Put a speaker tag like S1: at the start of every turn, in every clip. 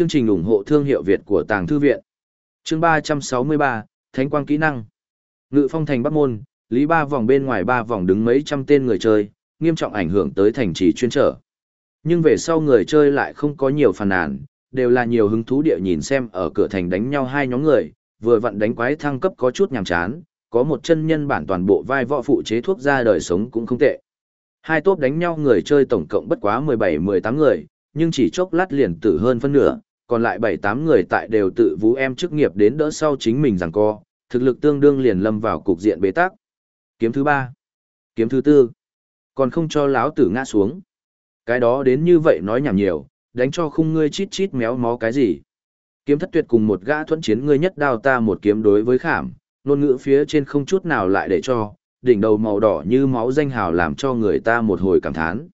S1: Chương trình ủng hộ thương hiệu Việt của Tàng Thư Viện. Chương 363, Thánh quang kỹ năng. Ngự phong thành Bắc Môn, Lý ba vòng bên ngoài ba vòng đứng mấy trăm tên người chơi, nghiêm trọng ảnh hưởng tới thành trì chuyên trở. Nhưng về sau người chơi lại không có nhiều phàn nàn, đều là nhiều hứng thú địa nhìn xem ở cửa thành đánh nhau hai nhóm người, vừa vặn đánh quái thăng cấp có chút nhàm chán, có một chân nhân bản toàn bộ vai võ phụ chế thuốc ra đời sống cũng không tệ. Hai tốp đánh nhau người chơi tổng cộng bất quá 17-18 người, nhưng chỉ chốc lát liền tử hơn phân nửa, còn lại 7-8 người tại đều tự vũ em chức nghiệp đến đỡ sau chính mình rằng co, thực lực tương đương liền lâm vào cục diện bế tắc. Kiếm thứ ba, kiếm thứ tư, còn không cho láo tử ngã xuống. Cái đó đến như vậy nói nhảm nhiều, đánh cho khung ngươi chít chít méo mó cái gì. Kiếm thất tuyệt cùng một gã thuẫn chiến ngươi nhất đao ta một kiếm đối với khảm, ngôn ngữ phía trên không chút nào lại để cho, đỉnh đầu màu đỏ như máu danh hào làm cho người ta một hồi cảm thán.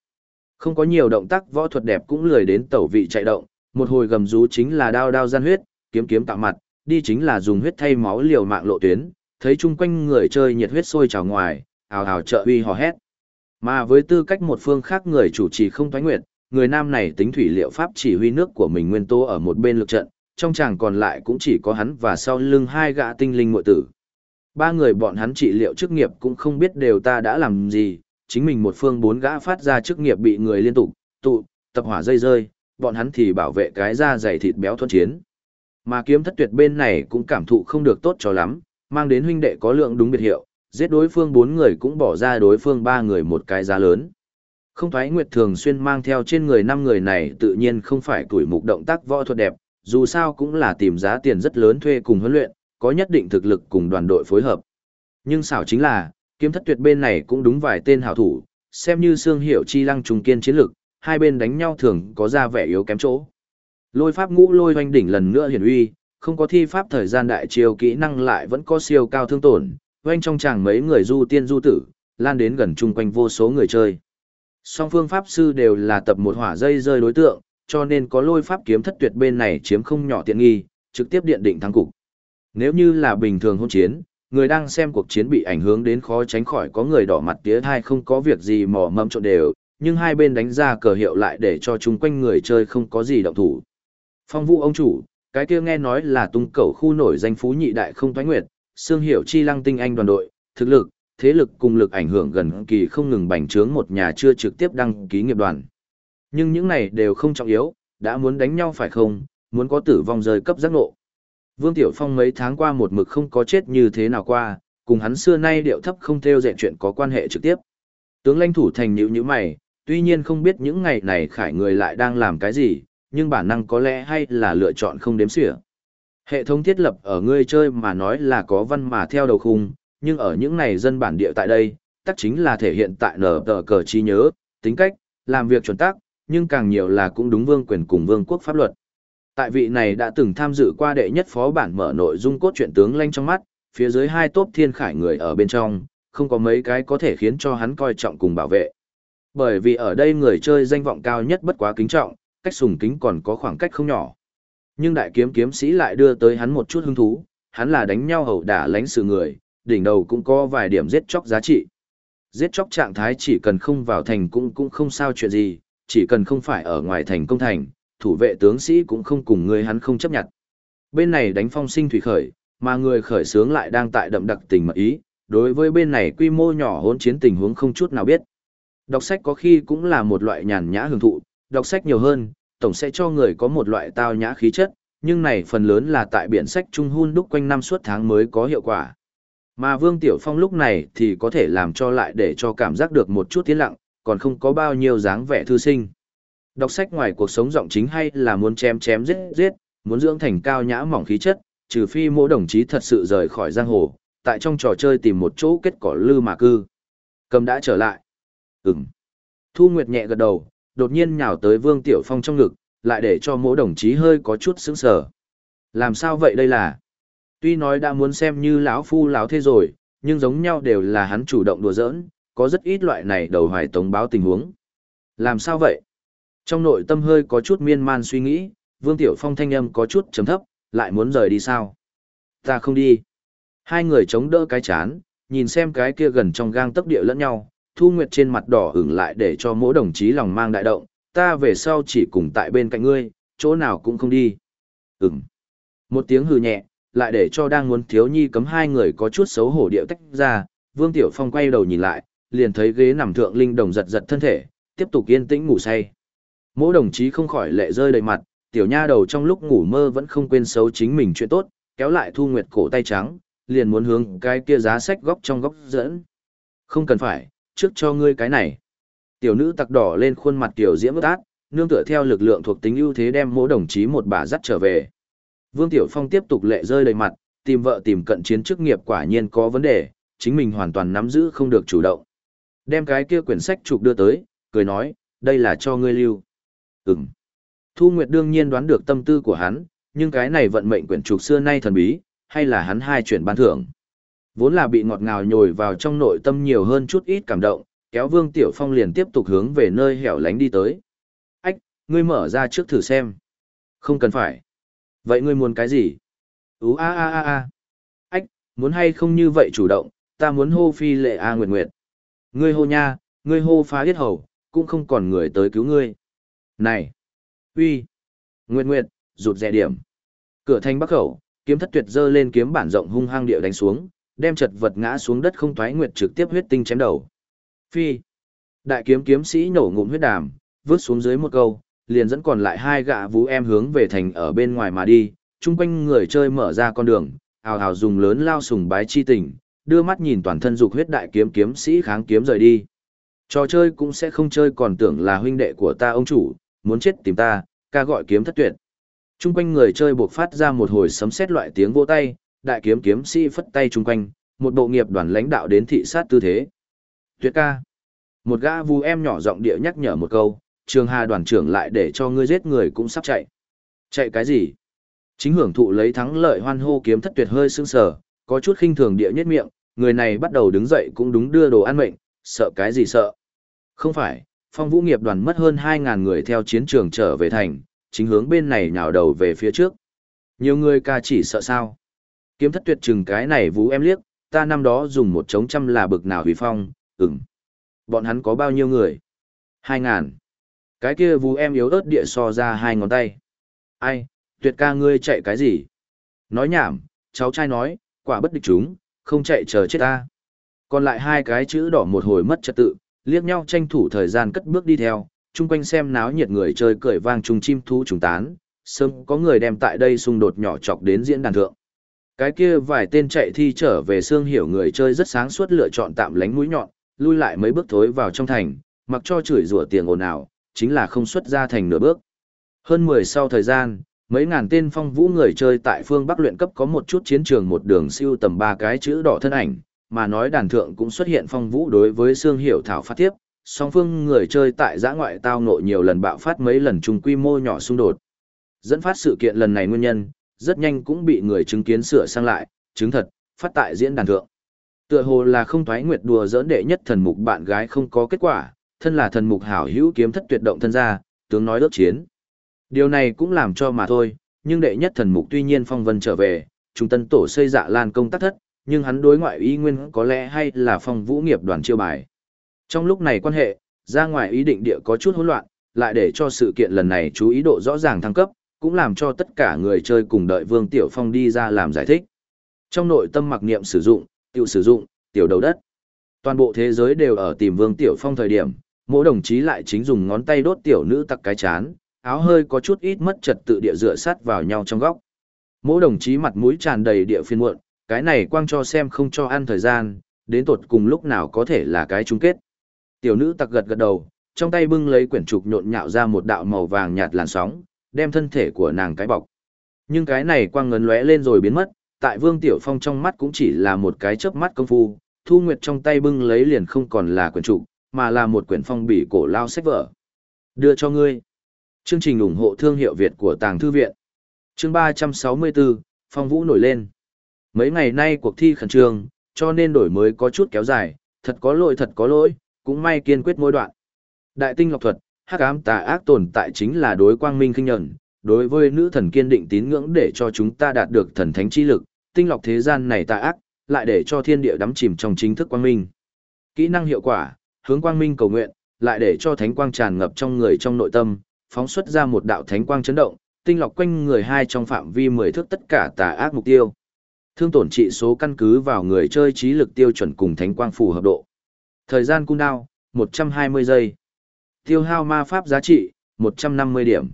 S1: Không có nhiều động tác võ thuật đẹp cũng lười đến tẩu vị chạy động, một hồi gầm rú chính là đao đao gian huyết, kiếm kiếm tạo mặt, đi chính là dùng huyết thay máu liều mạng lộ tuyến, thấy chung quanh người chơi nhiệt huyết sôi trào ngoài, ào ào trợ uy hò hét. Mà với tư cách một phương khác người chủ trì không thoái nguyện, người nam này tính thủy liệu pháp chỉ huy nước của mình nguyên tố ở một bên lực trận, trong chàng còn lại cũng chỉ có hắn và sau lưng hai gã tinh linh muội tử. Ba người bọn hắn trị liệu chức nghiệp cũng không biết đều ta đã làm gì, chính mình một phương bốn gã phát ra chức nghiệp bị người liên tục, tụ, tập hỏa dây rơi, bọn hắn thì bảo vệ cái da dày thịt béo thuận chiến. Mà kiếm thất tuyệt bên này cũng cảm thụ không được tốt cho lắm, mang đến huynh đệ có lượng đúng biệt hiệu, giết đối phương bốn người cũng bỏ ra đối phương ba người một cái giá lớn. Không thoái nguyệt thường xuyên mang theo trên người năm người này tự nhiên không phải tuổi mục động tác võ thuật đẹp, dù sao cũng là tìm giá tiền rất lớn thuê cùng huấn luyện, có nhất định thực lực cùng đoàn đội phối hợp. Nhưng xảo chính là, kiếm thất tuyệt bên này cũng đúng vài tên hảo thủ, xem như xương hiệu chi lăng trùng kiên chiến lực, hai bên đánh nhau thường có ra vẻ yếu kém chỗ. Lôi pháp ngũ lôi hoành đỉnh lần nữa hiển uy, không có thi pháp thời gian đại chiêu kỹ năng lại vẫn có siêu cao thương tổn, hoành trong chàng mấy người du tiên du tử, lan đến gần chung quanh vô số người chơi. Song phương pháp sư đều là tập một hỏa dây rơi đối tượng, cho nên có lôi pháp kiếm thất tuyệt bên này chiếm không nhỏ tiện nghi, trực tiếp điện định thắng cục. Nếu như là bình thường hôn chiến, người đang xem cuộc chiến bị ảnh hưởng đến khó tránh khỏi có người đỏ mặt tía thai không có việc gì mò mẫm trộn đều, nhưng hai bên đánh ra cờ hiệu lại để cho chúng quanh người chơi không có gì động thủ. Phong vũ ông chủ, cái kia nghe nói là tung cầu khu nổi danh phú nhị đại không thoái nguyệt, xương hiệu chi lăng tinh anh đoàn đội, thực lực, thế lực cùng lực ảnh hưởng gần kỳ không ngừng bành trướng một nhà chưa trực tiếp đăng ký nghiệp đoàn. Nhưng những này đều không trọng yếu, đã muốn đánh nhau phải không, muốn có tử vong rơi cấp giác ngộ. Vương Tiểu Phong mấy tháng qua một mực không có chết như thế nào qua, cùng hắn xưa nay điệu thấp không theo dệt chuyện có quan hệ trực tiếp. Tướng lãnh thủ thành nhữ như mày, tuy nhiên không biết những ngày này khải người lại đang làm cái gì, nhưng bản năng có lẽ hay là lựa chọn không đếm xỉa. Hệ thống thiết lập ở ngươi chơi mà nói là có văn mà theo đầu khung, nhưng ở những này dân bản địa tại đây, tắc chính là thể hiện tại nở tờ cờ trí nhớ, tính cách, làm việc chuẩn tắc, nhưng càng nhiều là cũng đúng vương quyền cùng vương quốc pháp luật. Tại vị này đã từng tham dự qua đệ nhất phó bản mở nội dung cốt truyện tướng lanh trong mắt, phía dưới hai tốp thiên khải người ở bên trong, không có mấy cái có thể khiến cho hắn coi trọng cùng bảo vệ. Bởi vì ở đây người chơi danh vọng cao nhất bất quá kính trọng, cách sùng kính còn có khoảng cách không nhỏ. Nhưng đại kiếm kiếm sĩ lại đưa tới hắn một chút hứng thú, hắn là đánh nhau hầu đả lánh sự người, đỉnh đầu cũng có vài điểm giết chóc giá trị. Giết chóc trạng thái chỉ cần không vào thành cũng cũng không sao chuyện gì, chỉ cần không phải ở ngoài thành công thành, thủ vệ tướng sĩ cũng không cùng người hắn không chấp nhận. Bên này đánh phong sinh thủy khởi, mà người khởi sướng lại đang tại đậm đặc tình mật ý, đối với bên này quy mô nhỏ hỗn chiến tình huống không chút nào biết. Đọc sách có khi cũng là một loại nhàn nhã hưởng thụ, đọc sách nhiều hơn, tổng sẽ cho người có một loại tao nhã khí chất, nhưng này phần lớn là tại biển sách trung hun đúc quanh năm suốt tháng mới có hiệu quả. Mà Vương Tiểu Phong lúc này thì có thể làm cho lại để cho cảm giác được một chút tiến lặng, còn không có bao nhiêu dáng vẻ thư sinh. Đọc sách ngoài cuộc sống giọng chính hay là muốn chém chém giết giết, muốn dưỡng thành cao nhã mỏng khí chất, trừ phi mỗi đồng chí thật sự rời khỏi giang hồ, tại trong trò chơi tìm một chỗ kết cỏ lư mà cư. Cầm đã trở lại. Ừm. Thu Nguyệt nhẹ gật đầu, đột nhiên nhào tới Vương Tiểu Phong trong ngực, lại để cho mỗi đồng chí hơi có chút sững sờ. Làm sao vậy đây là? Tuy nói đã muốn xem như lão phu lão thế rồi, nhưng giống nhau đều là hắn chủ động đùa giỡn, có rất ít loại này đầu hoài tống báo tình huống. Làm sao vậy? Trong nội tâm hơi có chút miên man suy nghĩ, Vương Tiểu Phong thanh âm có chút chấm thấp, lại muốn rời đi sao? Ta không đi. Hai người chống đỡ cái chán, nhìn xem cái kia gần trong gang tấc địa lẫn nhau, Thu Nguyệt trên mặt đỏ ửng lại để cho mỗi đồng chí lòng mang đại động, ta về sau chỉ cùng tại bên cạnh ngươi, chỗ nào cũng không đi. Ừm. Một tiếng hừ nhẹ, lại để cho đang muốn thiếu nhi cấm hai người có chút xấu hổ điệu tách ra, Vương Tiểu Phong quay đầu nhìn lại, liền thấy ghế nằm thượng linh đồng giật giật thân thể, tiếp tục yên tĩnh ngủ say. Mỗi đồng chí không khỏi lệ rơi đầy mặt, tiểu nha đầu trong lúc ngủ mơ vẫn không quên xấu chính mình chuyện tốt, kéo lại Thu Nguyệt cổ tay trắng, liền muốn hướng cái kia giá sách góc trong góc dẫn. Không cần phải, trước cho ngươi cái này. Tiểu nữ tặc đỏ lên khuôn mặt tiểu diễm ướt át, nương tựa theo lực lượng thuộc tính ưu thế đem mỗi đồng chí một bà dắt trở về. Vương Tiểu Phong tiếp tục lệ rơi đầy mặt, tìm vợ tìm cận chiến chức nghiệp quả nhiên có vấn đề, chính mình hoàn toàn nắm giữ không được chủ động. Đem cái kia quyển sách trục đưa tới, cười nói, đây là cho ngươi lưu. Ừm. Thu Nguyệt đương nhiên đoán được tâm tư của hắn, nhưng cái này vận mệnh quyển trục xưa nay thần bí, hay là hắn hai chuyển ban thưởng. Vốn là bị ngọt ngào nhồi vào trong nội tâm nhiều hơn chút ít cảm động, kéo Vương Tiểu Phong liền tiếp tục hướng về nơi hẻo lánh đi tới. Ách, ngươi mở ra trước thử xem. Không cần phải. Vậy ngươi muốn cái gì? Ú a a a a. Ách, muốn hay không như vậy chủ động, ta muốn hô phi lệ a nguyệt nguyệt. Ngươi hô nha, ngươi hô phá hết hầu, cũng không còn người tới cứu ngươi. Này! uy, Nguyệt Nguyệt, rụt rè điểm. Cửa thanh bắc khẩu, kiếm thất tuyệt dơ lên kiếm bản rộng hung hăng địa đánh xuống, đem chật vật ngã xuống đất không thoái nguyệt trực tiếp huyết tinh chém đầu. Phi! Đại kiếm kiếm sĩ nổ ngụm huyết đàm, vứt xuống dưới một câu, liền dẫn còn lại hai gạ vũ em hướng về thành ở bên ngoài mà đi, chung quanh người chơi mở ra con đường, hào hào dùng lớn lao sùng bái chi tình, đưa mắt nhìn toàn thân dục huyết đại kiếm kiếm sĩ kháng kiếm rời đi. Trò chơi cũng sẽ không chơi còn tưởng là huynh đệ của ta ông chủ, muốn chết tìm ta, ca gọi kiếm thất tuyệt. Trung quanh người chơi buộc phát ra một hồi sấm sét loại tiếng vỗ tay, đại kiếm kiếm sĩ phất tay trung quanh, một bộ nghiệp đoàn lãnh đạo đến thị sát tư thế. Tuyệt ca. Một gã vu em nhỏ giọng địa nhắc nhở một câu, trường hà đoàn trưởng lại để cho ngươi giết người cũng sắp chạy. Chạy cái gì? Chính hưởng thụ lấy thắng lợi hoan hô kiếm thất tuyệt hơi sương sờ, có chút khinh thường địa nhất miệng, người này bắt đầu đứng dậy cũng đúng đưa đồ ăn mệnh, sợ cái gì sợ. Không phải, phong vũ nghiệp đoàn mất hơn 2.000 người theo chiến trường trở về thành, chính hướng bên này nhào đầu về phía trước. Nhiều người ca chỉ sợ sao. Kiếm thất tuyệt chừng cái này vũ em liếc, ta năm đó dùng một chống trăm là bực nào hủy phong, ừm. Bọn hắn có bao nhiêu người? hai ngàn Cái kia vũ em yếu ớt địa so ra hai ngón tay. Ai, tuyệt ca ngươi chạy cái gì? Nói nhảm, cháu trai nói, quả bất địch chúng, không chạy chờ chết ta. Còn lại hai cái chữ đỏ một hồi mất trật tự, liếc nhau tranh thủ thời gian cất bước đi theo, chung quanh xem náo nhiệt người chơi cười vang trùng chim thú trùng tán, sớm có người đem tại đây xung đột nhỏ chọc đến diễn đàn thượng. Cái kia vài tên chạy thi trở về xương hiểu người chơi rất sáng suốt lựa chọn tạm lánh mũi nhọn, lui lại mấy bước thối vào trong thành, mặc cho chửi rủa tiền ồn ào, chính là không xuất ra thành nửa bước. Hơn 10 sau thời gian, mấy ngàn tên phong vũ người chơi tại phương Bắc luyện cấp có một chút chiến trường một đường siêu tầm ba cái chữ đỏ thân ảnh, mà nói đàn thượng cũng xuất hiện phong vũ đối với xương hiểu thảo phát tiếp, song phương người chơi tại giã ngoại tao nội nhiều lần bạo phát mấy lần chung quy mô nhỏ xung đột. Dẫn phát sự kiện lần này nguyên nhân, rất nhanh cũng bị người chứng kiến sửa sang lại, chứng thật, phát tại diễn đàn thượng. Tựa hồ là không thoái nguyệt đùa giỡn đệ nhất thần mục bạn gái không có kết quả, thân là thần mục hảo hữu kiếm thất tuyệt động thân ra, tướng nói đốt chiến. Điều này cũng làm cho mà thôi, nhưng đệ nhất thần mục tuy nhiên phong vân trở về, trung tân tổ xây dạ lan công tác thất, nhưng hắn đối ngoại ý nguyên có lẽ hay là phong vũ nghiệp đoàn chiêu bài. Trong lúc này quan hệ, ra ngoài ý định địa có chút hỗn loạn, lại để cho sự kiện lần này chú ý độ rõ ràng thăng cấp, cũng làm cho tất cả người chơi cùng đợi Vương Tiểu Phong đi ra làm giải thích. Trong nội tâm mặc niệm sử dụng, tiểu sử dụng, tiểu đầu đất. Toàn bộ thế giới đều ở tìm Vương Tiểu Phong thời điểm, mỗi đồng chí lại chính dùng ngón tay đốt tiểu nữ tặc cái chán, áo hơi có chút ít mất trật tự địa dựa sát vào nhau trong góc. Mỗi đồng chí mặt mũi tràn đầy địa phiên muộn, cái này quang cho xem không cho ăn thời gian, đến tột cùng lúc nào có thể là cái chung kết. Tiểu nữ tặc gật gật đầu, trong tay bưng lấy quyển trục nhộn nhạo ra một đạo màu vàng nhạt làn sóng, đem thân thể của nàng cái bọc. Nhưng cái này quang ngấn lóe lên rồi biến mất, tại Vương Tiểu Phong trong mắt cũng chỉ là một cái chớp mắt công phu, Thu Nguyệt trong tay bưng lấy liền không còn là quyển trục, mà là một quyển phong bì cổ lao sách vở. Đưa cho ngươi. Chương trình ủng hộ thương hiệu Việt của Tàng Thư Viện. Chương 364, Phong Vũ nổi lên. Mấy ngày nay cuộc thi khẩn trương, cho nên đổi mới có chút kéo dài, thật có lỗi thật có lỗi, cũng may kiên quyết mỗi đoạn. Đại tinh lọc thuật, hắc ám tà ác tồn tại chính là đối quang minh kinh nhận, đối với nữ thần kiên định tín ngưỡng để cho chúng ta đạt được thần thánh chi lực, tinh lọc thế gian này tà ác, lại để cho thiên địa đắm chìm trong chính thức quang minh. Kỹ năng hiệu quả, hướng quang minh cầu nguyện, lại để cho thánh quang tràn ngập trong người trong nội tâm, phóng xuất ra một đạo thánh quang chấn động, tinh lọc quanh người hai trong phạm vi 10 thước tất cả tà ác mục tiêu. Thương tổn trị số căn cứ vào người chơi trí lực tiêu chuẩn cùng thánh quang phù hợp độ. Thời gian cung đao, 120 giây. Tiêu hao ma pháp giá trị, 150 điểm.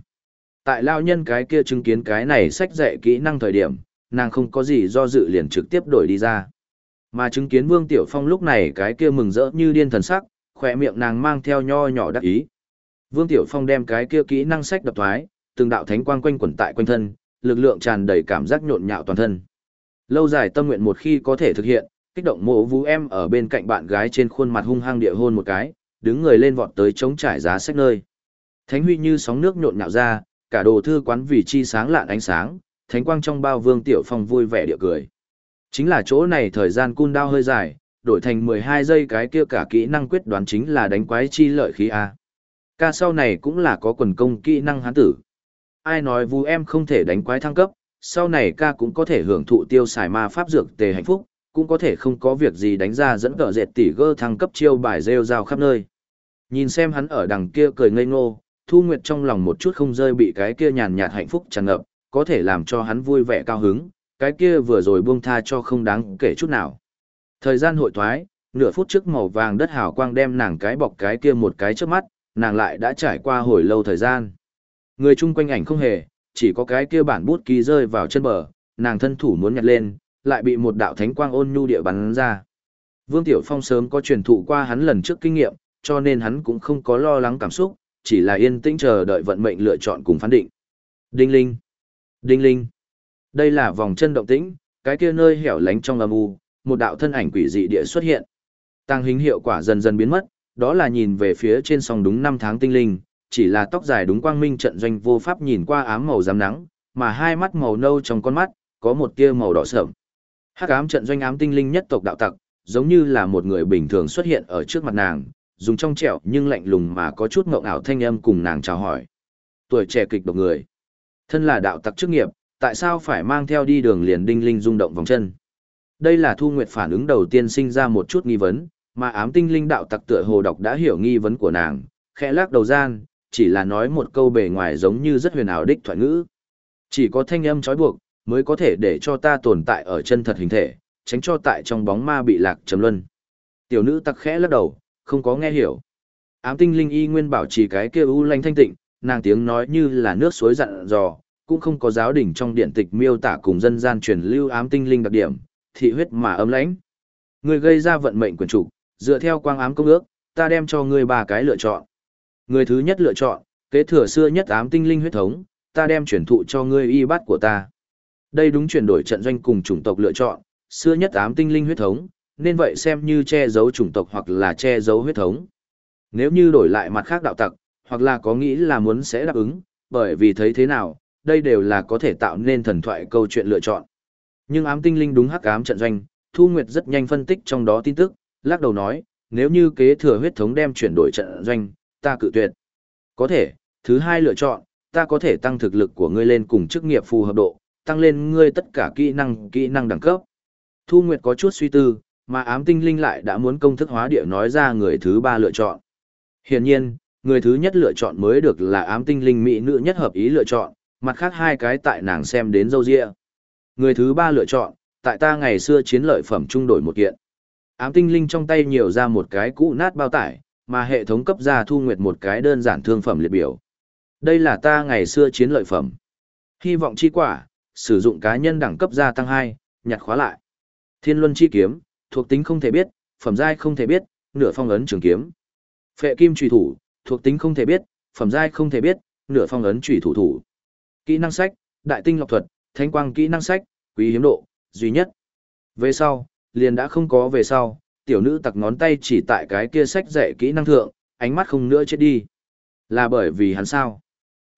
S1: Tại lao nhân cái kia chứng kiến cái này sách dạy kỹ năng thời điểm, nàng không có gì do dự liền trực tiếp đổi đi ra. Mà chứng kiến Vương Tiểu Phong lúc này cái kia mừng rỡ như điên thần sắc, khỏe miệng nàng mang theo nho nhỏ đắc ý. Vương Tiểu Phong đem cái kia kỹ năng sách đập thoái, từng đạo thánh quang quanh quẩn tại quanh thân, lực lượng tràn đầy cảm giác nhộn nhạo toàn thân. Lâu dài tâm nguyện một khi có thể thực hiện, kích động mộ vũ em ở bên cạnh bạn gái trên khuôn mặt hung hăng địa hôn một cái, đứng người lên vọt tới chống trải giá sách nơi. Thánh huy như sóng nước nhộn nhạo ra, cả đồ thư quán vì chi sáng lạn ánh sáng, thánh quang trong bao Vương Tiểu Phong vui vẻ địa cười. Chính là chỗ này thời gian cun đao hơi dài, đổi thành 12 giây cái kia cả kỹ năng quyết đoán chính là đánh quái chi lợi khí A. Ca sau này cũng là có quần công kỹ năng hán tử. Ai nói vu em không thể đánh quái thăng cấp, sau này ca cũng có thể hưởng thụ tiêu xài ma pháp dược tề hạnh phúc, cũng có thể không có việc gì đánh ra dẫn cờ dệt tỷ gơ thăng cấp chiêu bài rêu rao khắp nơi. Nhìn xem hắn ở đằng kia cười ngây ngô, Thu Nguyệt trong lòng một chút không rơi bị cái kia nhàn nhạt hạnh phúc tràn ngập, có thể làm cho hắn vui vẻ cao hứng, cái kia vừa rồi buông tha cho không đáng kể chút nào. Thời gian hội thoái, nửa phút trước màu vàng đất hào quang đem nàng cái bọc cái kia một cái trước mắt, nàng lại đã trải qua hồi lâu thời gian. Người chung quanh ảnh không hề, chỉ có cái kia bản bút ký rơi vào chân bờ, nàng thân thủ muốn nhặt lên, lại bị một đạo thánh quang ôn nhu địa bắn ra. Vương Tiểu Phong sớm có truyền thụ qua hắn lần trước kinh nghiệm, cho nên hắn cũng không có lo lắng cảm xúc, chỉ là yên tĩnh chờ đợi vận mệnh lựa chọn cùng phán định. Đinh linh, đinh linh. Đây là vòng chân động tĩnh, cái kia nơi hẻo lánh trong âm u, một đạo thân ảnh quỷ dị địa xuất hiện. Tăng hình hiệu quả dần dần biến mất, đó là nhìn về phía trên sông đúng năm tháng tinh linh, chỉ là tóc dài đúng quang minh trận doanh vô pháp nhìn qua ám màu giám nắng, mà hai mắt màu nâu trong con mắt, có một tia màu đỏ sợm. Hắc ám trận doanh ám tinh linh nhất tộc đạo tặc, giống như là một người bình thường xuất hiện ở trước mặt nàng, dùng trong trẻo nhưng lạnh lùng mà có chút ngộng ảo thanh âm cùng nàng chào hỏi. Tuổi trẻ kịch độc người, thân là đạo tặc chức nghiệp, tại sao phải mang theo đi đường liền đinh linh rung động vòng chân? Đây là Thu Nguyệt phản ứng đầu tiên sinh ra một chút nghi vấn, mà ám tinh linh đạo tặc tựa hồ độc đã hiểu nghi vấn của nàng, khẽ lắc đầu gian, chỉ là nói một câu bề ngoài giống như rất huyền ảo đích thoại ngữ. Chỉ có thanh âm trói buộc, mới có thể để cho ta tồn tại ở chân thật hình thể, tránh cho tại trong bóng ma bị lạc trầm luân. Tiểu nữ tặc khẽ lắc đầu, không có nghe hiểu. Ám tinh linh y nguyên bảo trì cái kia u lanh thanh tịnh, nàng tiếng nói như là nước suối dặn dò, cũng không có giáo đỉnh trong điện tịch miêu tả cùng dân gian truyền lưu ám tinh linh đặc điểm, thị huyết mà ấm lãnh. Người gây ra vận mệnh quyền chủ, dựa theo quang ám công ước, ta đem cho ngươi ba cái lựa chọn. Người thứ nhất lựa chọn, kế thừa xưa nhất ám tinh linh huyết thống, ta đem chuyển thụ cho ngươi y bát của ta. Đây đúng chuyển đổi trận doanh cùng chủng tộc lựa chọn, xưa nhất ám tinh linh huyết thống, nên vậy xem như che giấu chủng tộc hoặc là che giấu huyết thống. Nếu như đổi lại mặt khác đạo tặc, hoặc là có nghĩ là muốn sẽ đáp ứng, bởi vì thấy thế nào, đây đều là có thể tạo nên thần thoại câu chuyện lựa chọn. Nhưng ám tinh linh đúng hắc ám trận doanh, Thu Nguyệt rất nhanh phân tích trong đó tin tức, lắc đầu nói, nếu như kế thừa huyết thống đem chuyển đổi trận doanh, ta cự tuyệt. Có thể, thứ hai lựa chọn, ta có thể tăng thực lực của ngươi lên cùng chức nghiệp phù hợp độ, tăng lên ngươi tất cả kỹ năng, kỹ năng đẳng cấp. Thu Nguyệt có chút suy tư, mà ám tinh linh lại đã muốn công thức hóa địa nói ra người thứ ba lựa chọn. Hiển nhiên, người thứ nhất lựa chọn mới được là ám tinh linh mỹ nữ nhất hợp ý lựa chọn, mặt khác hai cái tại nàng xem đến dâu ria. Người thứ ba lựa chọn, tại ta ngày xưa chiến lợi phẩm trung đổi một kiện. Ám tinh linh trong tay nhiều ra một cái cũ nát bao tải, mà hệ thống cấp ra thu nguyệt một cái đơn giản thương phẩm liệt biểu. Đây là ta ngày xưa chiến lợi phẩm. Hy vọng chi quả, sử dụng cá nhân đẳng cấp gia tăng 2, nhặt khóa lại. Thiên luân chi kiếm, thuộc tính không thể biết, phẩm giai không thể biết, nửa phong ấn trường kiếm. Phệ kim chủy thủ, thuộc tính không thể biết, phẩm giai không thể biết, nửa phong ấn chủy thủ thủ. Kỹ năng sách, đại tinh lọc thuật, thánh quang kỹ năng sách, quý hiếm độ, duy nhất. Về sau, liền đã không có về sau, tiểu nữ tặc ngón tay chỉ tại cái kia sách dạy kỹ năng thượng, ánh mắt không nữa chết đi. Là bởi vì hắn sao?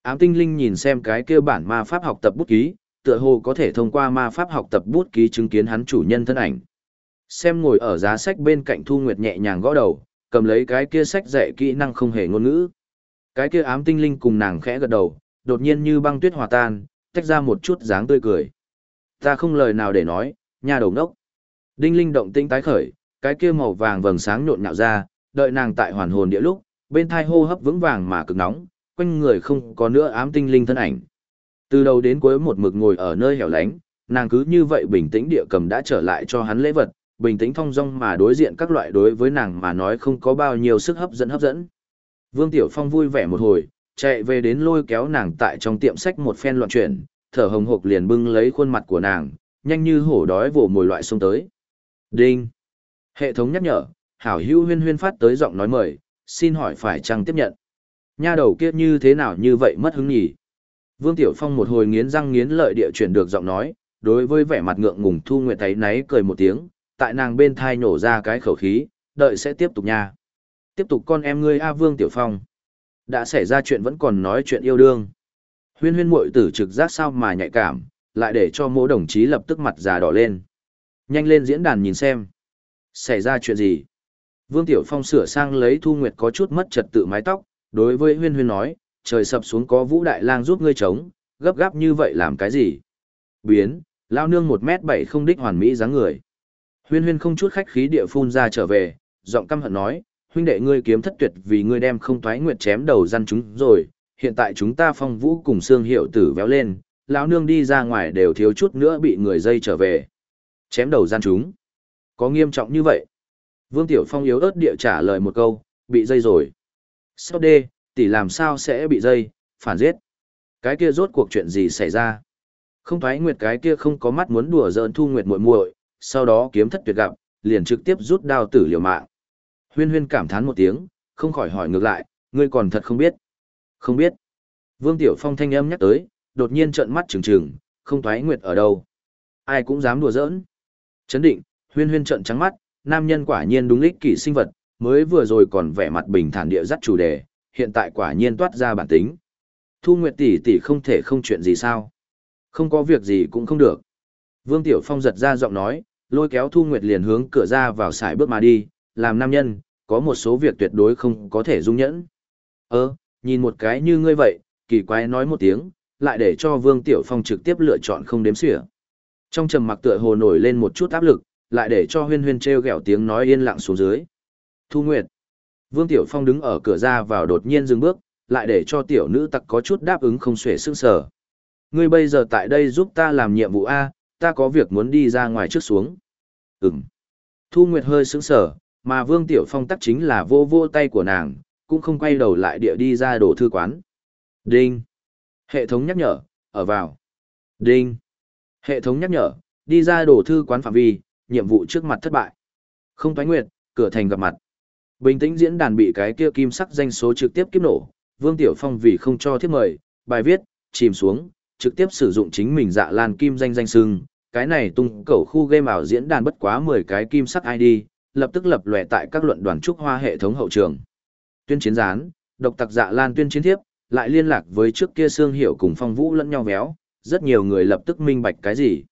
S1: Ám tinh linh nhìn xem cái kia bản ma pháp học tập bút ký, tựa hồ có thể thông qua ma pháp học tập bút ký chứng kiến hắn chủ nhân thân ảnh. Xem ngồi ở giá sách bên cạnh Thu Nguyệt nhẹ nhàng gõ đầu, cầm lấy cái kia sách dạy kỹ năng không hề ngôn ngữ. Cái kia ám tinh linh cùng nàng khẽ gật đầu, đột nhiên như băng tuyết hòa tan, tách ra một chút dáng tươi cười. Ta không lời nào để nói, nhà đầu ngốc. Đinh linh động tinh tái khởi, cái kia màu vàng vầng sáng nhộn nhạo ra, đợi nàng tại hoàn hồn địa lúc, bên thai hô hấp vững vàng mà cực nóng, quanh người không có nữa ám tinh linh thân ảnh. Từ đầu đến cuối một mực ngồi ở nơi hẻo lánh, nàng cứ như vậy bình tĩnh địa cầm đã trở lại cho hắn lễ vật, bình tĩnh thong dong mà đối diện các loại đối với nàng mà nói không có bao nhiêu sức hấp dẫn hấp dẫn. Vương Tiểu Phong vui vẻ một hồi, chạy về đến lôi kéo nàng tại trong tiệm sách một phen loạn chuyển, thở hồng hộc liền bưng lấy khuôn mặt của nàng, nhanh như hổ đói vồ mồi loại xông tới. Đinh! Hệ thống nhắc nhở, hảo hữu huyên huyên phát tới giọng nói mời, xin hỏi phải chăng tiếp nhận. Nha đầu kia như thế nào như vậy mất hứng nhỉ? Vương Tiểu Phong một hồi nghiến răng nghiến lợi địa chuyển được giọng nói, đối với vẻ mặt ngượng ngùng Thu Nguyệt thấy náy cười một tiếng, tại nàng bên thai nổ ra cái khẩu khí, đợi sẽ tiếp tục nha. Tiếp tục con em ngươi A Vương Tiểu Phong. Đã xảy ra chuyện vẫn còn nói chuyện yêu đương. Huyên huyên muội tử trực giác sao mà nhạy cảm, lại để cho mỗi đồng chí lập tức mặt già đỏ lên. Nhanh lên diễn đàn nhìn xem. Xảy ra chuyện gì? Vương Tiểu Phong sửa sang lấy Thu Nguyệt có chút mất trật tự mái tóc, đối với huyên huyên nói, trời sập xuống có Vũ Đại Lang giúp ngươi chống, gấp gáp như vậy làm cái gì? Biến, lao nương một mét bảy không đích hoàn mỹ dáng người. Huyên huyên không chút khách khí địa phun ra trở về, giọng căm hận nói, huynh đệ ngươi kiếm thất tuyệt vì ngươi đem không thoái nguyệt chém đầu răn chúng rồi, hiện tại chúng ta phong vũ cùng xương hiệu tử véo lên, lão nương đi ra ngoài đều thiếu chút nữa bị người dây trở về. Chém đầu gian chúng. Có nghiêm trọng như vậy? Vương Tiểu Phong yếu ớt địa trả lời một câu, bị dây rồi. Sau đê, tỷ làm sao sẽ bị dây, phản giết. Cái kia rốt cuộc chuyện gì xảy ra? Không thoái nguyệt cái kia không có mắt muốn đùa giỡn thu nguyệt muội muội, sau đó kiếm thất tuyệt gặp, liền trực tiếp rút đao tử liều mạng. Huyên huyên cảm thán một tiếng, không khỏi hỏi ngược lại, ngươi còn thật không biết. Không biết. Vương Tiểu Phong thanh âm nhắc tới, đột nhiên trợn mắt trừng trừng, không thoái nguyệt ở đâu. Ai cũng dám đùa giỡn. Chấn định, huyên huyên trợn trắng mắt, nam nhân quả nhiên đúng lích kỷ sinh vật, mới vừa rồi còn vẻ mặt bình thản địa dắt chủ đề, hiện tại quả nhiên toát ra bản tính. Thu Nguyệt tỷ tỷ không thể không chuyện gì sao? Không có việc gì cũng không được. Vương Tiểu Phong giật ra giọng nói, lôi kéo Thu Nguyệt liền hướng cửa ra vào xài bước mà đi, làm nam nhân, có một số việc tuyệt đối không có thể dung nhẫn. Ơ, nhìn một cái như ngươi vậy, kỳ quái nói một tiếng, lại để cho Vương Tiểu Phong trực tiếp lựa chọn không đếm xỉa. Trong trầm mặc tựa hồ nổi lên một chút áp lực, lại để cho huyên huyên treo gẹo tiếng nói yên lặng xuống dưới. Thu Nguyệt. Vương Tiểu Phong đứng ở cửa ra vào đột nhiên dừng bước, lại để cho tiểu nữ tặc có chút đáp ứng không xuể sức sờ. Ngươi bây giờ tại đây giúp ta làm nhiệm vụ A, ta có việc muốn đi ra ngoài trước xuống. Ừm. Thu Nguyệt hơi sững sờ, mà Vương Tiểu Phong tắc chính là vô vô tay của nàng, cũng không quay đầu lại địa đi ra đổ thư quán. Đinh. Hệ thống nhắc nhở, ở vào. Đinh. Hệ thống nhắc nhở, đi ra đổ thư quán phạm vi, nhiệm vụ trước mặt thất bại. Không Toái nguyệt, cửa thành gặp mặt. Bình tĩnh diễn đàn bị cái kia kim sắc danh số trực tiếp kiếp nổ, Vương Tiểu Phong vì không cho thiết mời, bài viết, chìm xuống, trực tiếp sử dụng chính mình dạ lan kim danh danh sưng, cái này tung cầu khu game ảo diễn đàn bất quá 10 cái kim sắc ID, lập tức lập lòe tại các luận đoàn trúc hoa hệ thống hậu trường. Tuyên chiến gián, độc tặc dạ lan tuyên chiến thiếp, lại liên lạc với trước kia xương hiểu cùng phong vũ lẫn nhau véo, rất nhiều người lập tức minh bạch cái gì.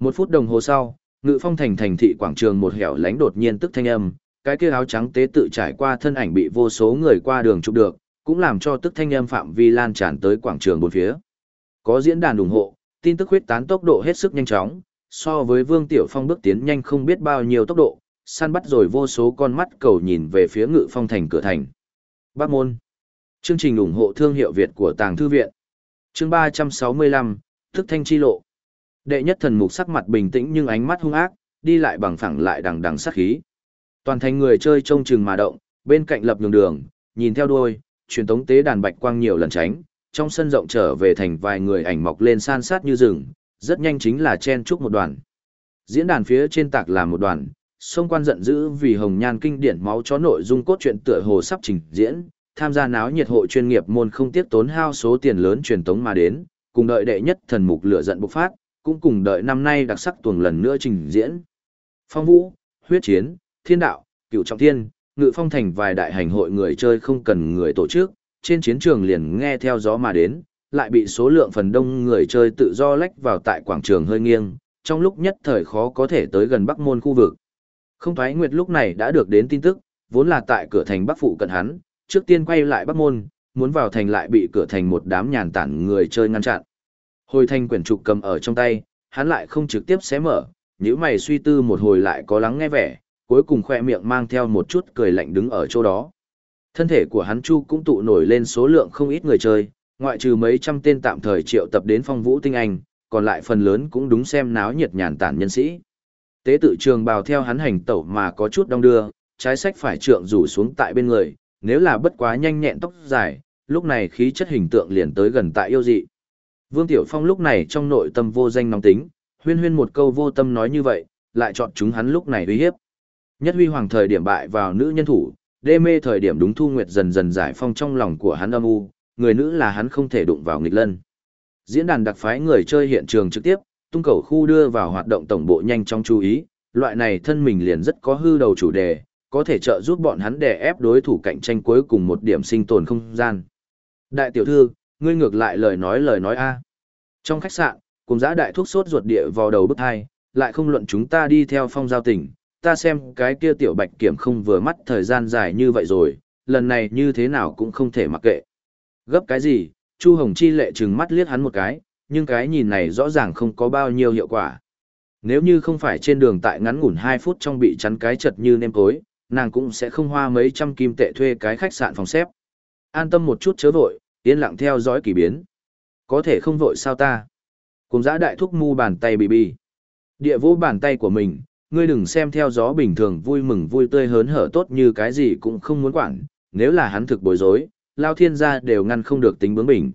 S1: Một phút đồng hồ sau, ngự phong thành thành thị quảng trường một hẻo lánh đột nhiên tức thanh âm, cái kia áo trắng tế tự trải qua thân ảnh bị vô số người qua đường chụp được, cũng làm cho tức thanh âm phạm vi lan tràn tới quảng trường bốn phía. Có diễn đàn ủng hộ, tin tức huyết tán tốc độ hết sức nhanh chóng, so với Vương Tiểu Phong bước tiến nhanh không biết bao nhiêu tốc độ, săn bắt rồi vô số con mắt cầu nhìn về phía ngự phong thành cửa thành. Bắc môn. Chương trình ủng hộ thương hiệu Việt của Tàng Thư Viện. Chương 365, Thức Thanh Chi Lộ. Đệ nhất thần mục sắc mặt bình tĩnh nhưng ánh mắt hung ác, đi lại bằng phẳng lại đằng đằng sát khí. Toàn thành người chơi trông chừng mà động, bên cạnh lập đường đường, nhìn theo đuôi, truyền tống tế đàn bạch quang nhiều lần tránh, trong sân rộng trở về thành vài người ảnh mọc lên san sát như rừng, rất nhanh chính là chen chúc một đoàn. Diễn đàn phía trên tạc là một đoàn, xung quan giận dữ vì hồng nhan kinh điển máu chó nội dung cốt truyện tựa hồ sắp trình diễn, tham gia náo nhiệt hội chuyên nghiệp môn không tiếc tốn hao số tiền lớn truyền tống mà đến, cùng đợi đệ nhất thần mục lửa giận bộc phát, cũng cùng đợi năm nay đặc sắc tuồng lần nữa trình diễn. Phong vũ, huyết chiến, thiên đạo, cựu trọng thiên, ngự phong thành vài đại hành hội người chơi không cần người tổ chức, trên chiến trường liền nghe theo gió mà đến, lại bị số lượng phần đông người chơi tự do lách vào tại quảng trường hơi nghiêng, trong lúc nhất thời khó có thể tới gần Bắc Môn khu vực. Không thoái nguyệt lúc này đã được đến tin tức, vốn là tại cửa thành Bắc Phụ cận hắn, trước tiên quay lại Bắc Môn, muốn vào thành lại bị cửa thành một đám nhàn tản người chơi ngăn chặn. Hồi thanh quyển trục cầm ở trong tay, hắn lại không trực tiếp xé mở, nếu mày suy tư một hồi lại có lắng nghe vẻ, cuối cùng khoe miệng mang theo một chút cười lạnh đứng ở chỗ đó. Thân thể của hắn chu cũng tụ nổi lên số lượng không ít người chơi, ngoại trừ mấy trăm tên tạm thời triệu tập đến phong vũ tinh anh, còn lại phần lớn cũng đúng xem náo nhiệt nhàn tản nhân sĩ. Tế tự trường bào theo hắn hành tẩu mà có chút đông đưa, trái sách phải trượng rủ xuống tại bên người, nếu là bất quá nhanh nhẹn tóc dài, lúc này khí chất hình tượng liền tới gần tại yêu dị. Vương Tiểu Phong lúc này trong nội tâm vô danh nóng tính, huyên huyên một câu vô tâm nói như vậy, lại chọn chúng hắn lúc này uy hiếp. Nhất huy hoàng thời điểm bại vào nữ nhân thủ, đê mê thời điểm đúng thu nguyệt dần dần giải phong trong lòng của hắn âm u, người nữ là hắn không thể đụng vào nghịch lân. Diễn đàn đặc phái người chơi hiện trường trực tiếp, tung cầu khu đưa vào hoạt động tổng bộ nhanh trong chú ý, loại này thân mình liền rất có hư đầu chủ đề, có thể trợ giúp bọn hắn đè ép đối thủ cạnh tranh cuối cùng một điểm sinh tồn không gian. Đại tiểu thư, ngươi ngược lại lời nói lời nói a. Trong khách sạn, cùng giã đại thuốc sốt ruột địa vào đầu bức hai, lại không luận chúng ta đi theo phong giao tỉnh, ta xem cái kia tiểu bạch kiểm không vừa mắt thời gian dài như vậy rồi, lần này như thế nào cũng không thể mặc kệ. Gấp cái gì, Chu Hồng Chi lệ trừng mắt liếc hắn một cái, nhưng cái nhìn này rõ ràng không có bao nhiêu hiệu quả. Nếu như không phải trên đường tại ngắn ngủn 2 phút trong bị chắn cái chật như nêm cối nàng cũng sẽ không hoa mấy trăm kim tệ thuê cái khách sạn phòng xếp. An tâm một chút chớ vội, yên lặng theo dõi kỳ biến. Có thể không vội sao ta? Cùng giã đại thúc mu bàn tay bì bì. Địa vô bàn tay của mình, ngươi đừng xem theo gió bình thường vui mừng vui tươi hớn hở tốt như cái gì cũng không muốn quản, nếu là hắn thực bối rối, lao thiên gia đều ngăn không được tính bướng bỉnh.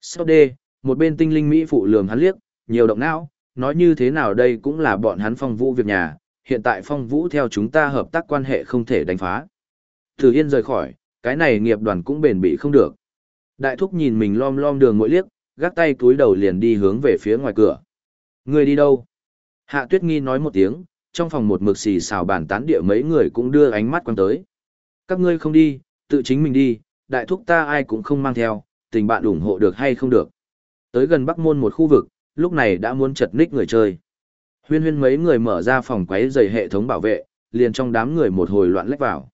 S1: Sau đê, một bên tinh linh Mỹ phụ lường hắn liếc, nhiều động não, nói như thế nào đây cũng là bọn hắn phong vũ việc nhà, hiện tại phong vũ theo chúng ta hợp tác quan hệ không thể đánh phá. Thử Yên rời khỏi, cái này nghiệp đoàn cũng bền bỉ không được. Đại thúc nhìn mình lom lom đường mỗi liếc, gác tay túi đầu liền đi hướng về phía ngoài cửa. Người đi đâu? Hạ Tuyết Nghi nói một tiếng, trong phòng một mực xì xào bàn tán địa mấy người cũng đưa ánh mắt quan tới. Các ngươi không đi, tự chính mình đi, đại thúc ta ai cũng không mang theo, tình bạn ủng hộ được hay không được. Tới gần Bắc Môn một khu vực, lúc này đã muốn chật ních người chơi. Huyên huyên mấy người mở ra phòng quấy dày hệ thống bảo vệ, liền trong đám người một hồi loạn lách vào.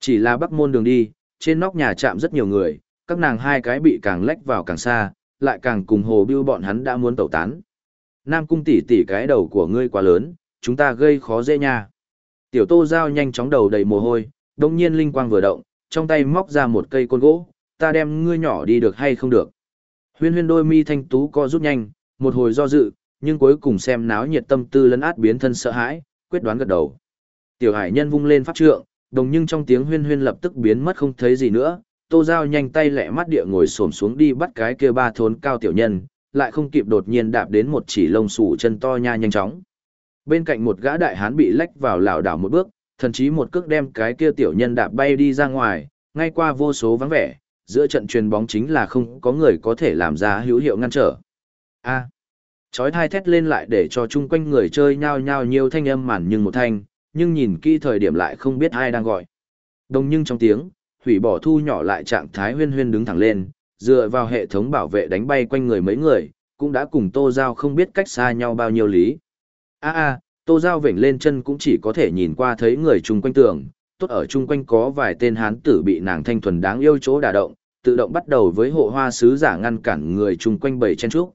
S1: Chỉ là Bắc Môn đường đi, trên nóc nhà chạm rất nhiều người, các nàng hai cái bị càng lách vào càng xa, lại càng cùng hồ bưu bọn hắn đã muốn tẩu tán. Nam cung tỷ tỷ cái đầu của ngươi quá lớn, chúng ta gây khó dễ nha. Tiểu tô giao nhanh chóng đầu đầy mồ hôi, đồng nhiên linh quang vừa động, trong tay móc ra một cây côn gỗ, ta đem ngươi nhỏ đi được hay không được. Huyên huyên đôi mi thanh tú co rút nhanh, một hồi do dự, nhưng cuối cùng xem náo nhiệt tâm tư lấn át biến thân sợ hãi, quyết đoán gật đầu. Tiểu hải nhân vung lên pháp trượng, đồng nhưng trong tiếng huyên huyên lập tức biến mất không thấy gì nữa, tô giao nhanh tay lẹ mắt địa ngồi xổm xuống đi bắt cái kia ba thốn cao tiểu nhân, lại không kịp đột nhiên đạp đến một chỉ lông xù chân to nha nhanh chóng. Bên cạnh một gã đại hán bị lách vào lảo đảo một bước, thậm chí một cước đem cái kia tiểu nhân đạp bay đi ra ngoài, ngay qua vô số vắng vẻ, giữa trận truyền bóng chính là không có người có thể làm ra hữu hiệu ngăn trở. A. À. chói thai thét lên lại để cho chung quanh người chơi nhao nhao nhiều thanh âm màn nhưng một thanh, nhưng nhìn kỹ thời điểm lại không biết ai đang gọi. Đồng nhưng trong tiếng, hủy bỏ thu nhỏ lại trạng thái huyên huyên đứng thẳng lên, dựa vào hệ thống bảo vệ đánh bay quanh người mấy người, cũng đã cùng Tô Giao không biết cách xa nhau bao nhiêu lý. A a, Tô Giao vểnh lên chân cũng chỉ có thể nhìn qua thấy người chung quanh tường, tốt ở chung quanh có vài tên hán tử bị nàng thanh thuần đáng yêu chỗ đả động, tự động bắt đầu với hộ hoa sứ giả ngăn cản người chung quanh bầy chen trúc.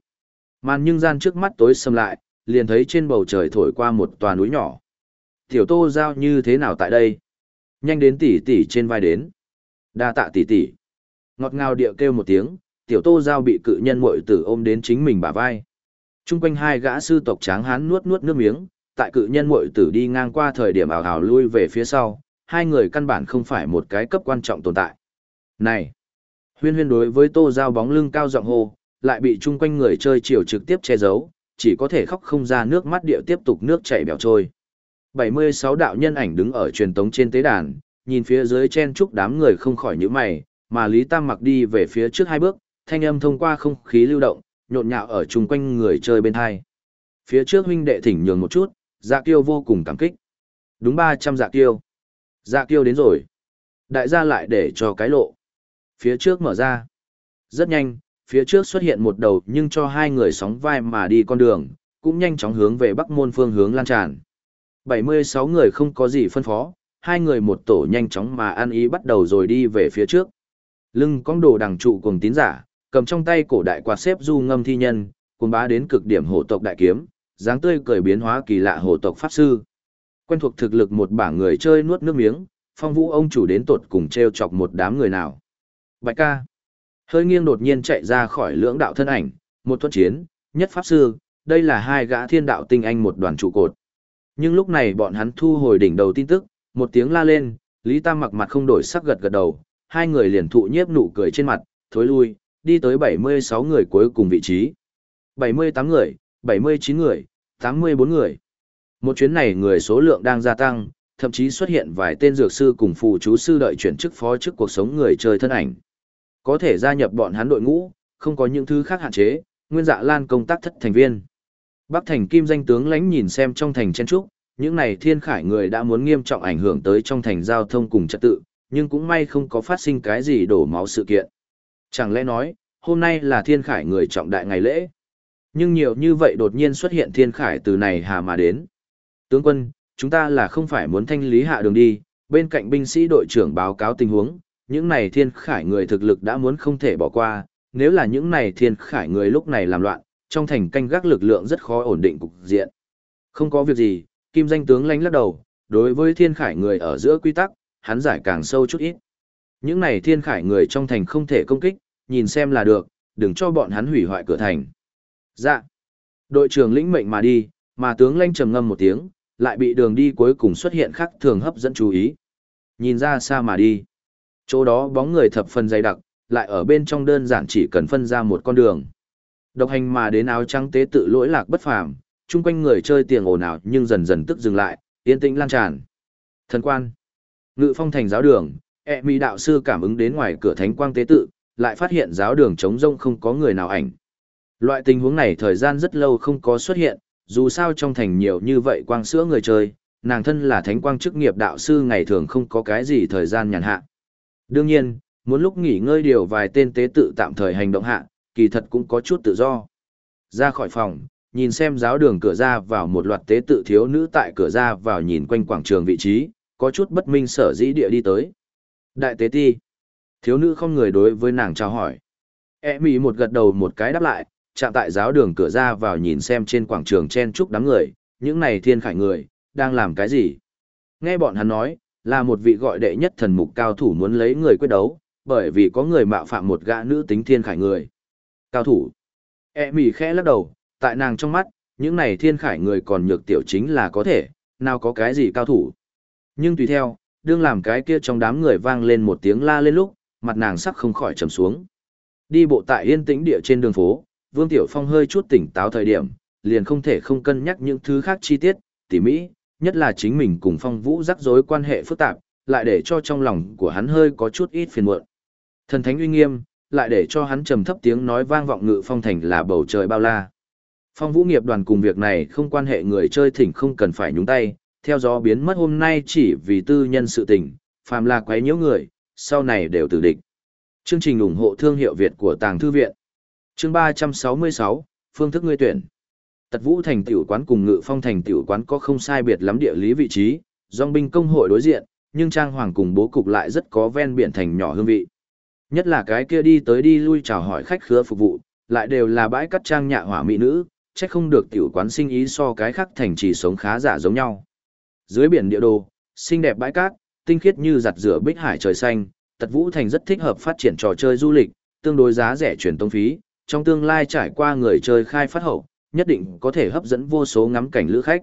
S1: Màn nhưng gian trước mắt tối sầm lại, liền thấy trên bầu trời thổi qua một tòa núi nhỏ. Tiểu Tô Giao như thế nào tại đây? Nhanh đến tỷ tỷ trên vai đến. Đa tạ tỷ tỷ. Ngọt ngào địa kêu một tiếng, tiểu Tô Giao bị cự nhân mội tử ôm đến chính mình bả vai. Trung quanh hai gã sư tộc tráng hán nuốt nuốt nước miếng, tại cự nhân muội tử đi ngang qua thời điểm ảo ảo lui về phía sau, hai người căn bản không phải một cái cấp quan trọng tồn tại. Này! Huyên huyên đối với tô giao bóng lưng cao giọng hô, lại bị chung quanh người chơi chiều trực tiếp che giấu, chỉ có thể khóc không ra nước mắt địa tiếp tục nước chảy bèo trôi. 76 đạo nhân ảnh đứng ở truyền tống trên tế đàn, nhìn phía dưới chen chúc đám người không khỏi nhíu mày, mà Lý Tam mặc đi về phía trước hai bước, thanh âm thông qua không khí lưu động, nhộn nhạo ở chung quanh người chơi bên hai. Phía trước huynh đệ thỉnh nhường một chút, dạ kiêu vô cùng cảm kích. Đúng 300 dạ kiêu. Dạ kiêu đến rồi. Đại gia lại để cho cái lộ. Phía trước mở ra. Rất nhanh, phía trước xuất hiện một đầu nhưng cho hai người sóng vai mà đi con đường, cũng nhanh chóng hướng về bắc môn phương hướng lan tràn. 76 người không có gì phân phó, hai người một tổ nhanh chóng mà ăn ý bắt đầu rồi đi về phía trước. Lưng cong đồ đằng trụ cùng tín giả, cầm trong tay cổ đại quạt xếp du ngâm thi nhân, cùng bá đến cực điểm hổ tộc đại kiếm, dáng tươi cười biến hóa kỳ lạ hổ tộc pháp sư. Quen thuộc thực lực một bảng người chơi nuốt nước miếng, phong vũ ông chủ đến tột cùng treo chọc một đám người nào. Bạch ca. Hơi nghiêng đột nhiên chạy ra khỏi lưỡng đạo thân ảnh, một thuận chiến, nhất pháp sư, đây là hai gã thiên đạo tinh anh một đoàn trụ cột. Nhưng lúc này bọn hắn thu hồi đỉnh đầu tin tức, một tiếng la lên, Lý Tam mặc mặt không đổi sắc gật gật đầu, hai người liền thụ nhiếp nụ cười trên mặt, thối lui, đi tới 76 người cuối cùng vị trí. 78 người, 79 người, 84 người. Một chuyến này người số lượng đang gia tăng, thậm chí xuất hiện vài tên dược sư cùng phù chú sư đợi chuyển chức phó chức cuộc sống người chơi thân ảnh. Có thể gia nhập bọn hắn đội ngũ, không có những thứ khác hạn chế, nguyên dạ lan công tác thất thành viên. Bắc thành kim danh tướng lãnh nhìn xem trong thành chen trúc, những này thiên khải người đã muốn nghiêm trọng ảnh hưởng tới trong thành giao thông cùng trật tự, nhưng cũng may không có phát sinh cái gì đổ máu sự kiện. Chẳng lẽ nói, hôm nay là thiên khải người trọng đại ngày lễ. Nhưng nhiều như vậy đột nhiên xuất hiện thiên khải từ này hà mà đến. Tướng quân, chúng ta là không phải muốn thanh lý hạ đường đi, bên cạnh binh sĩ đội trưởng báo cáo tình huống, những này thiên khải người thực lực đã muốn không thể bỏ qua, nếu là những này thiên khải người lúc này làm loạn, trong thành canh gác lực lượng rất khó ổn định cục diện. Không có việc gì, kim danh tướng lánh lắc đầu, đối với thiên khải người ở giữa quy tắc, hắn giải càng sâu chút ít. Những này thiên khải người trong thành không thể công kích, nhìn xem là được, đừng cho bọn hắn hủy hoại cửa thành. Dạ. Đội trưởng lĩnh mệnh mà đi, mà tướng lanh trầm ngâm một tiếng, lại bị đường đi cuối cùng xuất hiện khác thường hấp dẫn chú ý. Nhìn ra xa mà đi. Chỗ đó bóng người thập phần dày đặc, lại ở bên trong đơn giản chỉ cần phân ra một con đường. Độc hành mà đến áo trắng tế tự lỗi lạc bất phàm, chung quanh người chơi tiền ồn ào nhưng dần dần tức dừng lại, yên tĩnh lan tràn. Thần quan. Ngự phong thành giáo đường, E ẹ mỹ đạo sư cảm ứng đến ngoài cửa thánh quang tế tự, lại phát hiện giáo đường trống rông không có người nào ảnh. Loại tình huống này thời gian rất lâu không có xuất hiện, dù sao trong thành nhiều như vậy quang sữa người chơi, nàng thân là thánh quang chức nghiệp đạo sư ngày thường không có cái gì thời gian nhàn hạ. Đương nhiên, muốn lúc nghỉ ngơi điều vài tên tế tự tạm thời hành động hạ, kỳ thật cũng có chút tự do. Ra khỏi phòng, nhìn xem giáo đường cửa ra vào một loạt tế tự thiếu nữ tại cửa ra vào nhìn quanh quảng trường vị trí, có chút bất minh sở dĩ địa đi tới. Đại tế ti. Thiếu nữ không người đối với nàng chào hỏi. E mỹ một gật đầu một cái đáp lại, chạm tại giáo đường cửa ra vào nhìn xem trên quảng trường chen chúc đám người, những này thiên khải người, đang làm cái gì? Nghe bọn hắn nói, là một vị gọi đệ nhất thần mục cao thủ muốn lấy người quyết đấu, bởi vì có người mạo phạm một gã nữ tính thiên khải người. Cao thủ. E mỹ khẽ lắc đầu, tại nàng trong mắt, những này thiên khải người còn nhược tiểu chính là có thể, nào có cái gì cao thủ. Nhưng tùy theo, đương làm cái kia trong đám người vang lên một tiếng la lên lúc, mặt nàng sắc không khỏi trầm xuống. Đi bộ tại yên tĩnh địa trên đường phố, Vương Tiểu Phong hơi chút tỉnh táo thời điểm, liền không thể không cân nhắc những thứ khác chi tiết, tỉ mỹ, nhất là chính mình cùng Phong Vũ rắc rối quan hệ phức tạp, lại để cho trong lòng của hắn hơi có chút ít phiền muộn. Thần thánh uy nghiêm, lại để cho hắn trầm thấp tiếng nói vang vọng ngự phong thành là bầu trời bao la. Phong Vũ nghiệp đoàn cùng việc này không quan hệ người chơi thỉnh không cần phải nhúng tay, theo gió biến mất hôm nay chỉ vì tư nhân sự tình, phàm là quấy nhiễu người, sau này đều tử địch. Chương trình ủng hộ thương hiệu Việt của Tàng Thư Viện. Chương ba trăm sáu mươi sáu phương thức ngươi tuyển. Tật vũ thành tiểu quán cùng ngự phong thành tiểu quán có không sai biệt lắm địa lý vị trí dòng binh công hội đối diện nhưng trang hoàng cùng bố cục lại rất có ven biển thành nhỏ hương vị. Nhất là cái kia đi tới đi lui chào hỏi khách khứa phục vụ lại đều là bãi cắt trang nhạ hỏa mỹ nữ trách không được tiểu quán sinh ý so cái khác thành chỉ sống khá giả giống nhau dưới biển địa đồ xinh đẹp bãi cát tinh khiết như giặt rửa bích hải trời xanh tật vũ thành rất thích hợp phát triển trò chơi du lịch tương đối giá rẻ truyền tông phí trong tương lai trải qua người chơi khai phát hậu, nhất định có thể hấp dẫn vô số ngắm cảnh lữ khách.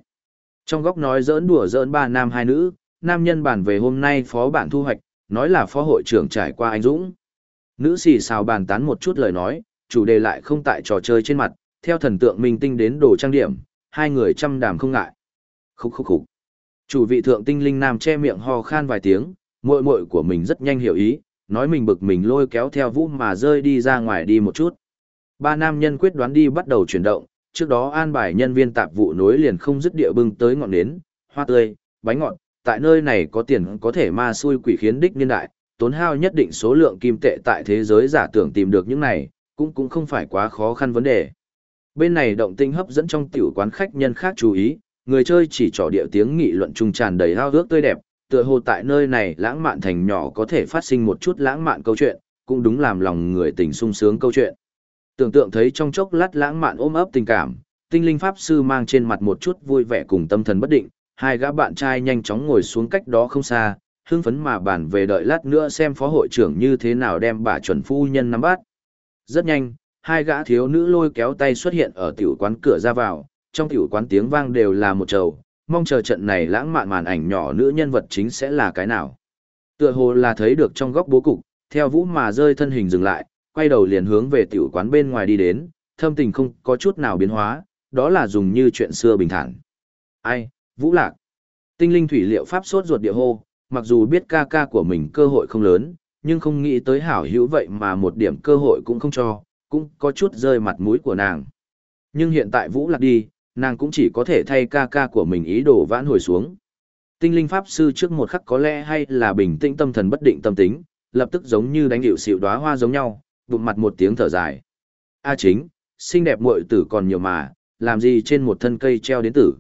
S1: Trong góc nói giỡn đùa giỡn ba nam hai nữ, nam nhân bàn về hôm nay phó bản thu hoạch, nói là phó hội trưởng trải qua anh Dũng. Nữ xì xào bàn tán một chút lời nói, chủ đề lại không tại trò chơi trên mặt, theo thần tượng minh tinh đến đồ trang điểm, hai người chăm đàm không ngại. Khúc khúc khúc. Chủ vị thượng tinh linh nam che miệng ho khan vài tiếng, muội muội của mình rất nhanh hiểu ý, nói mình bực mình lôi kéo theo vũ mà rơi đi ra ngoài đi một chút. Ba nam nhân quyết đoán đi bắt đầu chuyển động, trước đó an bài nhân viên tạp vụ nối liền không dứt địa bưng tới ngọn nến, hoa tươi, bánh ngọt, tại nơi này có tiền có thể ma xui quỷ khiến đích niên đại, tốn hao nhất định số lượng kim tệ tại thế giới giả tưởng tìm được những này, cũng cũng không phải quá khó khăn vấn đề. Bên này động tinh hấp dẫn trong tiểu quán khách nhân khác chú ý, người chơi chỉ trò địa tiếng nghị luận trung tràn đầy hao ước tươi đẹp, tựa hồ tại nơi này lãng mạn thành nhỏ có thể phát sinh một chút lãng mạn câu chuyện, cũng đúng làm lòng người tình sung sướng câu chuyện. Tưởng tượng thấy trong chốc lát lãng mạn ôm ấp tình cảm, tinh linh pháp sư mang trên mặt một chút vui vẻ cùng tâm thần bất định, hai gã bạn trai nhanh chóng ngồi xuống cách đó không xa, hưng phấn mà bàn về đợi lát nữa xem phó hội trưởng như thế nào đem bà chuẩn phu nhân nắm bắt, Rất nhanh, hai gã thiếu nữ lôi kéo tay xuất hiện ở tiểu quán cửa ra vào, trong tiểu quán tiếng vang đều là một trầu, mong chờ trận này lãng mạn màn ảnh nhỏ nữ nhân vật chính sẽ là cái nào. Tựa hồ là thấy được trong góc bố cục, theo vũ mà rơi thân hình dừng lại, quay đầu liền hướng về tiểu quán bên ngoài đi đến, thâm tình không có chút nào biến hóa, đó là dùng như chuyện xưa bình thản. Ai, vũ lạc. Tinh linh thủy liệu pháp sốt ruột địa hô, mặc dù biết ca ca của mình cơ hội không lớn, nhưng không nghĩ tới hảo hữu vậy mà một điểm cơ hội cũng không cho, cũng có chút rơi mặt mũi của nàng. Nhưng hiện tại Vũ Lạc đi, nàng cũng chỉ có thể thay ca ca của mình ý đồ vãn hồi xuống. Tinh linh pháp sư trước một khắc có lẽ hay là bình tĩnh tâm thần bất định tâm tính, lập tức giống như đánh hiệu xịu đóa hoa giống nhau, bụng mặt một tiếng thở dài. A chính, xinh đẹp muội tử còn nhiều mà, làm gì trên một thân cây treo đến tử.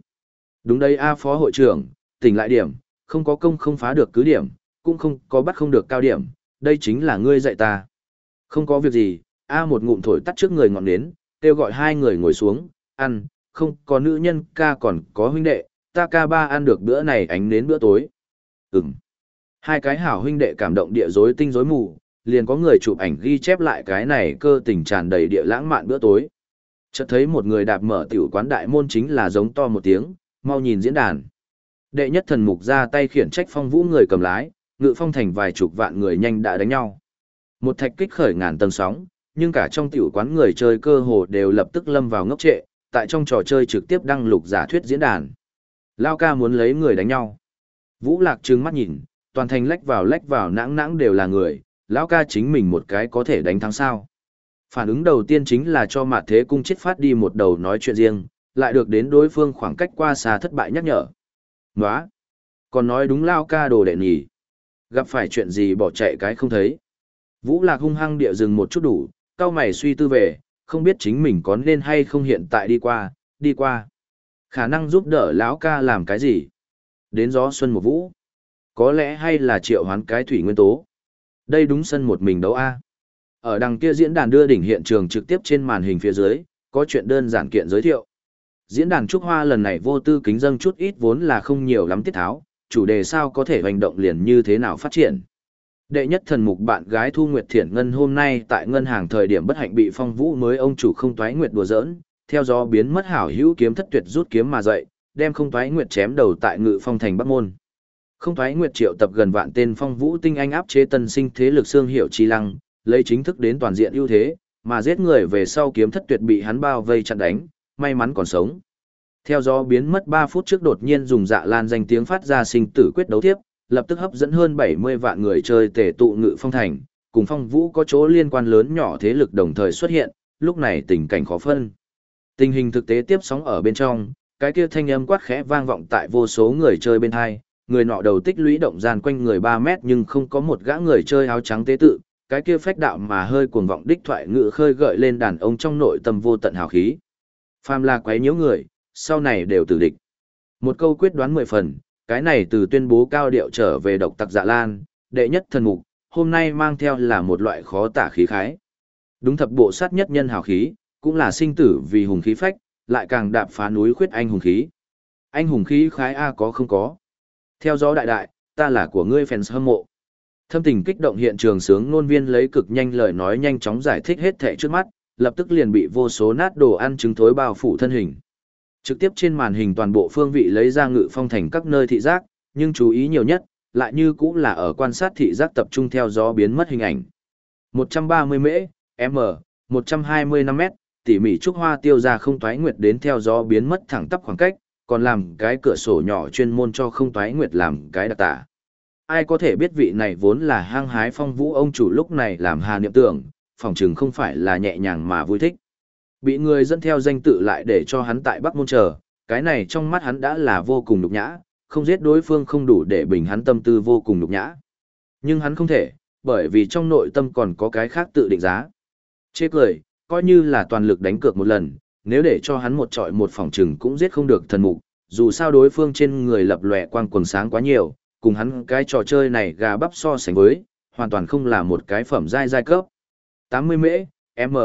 S1: Đúng đây A phó hội trưởng, tỉnh lại điểm, không có công không phá được cứ điểm, cũng không có bắt không được cao điểm, đây chính là ngươi dạy ta. Không có việc gì, A một ngụm thổi tắt trước người ngọn nến, kêu gọi hai người ngồi xuống, ăn, không có nữ nhân ca còn có huynh đệ, ta ca ba ăn được bữa này ánh nến bữa tối. Ừm. Hai cái hảo huynh đệ cảm động địa rối tinh rối mù, liền có người chụp ảnh ghi chép lại cái này cơ tình tràn đầy địa lãng mạn bữa tối. Chợt thấy một người đạp mở tiểu quán đại môn chính là giống to một tiếng, mau nhìn diễn đàn. Đệ nhất thần mục ra tay khiển trách phong vũ người cầm lái, ngự phong thành vài chục vạn người nhanh đã đánh nhau. Một thạch kích khởi ngàn tầng sóng, nhưng cả trong tiểu quán người chơi cơ hồ đều lập tức lâm vào ngốc trệ, tại trong trò chơi trực tiếp đăng lục giả thuyết diễn đàn. Lao ca muốn lấy người đánh nhau. Vũ Lạc trừng mắt nhìn, toàn thành lách vào lách vào nãng nãng đều là người, lão ca chính mình một cái có thể đánh thắng sao. Phản ứng đầu tiên chính là cho mặt thế cung chết phát đi một đầu nói chuyện riêng, lại được đến đối phương khoảng cách qua xa thất bại nhắc nhở. Nóa! Còn nói đúng lao ca đồ đệ nhỉ. Gặp phải chuyện gì bỏ chạy cái không thấy. Vũ Lạc hung hăng địa dừng một chút đủ, cao mày suy tư về, không biết chính mình có nên hay không hiện tại đi qua, đi qua. Khả năng giúp đỡ lão ca làm cái gì? Đến gió xuân một vũ. Có lẽ hay là triệu hoán cái thủy nguyên tố. Đây đúng sân một mình đấu A. Ở đằng kia diễn đàn đưa đỉnh hiện trường trực tiếp trên màn hình phía dưới, có chuyện đơn giản kiện giới thiệu. Diễn đàn Trúc Hoa lần này vô tư kính dâng chút ít vốn là không nhiều lắm tiết tháo, chủ đề sao có thể hành động liền như thế nào phát triển. Đệ nhất thần mục bạn gái Thu Nguyệt Thiển Ngân hôm nay tại ngân hàng thời điểm bất hạnh bị phong vũ mới ông chủ không toái nguyệt đùa giỡn, theo gió biến mất hảo hữu kiếm thất tuyệt rút kiếm mà dậy, đem không toái nguyệt chém đầu tại ngự phong thành Bắc Môn. Không toái nguyệt triệu tập gần vạn tên phong vũ tinh anh áp chế tân sinh thế lực xương hiệu chi lăng, lấy chính thức đến toàn diện ưu thế, mà giết người về sau kiếm thất tuyệt bị hắn bao vây chặn đánh, may mắn còn sống. Theo gió biến mất 3 phút trước đột nhiên dùng dạ lan danh tiếng phát ra sinh tử quyết đấu tiếp, lập tức hấp dẫn hơn 70 vạn người chơi tề tụ ngự phong thành, cùng phong vũ có chỗ liên quan lớn nhỏ thế lực đồng thời xuất hiện, lúc này tình cảnh khó phân. Tình hình thực tế tiếp sóng ở bên trong, cái kia thanh âm quát khẽ vang vọng tại vô số người chơi bên hai, người nọ đầu tích lũy động gian quanh người 3 mét nhưng không có một gã người chơi áo trắng tế tự, cái kia phách đạo mà hơi cuồng vọng đích thoại ngự khơi gợi lên đàn ông trong nội tâm vô tận hào khí. Phàm là quấy nhiễu người, sau này đều tử địch. Một câu quyết đoán mười phần, cái này từ tuyên bố cao điệu trở về độc tặc dạ lan, đệ nhất thần mục, hôm nay mang theo là một loại khó tả khí khái. Đúng thập bộ sát nhất nhân hào khí, cũng là sinh tử vì hùng khí phách, lại càng đạp phá núi khuyết anh hùng khí. Anh hùng khí khái A có không có. Theo gió đại đại, ta là của ngươi fans hâm mộ. Thâm tình kích động hiện trường sướng nôn viên lấy cực nhanh lời nói nhanh chóng giải thích hết thẻ trước mắt, lập tức liền bị vô số nát đồ ăn trứng thối bao phủ thân hình. Trực tiếp trên màn hình toàn bộ phương vị lấy ra ngự phong thành các nơi thị giác, nhưng chú ý nhiều nhất, lại như cũng là ở quan sát thị giác tập trung theo gió biến mất hình ảnh. 130 mễ, m, 125 m, tỉ mỉ trúc hoa tiêu ra không toái nguyệt đến theo gió biến mất thẳng tắp khoảng cách, còn làm cái cửa sổ nhỏ chuyên môn cho không toái nguyệt làm cái đặc tả. Ai có thể biết vị này vốn là hang hái phong vũ ông chủ lúc này làm hà niệm tưởng, phòng chừng không phải là nhẹ nhàng mà vui thích. Bị người dẫn theo danh tự lại để cho hắn tại Bắc Môn chờ, cái này trong mắt hắn đã là vô cùng nhục nhã, không giết đối phương không đủ để bình hắn tâm tư vô cùng nhục nhã. Nhưng hắn không thể, bởi vì trong nội tâm còn có cái khác tự định giá. Chê cười, coi như là toàn lực đánh cược một lần, nếu để cho hắn một trọi một phòng trừng cũng giết không được thần mục, dù sao đối phương trên người lập lòe quang quần sáng quá nhiều, cùng hắn cái trò chơi này gà bắp so sánh với, hoàn toàn không là một cái phẩm giai giai cấp. 80 mễ, M,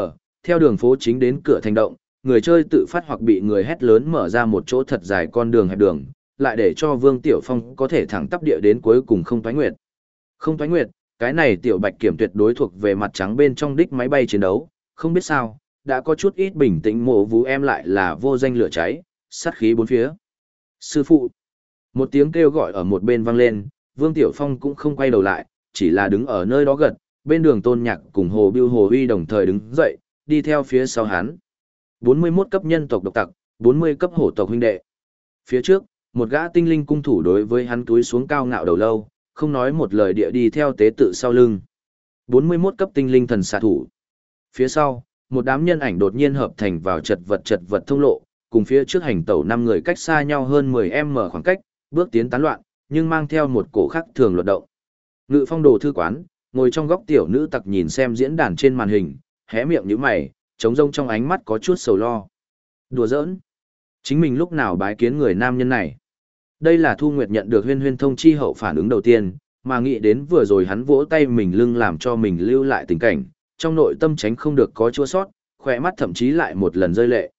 S1: theo đường phố chính đến cửa thành động, người chơi tự phát hoặc bị người hét lớn mở ra một chỗ thật dài con đường hẹp đường, lại để cho Vương Tiểu Phong có thể thẳng tắp địa đến cuối cùng không thoái nguyệt. Không thoái nguyệt, cái này Tiểu Bạch Kiểm tuyệt đối thuộc về mặt trắng bên trong đích máy bay chiến đấu, không biết sao, đã có chút ít bình tĩnh mộ vũ em lại là vô danh lửa cháy, sát khí bốn phía. Sư phụ! Một tiếng kêu gọi ở một bên vang lên, Vương Tiểu Phong cũng không quay đầu lại, chỉ là đứng ở nơi đó gật, bên đường tôn nhạc cùng Hồ Biêu Hồ Huy đồng thời đứng dậy, đi theo phía sau hắn. 41 cấp nhân tộc độc tặc, 40 cấp hổ tộc huynh đệ. Phía trước, một gã tinh linh cung thủ đối với hắn túi xuống cao ngạo đầu lâu, không nói một lời địa đi theo tế tự sau lưng. 41 cấp tinh linh thần xạ thủ. Phía sau, một đám nhân ảnh đột nhiên hợp thành vào chật vật chật vật thông lộ, cùng phía trước hành tẩu năm người cách xa nhau hơn 10m khoảng cách, bước tiến tán loạn, nhưng mang theo một cổ khắc thường luật động. Ngự phong đồ thư quán, ngồi trong góc tiểu nữ tặc nhìn xem diễn đàn trên màn hình, hé miệng như mày, trống rông trong ánh mắt có chút sầu lo. Đùa giỡn. Chính mình lúc nào bái kiến người nam nhân này. Đây là Thu Nguyệt nhận được huyên huyên thông chi hậu phản ứng đầu tiên, mà nghĩ đến vừa rồi hắn vỗ tay mình lưng làm cho mình lưu lại tình cảnh, trong nội tâm tránh không được có chua sót, khỏe mắt thậm chí lại một lần rơi lệ.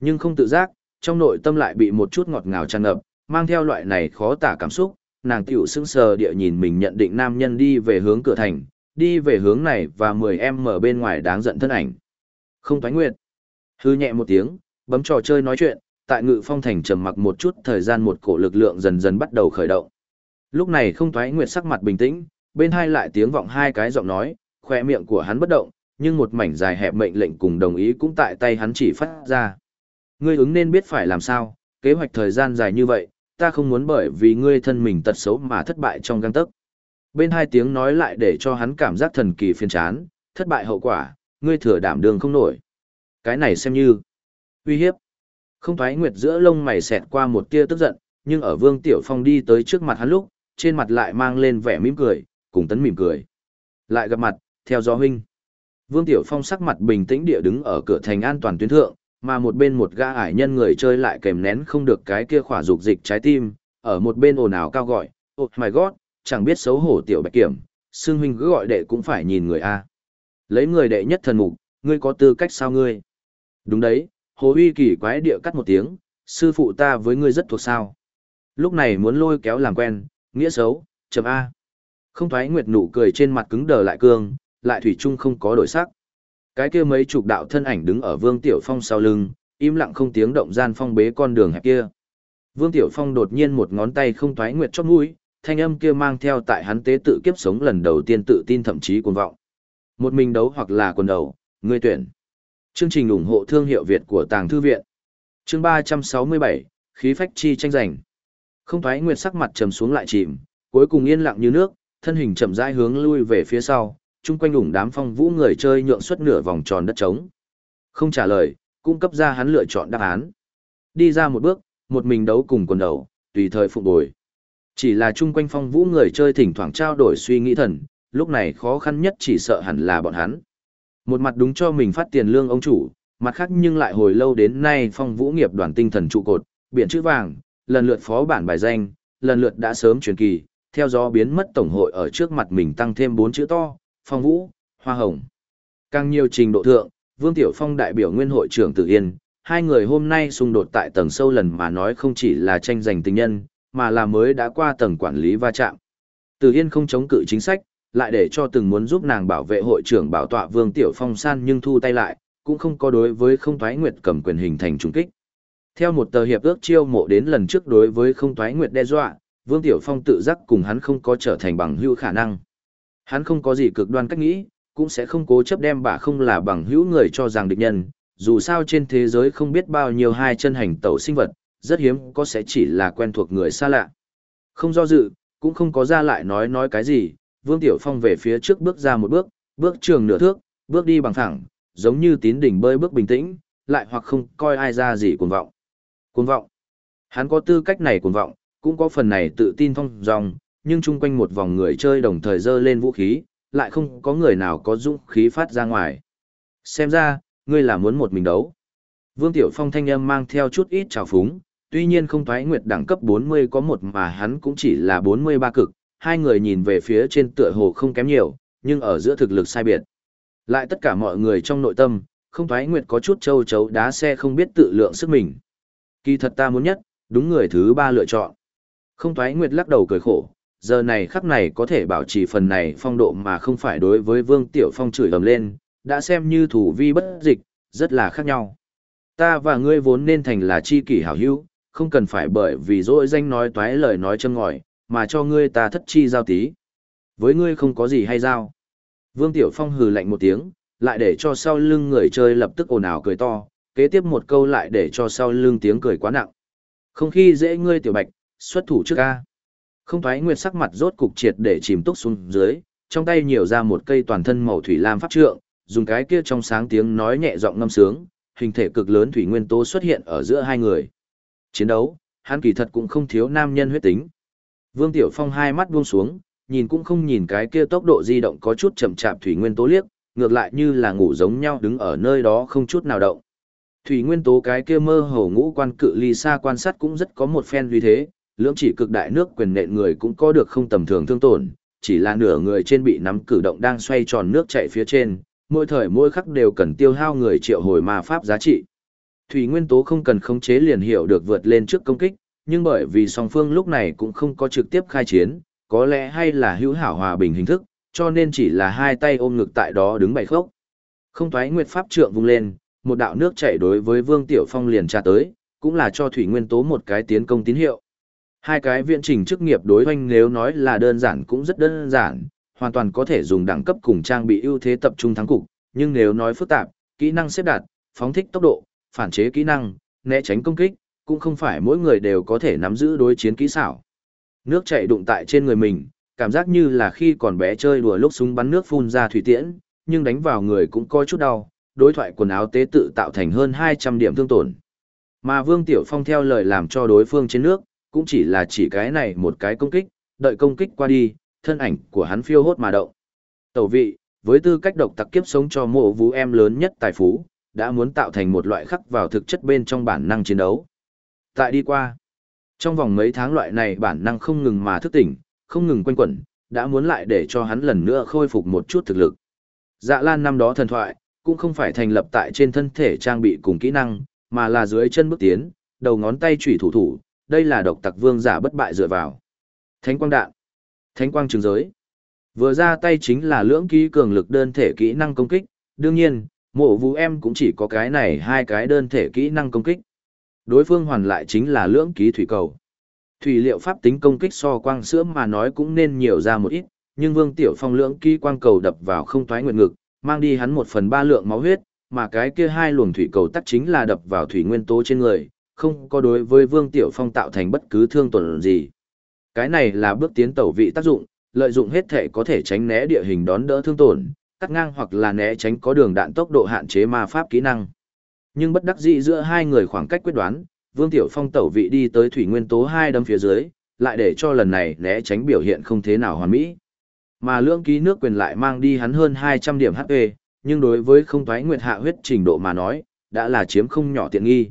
S1: Nhưng không tự giác, trong nội tâm lại bị một chút ngọt ngào tràn ngập, mang theo loại này khó tả cảm xúc, nàng tiểu sững sờ địa nhìn mình nhận định nam nhân đi về hướng cửa thành, đi về hướng này và 10 em mở bên ngoài đáng giận thân ảnh. Không thoái nguyệt. Hư nhẹ một tiếng, bấm trò chơi nói chuyện, tại ngự phong thành trầm mặc một chút thời gian một cổ lực lượng dần dần bắt đầu khởi động. Lúc này không thoái nguyệt sắc mặt bình tĩnh, bên hai lại tiếng vọng hai cái giọng nói, khoe miệng của hắn bất động, nhưng một mảnh dài hẹp mệnh lệnh cùng đồng ý cũng tại tay hắn chỉ phát ra. Ngươi ứng nên biết phải làm sao, kế hoạch thời gian dài như vậy, ta không muốn bởi vì ngươi thân mình tật xấu mà thất bại trong găng tấc. Bên hai tiếng nói lại để cho hắn cảm giác thần kỳ phiền chán, thất bại hậu quả, ngươi thừa đảm đường không nổi. Cái này xem như uy hiếp. Không thoái nguyệt giữa lông mày xẹt qua một tia tức giận, nhưng ở Vương Tiểu Phong đi tới trước mặt hắn lúc, trên mặt lại mang lên vẻ mỉm cười, cùng tấn mỉm cười. Lại gặp mặt, theo gió huynh. Vương Tiểu Phong sắc mặt bình tĩnh địa đứng ở cửa thành an toàn tuyến thượng, mà một bên một gã ải nhân người chơi lại kèm nén không được cái kia khỏa dục dịch trái tim, ở một bên ồn ào cao gọi, oh my god, chẳng biết xấu hổ tiểu bạch kiểm, xương huynh cứ gọi đệ cũng phải nhìn người A. Lấy người đệ nhất thần mục, ngươi có tư cách sao ngươi? Đúng đấy, hồ uy kỳ quái địa cắt một tiếng, sư phụ ta với ngươi rất thuộc sao. Lúc này muốn lôi kéo làm quen, nghĩa xấu, chấm A. Không thoái nguyệt nụ cười trên mặt cứng đờ lại cương, lại thủy chung không có đổi sắc. Cái kia mấy chục đạo thân ảnh đứng ở Vương Tiểu Phong sau lưng, im lặng không tiếng động gian phong bế con đường hẹp kia. Vương Tiểu Phong đột nhiên một ngón tay không thoái nguyệt chót mũi, thanh âm kia mang theo tại hắn tế tự kiếp sống lần đầu tiên tự tin thậm chí cuồng vọng. Một mình đấu hoặc là quần đầu, người tuyển. Chương trình ủng hộ thương hiệu Việt của Tàng Thư Viện. Chương 367, khí phách chi tranh giành. Không thoái nguyệt sắc mặt trầm xuống lại chìm, cuối cùng yên lặng như nước, thân hình chậm rãi hướng lui về phía sau, chung quanh ủng đám phong vũ người chơi nhượng xuất nửa vòng tròn đất trống. Không trả lời, cung cấp ra hắn lựa chọn đáp án. Đi ra một bước, một mình đấu cùng quần đầu, tùy thời phục bồi. Chỉ là chung quanh phong vũ người chơi thỉnh thoảng trao đổi suy nghĩ thần, lúc này khó khăn nhất chỉ sợ hẳn là bọn hắn. Một mặt đúng cho mình phát tiền lương ông chủ, mặt khác nhưng lại hồi lâu đến nay phong vũ nghiệp đoàn tinh thần trụ cột, biển chữ vàng, lần lượt phó bản bài danh, lần lượt đã sớm truyền kỳ, theo gió biến mất tổng hội ở trước mặt mình tăng thêm bốn chữ to, phong vũ, hoa hồng. Càng nhiều trình độ thượng, Vương Tiểu Phong đại biểu nguyên hội trưởng Tử Yên, hai người hôm nay xung đột tại tầng sâu lần mà nói không chỉ là tranh giành tình nhân, mà là mới đã qua tầng quản lý va chạm. Từ Yên không chống cự chính sách, lại để cho từng muốn giúp nàng bảo vệ hội trưởng bảo tọa Vương Tiểu Phong san nhưng thu tay lại, cũng không có đối với không thoái nguyệt cầm quyền hình thành trùng kích. Theo một tờ hiệp ước chiêu mộ đến lần trước đối với không thoái nguyệt đe dọa, Vương Tiểu Phong tự giác cùng hắn không có trở thành bằng hữu khả năng. Hắn không có gì cực đoan cách nghĩ, cũng sẽ không cố chấp đem bà không là bằng hữu người cho rằng địch nhân, dù sao trên thế giới không biết bao nhiêu hai chân hành tẩu sinh vật, rất hiếm có sẽ chỉ là quen thuộc người xa lạ. Không do dự, cũng không có ra lại nói nói cái gì, Vương Tiểu Phong về phía trước bước ra một bước, bước trường nửa thước, bước đi bằng thẳng, giống như tín đỉnh bơi bước bình tĩnh, lại hoặc không coi ai ra gì cuồng vọng. Cuồng vọng. Hắn có tư cách này cuồng vọng, cũng có phần này tự tin phong dòng, nhưng chung quanh một vòng người chơi đồng thời dơ lên vũ khí, lại không có người nào có dũng khí phát ra ngoài. Xem ra, ngươi là muốn một mình đấu. Vương Tiểu Phong thanh âm mang theo chút ít trào phúng, tuy nhiên không thoái nguyệt đẳng cấp 40 có một mà hắn cũng chỉ là 43 cực, hai người nhìn về phía trên tựa hồ không kém nhiều, nhưng ở giữa thực lực sai biệt. Lại tất cả mọi người trong nội tâm, không thoái nguyệt có chút châu chấu đá xe không biết tự lượng sức mình. Kỳ thật ta muốn nhất, đúng người thứ ba lựa chọn. Không thoái nguyệt lắc đầu cười khổ, giờ này khắc này có thể bảo trì phần này phong độ mà không phải đối với Vương Tiểu Phong chửi ầm lên, đã xem như thủ vi bất dịch, rất là khác nhau. Ta và ngươi vốn nên thành là chi kỷ hảo hữu, không cần phải bởi vì dỗi danh nói toái lời nói châm ngòi, mà cho ngươi ta thất chi giao tí. Với ngươi không có gì hay giao. Vương Tiểu Phong hừ lạnh một tiếng, lại để cho sau lưng người chơi lập tức ồn ào cười to, kế tiếp một câu lại để cho sau lưng tiếng cười quá nặng. Không khi dễ ngươi Tiểu Bạch, xuất thủ trước ca. Không thoái nguyệt sắc mặt rốt cục triệt để chìm túc xuống dưới, trong tay nhiều ra một cây toàn thân màu thủy lam pháp trượng, dùng cái kia trong sáng tiếng nói nhẹ giọng ngâm sướng, hình thể cực lớn thủy nguyên tố xuất hiện ở giữa hai người. Chiến đấu, hắn kỳ thật cũng không thiếu nam nhân huyết tính. Vương Tiểu Phong hai mắt buông xuống, nhìn cũng không nhìn cái kia tốc độ di động có chút chậm chạp thủy nguyên tố liếc, ngược lại như là ngủ giống nhau đứng ở nơi đó không chút nào động. Thủy nguyên tố cái kia mơ hồ ngũ quan cự ly xa quan sát cũng rất có một phen vì thế, lưỡng chỉ cực đại nước quyền nện người cũng có được không tầm thường thương tổn, chỉ là nửa người trên bị nắm cử động đang xoay tròn nước chảy phía trên, mỗi thời mỗi khắc đều cần tiêu hao người triệu hồi ma pháp giá trị. Thủy nguyên tố không cần khống chế liền hiểu được vượt lên trước công kích, nhưng bởi vì song phương lúc này cũng không có trực tiếp khai chiến, có lẽ hay là hữu hảo hòa bình hình thức, cho nên chỉ là hai tay ôm ngực tại đó đứng bày khốc. Không thoái nguyệt pháp trượng vung lên, một đạo nước chảy đối với Vương Tiểu Phong liền tra tới, cũng là cho thủy nguyên tố một cái tiến công tín hiệu. Hai cái viện trình chức nghiệp đối hoanh nếu nói là đơn giản cũng rất đơn giản, hoàn toàn có thể dùng đẳng cấp cùng trang bị ưu thế tập trung thắng cục, nhưng nếu nói phức tạp, kỹ năng xếp đặt, phóng thích tốc độ, phản chế kỹ năng, né tránh công kích, cũng không phải mỗi người đều có thể nắm giữ đối chiến kỹ xảo. Nước chảy đụng tại trên người mình, cảm giác như là khi còn bé chơi đùa lúc súng bắn nước phun ra thủy tiễn, nhưng đánh vào người cũng có chút đau, đối thoại quần áo tế tự tạo thành hơn 200 điểm thương tổn. Mà Vương Tiểu Phong theo lời làm cho đối phương trên nước, cũng chỉ là chỉ cái này một cái công kích, đợi công kích qua đi, thân ảnh của hắn phiêu hốt mà động. Tẩu vị, với tư cách độc tặc kiếp sống cho mộ vũ em lớn nhất tài phú, đã muốn tạo thành một loại khắc vào thực chất bên trong bản năng chiến đấu. Tại đi qua, trong vòng mấy tháng loại này bản năng không ngừng mà thức tỉnh, không ngừng quanh quẩn, đã muốn lại để cho hắn lần nữa khôi phục một chút thực lực. Dạ Lan năm đó thần thoại, cũng không phải thành lập tại trên thân thể trang bị cùng kỹ năng, mà là dưới chân bước tiến, đầu ngón tay chủy thủ thủ, đây là độc tặc vương giả bất bại dựa vào. Thánh quang đạn, thánh quang trường giới. Vừa ra tay chính là lưỡng ký cường lực đơn thể kỹ năng công kích, đương nhiên, mộ vũ em cũng chỉ có cái này hai cái đơn thể kỹ năng công kích. Đối phương hoàn lại chính là lưỡng ký thủy cầu. Thủy liệu pháp tính công kích so quang sữa mà nói cũng nên nhiều ra một ít, nhưng Vương Tiểu Phong lưỡng ký quang cầu đập vào không thoái nguyện ngực, mang đi hắn một phần ba lượng máu huyết, mà cái kia hai luồng thủy cầu tắc chính là đập vào thủy nguyên tố trên người, không có đối với Vương Tiểu Phong tạo thành bất cứ thương tổn gì. Cái này là bước tiến tẩu vị tác dụng, lợi dụng hết thể có thể tránh né địa hình đón đỡ thương tổn, cắt ngang hoặc là né tránh có đường đạn tốc độ hạn chế ma pháp kỹ năng. Nhưng bất đắc dĩ giữa hai người khoảng cách quyết đoán, Vương Tiểu Phong tẩu vị đi tới thủy nguyên tố hai đấm phía dưới, lại để cho lần này né tránh biểu hiện không thế nào hoàn mỹ. Mà lưỡng ký nước quyền lại mang đi hắn hơn 200 điểm HP, nhưng đối với không thoái nguyệt hạ huyết trình độ mà nói, đã là chiếm không nhỏ tiện nghi.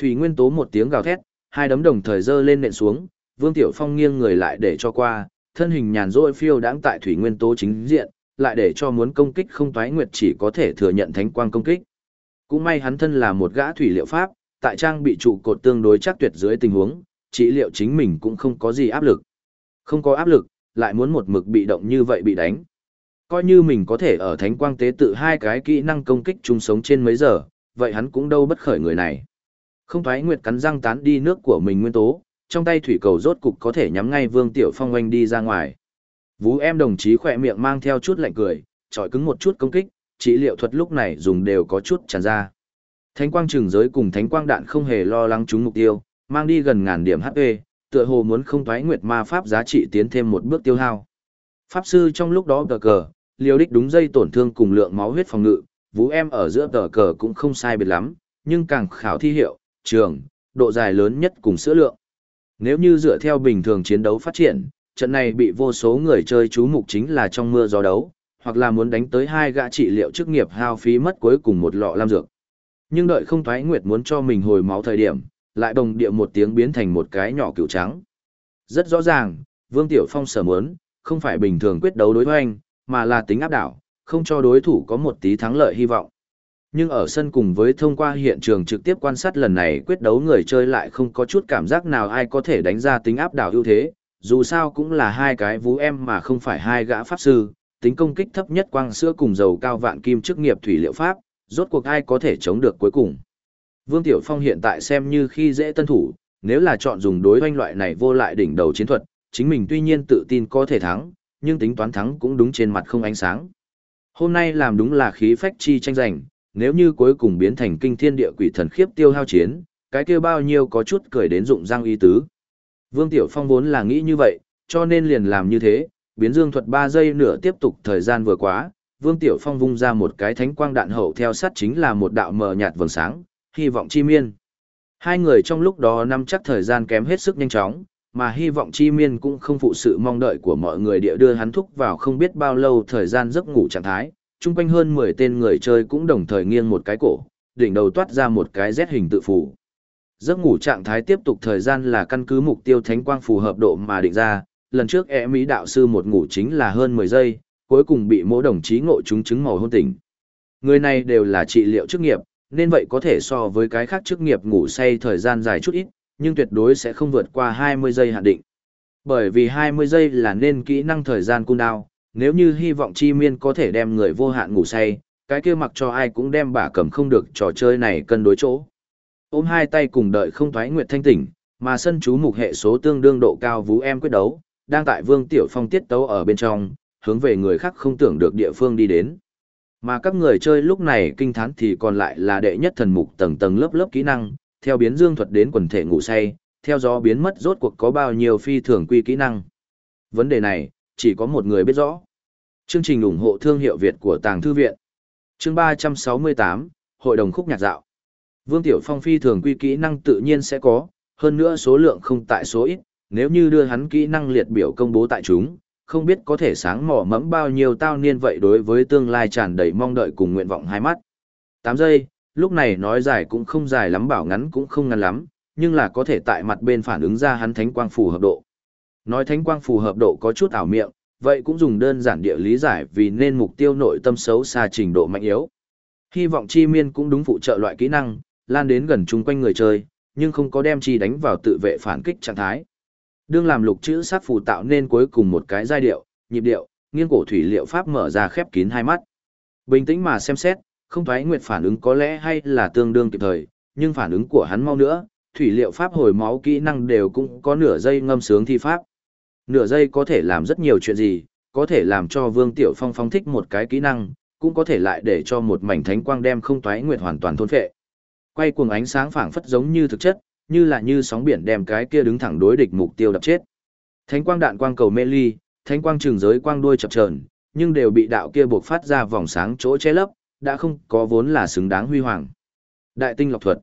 S1: Thủy nguyên tố một tiếng gào thét, hai đấm đồng thời dơ lên nện xuống, Vương Tiểu Phong nghiêng người lại để cho qua, thân hình nhàn rỗi phiêu đãng tại thủy nguyên tố chính diện, lại để cho muốn công kích không toái nguyệt chỉ có thể thừa nhận thánh quang công kích. Cũng may hắn thân là một gã thủy liệu pháp, tại trang bị trụ cột tương đối chắc tuyệt dưới tình huống, chỉ liệu chính mình cũng không có gì áp lực. Không có áp lực, lại muốn một mực bị động như vậy bị đánh. Coi như mình có thể ở thánh quang tế tự hai cái kỹ năng công kích chung sống trên mấy giờ, vậy hắn cũng đâu bất khởi người này. Không thoái nguyệt cắn răng tán đi nước của mình nguyên tố, trong tay thủy cầu rốt cục có thể nhắm ngay Vương Tiểu Phong oanh đi ra ngoài. Vũ em đồng chí khỏe miệng mang theo chút lạnh cười, trọi cứng một chút công kích, chỉ liệu thuật lúc này dùng đều có chút tràn ra. Thánh quang trường giới cùng thánh quang đạn không hề lo lắng trúng mục tiêu, mang đi gần ngàn điểm HP, tựa hồ muốn không thoái nguyệt ma pháp giá trị tiến thêm một bước tiêu hao. Pháp sư trong lúc đó cờ cờ, liều đích đúng dây tổn thương cùng lượng máu huyết phòng ngự, vũ em ở giữa tờ cờ cũng không sai biệt lắm, nhưng càng khảo thi hiệu, trường, độ dài lớn nhất cùng sữa lượng. Nếu như dựa theo bình thường chiến đấu phát triển, trận này bị vô số người chơi chú mục chính là trong mưa gió đấu, hoặc là muốn đánh tới hai gã trị liệu chức nghiệp hao phí mất cuối cùng một lọ lam dược. Nhưng đợi không thoái nguyệt muốn cho mình hồi máu thời điểm, lại đồng địa một tiếng biến thành một cái nhỏ cựu trắng. Rất rõ ràng, Vương Tiểu Phong sở muốn, không phải bình thường quyết đấu đối hoành, mà là tính áp đảo, không cho đối thủ có một tí thắng lợi hy vọng. Nhưng ở sân cùng với thông qua hiện trường trực tiếp quan sát lần này quyết đấu người chơi lại không có chút cảm giác nào ai có thể đánh ra tính áp đảo ưu thế, dù sao cũng là hai cái vú em mà không phải hai gã pháp sư, tính công kích thấp nhất quang sữa cùng dầu cao vạn kim chức nghiệp thủy liệu pháp, rốt cuộc ai có thể chống được cuối cùng. Vương Tiểu Phong hiện tại xem như khi dễ tân thủ, nếu là chọn dùng đối hoanh loại này vô lại đỉnh đầu chiến thuật, chính mình tuy nhiên tự tin có thể thắng, nhưng tính toán thắng cũng đúng trên mặt không ánh sáng. Hôm nay làm đúng là khí phách chi tranh giành, nếu như cuối cùng biến thành kinh thiên địa quỷ thần khiếp tiêu hao chiến, cái kia bao nhiêu có chút cười đến dụng răng y tứ. Vương Tiểu Phong vốn là nghĩ như vậy, cho nên liền làm như thế, biến dương thuật 3 giây nửa tiếp tục thời gian vừa quá, Vương Tiểu Phong vung ra một cái thánh quang đạn hậu theo sát chính là một đạo mờ nhạt vầng sáng, hy vọng chi miên. Hai người trong lúc đó nắm chắc thời gian kém hết sức nhanh chóng, mà hy vọng chi miên cũng không phụ sự mong đợi của mọi người địa đưa hắn thúc vào không biết bao lâu thời gian giấc ngủ trạng thái, chung quanh hơn 10 tên người chơi cũng đồng thời nghiêng một cái cổ, đỉnh đầu toát ra một cái Z hình tự phủ. Giấc ngủ trạng thái tiếp tục thời gian là căn cứ mục tiêu thánh quang phù hợp độ mà định ra, lần trước e mỹ đạo sư một ngủ chính là hơn 10 giây, cuối cùng bị mỗi đồng chí ngộ chúng chứng màu hôn tỉnh. Người này đều là trị liệu chức nghiệp, nên vậy có thể so với cái khác chức nghiệp ngủ say thời gian dài chút ít, nhưng tuyệt đối sẽ không vượt qua 20 giây hạn định. Bởi vì 20 giây là nên kỹ năng thời gian cooldown, nếu như hy vọng chi miên có thể đem người vô hạn ngủ say, cái kia mặc cho ai cũng đem bả cầm không được trò chơi này cân đối chỗ. Ôm hai tay cùng đợi không thoái nguyệt thanh tỉnh, mà sân chú mục hệ số tương đương độ cao vũ em quyết đấu, đang tại Vương Tiểu Phong tiết tấu ở bên trong, hướng về người khác không tưởng được địa phương đi đến. Mà các người chơi lúc này kinh thán thì còn lại là đệ nhất thần mục tầng tầng lớp lớp kỹ năng, theo biến dương thuật đến quần thể ngủ say, theo gió biến mất rốt cuộc có bao nhiêu phi thường quy kỹ năng. Vấn đề này, chỉ có một người biết rõ. Chương trình ủng hộ thương hiệu Việt của Tàng Thư Viện. Chương 368, Hội đồng khúc nhạc dạo. Vương Tiểu Phong phi thường quy kỹ năng tự nhiên sẽ có, hơn nữa số lượng không tại số ít, nếu như đưa hắn kỹ năng liệt biểu công bố tại chúng, không biết có thể sáng mỏ mẫm bao nhiêu tao niên vậy đối với tương lai tràn đầy mong đợi cùng nguyện vọng hai mắt. 8 giây, lúc này nói dài cũng không dài lắm bảo ngắn cũng không ngắn lắm, nhưng là có thể tại mặt bên phản ứng ra hắn thánh quang phù hợp độ. Nói thánh quang phù hợp độ có chút ảo miệng, vậy cũng dùng đơn giản địa lý giải vì nên mục tiêu nội tâm xấu xa trình độ mạnh yếu. Hy vọng chi miên cũng đúng phụ trợ loại kỹ năng, lan đến gần chung quanh người chơi, nhưng không có đem chi đánh vào tự vệ phản kích trạng thái. Đương làm lục chữ sát phù tạo nên cuối cùng một cái giai điệu, nhịp điệu, nghiêng cổ thủy liệu pháp mở ra khép kín hai mắt. Bình tĩnh mà xem xét, không thoái nguyệt phản ứng có lẽ hay là tương đương kịp thời, nhưng phản ứng của hắn mau nữa, thủy liệu pháp hồi máu kỹ năng đều cũng có nửa giây ngâm sướng thi pháp. Nửa giây có thể làm rất nhiều chuyện gì, có thể làm cho Vương Tiểu Phong phong thích một cái kỹ năng, cũng có thể lại để cho một mảnh thánh quang đem không thoái nguyệt hoàn toàn thôn phệ. Quay cuồng ánh sáng phảng phất giống như thực chất, như là như sóng biển đem cái kia đứng thẳng đối địch mục tiêu đập chết. Thánh quang đạn quang cầu mê ly, thánh quang trường giới quang đuôi chập chờn, nhưng đều bị đạo kia buộc phát ra vòng sáng chỗ che lấp, đã không có vốn là xứng đáng huy hoàng. Đại tinh lọc thuật.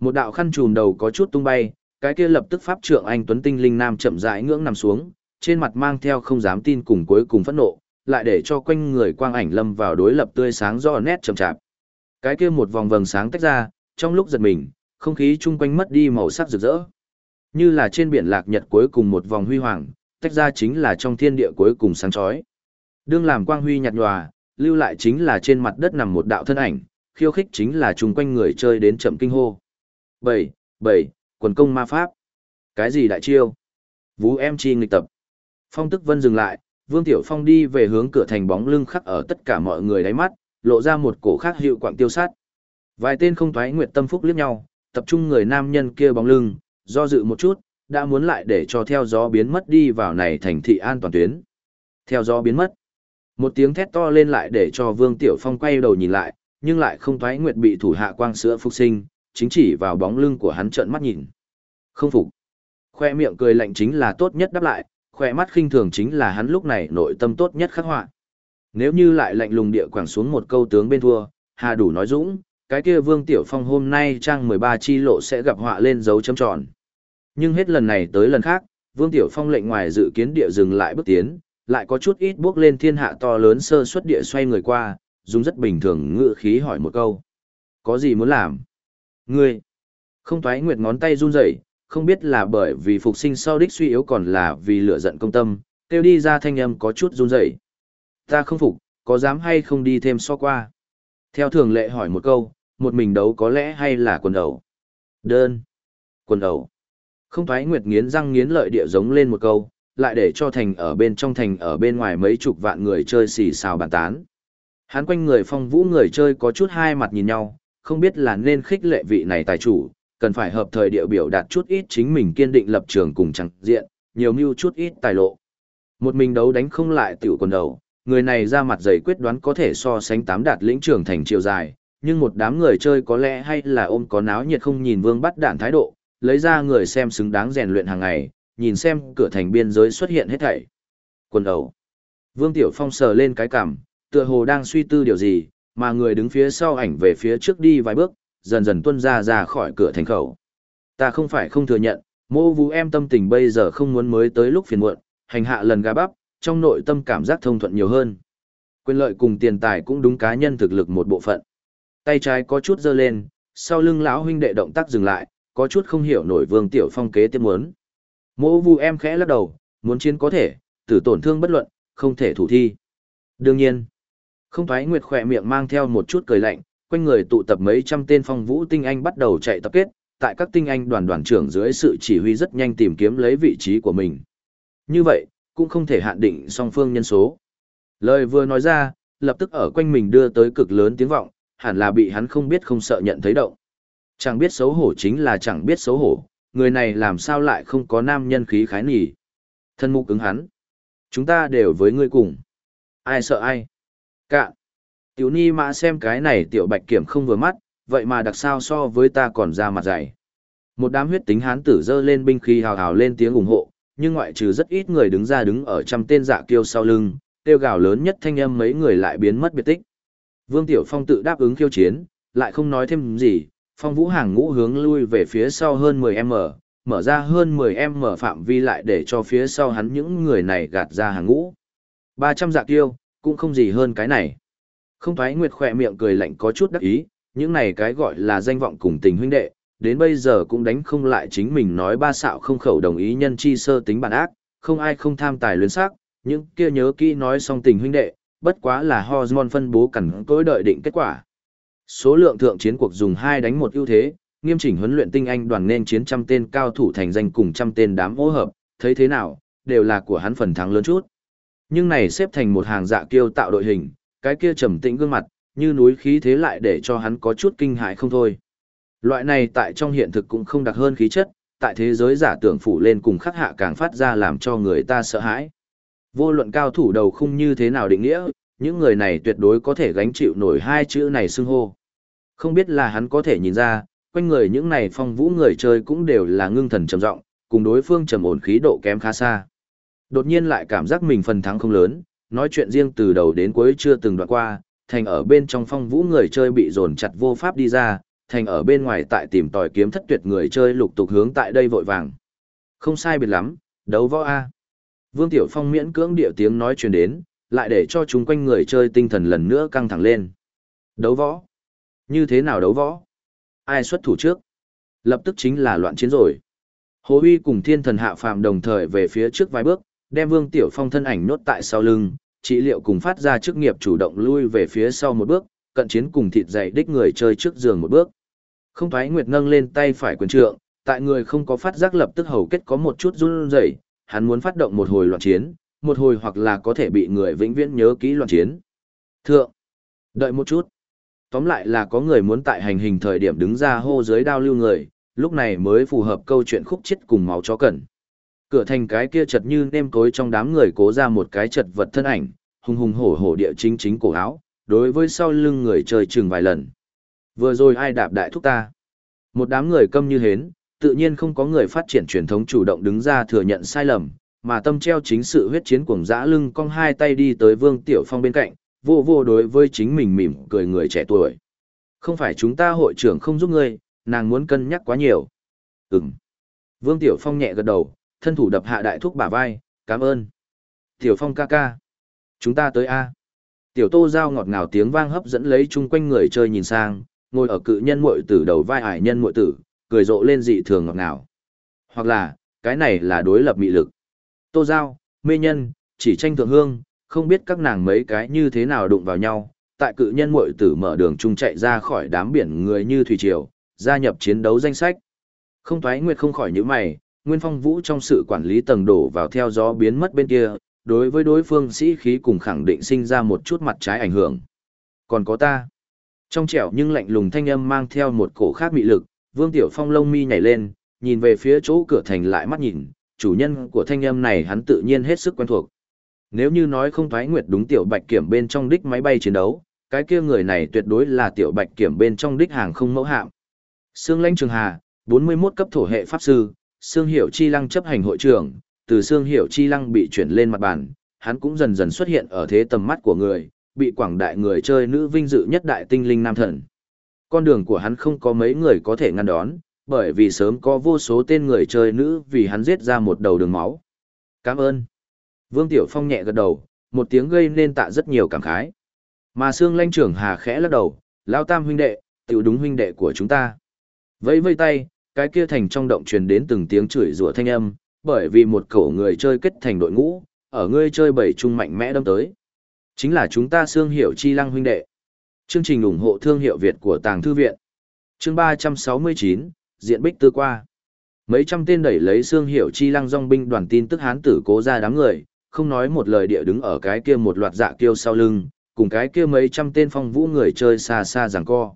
S1: Một đạo khăn trùm đầu có chút tung bay, cái kia lập tức pháp trượng anh tuấn tinh linh nam chậm rãi ngưỡng nằm xuống, trên mặt mang theo không dám tin cùng cuối cùng phẫn nộ, lại để cho quanh người quang ảnh lâm vào đối lập tươi sáng rõ nét chậm chạp. Cái kia một vòng vầng sáng tách ra, trong lúc giật mình, không khí chung quanh mất đi màu sắc rực rỡ. Như là trên biển lạc nhật cuối cùng một vòng huy hoàng, tách ra chính là trong thiên địa cuối cùng sáng chói. Đương làm quang huy nhạt nhòa, lưu lại chính là trên mặt đất nằm một đạo thân ảnh, khiêu khích chính là chung quanh người chơi đến chậm kinh hô. Bảy, bảy, quần công ma pháp. Cái gì đại chiêu? Vũ em chi nghịch tập. Phong tức vân dừng lại, Vương Tiểu Phong đi về hướng cửa thành bóng lưng khắc ở tất cả mọi người đáy mắt, lộ ra một cổ khác hiệu quạng tiêu sát. Vài tên không thoái nguyệt tâm phúc liếc nhau, tập trung người nam nhân kia bóng lưng, do dự một chút, đã muốn lại để cho theo gió biến mất đi vào này thành thị an toàn tuyến. Theo gió biến mất. Một tiếng thét to lên lại để cho Vương Tiểu Phong quay đầu nhìn lại, nhưng lại không thoái nguyệt bị thủ hạ quang sữa phục sinh, chính chỉ vào bóng lưng của hắn trợn mắt nhìn. Không phục. Khoe miệng cười lạnh chính là tốt nhất đáp lại, khoe mắt khinh thường chính là hắn lúc này nội tâm tốt nhất khắc họa. Nếu như lại lạnh lùng địa quảng xuống một câu tướng bên thua, hà đủ nói dũng, cái kia Vương Tiểu Phong hôm nay trang 13 chi lộ sẽ gặp họa lên dấu chấm tròn. Nhưng hết lần này tới lần khác, Vương Tiểu Phong lệnh ngoài dự kiến địa dừng lại bước tiến, lại có chút ít bước lên thiên hạ to lớn sơ suất địa xoay người qua, dùng rất bình thường ngựa khí hỏi một câu. Có gì muốn làm? Ngươi! Không thoái nguyệt ngón tay run rẩy, không biết là bởi vì phục sinh sau đích suy yếu còn là vì lửa giận công tâm, kêu đi ra thanh âm có chút run rẩy. Ta không phục, có dám hay không đi thêm so qua? Theo thường lệ hỏi một câu, một mình đấu có lẽ hay là quần đầu? Đơn. Quần đầu. Không thoái nguyệt nghiến răng nghiến lợi địa giống lên một câu, lại để cho thành ở bên trong thành ở bên ngoài mấy chục vạn người chơi xì xào bàn tán. Hắn quanh người phong vũ người chơi có chút hai mặt nhìn nhau, không biết là nên khích lệ vị này tài chủ, cần phải hợp thời địa biểu đạt chút ít chính mình kiên định lập trường cùng chẳng diện, nhiều mưu chút ít tài lộ. Một mình đấu đánh không lại tiểu quần đầu, người này ra mặt giày quyết đoán có thể so sánh tám đạt lĩnh trưởng thành chiều dài, nhưng một đám người chơi có lẽ hay là ôm có náo nhiệt không nhìn vương bắt đạn thái độ, lấy ra người xem xứng đáng rèn luyện hàng ngày, nhìn xem cửa thành biên giới xuất hiện hết thảy. Quần đầu. Vương Tiểu Phong sờ lên cái cằm, tựa hồ đang suy tư điều gì, mà người đứng phía sau ảnh về phía trước đi vài bước, dần dần tuân ra ra khỏi cửa thành khẩu. Ta không phải không thừa nhận, mô vũ em tâm tình bây giờ không muốn mới tới lúc phiền muộn, hành hạ lần gà bắp, trong nội tâm cảm giác thông thuận nhiều hơn. Quyền lợi cùng tiền tài cũng đúng cá nhân thực lực một bộ phận. Tay trái có chút giơ lên, sau lưng lão huynh đệ động tác dừng lại, có chút không hiểu nổi Vương Tiểu Phong kế tiếp muốn. Mộ Vu em khẽ lắc đầu, muốn chiến có thể, tử tổn thương bất luận, không thể thủ thi. Đương nhiên, không thoái nguyệt khỏe miệng mang theo một chút cười lạnh, quanh người tụ tập mấy trăm tên phong vũ tinh anh bắt đầu chạy tập kết, tại các tinh anh đoàn đoàn trưởng dưới sự chỉ huy rất nhanh tìm kiếm lấy vị trí của mình. Như vậy, cũng không thể hạn định song phương nhân số. Lời vừa nói ra, lập tức ở quanh mình đưa tới cực lớn tiếng vọng, hẳn là bị hắn không biết không sợ nhận thấy động. Chẳng biết xấu hổ chính là chẳng biết xấu hổ, người này làm sao lại không có nam nhân khí khái nhỉ. Thân mục ứng hắn. Chúng ta đều với ngươi cùng. Ai sợ ai. Cạn. Tiểu ni mã xem cái này tiểu bạch kiểm không vừa mắt, vậy mà đặc sao so với ta còn ra mặt dày. Một đám huyết tính hán tử dơ lên binh khí hào hào lên tiếng ủng hộ, nhưng ngoại trừ rất ít người đứng ra đứng ở trăm tên dạ kiêu sau lưng, tiêu gào lớn nhất thanh âm mấy người lại biến mất biệt tích. Vương Tiểu Phong tự đáp ứng khiêu chiến, lại không nói thêm gì, phong vũ hàng ngũ hướng lui về phía sau hơn 10m, mở ra hơn 10m phạm vi lại để cho phía sau hắn những người này gạt ra hàng ngũ. 300 dạ kiêu, cũng không gì hơn cái này. Không thoái nguyệt khỏe miệng cười lạnh có chút đắc ý, những này cái gọi là danh vọng cùng tình huynh đệ, đến bây giờ cũng đánh không lại chính mình nói ba xạo không khẩu đồng ý nhân chi sơ tính bản ác, không ai không tham tài luyến sắc, những kia nhớ kỹ nói xong tình huynh đệ, bất quá là hormone phân bố cẩn cối đợi định kết quả. Số lượng thượng chiến cuộc dùng hai đánh một ưu thế, nghiêm chỉnh huấn luyện tinh anh đoàn nên chiến trăm tên cao thủ thành danh cùng trăm tên đám hỗ hợp, thấy thế nào, đều là của hắn phần thắng lớn chút. Nhưng này xếp thành một hàng dạ kiêu tạo đội hình, cái kia trầm tĩnh gương mặt, như núi khí thế lại để cho hắn có chút kinh hãi không thôi. Loại này tại trong hiện thực cũng không đặc hơn khí chất, tại thế giới giả tưởng phủ lên cùng khắc hạ càng phát ra làm cho người ta sợ hãi. Vô luận cao thủ đầu khung như thế nào định nghĩa, những người này tuyệt đối có thể gánh chịu nổi hai chữ này xưng hô. Không biết là hắn có thể nhìn ra, quanh người những này phong vũ người chơi cũng đều là ngưng thần trầm trọng, cùng đối phương trầm ổn khí độ kém khá xa. Đột nhiên lại cảm giác mình phần thắng không lớn, nói chuyện riêng từ đầu đến cuối chưa từng đoạn qua, thành ở bên trong phong vũ người chơi bị dồn chặt vô pháp đi ra, thành ở bên ngoài tại tìm tòi kiếm thất tuyệt người chơi lục tục hướng tại đây vội vàng. Không sai biệt lắm, đấu võ A. Vương Tiểu Phong miễn cưỡng địa tiếng nói truyền đến, lại để cho chúng quanh người chơi tinh thần lần nữa căng thẳng lên. Đấu võ? Như thế nào đấu võ? Ai xuất thủ trước? Lập tức chính là loạn chiến rồi. Hồ Huy cùng thiên thần hạ phàm đồng thời về phía trước vài bước, đem Vương Tiểu Phong thân ảnh nốt tại sau lưng, trị liệu cùng phát ra chức nghiệp chủ động lui về phía sau một bước, cận chiến cùng thịt dày đích người chơi trước giường một bước. Không thoái nguyệt nâng lên tay phải quyền trượng, tại người không có phát giác lập tức hầu kết có một chút run rẩy, hắn muốn phát động một hồi loạn chiến, một hồi hoặc là có thể bị người vĩnh viễn nhớ kỹ loạn chiến. Thượng, đợi một chút. Tóm lại là có người muốn tại hành hình thời điểm đứng ra hô dưới đao lưu người, lúc này mới phù hợp câu chuyện khúc chết cùng máu chó cần. Cửa thành cái kia chật như nêm cối trong đám người cố ra một cái chật vật thân ảnh, hùng hùng hổ hổ địa chính chính cổ áo, đối với sau lưng người chơi chừng vài lần. Vừa rồi ai đạp đại thúc ta? Một đám người câm như hến, tự nhiên không có người phát triển truyền thống chủ động đứng ra thừa nhận sai lầm, mà tâm treo chính sự huyết chiến cuồng dã lưng cong hai tay đi tới Vương Tiểu Phong bên cạnh, vô vô đối với chính mình mỉm cười người trẻ tuổi. Không phải chúng ta hội trưởng không giúp ngươi, nàng muốn cân nhắc quá nhiều. Ừm. Vương Tiểu Phong nhẹ gật đầu, thân thủ đập hạ đại thúc bả vai, cảm ơn. Tiểu Phong ca ca. Chúng ta tới A. Tiểu Tô Giao ngọt ngào tiếng vang hấp dẫn lấy chung quanh người chơi nhìn sang, ngồi ở cự nhân muội tử đầu vai ải nhân muội tử, cười rộ lên dị thường ngọt ngào. Hoặc là, cái này là đối lập mị lực. Tô Giao, mê nhân, chỉ tranh thượng hương, không biết các nàng mấy cái như thế nào đụng vào nhau, tại cự nhân muội tử mở đường chung chạy ra khỏi đám biển người như thủy triều, gia nhập chiến đấu danh sách. Không thoái nguyệt không khỏi những mày, Nguyên Phong Vũ trong sự quản lý tầng đổ vào theo gió biến mất bên kia, đối với đối phương sĩ khí cùng khẳng định sinh ra một chút mặt trái ảnh hưởng. Còn có ta. Trong trẻo nhưng lạnh lùng thanh âm mang theo một cổ khác mị lực, Vương Tiểu Phong lông mi nhảy lên, nhìn về phía chỗ cửa thành lại mắt nhìn, chủ nhân của thanh âm này hắn tự nhiên hết sức quen thuộc. Nếu như nói không thoái nguyệt đúng Tiểu Bạch Kiểm bên trong đích máy bay chiến đấu, cái kia người này tuyệt đối là Tiểu Bạch Kiểm bên trong đích hàng không mẫu hạm. Sương Lãnh Trường Hà, 41 cấp thổ hệ pháp sư, Sương Hiểu Chi Lăng chấp hành hội trưởng, từ Sương Hiểu Chi Lăng bị chuyển lên mặt bàn, hắn cũng dần dần xuất hiện ở thế tầm mắt của người, bị quảng đại người chơi nữ vinh dự nhất đại tinh linh nam thần. Con đường của hắn không có mấy người có thể ngăn đón, bởi vì sớm có vô số tên người chơi nữ vì hắn giết ra một đầu đường máu. Cảm ơn. Vương Tiểu Phong nhẹ gật đầu, một tiếng gây nên tạ rất nhiều cảm khái. Mà Sương Lanh trưởng hà khẽ lắc đầu, lao tam huynh đệ, tiểu đúng huynh đệ của chúng ta. Vẫy vây tay, cái kia thành trong động truyền đến từng tiếng chửi rủa thanh âm, bởi vì một cổ người chơi kết thành đội ngũ, ở ngươi chơi bảy trung mạnh mẽ đâm tới. Chính là chúng ta xương Hiểu chi lăng huynh đệ. Chương trình ủng hộ thương hiệu Việt của Tàng Thư Viện. Chương 369, Diện Bích Tư Qua. Mấy trăm tên đẩy lấy xương hiệu chi lăng dòng binh đoàn tin tức hán tử cố ra đám người, không nói một lời địa đứng ở cái kia một loạt dạ kiêu sau lưng, cùng cái kia mấy trăm tên phong vũ người chơi xa xa giằng co.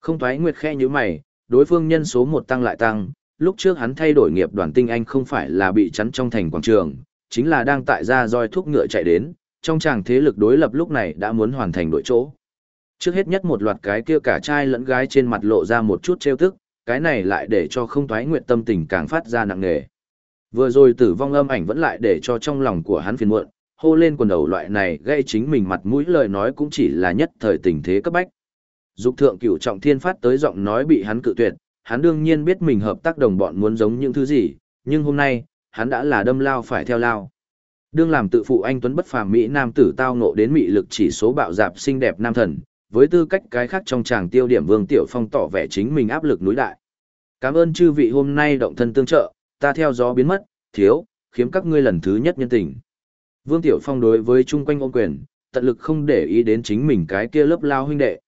S1: Không thoái nguyệt khe như mày, đối phương nhân số một tăng lại tăng, lúc trước hắn thay đổi nghiệp đoàn tinh anh không phải là bị chắn trong thành quảng trường, chính là đang tại ra roi thuốc ngựa chạy đến, trong chàng thế lực đối lập lúc này đã muốn hoàn thành đội chỗ. Trước hết nhất một loạt cái kia cả trai lẫn gái trên mặt lộ ra một chút trêu tức, cái này lại để cho không thoái nguyện tâm tình càng phát ra nặng nề. Vừa rồi tử vong âm ảnh vẫn lại để cho trong lòng của hắn phiền muộn, hô lên quần đầu loại này gây chính mình mặt mũi lời nói cũng chỉ là nhất thời tình thế cấp bách. Dục thượng cửu trọng thiên phát tới giọng nói bị hắn cự tuyệt, hắn đương nhiên biết mình hợp tác đồng bọn muốn giống những thứ gì, nhưng hôm nay, hắn đã là đâm lao phải theo lao. Đương làm tự phụ anh Tuấn bất phàm Mỹ Nam tử tao ngộ đến mị lực chỉ số bạo dạp xinh đẹp nam thần, với tư cách cái khác trong chàng tiêu điểm Vương Tiểu Phong tỏ vẻ chính mình áp lực núi đại. Cảm ơn chư vị hôm nay động thân tương trợ, ta theo gió biến mất, thiếu, khiếm các ngươi lần thứ nhất nhân tình. Vương Tiểu Phong đối với chung quanh ôm quyền, tận lực không để ý đến chính mình cái kia lớp lao huynh đệ.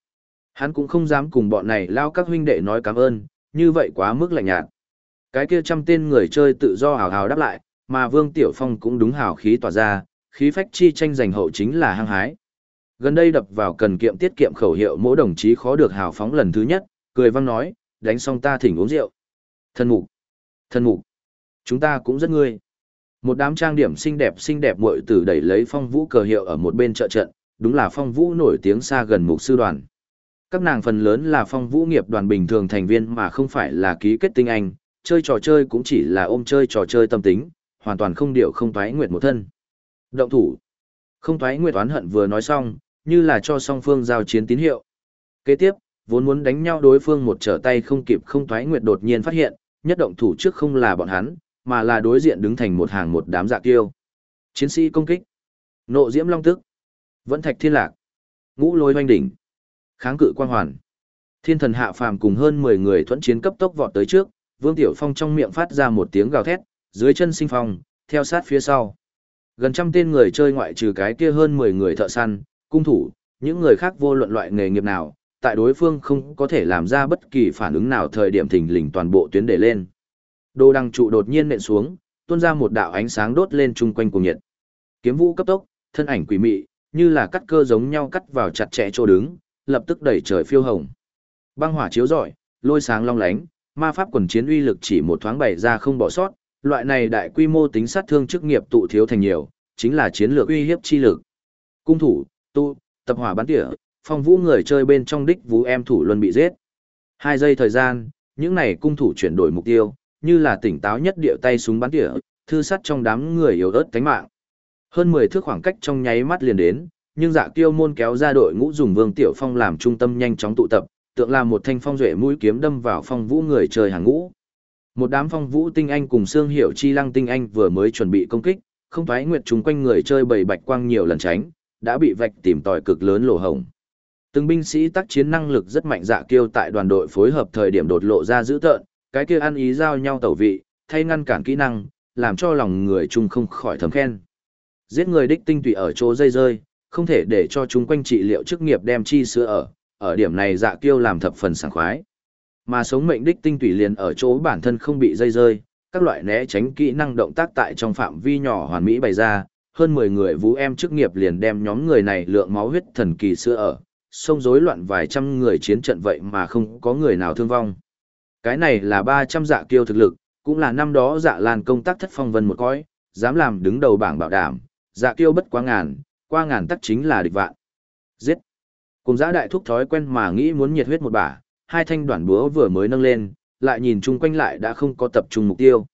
S1: Hắn cũng không dám cùng bọn này lao các huynh đệ nói cảm ơn, như vậy quá mức lạnh nhạt. Cái kia trăm tên người chơi tự do hào hào đáp lại, mà Vương Tiểu Phong cũng đúng hào khí tỏa ra, khí phách chi tranh giành hậu chính là hăng hái. Gần đây đập vào cần kiệm tiết kiệm khẩu hiệu mỗi đồng chí khó được hào phóng lần thứ nhất, cười vang nói, đánh xong ta thỉnh uống rượu. Thân mục, thân mục, chúng ta cũng rất ngươi. Một đám trang điểm xinh đẹp xinh đẹp muội tử đẩy lấy phong vũ cờ hiệu ở một bên trợ trận, đúng là phong vũ nổi tiếng xa gần mục sư đoàn. Các nàng phần lớn là phong vũ nghiệp đoàn bình thường thành viên mà không phải là ký kết tinh anh, chơi trò chơi cũng chỉ là ôm chơi trò chơi tâm tính, hoàn toàn không điệu không thoái nguyệt một thân. Động thủ. Không thoái nguyệt oán hận vừa nói xong, như là cho song phương giao chiến tín hiệu. Kế tiếp, vốn muốn đánh nhau đối phương một trở tay không kịp không thoái nguyệt đột nhiên phát hiện, nhất động thủ trước không là bọn hắn, mà là đối diện đứng thành một hàng một đám dạ kiêu. Chiến sĩ công kích. Nộ diễm long tức. Vẫn thạch thiên lạc. Ngũ lôi hoanh đỉnh. Kháng cự quang hoàn. Thiên thần hạ phàm cùng hơn 10 người thuẫn chiến cấp tốc vọt tới trước, Vương Tiểu Phong trong miệng phát ra một tiếng gào thét, dưới chân sinh phong, theo sát phía sau. Gần trăm tên người chơi ngoại trừ cái kia hơn 10 người thợ săn, cung thủ, những người khác vô luận loại nghề nghiệp nào, tại đối phương không có thể làm ra bất kỳ phản ứng nào thời điểm thình lình toàn bộ tuyến để lên. Đồ đăng trụ đột nhiên nện xuống, tuôn ra một đạo ánh sáng đốt lên chung quanh cùng nhiệt. Kiếm vũ cấp tốc, thân ảnh quỷ mị, như là cắt cơ giống nhau cắt vào chặt chẽ chỗ đứng, lập tức đẩy trời phiêu hồng. Băng hỏa chiếu rọi, lôi sáng long lánh, ma pháp quần chiến uy lực chỉ một thoáng bày ra không bỏ sót, loại này đại quy mô tính sát thương chức nghiệp tụ thiếu thành nhiều, chính là chiến lược uy hiếp chi lực. Cung thủ, tu, tập hỏa bắn tỉa, phong vũ người chơi bên trong đích vũ em thủ luôn bị giết. Hai giây thời gian, những này cung thủ chuyển đổi mục tiêu, như là tỉnh táo nhất điệu tay súng bắn tỉa, thư sắt trong đám người yếu ớt cánh mạng. Hơn 10 thước khoảng cách trong nháy mắt liền đến, nhưng dạ tiêu môn kéo ra đội ngũ dùng Vương Tiểu Phong làm trung tâm nhanh chóng tụ tập, tượng là một thanh phong duệ mũi kiếm đâm vào phong vũ người chơi hàng ngũ. Một đám phong vũ tinh anh cùng xương hiệu chi lăng tinh anh vừa mới chuẩn bị công kích, không thoái nguyệt chúng quanh người chơi bầy bạch quang nhiều lần tránh, đã bị vạch tìm tòi cực lớn lỗ hổng. Từng binh sĩ tác chiến năng lực rất mạnh dạ kiêu tại đoàn đội phối hợp thời điểm đột lộ ra dữ tợn, cái kia ăn ý giao nhau tẩu vị, thay ngăn cản kỹ năng, làm cho lòng người chung không khỏi thầm khen. Giết người đích tinh tùy ở chỗ dây rơi, không thể để cho chúng quanh trị liệu chức nghiệp đem chi sữa ở, ở điểm này dạ kiêu làm thập phần sảng khoái. Mà sống mệnh đích tinh tủy liền ở chỗ bản thân không bị dây rơi, các loại né tránh kỹ năng động tác tại trong phạm vi nhỏ hoàn mỹ bày ra, hơn 10 người vũ em chức nghiệp liền đem nhóm người này lượng máu huyết thần kỳ xưa ở, xông rối loạn vài trăm người chiến trận vậy mà không có người nào thương vong. Cái này là 300 dạ kiêu thực lực, cũng là năm đó dạ lan công tác thất phong vân một cõi, dám làm đứng đầu bảng bảo đảm, dạ kiêu bất quá ngàn, qua ngàn tắc chính là địch vạn. Giết! Cùng giã đại thúc thói quen mà nghĩ muốn nhiệt huyết một bả, hai thanh đoạn búa vừa mới nâng lên, lại nhìn chung quanh lại đã không có tập trung mục tiêu.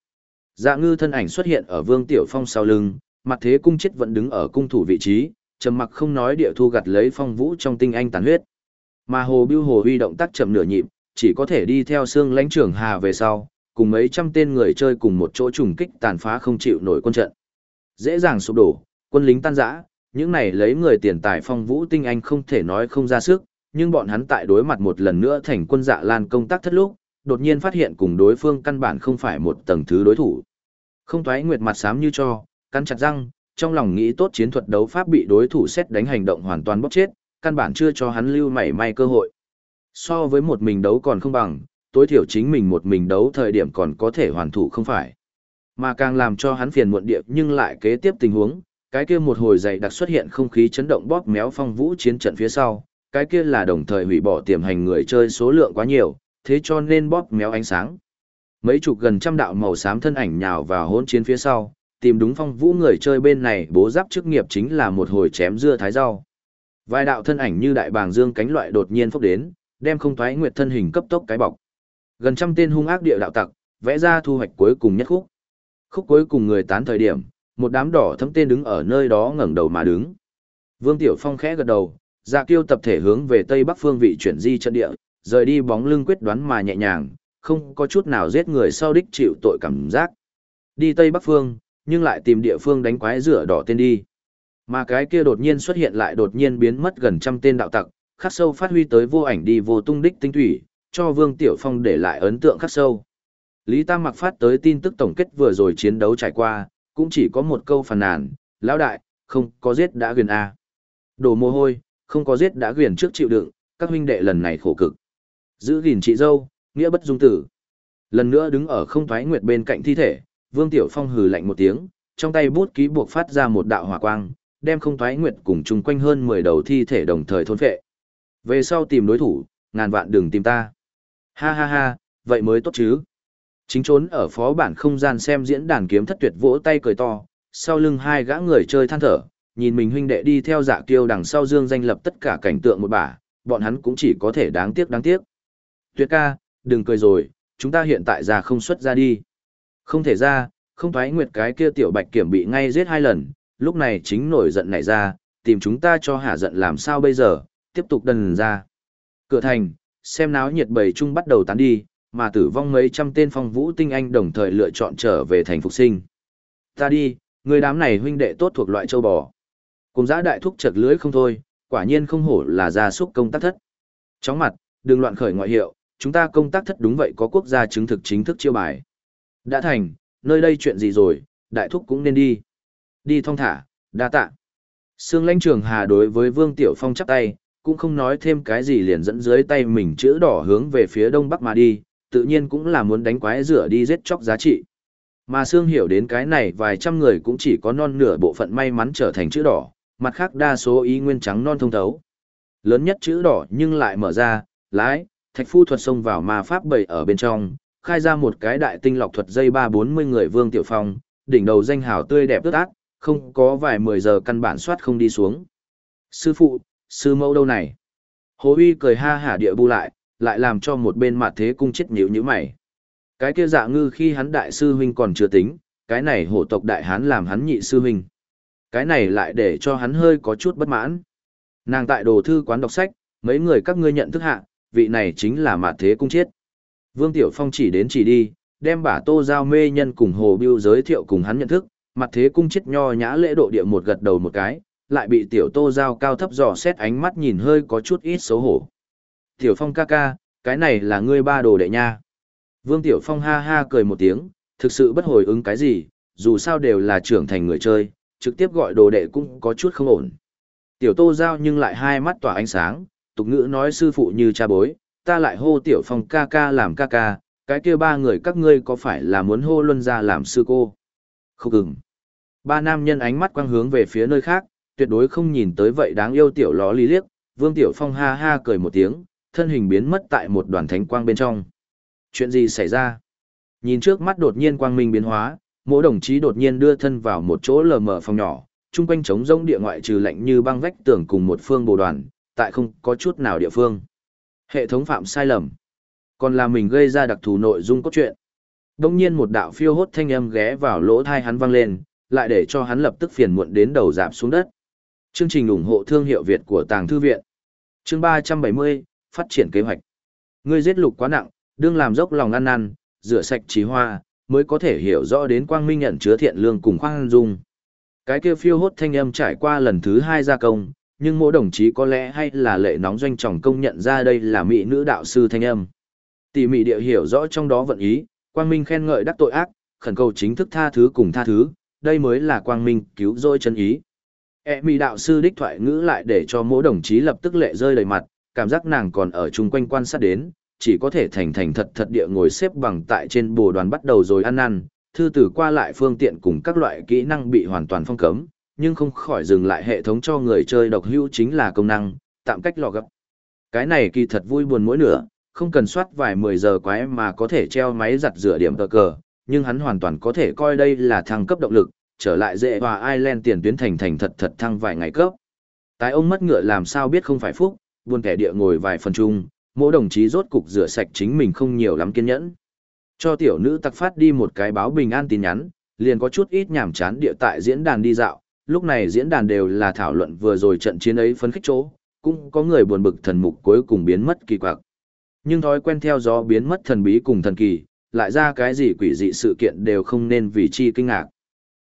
S1: Dạ ngư thân ảnh xuất hiện ở vương tiểu phong sau lưng, mặt thế cung chết vẫn đứng ở cung thủ vị trí, trầm mặc không nói địa thu gặt lấy phong vũ trong tinh anh tàn huyết. Mà hồ biêu hồ huy động tác chậm nửa nhịp, chỉ có thể đi theo xương lãnh trưởng hà về sau, cùng mấy trăm tên người chơi cùng một chỗ trùng kích tàn phá không chịu nổi quân trận. Dễ dàng sụp đổ, quân lính tan rã, những này lấy người tiền tài phong vũ tinh anh không thể nói không ra sức, nhưng bọn hắn tại đối mặt một lần nữa thành quân dạ lan công tác thất lúc, đột nhiên phát hiện cùng đối phương căn bản không phải một tầng thứ đối thủ. Không thoái nguyệt mặt xám như cho, cắn chặt răng, trong lòng nghĩ tốt chiến thuật đấu pháp bị đối thủ xét đánh hành động hoàn toàn bóp chết, căn bản chưa cho hắn lưu mảy may cơ hội. So với một mình đấu còn không bằng, tối thiểu chính mình một mình đấu thời điểm còn có thể hoàn thủ không phải. Mà càng làm cho hắn phiền muộn điệp nhưng lại kế tiếp tình huống, cái kia một hồi dày đặc xuất hiện không khí chấn động bóp méo phong vũ chiến trận phía sau, cái kia là đồng thời hủy bỏ tiềm hành người chơi số lượng quá nhiều, thế cho nên bóp méo ánh sáng. Mấy chục gần trăm đạo màu xám thân ảnh nhào vào hỗn chiến phía sau, tìm đúng phong vũ người chơi bên này bố giáp chức nghiệp chính là một hồi chém dưa thái rau. Vài đạo thân ảnh như đại bàng dương cánh loại đột nhiên phốc đến, đem không thoái nguyệt thân hình cấp tốc cái bọc. Gần trăm tên hung ác địa đạo tặc, vẽ ra thu hoạch cuối cùng nhất khúc. Khúc cuối cùng người tán thời điểm, một đám đỏ thấm tên đứng ở nơi đó ngẩng đầu mà đứng. Vương Tiểu Phong khẽ gật đầu, dạ kiêu tập thể hướng về tây bắc phương vị chuyển di trận địa, rời đi bóng lưng quyết đoán mà nhẹ nhàng, không có chút nào giết người sau đích chịu tội cảm giác. Đi tây bắc phương, nhưng lại tìm địa phương đánh quái rửa đỏ tên đi. Mà cái kia đột nhiên xuất hiện lại đột nhiên biến mất gần trăm tên đạo tặc, khắc sâu phát huy tới vô ảnh đi vô tung đích tinh thủy, cho Vương Tiểu Phong để lại ấn tượng khắc sâu. Lý Tam mặc phát tới tin tức tổng kết vừa rồi chiến đấu trải qua, cũng chỉ có một câu phàn nàn, lão đại, không có giết đã quyền a. Đổ mồ hôi, không có giết đã quyền trước chịu đựng, các huynh đệ lần này khổ cực. Giữ gìn chị dâu, nghĩa bất dung tử. Lần nữa đứng ở không thoái nguyệt bên cạnh thi thể, Vương Tiểu Phong hừ lạnh một tiếng, trong tay bút ký buộc phát ra một đạo hỏa quang, đem không thoái nguyệt cùng chung quanh hơn 10 đầu thi thể đồng thời thôn phệ. Về sau tìm đối thủ, ngàn vạn đừng tìm ta. Ha ha ha, vậy mới tốt chứ. Chính trốn ở phó bản không gian xem diễn đàn kiếm thất tuyệt vỗ tay cười to, sau lưng hai gã người chơi than thở, nhìn mình huynh đệ đi theo dạ kiêu đằng sau dương danh lập tất cả cảnh tượng một bả, bọn hắn cũng chỉ có thể đáng tiếc đáng tiếc. Tuyệt ca, đừng cười rồi, chúng ta hiện tại ra không xuất ra đi. Không thể ra, không thoái nguyệt cái kia tiểu bạch kiểm bị ngay giết hai lần, lúc này chính nổi giận nảy ra, tìm chúng ta cho hả giận làm sao bây giờ, tiếp tục đần ra. Cửa thành, xem náo nhiệt bầy chung bắt đầu tán đi, mà tử vong mấy trăm tên phong vũ tinh anh đồng thời lựa chọn trở về thành phục sinh. Ta đi, người đám này huynh đệ tốt thuộc loại châu bò. Cùng giã đại thúc chật lưới không thôi, quả nhiên không hổ là gia súc công tác thất. Chóng mặt, đừng loạn khởi ngoại hiệu, chúng ta công tác thất đúng vậy có quốc gia chứng thực chính thức chiêu bài. Đã thành, nơi đây chuyện gì rồi, đại thúc cũng nên đi. Đi thong thả, đa tạ. Sương lãnh trường hà đối với Vương Tiểu Phong chắp tay, cũng không nói thêm cái gì liền dẫn dưới tay mình chữ đỏ hướng về phía đông bắc mà đi, tự nhiên cũng là muốn đánh quái rửa đi giết chóc giá trị. Mà Sương hiểu đến cái này vài trăm người cũng chỉ có non nửa bộ phận may mắn trở thành chữ đỏ, mặt khác đa số ý nguyên trắng non thông thấu. Lớn nhất chữ đỏ nhưng lại mở ra, lái, thạch phu thuật xông vào ma pháp bầy ở bên trong, khai ra một cái đại tinh lọc thuật dây ba bốn mươi người vương tiểu phong, đỉnh đầu danh hào tươi đẹp tước át không có vài mười giờ căn bản soát không đi xuống. Sư phụ, sư mẫu đâu này? Hồ Uy cười ha hả địa bu lại, lại làm cho một bên mặt thế cung chết nhịu nhữ mày. Cái kia dạ ngư khi hắn đại sư huynh còn chưa tính, cái này hổ tộc đại hán làm hắn nhị sư huynh. Cái này lại để cho hắn hơi có chút bất mãn. Nàng tại đồ thư quán đọc sách, mấy người các ngươi nhận thức hạ, vị này chính là mặt thế cung chết. Vương Tiểu Phong chỉ đến chỉ đi, đem bà tô giao mê nhân cùng hồ biêu giới thiệu cùng hắn nhận thức, mặt thế cung chết nho nhã lễ độ địa một gật đầu một cái, lại bị tiểu tô giao cao thấp dò xét ánh mắt nhìn hơi có chút ít xấu hổ. Tiểu Phong ca ca, cái này là ngươi ba đồ đệ nha. Vương Tiểu Phong ha ha cười một tiếng, thực sự bất hồi ứng cái gì, dù sao đều là trưởng thành người chơi, trực tiếp gọi đồ đệ cũng có chút không ổn. Tiểu Tô Giao nhưng lại hai mắt tỏa ánh sáng, tục ngữ nói sư phụ như cha bối, ta lại hô Tiểu Phong ca ca làm ca ca, cái kia ba người các ngươi có phải là muốn hô luân ra làm sư cô? Không cừng. Ba nam nhân ánh mắt quang hướng về phía nơi khác, tuyệt đối không nhìn tới vậy đáng yêu tiểu ló lý liếc, Vương Tiểu Phong ha ha cười một tiếng, thân hình biến mất tại một đoàn thánh quang bên trong. Chuyện gì xảy ra? Nhìn trước mắt đột nhiên quang minh biến hóa, mỗi đồng chí đột nhiên đưa thân vào một chỗ lờ mờ phòng nhỏ, chung quanh trống rông địa ngoại trừ lạnh như băng vách tường cùng một phương bồ đoàn, tại không có chút nào địa phương. Hệ thống phạm sai lầm. Còn là mình gây ra đặc thù nội dung cốt truyện. Đông nhiên một đạo phiêu hốt thanh âm ghé vào lỗ thai hắn vang lên, lại để cho hắn lập tức phiền muộn đến đầu dạp xuống đất. Chương trình ủng hộ thương hiệu Việt của Tàng Thư Viện. Chương 370, Phát triển kế hoạch. Ngươi giết lục quá nặng, đương làm dốc lòng ăn năn, rửa sạch trí hoa, mới có thể hiểu rõ đến quang minh nhận chứa thiện lương cùng khoan dung. Cái kia phiêu hốt thanh âm trải qua lần thứ hai gia công, nhưng mỗi đồng chí có lẽ hay là lệ nóng doanh trọng công nhận ra đây là mỹ nữ đạo sư thanh âm. Tỉ mỉ địa hiểu rõ trong đó vận ý, quang minh khen ngợi đắc tội ác, khẩn cầu chính thức tha thứ cùng tha thứ, đây mới là quang minh cứu rỗi chân ý. E mỹ đạo sư đích thoại ngữ lại để cho mỗi đồng chí lập tức lệ rơi đầy mặt, cảm giác nàng còn ở chung quanh quan sát đến, chỉ có thể thành thành thật thật địa ngồi xếp bằng tại trên bồ đoàn bắt đầu rồi ăn ăn, thư tử qua lại phương tiện cùng các loại kỹ năng bị hoàn toàn phong cấm, nhưng không khỏi dừng lại hệ thống cho người chơi độc hữu chính là công năng, tạm cách lò gấp. Cái này kỳ thật vui buồn mỗi nửa, không cần soát vài 10 giờ quái mà có thể treo máy giặt rửa điểm tờ cờ, nhưng hắn hoàn toàn có thể coi đây là thăng cấp động lực, trở lại dễ hòa Ireland tiền tuyến thành thành thật thật thăng vài ngày cấp. Tái ông mất ngựa làm sao biết không phải phúc, buồn kẻ địa ngồi vài phần chung, mỗi đồng chí rốt cục rửa sạch chính mình không nhiều lắm kiên nhẫn. Cho tiểu nữ tặc phát đi một cái báo bình an tin nhắn, liền có chút ít nhảm chán địa tại diễn đàn đi dạo, lúc này diễn đàn đều là thảo luận vừa rồi trận chiến ấy phấn khích chỗ, cũng có người buồn bực thần mục cuối cùng biến mất kỳ quặc. Nhưng thói quen theo gió biến mất thần bí cùng thần kỳ, lại ra cái gì quỷ dị sự kiện đều không nên vì chi kinh ngạc.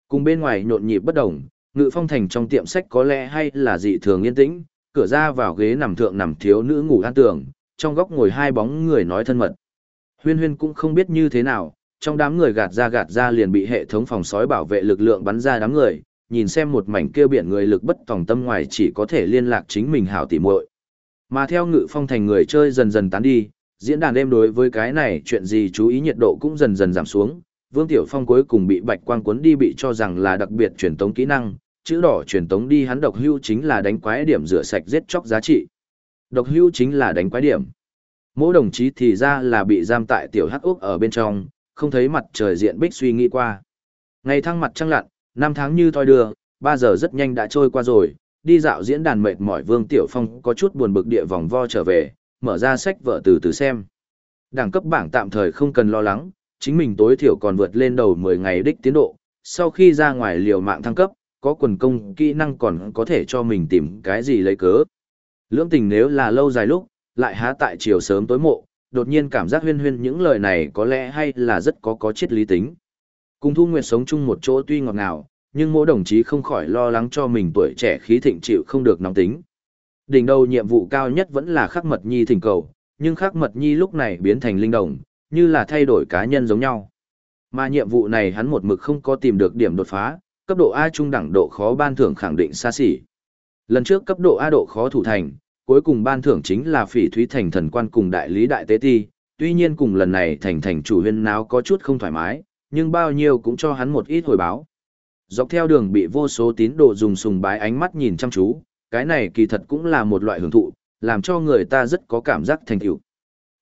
S1: Cùng bên ngoài nhộn nhịp bất đồng, ngự phong thành trong tiệm sách có lẽ hay là dị thường yên tĩnh, cửa ra vào ghế nằm thượng nằm thiếu nữ ngủ an tường, trong góc ngồi hai bóng người nói thân mật. Huyên huyên cũng không biết như thế nào, trong đám người gạt ra gạt ra liền bị hệ thống phòng sói bảo vệ lực lượng bắn ra đám người, nhìn xem một mảnh kêu biển người lực bất tòng tâm ngoài chỉ có thể liên lạc chính mình hảo tỉ muội. Mà theo ngự phong thành người chơi dần dần tán đi, diễn đàn đêm đối với cái này chuyện gì chú ý nhiệt độ cũng dần dần giảm xuống. Vương Tiểu Phong cuối cùng bị bạch quang cuốn đi bị cho rằng là đặc biệt truyền tống kỹ năng, chữ đỏ truyền tống đi hắn độc hưu chính là đánh quái điểm rửa sạch giết chóc giá trị. Độc hưu chính là đánh quái điểm. Mỗi đồng chí thì ra là bị giam tại tiểu hắc ốc ở bên trong, không thấy mặt trời diện bích suy nghĩ qua. Ngày thăng mặt trăng lặn, năm tháng như thoi đưa, ba giờ rất nhanh đã trôi qua rồi, đi dạo diễn đàn mệt mỏi Vương Tiểu Phong có chút buồn bực địa vòng vo trở về, mở ra sách vợ từ từ xem. Đẳng cấp bảng tạm thời không cần lo lắng, chính mình tối thiểu còn vượt lên đầu 10 ngày đích tiến độ, sau khi ra ngoài liều mạng thăng cấp, có quần công kỹ năng còn có thể cho mình tìm cái gì lấy cớ. Lưỡng tình nếu là lâu dài lúc, lại há tại chiều sớm tối mộ, đột nhiên cảm giác huyên huyên những lời này có lẽ hay là rất có có triết lý tính. Cùng Thu Nguyệt sống chung một chỗ tuy ngọt ngào, nhưng mỗi đồng chí không khỏi lo lắng cho mình tuổi trẻ khí thịnh chịu không được nóng tính. Đỉnh đầu nhiệm vụ cao nhất vẫn là khắc mật nhi thỉnh cầu, nhưng khắc mật nhi lúc này biến thành linh đồng, như là thay đổi cá nhân giống nhau. Mà nhiệm vụ này hắn một mực không có tìm được điểm đột phá, cấp độ A trung đẳng độ khó ban thưởng khẳng định xa xỉ. Lần trước cấp độ A độ khó thủ thành, cuối cùng ban thưởng chính là phỉ thúy thành thần quan cùng đại lý đại tế ti, tuy nhiên cùng lần này thành thành chủ huyên náo có chút không thoải mái, nhưng bao nhiêu cũng cho hắn một ít hồi báo. Dọc theo đường bị vô số tín đồ dùng sùng bái ánh mắt nhìn chăm chú, cái này kỳ thật cũng là một loại hưởng thụ, làm cho người ta rất có cảm giác thành tựu.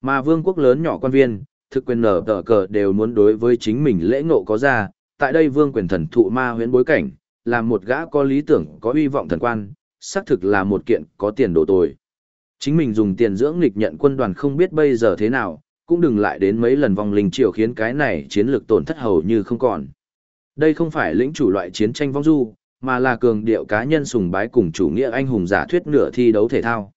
S1: Mà vương quốc lớn nhỏ quan viên, thực quyền nở tờ cờ đều muốn đối với chính mình lễ ngộ có ra, tại đây vương quyền thần thụ ma huyễn bối cảnh, là một gã có lý tưởng có hy vọng thần quan, xác thực là một kiện có tiền đồ tồi. Chính mình dùng tiền dưỡng nghịch nhận quân đoàn không biết bây giờ thế nào, cũng đừng lại đến mấy lần vòng linh triều khiến cái này chiến lược tổn thất hầu như không còn. Đây không phải lĩnh chủ loại chiến tranh vong du, mà là cường điệu cá nhân sùng bái cùng chủ nghĩa anh hùng giả thuyết nửa thi đấu thể thao.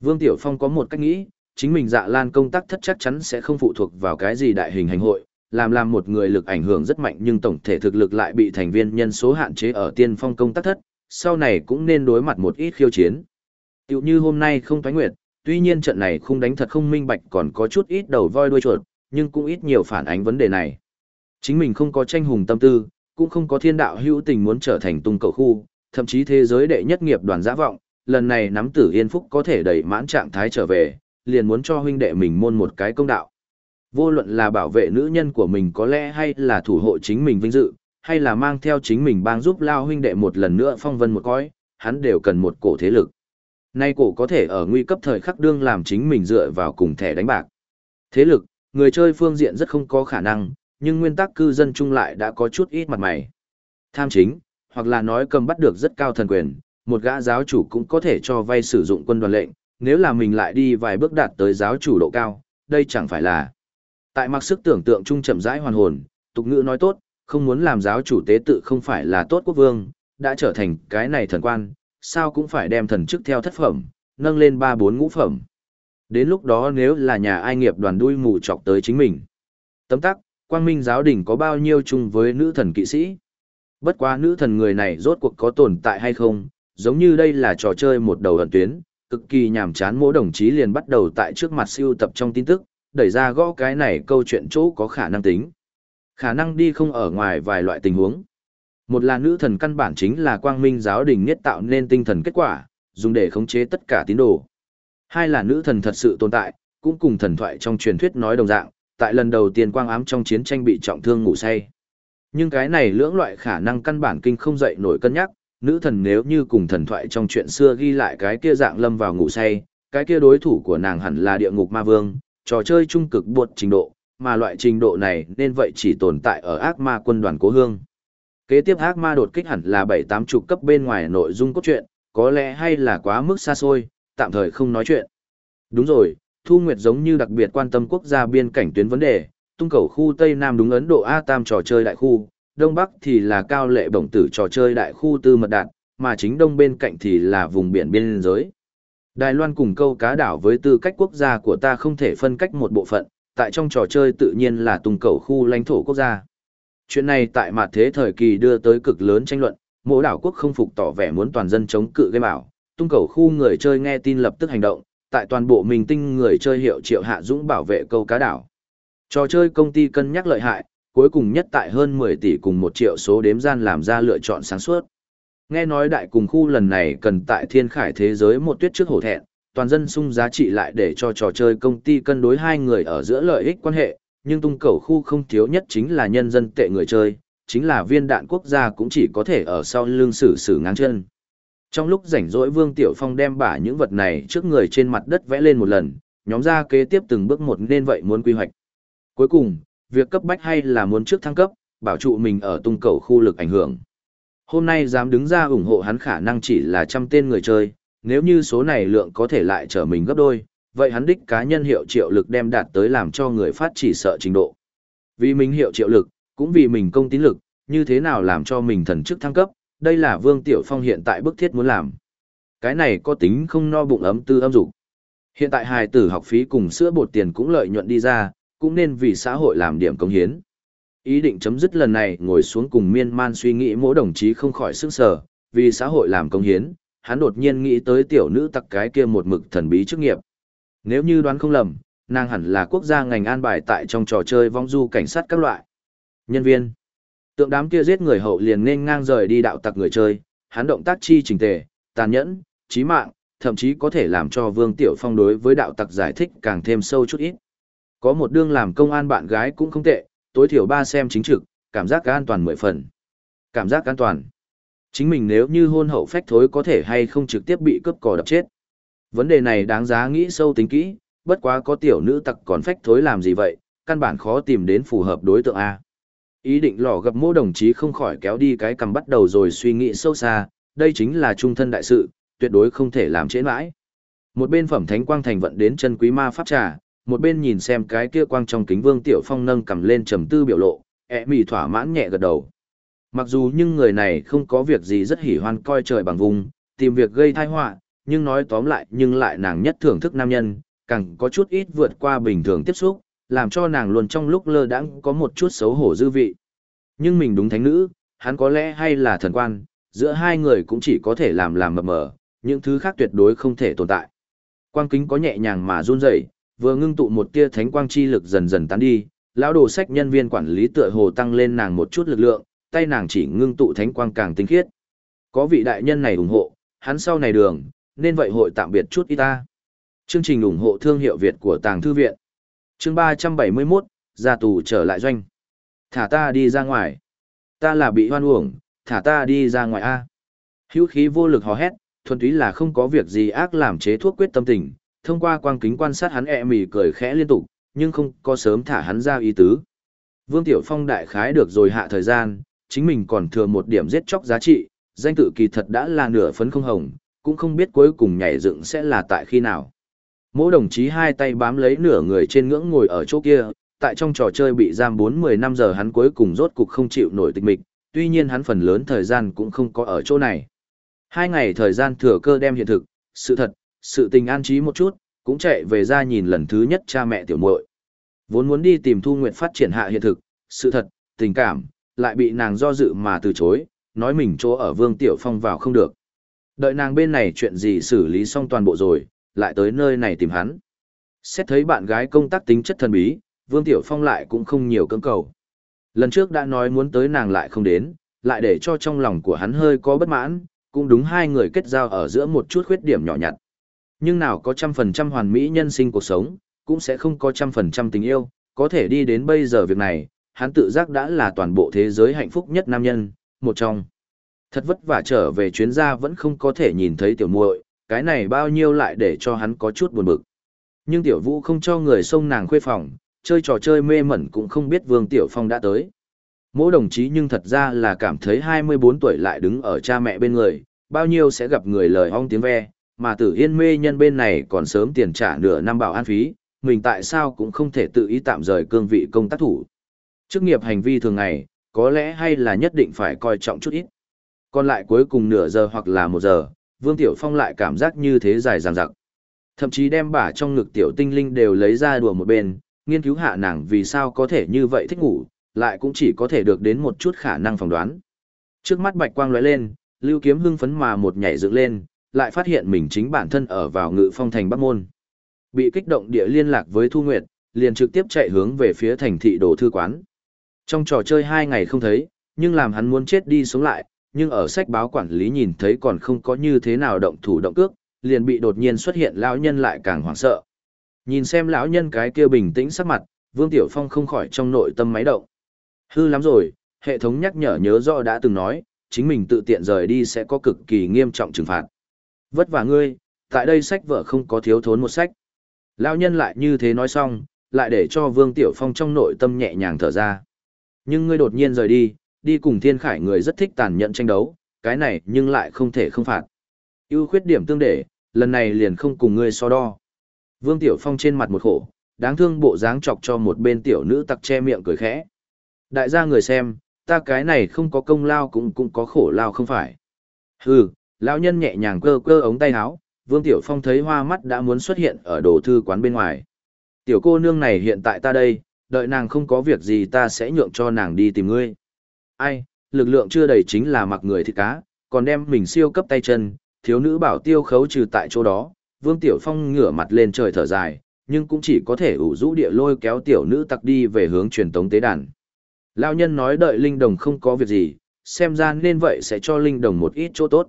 S1: Vương Tiểu Phong có một cách nghĩ, chính mình dạ lan công tác thất chắc chắn sẽ không phụ thuộc vào cái gì đại hình hành hội, làm làm một người lực ảnh hưởng rất mạnh nhưng tổng thể thực lực lại bị thành viên nhân số hạn chế ở tiên phong công tác thất, sau này cũng nên đối mặt một ít khiêu chiến. Tiểu như hôm nay không thoái nguyệt, tuy nhiên trận này không đánh thật không minh bạch còn có chút ít đầu voi đuôi chuột, nhưng cũng ít nhiều phản ánh vấn đề này. Chính mình không có tranh hùng tâm tư, cũng không có thiên đạo hữu tình muốn trở thành tung cầu khu, thậm chí thế giới đệ nhất nghiệp đoàn giã vọng, lần này nắm tử yên phúc có thể đẩy mãn trạng thái trở về, liền muốn cho huynh đệ mình môn một cái công đạo. Vô luận là bảo vệ nữ nhân của mình có lẽ hay là thủ hộ chính mình vinh dự, hay là mang theo chính mình bang giúp lao huynh đệ một lần nữa phong vân một cõi, hắn đều cần một cổ thế lực. Nay cổ có thể ở nguy cấp thời khắc đương làm chính mình dựa vào cùng thẻ đánh bạc. Thế lực, người chơi phương diện rất không có khả năng, nhưng nguyên tắc cư dân chung lại đã có chút ít mặt mày. Tham chính, hoặc là nói cầm bắt được rất cao thần quyền, một gã giáo chủ cũng có thể cho vay sử dụng quân đoàn lệnh, nếu là mình lại đi vài bước đạt tới giáo chủ độ cao, đây chẳng phải là. Tại mặc sức tưởng tượng chung chậm rãi hoàn hồn, tục ngữ nói tốt, không muốn làm giáo chủ tế tự không phải là tốt quốc vương, đã trở thành cái này thần quan, sao cũng phải đem thần chức theo thất phẩm, nâng lên ba bốn ngũ phẩm. Đến lúc đó nếu là nhà ai nghiệp đoàn đuôi mù chọc tới chính mình. Tấm tắc, quang minh giáo đình có bao nhiêu chung với nữ thần kỵ sĩ? Bất quá nữ thần người này rốt cuộc có tồn tại hay không, giống như đây là trò chơi một đầu ẩn tuyến, cực kỳ nhàm chán mỗi đồng chí liền bắt đầu tại trước mặt siêu tập trong tin tức, đẩy ra gõ cái này câu chuyện chỗ có khả năng tính. Khả năng đi không ở ngoài vài loại tình huống. Một là nữ thần căn bản chính là quang minh giáo đình nhất tạo nên tinh thần kết quả, dùng để khống chế tất cả tín đồ. Hai là nữ thần thật sự tồn tại, cũng cùng thần thoại trong truyền thuyết nói đồng dạng, tại lần đầu tiên quang ám trong chiến tranh bị trọng thương ngủ say. Nhưng cái này lưỡng loại khả năng căn bản kinh không dậy nổi cân nhắc, nữ thần nếu như cùng thần thoại trong chuyện xưa ghi lại cái kia dạng lâm vào ngủ say, cái kia đối thủ của nàng hẳn là địa ngục ma vương, trò chơi trung cực buộc trình độ, mà loại trình độ này nên vậy chỉ tồn tại ở ác ma quân đoàn cố hương. Kế tiếp ác ma đột kích hẳn là bảy tám chục cấp bên ngoài nội dung cốt truyện, có lẽ hay là quá mức xa xôi, tạm thời không nói chuyện. Đúng rồi, Thu Nguyệt giống như đặc biệt quan tâm quốc gia biên cảnh tuyến vấn đề, tung cầu khu Tây Nam đúng Ấn Độ A Tam trò chơi đại khu, Đông Bắc thì là cao lệ bổng tử trò chơi đại khu tư mật đạt, mà chính Đông bên cạnh thì là vùng biển biên giới. Đài Loan cùng câu cá đảo với tư cách quốc gia của ta không thể phân cách một bộ phận, tại trong trò chơi tự nhiên là tung cầu khu lãnh thổ quốc gia. Chuyện này tại mặt thế thời kỳ đưa tới cực lớn tranh luận, mỗi đảo quốc không phục tỏ vẻ muốn toàn dân chống cự game bảo, tung cầu khu người chơi nghe tin lập tức hành động, tại toàn bộ mình tinh người chơi hiệu triệu hạ dũng bảo vệ câu cá đảo. Trò chơi công ty cân nhắc lợi hại, cuối cùng nhất tại hơn 10 tỷ cùng 1 triệu số đếm gian làm ra lựa chọn sáng suốt. Nghe nói đại cùng khu lần này cần tại thiên khải thế giới một tuyết trước hổ thẹn, toàn dân sung giá trị lại để cho trò chơi công ty cân đối hai người ở giữa lợi ích quan hệ, nhưng tung cầu khu không thiếu nhất chính là nhân dân tệ người chơi, chính là viên đạn quốc gia cũng chỉ có thể ở sau lưng xử xử ngang chân. Trong lúc rảnh rỗi Vương Tiểu Phong đem bả những vật này trước người trên mặt đất vẽ lên một lần, nhóm ra kế tiếp từng bước một nên vậy muốn quy hoạch. Cuối cùng, việc cấp bách hay là muốn trước thăng cấp, bảo trụ mình ở tung cầu khu lực ảnh hưởng. Hôm nay dám đứng ra ủng hộ hắn khả năng chỉ là trăm tên người chơi, nếu như số này lượng có thể lại trở mình gấp đôi, vậy hắn đích cá nhân hiệu triệu lực đem đạt tới làm cho người phát chỉ sợ trình độ. Vì mình hiệu triệu lực, cũng vì mình công tín lực, như thế nào làm cho mình thần chức thăng cấp, đây là Vương Tiểu Phong hiện tại bức thiết muốn làm. Cái này có tính không no bụng ấm tư âm dục. Hiện tại hài tử học phí cùng sữa bột tiền cũng lợi nhuận đi ra, cũng nên vì xã hội làm điểm công hiến. Ý định chấm dứt lần này ngồi xuống cùng miên man suy nghĩ mỗi đồng chí không khỏi sức sở, vì xã hội làm công hiến, hắn đột nhiên nghĩ tới tiểu nữ tặc cái kia một mực thần bí chức nghiệp. Nếu như đoán không lầm, nàng hẳn là quốc gia ngành an bài tại trong trò chơi vong du cảnh sát các loại. Nhân viên. Tượng đám kia giết người hậu liền nên ngang rời đi đạo tặc người chơi, hắn động tác chi trình tề, tàn nhẫn, trí mạng, thậm chí có thể làm cho Vương Tiểu Phong đối với đạo tặc giải thích càng thêm sâu chút ít. Có một đương làm công an bạn gái cũng không tệ, tối thiểu ba xem chính trực, cảm giác an toàn mười phần. Cảm giác an toàn. Chính mình nếu như hôn hậu phách thối có thể hay không trực tiếp bị cướp cò đập chết. Vấn đề này đáng giá nghĩ sâu tính kỹ, bất quá có tiểu nữ tặc còn phách thối làm gì vậy, căn bản khó tìm đến phù hợp đối tượng A. Ý định lò gặp mô đồng chí không khỏi kéo đi cái cầm bắt đầu rồi suy nghĩ sâu xa, đây chính là trung thân đại sự, tuyệt đối không thể làm trễ mãi. Một bên phẩm thánh quang thành vận đến chân quý ma pháp trà, một bên nhìn xem cái kia quang trong kính vương tiểu phong nâng cầm lên trầm tư biểu lộ, ẹ mỉ thỏa mãn nhẹ gật đầu. Mặc dù nhưng người này không có việc gì rất hỉ hoan coi trời bằng vùng, tìm việc gây tai họa, nhưng nói tóm lại nhưng lại nàng nhất thưởng thức nam nhân, càng có chút ít vượt qua bình thường tiếp xúc, làm cho nàng luôn trong lúc lơ đãng có một chút xấu hổ dư vị. Nhưng mình đúng thánh nữ, hắn có lẽ hay là thần quan, giữa hai người cũng chỉ có thể làm làm mập mờ, những thứ khác tuyệt đối không thể tồn tại. Quang kính có nhẹ nhàng mà run rẩy, vừa ngưng tụ một tia thánh quang chi lực dần dần tán đi, lão đồ sách nhân viên quản lý tựa hồ tăng lên nàng một chút lực lượng, tay nàng chỉ ngưng tụ thánh quang càng tinh khiết. Có vị đại nhân này ủng hộ, hắn sau này đường, nên vậy hội tạm biệt chút ít ta. Chương trình ủng hộ thương hiệu Việt của Tàng Thư Viện chương 371, ra tù trở lại doanh. Thả ta đi ra ngoài. Ta là bị hoan uổng, thả ta đi ra ngoài A. Hữu khí vô lực hò hét, thuần túy là không có việc gì ác làm chế thuốc quyết tâm tình, thông qua quang kính quan sát hắn ẹ mỉ cười khẽ liên tục, nhưng không có sớm thả hắn ra ý tứ. Vương Tiểu Phong đại khái được rồi hạ thời gian, chính mình còn thừa một điểm giết chóc giá trị, danh tự kỳ thật đã là nửa phấn không hồng, cũng không biết cuối cùng nhảy dựng sẽ là tại khi nào. Mỗi đồng chí hai tay bám lấy nửa người trên ngưỡng ngồi ở chỗ kia, tại trong trò chơi bị giam 4-10 năm giờ hắn cuối cùng rốt cục không chịu nổi tịch mịch, tuy nhiên hắn phần lớn thời gian cũng không có ở chỗ này. Hai ngày thời gian thừa cơ đem hiện thực, sự thật, sự tình an trí một chút, cũng chạy về ra nhìn lần thứ nhất cha mẹ tiểu muội. Vốn muốn đi tìm Thu Nguyệt phát triển hạ hiện thực, sự thật, tình cảm, lại bị nàng do dự mà từ chối, nói mình chỗ ở Vương Tiểu Phong vào không được. Đợi nàng bên này chuyện gì xử lý xong toàn bộ rồi, lại tới nơi này tìm hắn. Xét thấy bạn gái công tác tính chất thần bí, Vương Tiểu Phong lại cũng không nhiều cưỡng cầu. Lần trước đã nói muốn tới nàng lại không đến, lại để cho trong lòng của hắn hơi có bất mãn, cũng đúng hai người kết giao ở giữa một chút khuyết điểm nhỏ nhặt. Nhưng nào có trăm phần trăm hoàn mỹ nhân sinh cuộc sống, cũng sẽ không có trăm phần trăm tình yêu, có thể đi đến bây giờ việc này, hắn tự giác đã là toàn bộ thế giới hạnh phúc nhất nam nhân, một trong. Thật vất vả trở về chuyến gia vẫn không có thể nhìn thấy tiểu muội, cái này bao nhiêu lại để cho hắn có chút buồn bực. Nhưng tiểu vũ không cho người xông nàng khuê phòng, chơi trò chơi mê mẩn cũng không biết Vương Tiểu Phong đã tới. Mỗi đồng chí nhưng thật ra là cảm thấy 24 tuổi lại đứng ở cha mẹ bên người, bao nhiêu sẽ gặp người lời ong tiếng ve, mà tử yên mê nhân bên này còn sớm tiền trả nửa năm bảo an phí, mình tại sao cũng không thể tự ý tạm rời cương vị công tác thủ. Chức nghiệp hành vi thường ngày, có lẽ hay là nhất định phải coi trọng chút ít. Còn lại cuối cùng nửa giờ hoặc là một giờ, Vương Tiểu Phong lại cảm giác như thế dài dằng dặc. Thậm chí đem bả trong ngực tiểu tinh linh đều lấy ra đùa một bên, nghiên cứu hạ nàng vì sao có thể như vậy thích ngủ, lại cũng chỉ có thể được đến một chút khả năng phỏng đoán. Trước mắt bạch quang lóe lên, Lưu Kiếm hưng phấn mà một nhảy dựng lên, lại phát hiện mình chính bản thân ở vào ngự phong thành Bắc Môn. Bị kích động địa liên lạc với Thu Nguyệt, liền trực tiếp chạy hướng về phía thành thị đồ thư quán. Trong trò chơi hai ngày không thấy, nhưng làm hắn muốn chết đi sống lại, nhưng ở sách báo quản lý nhìn thấy còn không có như thế nào động thủ động cước, liền bị đột nhiên xuất hiện lão nhân lại càng hoảng sợ. Nhìn xem lão nhân cái kia bình tĩnh sắc mặt, Vương Tiểu Phong không khỏi trong nội tâm máy động. Hư lắm rồi, hệ thống nhắc nhở nhớ rõ đã từng nói, chính mình tự tiện rời đi sẽ có cực kỳ nghiêm trọng trừng phạt. Vất vả ngươi, tại đây sách vở không có thiếu thốn một sách. Lão nhân lại như thế nói xong, lại để cho Vương Tiểu Phong trong nội tâm nhẹ nhàng thở ra. Nhưng ngươi đột nhiên rời đi, đi cùng thiên khải người rất thích tàn nhẫn tranh đấu, cái này nhưng lại không thể không phạt. ưu khuyết điểm tương để, lần này liền không cùng ngươi so đo. Vương Tiểu Phong trên mặt một khổ, đáng thương bộ dáng chọc cho một bên tiểu nữ tặc che miệng cười khẽ. Đại gia người xem, ta cái này không có công lao cũng cũng có khổ lao không phải. Hừ, lão nhân nhẹ nhàng cơ cơ ống tay áo, Vương Tiểu Phong thấy hoa mắt đã muốn xuất hiện ở đồ thư quán bên ngoài. Tiểu cô nương này hiện tại ta đây, đợi nàng không có việc gì ta sẽ nhượng cho nàng đi tìm ngươi. Ai, lực lượng chưa đầy chính là mặc người thịt cá, còn đem mình siêu cấp tay chân, thiếu nữ bảo tiêu khấu trừ tại chỗ đó, Vương Tiểu Phong ngửa mặt lên trời thở dài, nhưng cũng chỉ có thể ủ rũ địa lôi kéo tiểu nữ tặc đi về hướng truyền tống tế đàn. Lão nhân nói đợi Linh Đồng không có việc gì, xem ra nên vậy sẽ cho Linh Đồng một ít chỗ tốt.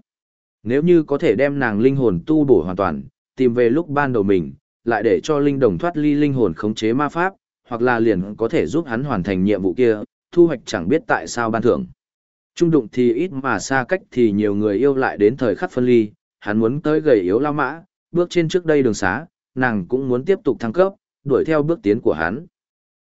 S1: Nếu như có thể đem nàng linh hồn tu bổ hoàn toàn, tìm về lúc ban đầu mình, lại để cho Linh Đồng thoát ly linh hồn khống chế ma pháp, hoặc là liền có thể giúp hắn hoàn thành nhiệm vụ kia, thu hoạch chẳng biết tại sao ban thưởng. Trung đụng thì ít mà xa cách thì nhiều người yêu lại đến thời khắc phân ly, hắn muốn tới gầy yếu lao mã, bước trên trước đây đường xá, nàng cũng muốn tiếp tục thăng cấp, đuổi theo bước tiến của hắn.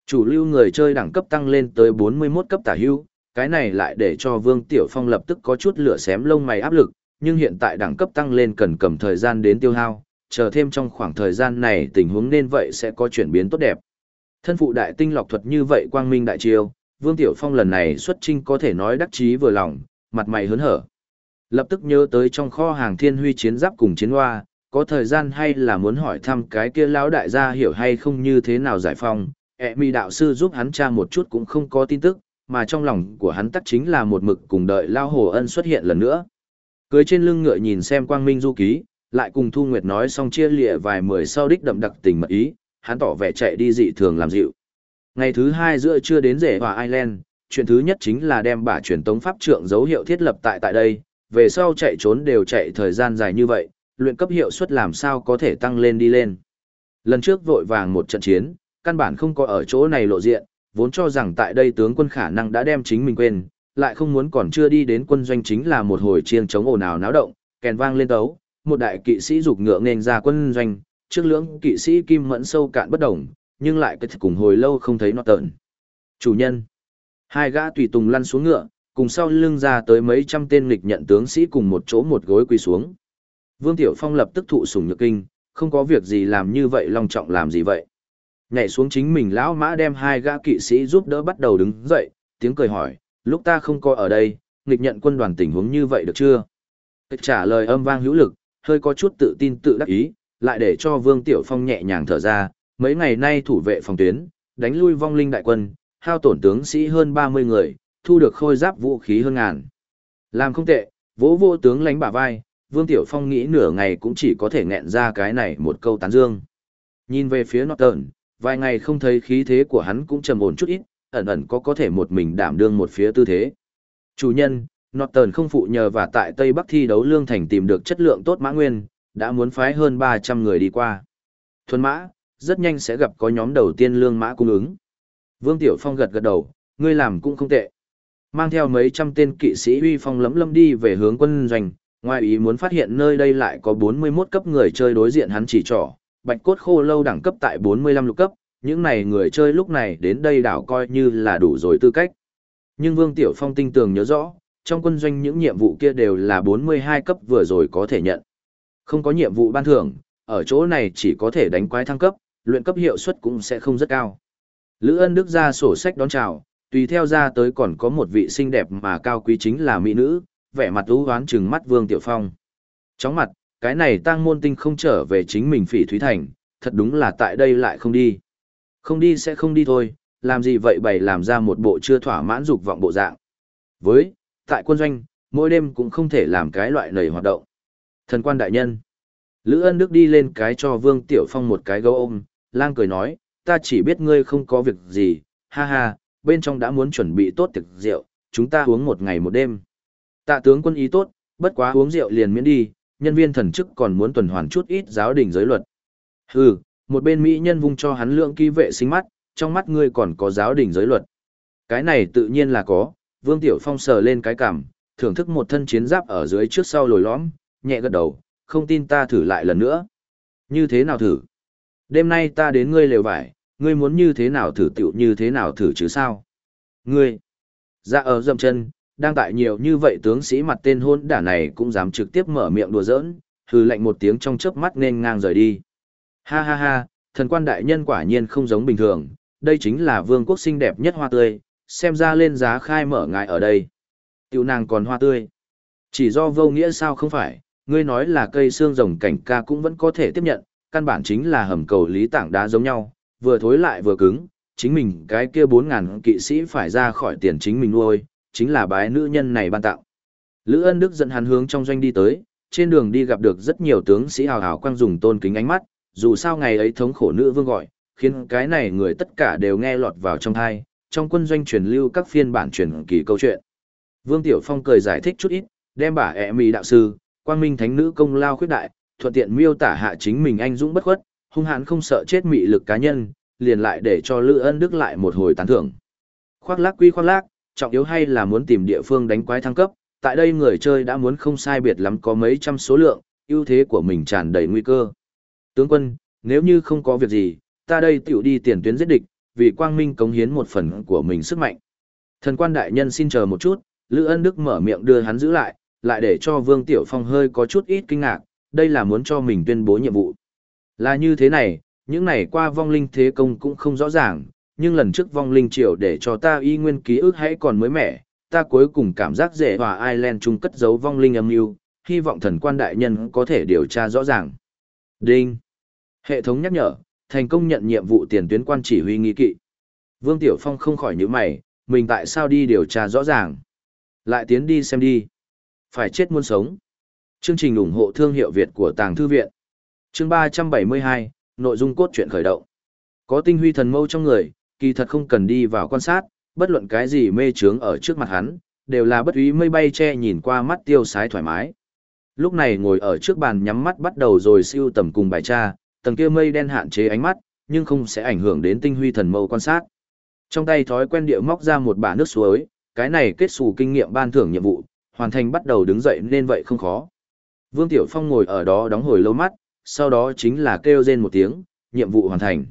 S1: Chủ lưu người chơi đẳng cấp tăng lên tới 41 cấp tả hưu, cái này lại để cho Vương Tiểu Phong lập tức có chút lửa xém lông mày áp lực, nhưng hiện tại đẳng cấp tăng lên cần cầm thời gian đến tiêu hao, chờ thêm trong khoảng thời gian này tình huống nên vậy sẽ có chuyển biến tốt đẹp. Thân phụ đại tinh lọc thuật như vậy quang minh đại chiêu, Vương Tiểu Phong lần này xuất trinh có thể nói đắc chí vừa lòng, mặt mày hớn hở. Lập tức nhớ tới trong kho hàng thiên huy chiến giáp cùng chiến hoa, có thời gian hay là muốn hỏi thăm cái kia lão đại gia hiểu hay không như thế nào giải phong, ẹ mi đạo sư giúp hắn tra một chút cũng không có tin tức, mà trong lòng của hắn tắc chính là một mực cùng đợi lao hồ ân xuất hiện lần nữa. Cưới trên lưng ngựa nhìn xem quang minh du ký, lại cùng Thu Nguyệt nói xong chia lịa vài mười sau đích đậm đặc tình mật ý, hắn tỏ vẻ chạy đi dị thường làm dịu. Ngày thứ hai giữa trưa đến rể hòa Ireland. chuyện thứ nhất chính là đem bả truyền tống pháp trượng dấu hiệu thiết lập tại tại đây, về sau chạy trốn đều chạy thời gian dài như vậy, luyện cấp hiệu suất làm sao có thể tăng lên đi lên. Lần trước vội vàng một trận chiến, căn bản không có ở chỗ này lộ diện, vốn cho rằng tại đây tướng quân khả năng đã đem chính mình quên, lại không muốn còn chưa đi đến quân doanh chính là một hồi chiêng chống ồn ào náo động, kèn vang lên tấu, một đại kỵ sĩ dục ngựa nên ra quân doanh, trước lưỡng kỵ sĩ kim mẫn sâu cạn bất đồng, nhưng lại kết cùng hồi lâu không thấy nó tợn. Chủ nhân, hai gã tùy tùng lăn xuống ngựa, cùng sau lưng ra tới mấy trăm tên nghịch nhận tướng sĩ cùng một chỗ một gối quỳ xuống. Vương Tiểu Phong lập tức thụ sủng nhược kinh, không có việc gì làm như vậy long trọng làm gì vậy. Nhảy xuống chính mình lão mã đem hai gã kỵ sĩ giúp đỡ bắt đầu đứng dậy, tiếng cười hỏi, lúc ta không có ở đây, nghịch nhận quân đoàn tình huống như vậy được chưa? Trả lời âm vang hữu lực, hơi có chút tự tin tự đắc ý, lại để cho Vương Tiểu Phong nhẹ nhàng thở ra, mấy ngày nay thủ vệ phòng tuyến, đánh lui vong linh đại quân, hao tổn tướng sĩ hơn 30 người, thu được khôi giáp vũ khí hơn ngàn. Làm không tệ, vỗ vô tướng lánh bả vai, Vương Tiểu Phong nghĩ nửa ngày cũng chỉ có thể nghẹn ra cái này một câu tán dương. Nhìn về phía Norton, vài ngày không thấy khí thế của hắn cũng trầm ổn chút ít, ẩn ẩn có có thể một mình đảm đương một phía tư thế. Chủ nhân, Norton không phụ nhờ và tại Tây Bắc thi đấu lương thành tìm được chất lượng tốt mã nguyên, đã muốn phái hơn 300 người đi qua. Thuần mã, rất nhanh sẽ gặp có nhóm đầu tiên lương mã cung ứng. Vương Tiểu Phong gật gật đầu, ngươi làm cũng không tệ. Mang theo mấy trăm tên kỵ sĩ uy phong lấm lâm đi về hướng quân doanh, ngoài ý muốn phát hiện nơi đây lại có 41 cấp người chơi đối diện hắn chỉ trỏ, bạch cốt khô lâu đẳng cấp tại 45 lục cấp, những này người chơi lúc này đến đây đảo coi như là đủ rồi tư cách. Nhưng Vương Tiểu Phong tinh tường nhớ rõ, trong quân doanh những nhiệm vụ kia đều là 42 cấp vừa rồi có thể nhận. Không có nhiệm vụ ban thưởng, ở chỗ này chỉ có thể đánh quái thăng cấp, luyện cấp hiệu suất cũng sẽ không rất cao. Lữ ân đức ra sổ sách đón chào, tùy theo ra tới còn có một vị xinh đẹp mà cao quý chính là mỹ nữ, vẻ mặt ưu hoán trừng mắt Vương Tiểu Phong. Chóng mặt, cái này tăng môn tinh không trở về chính mình phỉ Thúy Thành, thật đúng là tại đây lại không đi. Không đi sẽ không đi thôi, làm gì vậy bày làm ra một bộ chưa thỏa mãn dục vọng bộ dạng. Với, tại quân doanh, mỗi đêm cũng không thể làm cái loại nầy hoạt động. Thần quan đại nhân. Lữ ân đức đi lên cái cho Vương Tiểu Phong một cái gấu ôm, lang cười nói, ta chỉ biết ngươi không có việc gì, ha ha, bên trong đã muốn chuẩn bị tốt tiệc rượu, chúng ta uống một ngày một đêm. Tạ tướng quân ý tốt, bất quá uống rượu liền miễn đi, nhân viên thần chức còn muốn tuần hoàn chút ít giáo đình giới luật. Hừ, một bên Mỹ nhân vung cho hắn lượng ký vệ sinh mắt, trong mắt ngươi còn có giáo đình giới luật. Cái này tự nhiên là có, Vương Tiểu Phong sờ lên cái cằm, thưởng thức một thân chiến giáp ở dưới trước sau lồi lõm, nhẹ gật đầu, không tin ta thử lại lần nữa. Như thế nào thử? Đêm nay ta đến ngươi lều vải, ngươi muốn như thế nào thử tiểu như thế nào thử chứ sao? Ngươi, dạ ở dầm chân, đang tại nhiều như vậy tướng sĩ mặt tên hôn đả này cũng dám trực tiếp mở miệng đùa giỡn, hừ lạnh một tiếng trong chớp mắt nên ngang rời đi. Ha ha ha, thần quan đại nhân quả nhiên không giống bình thường, đây chính là vương quốc xinh đẹp nhất hoa tươi, xem ra lên giá khai mở ngài ở đây. Tiểu nàng còn hoa tươi. Chỉ do vô nghĩa sao không phải, ngươi nói là cây xương rồng cảnh ca cũng vẫn có thể tiếp nhận, căn bản chính là hầm cầu lý tảng đá giống nhau, vừa thối lại vừa cứng, chính mình cái kia 4.000 kỵ sĩ phải ra khỏi tiền chính mình nuôi, chính là bái nữ nhân này ban tặng. Lữ ân đức dẫn hắn hướng trong doanh đi tới, trên đường đi gặp được rất nhiều tướng sĩ hào hào quang dùng tôn kính ánh mắt, dù sao ngày ấy thống khổ nữ vương gọi, khiến cái này người tất cả đều nghe lọt vào trong thai, trong quân doanh truyền lưu các phiên bản truyền kỳ câu chuyện. Vương Tiểu Phong cười giải thích chút ít, đem bà ẹ mì đạo sư, quang minh thánh nữ công lao khuyết đại, thuận tiện miêu tả hạ chính mình anh dũng bất khuất, hung hãn không sợ chết mị lực cá nhân, liền lại để cho Lữ Ân Đức lại một hồi tán thưởng. Khoác lác quy khoác lác, trọng yếu hay là muốn tìm địa phương đánh quái thăng cấp, tại đây người chơi đã muốn không sai biệt lắm có mấy trăm số lượng, ưu thế của mình tràn đầy nguy cơ. Tướng quân, nếu như không có việc gì, ta đây tiểu đi tiền tuyến giết địch, vì quang minh cống hiến một phần của mình sức mạnh. Thần quan đại nhân xin chờ một chút, Lữ Ân Đức mở miệng đưa hắn giữ lại, lại để cho Vương Tiểu Phong hơi có chút ít kinh ngạc, đây là muốn cho mình tuyên bố nhiệm vụ. Là như thế này, những này qua vong linh thế công cũng không rõ ràng, nhưng lần trước vong linh triều để cho ta y nguyên ký ức hãy còn mới mẻ, ta cuối cùng cảm giác dễ hòa Ireland chung cất giấu vong linh âm mưu hy vọng thần quan đại nhân có thể điều tra rõ ràng. Đinh. Hệ thống nhắc nhở, thành công nhận nhiệm vụ tiền tuyến quan chỉ huy nghi kỵ. Vương Tiểu Phong không khỏi nhíu mày, mình tại sao đi điều tra rõ ràng. Lại tiến đi xem đi. Phải chết muôn sống. Chương trình ủng hộ thương hiệu Việt của Tàng Thư Viện. Chương 372, nội dung cốt truyện khởi động. Có tinh huy thần mâu trong người, kỳ thật không cần đi vào quan sát, bất luận cái gì mê trướng ở trước mặt hắn, đều là bất ý mây bay che nhìn qua mắt tiêu sái thoải mái. Lúc này ngồi ở trước bàn nhắm mắt bắt đầu rồi siêu tầm cùng bài tra, tầng kia mây đen hạn chế ánh mắt, nhưng không sẽ ảnh hưởng đến tinh huy thần mâu quan sát. Trong tay thói quen địa móc ra một bả nước suối, cái này kết xù kinh nghiệm ban thưởng nhiệm vụ, hoàn thành bắt đầu đứng dậy nên vậy không khó. Vương Tiểu Phong ngồi ở đó đóng hồi lâu mắt, sau đó chính là kêu rên một tiếng, nhiệm vụ hoàn thành.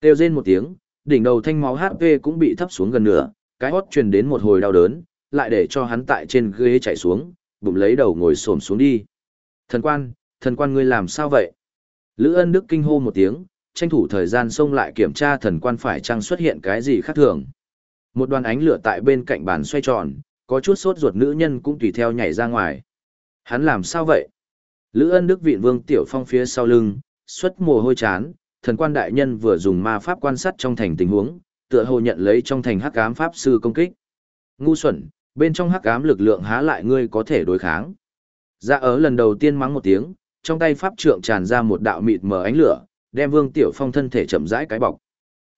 S1: Kêu rên một tiếng, đỉnh đầu thanh máu HP cũng bị thấp xuống gần nửa, cái hót truyền đến một hồi đau đớn, lại để cho hắn tại trên ghế chạy xuống, bụng lấy đầu ngồi xổm xuống đi. Thần quan, thần quan ngươi làm sao vậy? Lữ ân đức kinh hô một tiếng, tranh thủ thời gian xông lại kiểm tra thần quan phải chăng xuất hiện cái gì khác thường. Một đoàn ánh lửa tại bên cạnh bàn xoay tròn, có chút sốt ruột nữ nhân cũng tùy theo nhảy ra ngoài. Hắn làm sao vậy? Lữ ân đức vịn vương tiểu phong phía sau lưng, xuất mồ hôi chán, thần quan đại nhân vừa dùng ma pháp quan sát trong thành tình huống, tựa hồ nhận lấy trong thành hắc ám pháp sư công kích. Ngu xuẩn, bên trong hắc ám lực lượng há lại ngươi có thể đối kháng. Dạ ở lần đầu tiên mắng một tiếng, trong tay pháp trượng tràn ra một đạo mịt mờ ánh lửa, đem Vương Tiểu Phong thân thể chậm rãi cái bọc.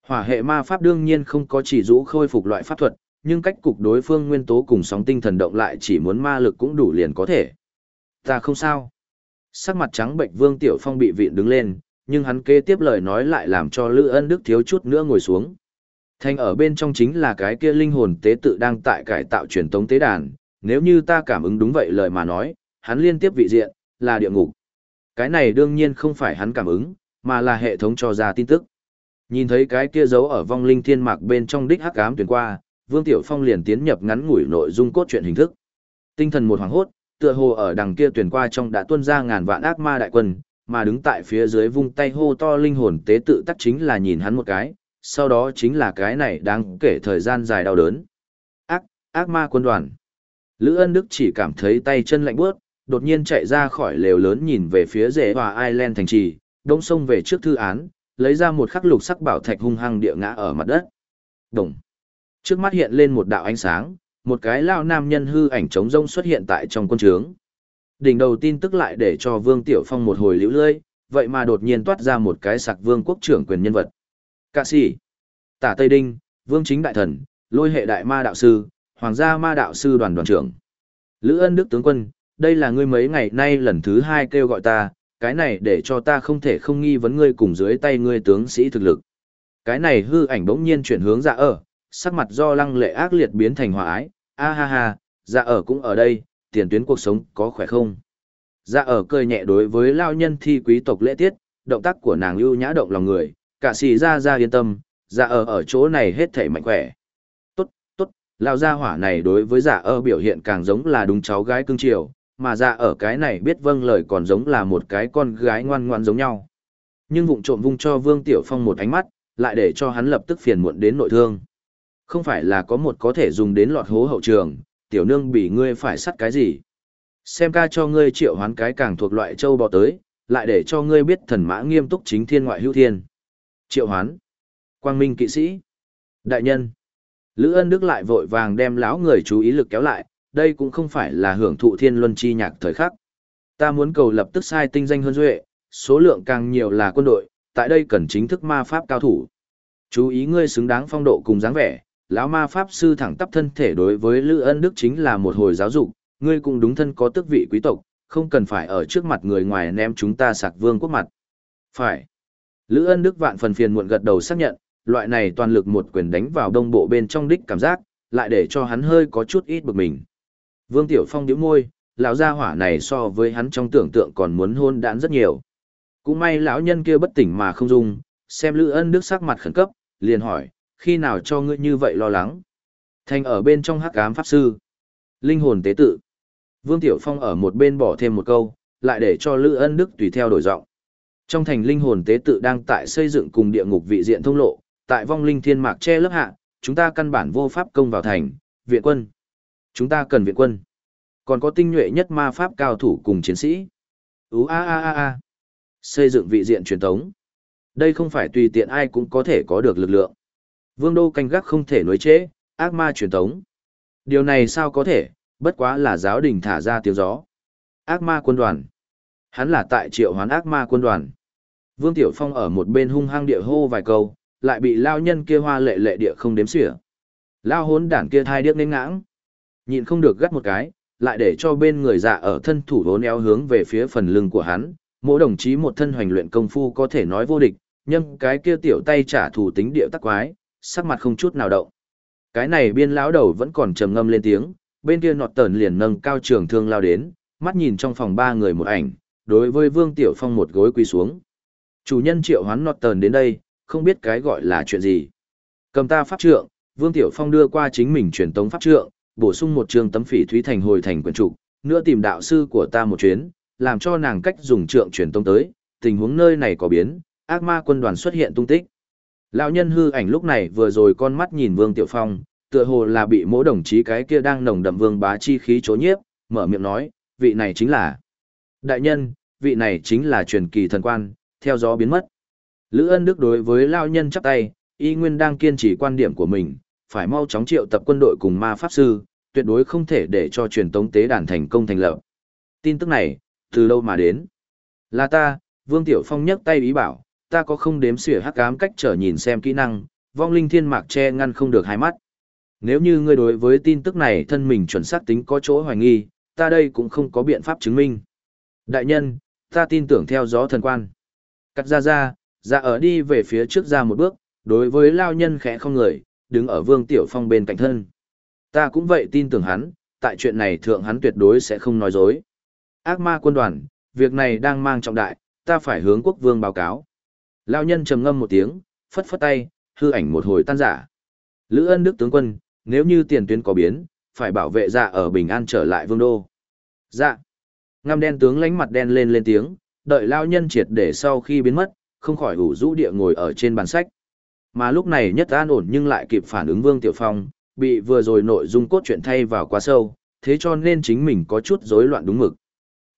S1: Hỏa hệ ma pháp đương nhiên không có chỉ rũ khôi phục loại pháp thuật, nhưng cách cục đối phương nguyên tố cùng sóng tinh thần động lại chỉ muốn ma lực cũng đủ liền có thể. Ta không sao. Sắc mặt trắng bệnh Vương Tiểu Phong bị vịn đứng lên, nhưng hắn kế tiếp lời nói lại làm cho Lữ Ân Đức thiếu chút nữa ngồi xuống. Thanh ở bên trong chính là cái kia linh hồn tế tự đang tại cải tạo truyền tống tế đàn, nếu như ta cảm ứng đúng vậy lời mà nói, hắn liên tiếp vị diện, là địa ngục. Cái này đương nhiên không phải hắn cảm ứng, mà là hệ thống cho ra tin tức. Nhìn thấy cái kia giấu ở vong linh thiên mạc bên trong đích hắc ám tuyển qua, Vương Tiểu Phong liền tiến nhập ngắn ngủi nội dung cốt truyện hình thức. Tinh thần một hoàng hốt, tựa hồ ở đằng kia tuyển qua trong đã tuôn ra ngàn vạn ác ma đại quân, mà đứng tại phía dưới vung tay hô to linh hồn tế tự tắc chính là nhìn hắn một cái, sau đó chính là cái này đang kể thời gian dài đau đớn. Ác, ác ma quân đoàn. Lữ ân đức chỉ cảm thấy tay chân lạnh bước, đột nhiên chạy ra khỏi lều lớn nhìn về phía rễ hòa Ireland thành trì, đông sông về trước thư án, lấy ra một khắc lục sắc bảo thạch hung hăng địa ngã ở mặt đất. Đồng. Trước mắt hiện lên một đạo ánh sáng, một cái lao nam nhân hư ảnh trống rông xuất hiện tại trong quân trướng. Đỉnh đầu tin tức lại để cho Vương Tiểu Phong một hồi liễu lơi, vậy mà đột nhiên toát ra một cái sạc vương quốc trưởng quyền nhân vật. Cạ sĩ, Tả Tây Đinh, Vương Chính Đại Thần, Lôi Hệ Đại Ma Đạo Sư, Hoàng gia Ma Đạo Sư đoàn đoàn trưởng. Lữ ân Đức Tướng Quân, đây là ngươi mấy ngày nay lần thứ hai kêu gọi ta, cái này để cho ta không thể không nghi vấn ngươi cùng dưới tay ngươi tướng sĩ thực lực. Cái này hư ảnh bỗng nhiên chuyển hướng dạ ở, sắc mặt do lăng lệ ác liệt biến thành hòa ái, a ha ha, dạ ở cũng ở đây, tiền tuyến cuộc sống có khỏe không? Dạ ở cười nhẹ đối với lao nhân thi quý tộc lễ tiết, động tác của nàng ưu nhã động lòng người, cả xì ra ra yên tâm, dạ ở ở chỗ này hết thảy mạnh khỏe. Tốt, tốt, lao gia hỏa này đối với dạ ở biểu hiện càng giống là đúng cháu gái cưng chiều, mà dạ ở cái này biết vâng lời còn giống là một cái con gái ngoan ngoan giống nhau. Nhưng vụng trộm vung cho Vương Tiểu Phong một ánh mắt, lại để cho hắn lập tức phiền muộn đến nội thương. Không phải là có một có thể dùng đến lọt hố hậu trường, tiểu nương bị ngươi phải sắt cái gì. Xem ca cho ngươi triệu hoán cái càng thuộc loại châu bò tới, lại để cho ngươi biết thần mã nghiêm túc chính thiên ngoại hữu thiên. Triệu hoán. Quang minh kỵ sĩ. Đại nhân. Lữ ân đức lại vội vàng đem lão người chú ý lực kéo lại, đây cũng không phải là hưởng thụ thiên luân chi nhạc thời khắc. Ta muốn cầu lập tức sai tinh danh hơn duệ, số lượng càng nhiều là quân đội, tại đây cần chính thức ma pháp cao thủ. Chú ý ngươi xứng đáng phong độ cùng dáng vẻ, lão ma pháp sư thẳng tắp thân thể đối với Lữ Ân Đức chính là một hồi giáo dục, ngươi cũng đúng thân có tước vị quý tộc, không cần phải ở trước mặt người ngoài ném chúng ta sạc vương quốc mặt. Phải. Lữ Ân Đức vạn phần phiền muộn gật đầu xác nhận, loại này toàn lực một quyền đánh vào đông bộ bên trong đích cảm giác, lại để cho hắn hơi có chút ít bực mình. Vương Tiểu Phong nhíu môi, lão gia hỏa này so với hắn trong tưởng tượng còn muốn hôn đản rất nhiều. Cũng may lão nhân kia bất tỉnh mà không dung, xem Lữ Ân Đức sắc mặt khẩn cấp, liền hỏi, khi nào cho ngươi như vậy lo lắng? Thành ở bên trong hắc ám pháp sư. Linh hồn tế tự. Vương Tiểu Phong ở một bên bỏ thêm một câu, lại để cho Lữ Ân Đức tùy theo đổi giọng. Trong thành linh hồn tế tự đang tại xây dựng cùng địa ngục vị diện thông lộ, tại vong linh thiên mạc che lớp hạ, chúng ta căn bản vô pháp công vào thành, viện quân. Chúng ta cần viện quân. Còn có tinh nhuệ nhất ma pháp cao thủ cùng chiến sĩ. Ú a a a a. Xây dựng vị diện truyền thống. Đây không phải tùy tiện ai cũng có thể có được lực lượng. Vương đô canh gác không thể nối chế, ác ma truyền thống. Điều này sao có thể, bất quá là giáo đình thả ra tiếng gió. Ác ma quân đoàn. Hắn là tại triệu hoán ác ma quân đoàn. Vương Tiểu Phong ở một bên hung hăng địa hô vài câu, lại bị lao nhân kia hoa lệ lệ địa không đếm xỉa. Lao hốn đản kia thai điếc nên ngãng. Nhìn không được gắt một cái, lại để cho bên người dạ ở thân thủ hốn éo hướng về phía phần lưng của hắn. Mỗi đồng chí một thân hoành luyện công phu có thể nói vô địch, nhưng cái kia tiểu tay trả thủ tính địa tắc quái, sắc mặt không chút nào động. Cái này biên lão đầu vẫn còn trầm ngâm lên tiếng, bên kia nọt tờn liền nâng cao trường thương lao đến, mắt nhìn trong phòng ba người một ảnh, đối với Vương Tiểu Phong một gối quỳ xuống. Chủ nhân triệu hoán nọt tờn đến đây, không biết cái gọi là chuyện gì. Cầm ta pháp trượng, Vương Tiểu Phong đưa qua chính mình truyền tống pháp trượng, bổ sung một trường tấm phỉ thúy thành hồi thành quyển trục, nữa tìm đạo sư của ta một chuyến, làm cho nàng cách dùng trượng truyền tống tới, tình huống nơi này có biến, ác ma quân đoàn xuất hiện tung tích. Lão nhân hư ảnh lúc này vừa rồi con mắt nhìn Vương Tiểu Phong, tựa hồ là bị mỗi đồng chí cái kia đang nồng đậm vương bá chi khí chố nhiếp, mở miệng nói, vị này chính là Đại nhân, vị này chính là truyền kỳ thần quan, theo gió biến mất. Lữ ân đức đối với lão nhân chắp tay, y nguyên đang kiên trì quan điểm của mình, phải mau chóng triệu tập quân đội cùng ma pháp sư, tuyệt đối không thể để cho truyền tống tế đàn thành công thành lập. Tin tức này, từ đâu mà đến? Là ta, Vương Tiểu Phong nhấc tay ý bảo, ta có không đếm xỉa hắc ám cách trở nhìn xem kỹ năng, vong linh thiên mạc che ngăn không được hai mắt. Nếu như ngươi đối với tin tức này thân mình chuẩn xác tính có chỗ hoài nghi, ta đây cũng không có biện pháp chứng minh. Đại nhân, ta tin tưởng theo gió thần quan. Cắt ra ra, ra ở đi về phía trước ra một bước, đối với lao nhân khẽ không người, đứng ở vương tiểu phong bên cạnh thân. Ta cũng vậy tin tưởng hắn, tại chuyện này thượng hắn tuyệt đối sẽ không nói dối. Ác ma quân đoàn, việc này đang mang trọng đại, ta phải hướng quốc vương báo cáo. Lao nhân trầm ngâm một tiếng, phất phất tay, hư ảnh một hồi tan giả. Lữ ân đức tướng quân, nếu như tiền tuyến có biến, phải bảo vệ dạ ở bình an trở lại vương đô. Dạ. Ngăm đen tướng lánh mặt đen lên lên tiếng, đợi lao nhân triệt để sau khi biến mất, không khỏi ủ rũ địa ngồi ở trên bàn sách. Mà lúc này nhất an ổn nhưng lại kịp phản ứng Vương Tiểu Phong, bị vừa rồi nội dung cốt truyện thay vào quá sâu, thế cho nên chính mình có chút rối loạn đúng mực.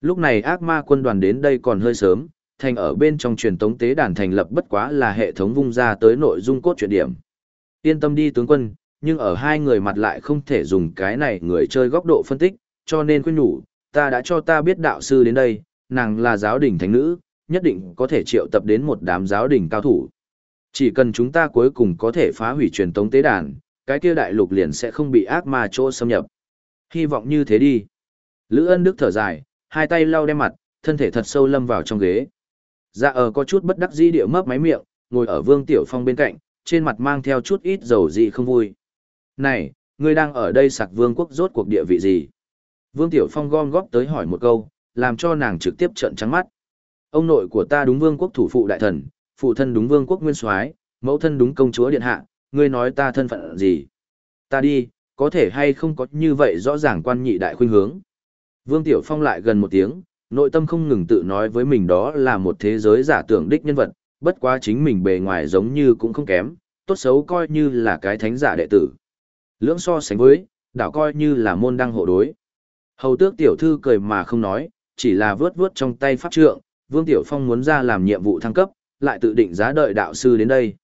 S1: Lúc này ác ma quân đoàn đến đây còn hơi sớm, thành ở bên trong truyền tống tế đàn thành lập bất quá là hệ thống vung ra tới nội dung cốt truyện điểm. Yên tâm đi tướng quân, nhưng ở hai người mặt lại không thể dùng cái này người chơi góc độ phân tích, cho nên khuyên nhủ, ta đã cho ta biết đạo sư đến đây, nàng là giáo đỉnh thánh nữ, nhất định có thể triệu tập đến một đám giáo đỉnh cao thủ. Chỉ cần chúng ta cuối cùng có thể phá hủy truyền tống tế đàn, cái kia đại lục liền sẽ không bị ác ma chỗ xâm nhập. Hy vọng như thế đi. Lữ ân đức thở dài, hai tay lau đem mặt, thân thể thật sâu lâm vào trong ghế. Dạ ở có chút bất đắc dĩ địa mấp máy miệng, ngồi ở vương tiểu phong bên cạnh, trên mặt mang theo chút ít dầu dị không vui. Này, ngươi đang ở đây sạc vương quốc rốt cuộc địa vị gì? Vương Tiểu Phong gom góp tới hỏi một câu, làm cho nàng trực tiếp trợn trắng mắt. Ông nội của ta đúng vương quốc thủ phụ đại thần, phụ thân đúng vương quốc nguyên soái, mẫu thân đúng công chúa điện hạ, ngươi nói ta thân phận gì? Ta đi, có thể hay không có như vậy rõ ràng quan nhị đại khuynh hướng. Vương Tiểu Phong lại gần một tiếng, nội tâm không ngừng tự nói với mình đó là một thế giới giả tưởng đích nhân vật, bất quá chính mình bề ngoài giống như cũng không kém, tốt xấu coi như là cái thánh giả đệ tử. Lưỡng so sánh với, đảo coi như là môn đăng hộ đối. Hầu tước tiểu thư cười mà không nói, chỉ là vướt vướt trong tay pháp trượng, Vương Tiểu Phong muốn ra làm nhiệm vụ thăng cấp, lại tự định giá đợi đạo sư đến đây.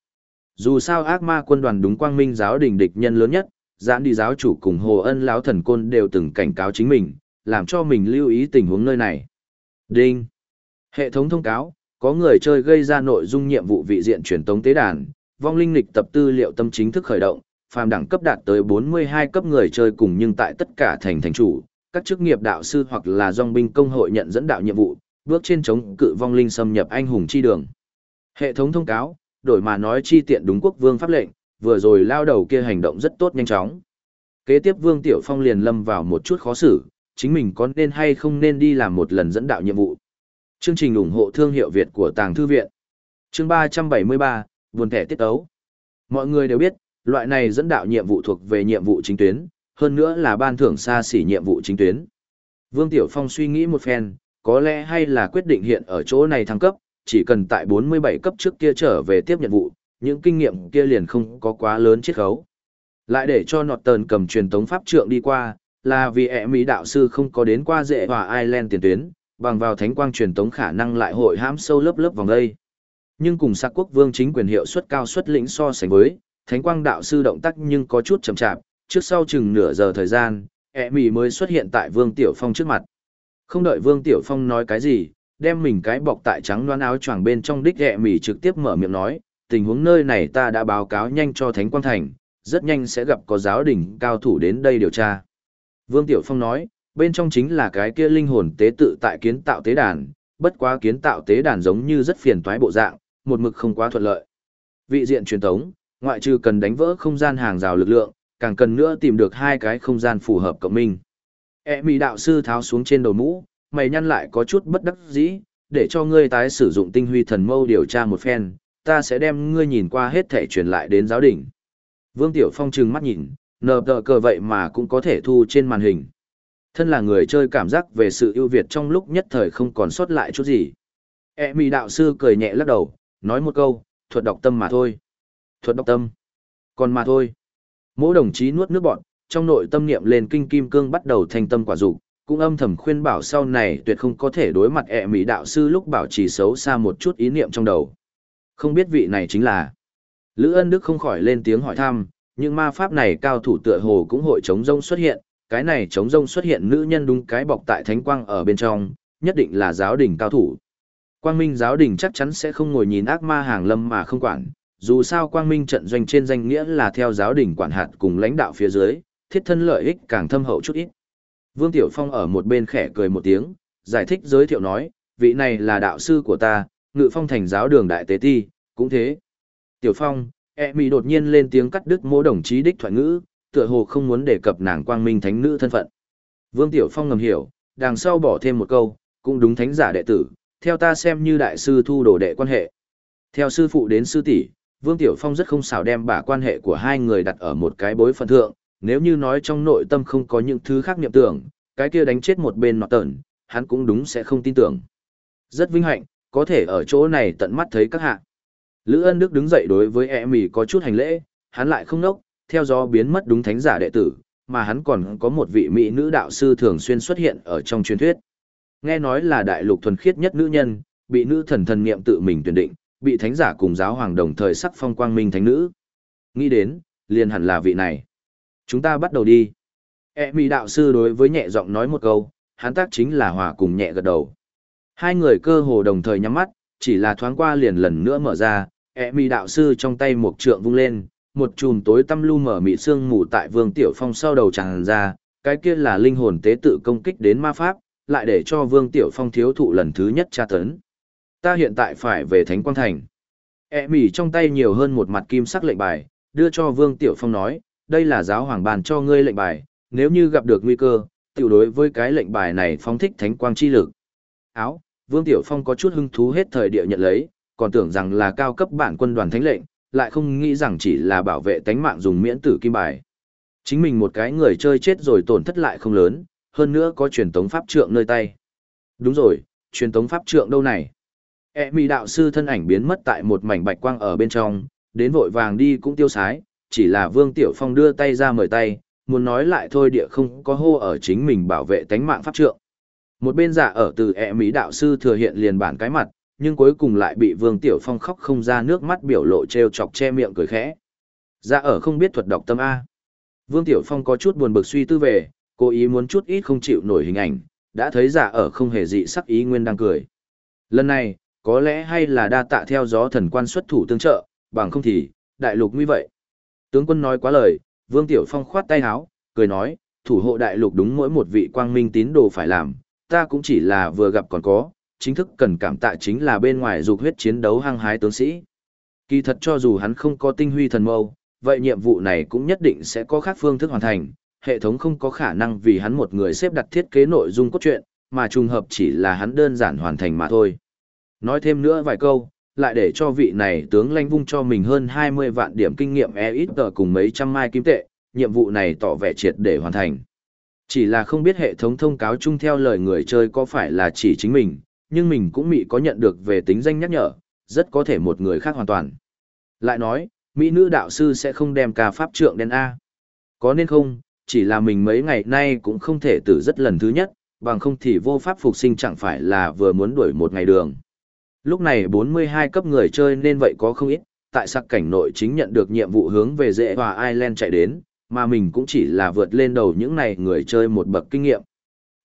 S1: Dù sao ác ma quân đoàn đúng quang minh giáo đình địch nhân lớn nhất, giãn đi giáo chủ cùng Hồ Ân lão thần côn đều từng cảnh cáo chính mình, làm cho mình lưu ý tình huống nơi này. Đinh. Hệ thống thông cáo, có người chơi gây ra nội dung nhiệm vụ vị diện truyền tống tế đàn, vong linh lịch tập tư liệu tâm chính thức khởi động, phàm đẳng cấp đạt tới 42 cấp người chơi cùng nhưng tại tất cả thành thành chủ, các chức nghiệp đạo sư hoặc là dòng binh công hội nhận dẫn đạo nhiệm vụ, bước trên chống cự vong linh xâm nhập anh hùng chi đường. Hệ thống thông cáo, đổi mà nói chi tiện đúng quốc vương pháp lệnh, vừa rồi lao đầu kia hành động rất tốt nhanh chóng. Kế tiếp Vương Tiểu Phong liền lâm vào một chút khó xử, chính mình có nên hay không nên đi làm một lần dẫn đạo nhiệm vụ. Chương trình ủng hộ thương hiệu Việt của Tàng Thư Viện. Chương 373, buồn thẻ tiết tấu Mọi người đều biết, loại này dẫn đạo nhiệm vụ thuộc về nhiệm vụ chính tuyến, hơn nữa là ban thưởng xa xỉ nhiệm vụ chính tuyến. Vương Tiểu Phong suy nghĩ một phen, có lẽ hay là quyết định hiện ở chỗ này thăng cấp, chỉ cần tại 47 cấp trước kia trở về tiếp nhiệm vụ, những kinh nghiệm kia liền không có quá lớn chiết khấu. Lại để cho nọt tờn cầm truyền tống pháp trượng đi qua, là vì ẹ mỹ đạo sư không có đến qua dễ hòa Ireland tiền tuyến, bằng vào thánh quang truyền tống khả năng lại hội hãm sâu lớp lớp vòng đây. Nhưng cùng sắc quốc vương chính quyền hiệu suất cao suất lĩnh so sánh với, thánh quang đạo sư động tác nhưng có chút chậm chạp, trước sau chừng nửa giờ thời gian, ẹ mỹ mới xuất hiện tại Vương Tiểu Phong trước mặt. Không đợi Vương Tiểu Phong nói cái gì, đem mình cái bọc tại trắng đoán áo choàng bên trong đích ẹ mỹ trực tiếp mở miệng nói, tình huống nơi này ta đã báo cáo nhanh cho Thánh Quang Thành, rất nhanh sẽ gặp có giáo đình cao thủ đến đây điều tra. Vương Tiểu Phong nói, bên trong chính là cái kia linh hồn tế tự tại kiến tạo tế đàn, bất quá kiến tạo tế đàn giống như rất phiền toái bộ dạng, một mực không quá thuận lợi. Vị diện truyền thống, ngoại trừ cần đánh vỡ không gian hàng rào lực lượng, càng cần nữa tìm được hai cái không gian phù hợp cộng minh. E mì đạo sư tháo xuống trên đầu mũ, mày nhăn lại có chút bất đắc dĩ, để cho ngươi tái sử dụng tinh huy thần mâu điều tra một phen, ta sẽ đem ngươi nhìn qua hết thể truyền lại đến giáo đỉnh. Vương Tiểu Phong trừng mắt nhìn, nờ tờ cờ vậy mà cũng có thể thu trên màn hình. Thân là người chơi cảm giác về sự ưu việt trong lúc nhất thời không còn sót lại chút gì. E mì đạo sư cười nhẹ lắc đầu, nói một câu, thuật đọc tâm mà thôi. Thuật đọc tâm. Còn mà thôi. Mỗi đồng chí nuốt nước bọn, trong nội tâm niệm lên kinh kim cương bắt đầu thành tâm quả dục cũng âm thầm khuyên bảo sau này tuyệt không có thể đối mặt e ẹ mỹ đạo sư lúc bảo trì xấu xa một chút ý niệm trong đầu. Không biết vị này chính là. Lữ ân đức không khỏi lên tiếng hỏi thăm, nhưng ma pháp này cao thủ tựa hồ cũng hội chống rông xuất hiện, cái này chống rông xuất hiện nữ nhân đúng cái bọc tại thánh quang ở bên trong, nhất định là giáo đình cao thủ. Quang Minh giáo đình chắc chắn sẽ không ngồi nhìn ác ma hàng lâm mà không quản, dù sao Quang Minh trận doanh trên danh nghĩa là theo giáo đình quản hạt cùng lãnh đạo phía dưới, thiết thân lợi ích càng thâm hậu chút ít. Vương Tiểu Phong ở một bên khẽ cười một tiếng, giải thích giới thiệu nói, vị này là đạo sư của ta, ngự phong thành giáo đường đại tế ti, cũng thế. Tiểu Phong, e mỹ đột nhiên lên tiếng cắt đứt mô đồng chí đích thoại ngữ, tựa hồ không muốn đề cập nàng quang minh thánh nữ thân phận. Vương Tiểu Phong ngầm hiểu, đằng sau bỏ thêm một câu, cũng đúng thánh giả đệ tử, theo ta xem như đại sư thu đồ đệ quan hệ. Theo sư phụ đến sư tỷ, Vương Tiểu Phong rất không xảo đem bả quan hệ của hai người đặt ở một cái bối phận thượng, nếu như nói trong nội tâm không có những thứ khác niệm tưởng, cái kia đánh chết một bên nọ tởn hắn cũng đúng sẽ không tin tưởng. Rất vinh hạnh, có thể ở chỗ này tận mắt thấy các hạ. Lữ ân đức đứng dậy đối với e mì có chút hành lễ, hắn lại không nốc, theo gió biến mất đúng thánh giả đệ tử, mà hắn còn có một vị mỹ nữ đạo sư thường xuyên xuất hiện ở trong truyền thuyết. Nghe nói là đại lục thuần khiết nhất nữ nhân, bị nữ thần thần niệm tự mình tuyển định, bị thánh giả cùng giáo hoàng đồng thời sắc phong quang minh thánh nữ. Nghĩ đến, liền hẳn là vị này. Chúng ta bắt đầu đi. E mỹ đạo sư đối với nhẹ giọng nói một câu, hắn tác chính là hòa cùng nhẹ gật đầu. Hai người cơ hồ đồng thời nhắm mắt, chỉ là thoáng qua liền lần nữa mở ra, E mì đạo sư trong tay một trượng vung lên, một chùm tối tăm lu mở mị xương mù tại Vương Tiểu Phong sau đầu tràn ra, cái kia là linh hồn tế tự công kích đến ma pháp, lại để cho Vương Tiểu Phong thiếu thụ lần thứ nhất tra tấn. Ta hiện tại phải về Thánh Quang Thành. E mì trong tay nhiều hơn một mặt kim sắc lệnh bài, đưa cho Vương Tiểu Phong nói, đây là giáo hoàng bàn cho ngươi lệnh bài, nếu như gặp được nguy cơ, tiểu đối với cái lệnh bài này phong thích Thánh Quang chi lực. Áo, Vương Tiểu Phong có chút hứng thú hết thời địa nhận lấy, còn tưởng rằng là cao cấp bản quân đoàn thánh lệnh, lại không nghĩ rằng chỉ là bảo vệ tánh mạng dùng miễn tử kim bài. Chính mình một cái người chơi chết rồi tổn thất lại không lớn, hơn nữa có truyền tống pháp trượng nơi tay. Đúng rồi, truyền tống pháp trượng đâu này? E mì đạo sư thân ảnh biến mất tại một mảnh bạch quang ở bên trong, đến vội vàng đi cũng tiêu sái, chỉ là Vương Tiểu Phong đưa tay ra mời tay, muốn nói lại thôi địa không có hô ở chính mình bảo vệ tánh mạng pháp trượng. Một bên giả ở từ E mỹ đạo sư thừa hiện liền bản cái mặt, nhưng cuối cùng lại bị Vương Tiểu Phong khóc không ra nước mắt biểu lộ treo chọc che miệng cười khẽ. Dạ ở không biết thuật đọc tâm A. Vương Tiểu Phong có chút buồn bực suy tư về, cố ý muốn chút ít không chịu nổi hình ảnh, đã thấy dạ ở không hề dị sắc ý nguyên đang cười. Lần này, có lẽ hay là đa tạ theo gió thần quan xuất thủ tương trợ, bằng không thì, đại lục nguy vậy. Tướng quân nói quá lời, Vương Tiểu Phong khoát tay áo, cười nói, thủ hộ đại lục đúng mỗi một vị quang minh tín đồ phải làm, ta cũng chỉ là vừa gặp còn có, chính thức cần cảm tạ chính là bên ngoài dục huyết chiến đấu hăng hái tướng sĩ. Kỳ thật cho dù hắn không có tinh huy thần mâu, vậy nhiệm vụ này cũng nhất định sẽ có khác phương thức hoàn thành, hệ thống không có khả năng vì hắn một người xếp đặt thiết kế nội dung cốt truyện, mà trùng hợp chỉ là hắn đơn giản hoàn thành mà thôi. Nói thêm nữa vài câu, lại để cho vị này tướng lãnh vung cho mình hơn 20 vạn điểm kinh nghiệm e ít tờ cùng mấy trăm mai kim tệ, nhiệm vụ này tỏ vẻ triệt để hoàn thành. Chỉ là không biết hệ thống thông cáo chung theo lời người chơi có phải là chỉ chính mình, nhưng mình cũng mị có nhận được về tính danh nhắc nhở, rất có thể một người khác hoàn toàn. Lại nói, Mỹ nữ đạo sư sẽ không đem ca pháp trượng đen A. Có nên không, chỉ là mình mấy ngày nay cũng không thể tử rất lần thứ nhất, bằng không thì vô pháp phục sinh chẳng phải là vừa muốn đuổi một ngày đường. Lúc này 42 cấp người chơi nên vậy có không ít, tại sạc cảnh nội chính nhận được nhiệm vụ hướng về dễ hòa Ireland chạy đến, mà mình cũng chỉ là vượt lên đầu những này người chơi một bậc kinh nghiệm.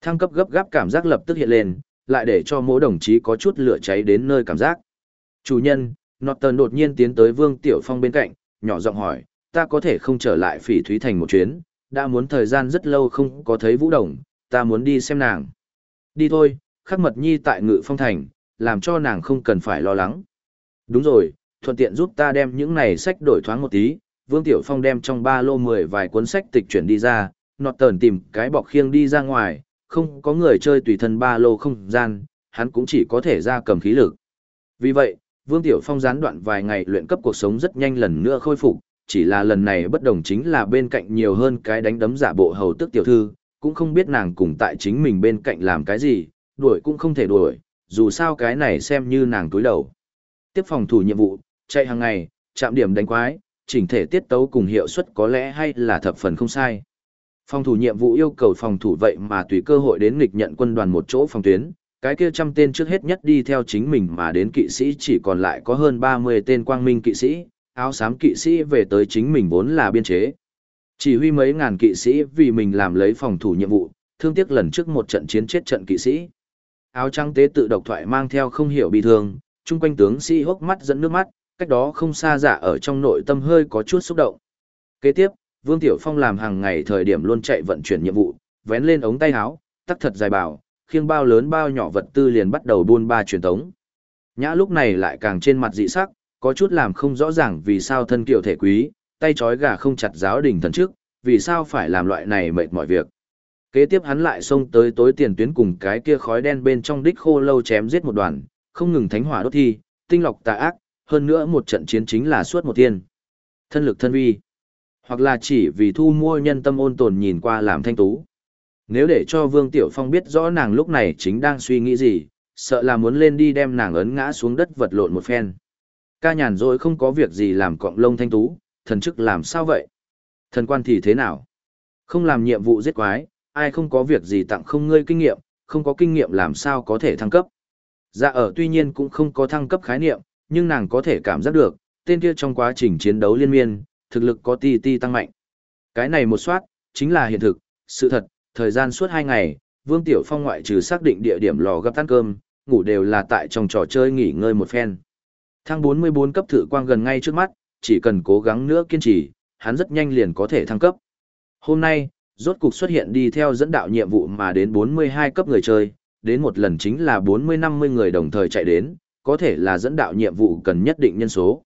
S1: Thăng cấp gấp gáp cảm giác lập tức hiện lên, lại để cho mỗi đồng chí có chút lửa cháy đến nơi cảm giác. Chủ nhân, Norton đột nhiên tiến tới Vương Tiểu Phong bên cạnh, nhỏ giọng hỏi, ta có thể không trở lại phỉ Thúy Thành một chuyến, đã muốn thời gian rất lâu không có thấy Vũ Đồng, ta muốn đi xem nàng. Đi thôi, khắc mật nhi tại ngự phong thành, làm cho nàng không cần phải lo lắng. Đúng rồi, thuận tiện giúp ta đem những này sách đổi thoáng một tí. Vương Tiểu Phong đem trong ba lô mười vài cuốn sách tịch chuyển đi ra, nọt tờn tìm cái bọc khiêng đi ra ngoài, không có người chơi tùy thân ba lô không gian, hắn cũng chỉ có thể ra cầm khí lực. Vì vậy, Vương Tiểu Phong gián đoạn vài ngày luyện cấp cuộc sống rất nhanh lần nữa khôi phục, chỉ là lần này bất đồng chính là bên cạnh nhiều hơn cái đánh đấm giả bộ hầu tức tiểu thư, cũng không biết nàng cùng tại chính mình bên cạnh làm cái gì, đuổi cũng không thể đuổi, dù sao cái này xem như nàng túi đầu. Tiếp phòng thủ nhiệm vụ, chạy hàng ngày, chạm điểm đánh quái, chỉnh thể tiết tấu cùng hiệu suất có lẽ hay là thập phần không sai. Phòng thủ nhiệm vụ yêu cầu phòng thủ vậy mà tùy cơ hội đến nghịch nhận quân đoàn một chỗ phòng tuyến, cái kia trăm tên trước hết nhất đi theo chính mình mà đến kỵ sĩ chỉ còn lại có hơn 30 tên quang minh kỵ sĩ, áo xám kỵ sĩ về tới chính mình vốn là biên chế. Chỉ huy mấy ngàn kỵ sĩ vì mình làm lấy phòng thủ nhiệm vụ, thương tiếc lần trước một trận chiến chết trận kỵ sĩ. Áo trắng tế tự độc thoại mang theo không hiểu bị thương, chung quanh tướng sĩ hốc mắt dẫn nước mắt, cách đó không xa giả ở trong nội tâm hơi có chút xúc động. Kế tiếp, Vương Tiểu Phong làm hàng ngày thời điểm luôn chạy vận chuyển nhiệm vụ, vén lên ống tay áo, tắc thật dài bảo, khiêng bao lớn bao nhỏ vật tư liền bắt đầu buôn ba truyền tống. Nhã lúc này lại càng trên mặt dị sắc, có chút làm không rõ ràng vì sao thân kiều thể quý, tay trói gà không chặt giáo đình thần trước, vì sao phải làm loại này mệt mọi việc. Kế tiếp hắn lại xông tới tối tiền tuyến cùng cái kia khói đen bên trong đích khô lâu chém giết một đoàn, không ngừng thánh hỏa đốt thi, tinh lọc tà ác, hơn nữa một trận chiến chính là suốt một thiên. Thân lực thân vi, hoặc là chỉ vì thu mua nhân tâm ôn tồn nhìn qua làm thanh tú. Nếu để cho Vương Tiểu Phong biết rõ nàng lúc này chính đang suy nghĩ gì, sợ là muốn lên đi đem nàng ấn ngã xuống đất vật lộn một phen. Ca nhàn rồi không có việc gì làm cọng lông thanh tú, thần chức làm sao vậy? Thần quan thì thế nào? Không làm nhiệm vụ giết quái, ai không có việc gì tặng không ngươi kinh nghiệm, không có kinh nghiệm làm sao có thể thăng cấp. Dạ ở tuy nhiên cũng không có thăng cấp khái niệm, nhưng nàng có thể cảm giác được, tên kia trong quá trình chiến đấu liên miên, thực lực có ti ti tăng mạnh. Cái này một soát, chính là hiện thực, sự thật, thời gian suốt hai ngày, Vương Tiểu Phong ngoại trừ xác định địa điểm lò gấp ăn cơm, ngủ đều là tại trong trò chơi nghỉ ngơi một phen. Thăng 44 cấp thử quang gần ngay trước mắt, chỉ cần cố gắng nữa kiên trì, hắn rất nhanh liền có thể thăng cấp. Hôm nay, rốt cục xuất hiện đi theo dẫn đạo nhiệm vụ mà đến 42 cấp người chơi, đến một lần chính là 40-50 người đồng thời chạy đến, có thể là dẫn đạo nhiệm vụ cần nhất định nhân số.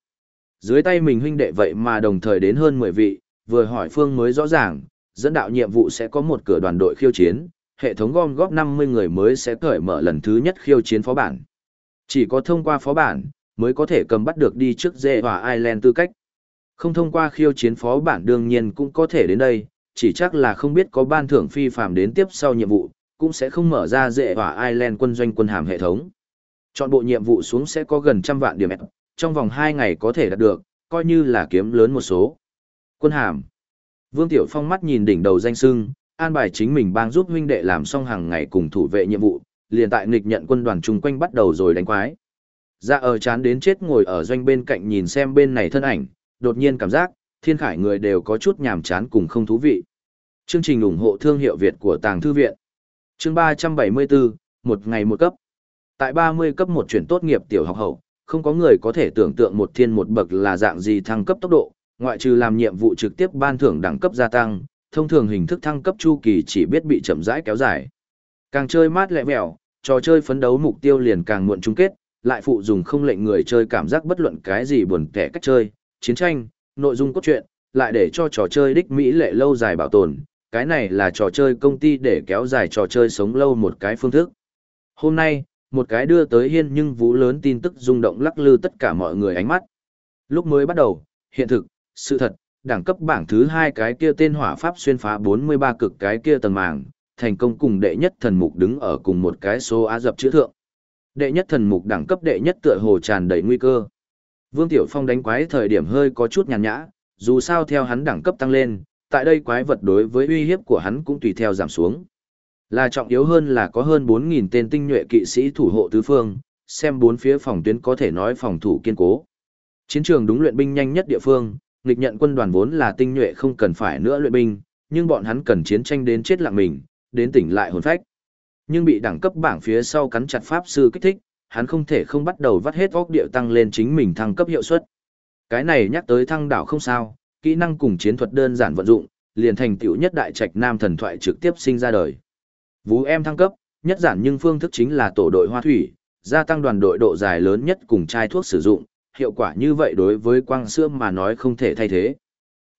S1: Dưới tay mình huynh đệ vậy mà đồng thời đến hơn 10 vị, vừa hỏi phương mới rõ ràng, dẫn đạo nhiệm vụ sẽ có một cửa đoàn đội khiêu chiến, hệ thống gom góp 50 người mới sẽ cởi mở lần thứ nhất khiêu chiến phó bản. Chỉ có thông qua phó bản, mới có thể cầm bắt được đi trước dê và Ireland tư cách. Không thông qua khiêu chiến phó bản đương nhiên cũng có thể đến đây, chỉ chắc là không biết có ban thưởng phi phạm đến tiếp sau nhiệm vụ, cũng sẽ không mở ra dễ và Ireland quân doanh quân hàm hệ thống. Chọn bộ nhiệm vụ xuống sẽ có gần trăm vạn điểm trong vòng 2 ngày có thể đạt được, coi như là kiếm lớn một số. Quân hàm. Vương Tiểu Phong mắt nhìn đỉnh đầu danh sưng, an bài chính mình bang giúp huynh đệ làm xong hàng ngày cùng thủ vệ nhiệm vụ, liền tại nghịch nhận quân đoàn chung quanh bắt đầu rồi đánh quái. Dạ ở chán đến chết ngồi ở doanh bên cạnh nhìn xem bên này thân ảnh, đột nhiên cảm giác, thiên khải người đều có chút nhàm chán cùng không thú vị. Chương trình ủng hộ thương hiệu Việt của Tàng Thư Viện. Chương 374, một ngày một cấp. Tại 30 cấp một chuyển tốt nghiệp tiểu học hậu, không có người có thể tưởng tượng một thiên một bậc là dạng gì thăng cấp tốc độ, ngoại trừ làm nhiệm vụ trực tiếp ban thưởng đẳng cấp gia tăng, thông thường hình thức thăng cấp chu kỳ chỉ biết bị chậm rãi kéo dài. Càng chơi mát lẹ mẹo, trò chơi phấn đấu mục tiêu liền càng muộn chung kết, lại phụ dùng không lệnh người chơi cảm giác bất luận cái gì buồn kẻ cách chơi, chiến tranh, nội dung cốt truyện, lại để cho trò chơi đích mỹ lệ lâu dài bảo tồn, cái này là trò chơi công ty để kéo dài trò chơi sống lâu một cái phương thức. Hôm nay, một cái đưa tới hiên nhưng vũ lớn tin tức rung động lắc lư tất cả mọi người ánh mắt. Lúc mới bắt đầu, hiện thực, sự thật, đẳng cấp bảng thứ hai cái kia tên hỏa pháp xuyên phá 43 cực cái kia tầng màng, thành công cùng đệ nhất thần mục đứng ở cùng một cái số á dập chữ thượng. Đệ nhất thần mục đẳng cấp đệ nhất tựa hồ tràn đầy nguy cơ. Vương Tiểu Phong đánh quái thời điểm hơi có chút nhàn nhã, dù sao theo hắn đẳng cấp tăng lên, tại đây quái vật đối với uy hiếp của hắn cũng tùy theo giảm xuống. Là trọng yếu hơn là có hơn 4.000 tên tinh nhuệ kỵ sĩ thủ hộ tứ phương, xem bốn phía phòng tuyến có thể nói phòng thủ kiên cố. Chiến trường đúng luyện binh nhanh nhất địa phương, nghịch nhận quân đoàn vốn là tinh nhuệ không cần phải nữa luyện binh, nhưng bọn hắn cần chiến tranh đến chết lặng mình, đến tỉnh lại hồn phách. Nhưng bị đẳng cấp bảng phía sau cắn chặt pháp sư kích thích, hắn không thể không bắt đầu vắt hết óc điệu tăng lên chính mình thăng cấp hiệu suất. Cái này nhắc tới thăng đảo không sao, kỹ năng cùng chiến thuật đơn giản vận dụng, liền thành tựu nhất đại trạch nam thần thoại trực tiếp sinh ra đời. Vú em thăng cấp, nhất giản nhưng phương thức chính là tổ đội hoa thủy, gia tăng đoàn đội độ dài lớn nhất cùng chai thuốc sử dụng, hiệu quả như vậy đối với quang sữa mà nói không thể thay thế.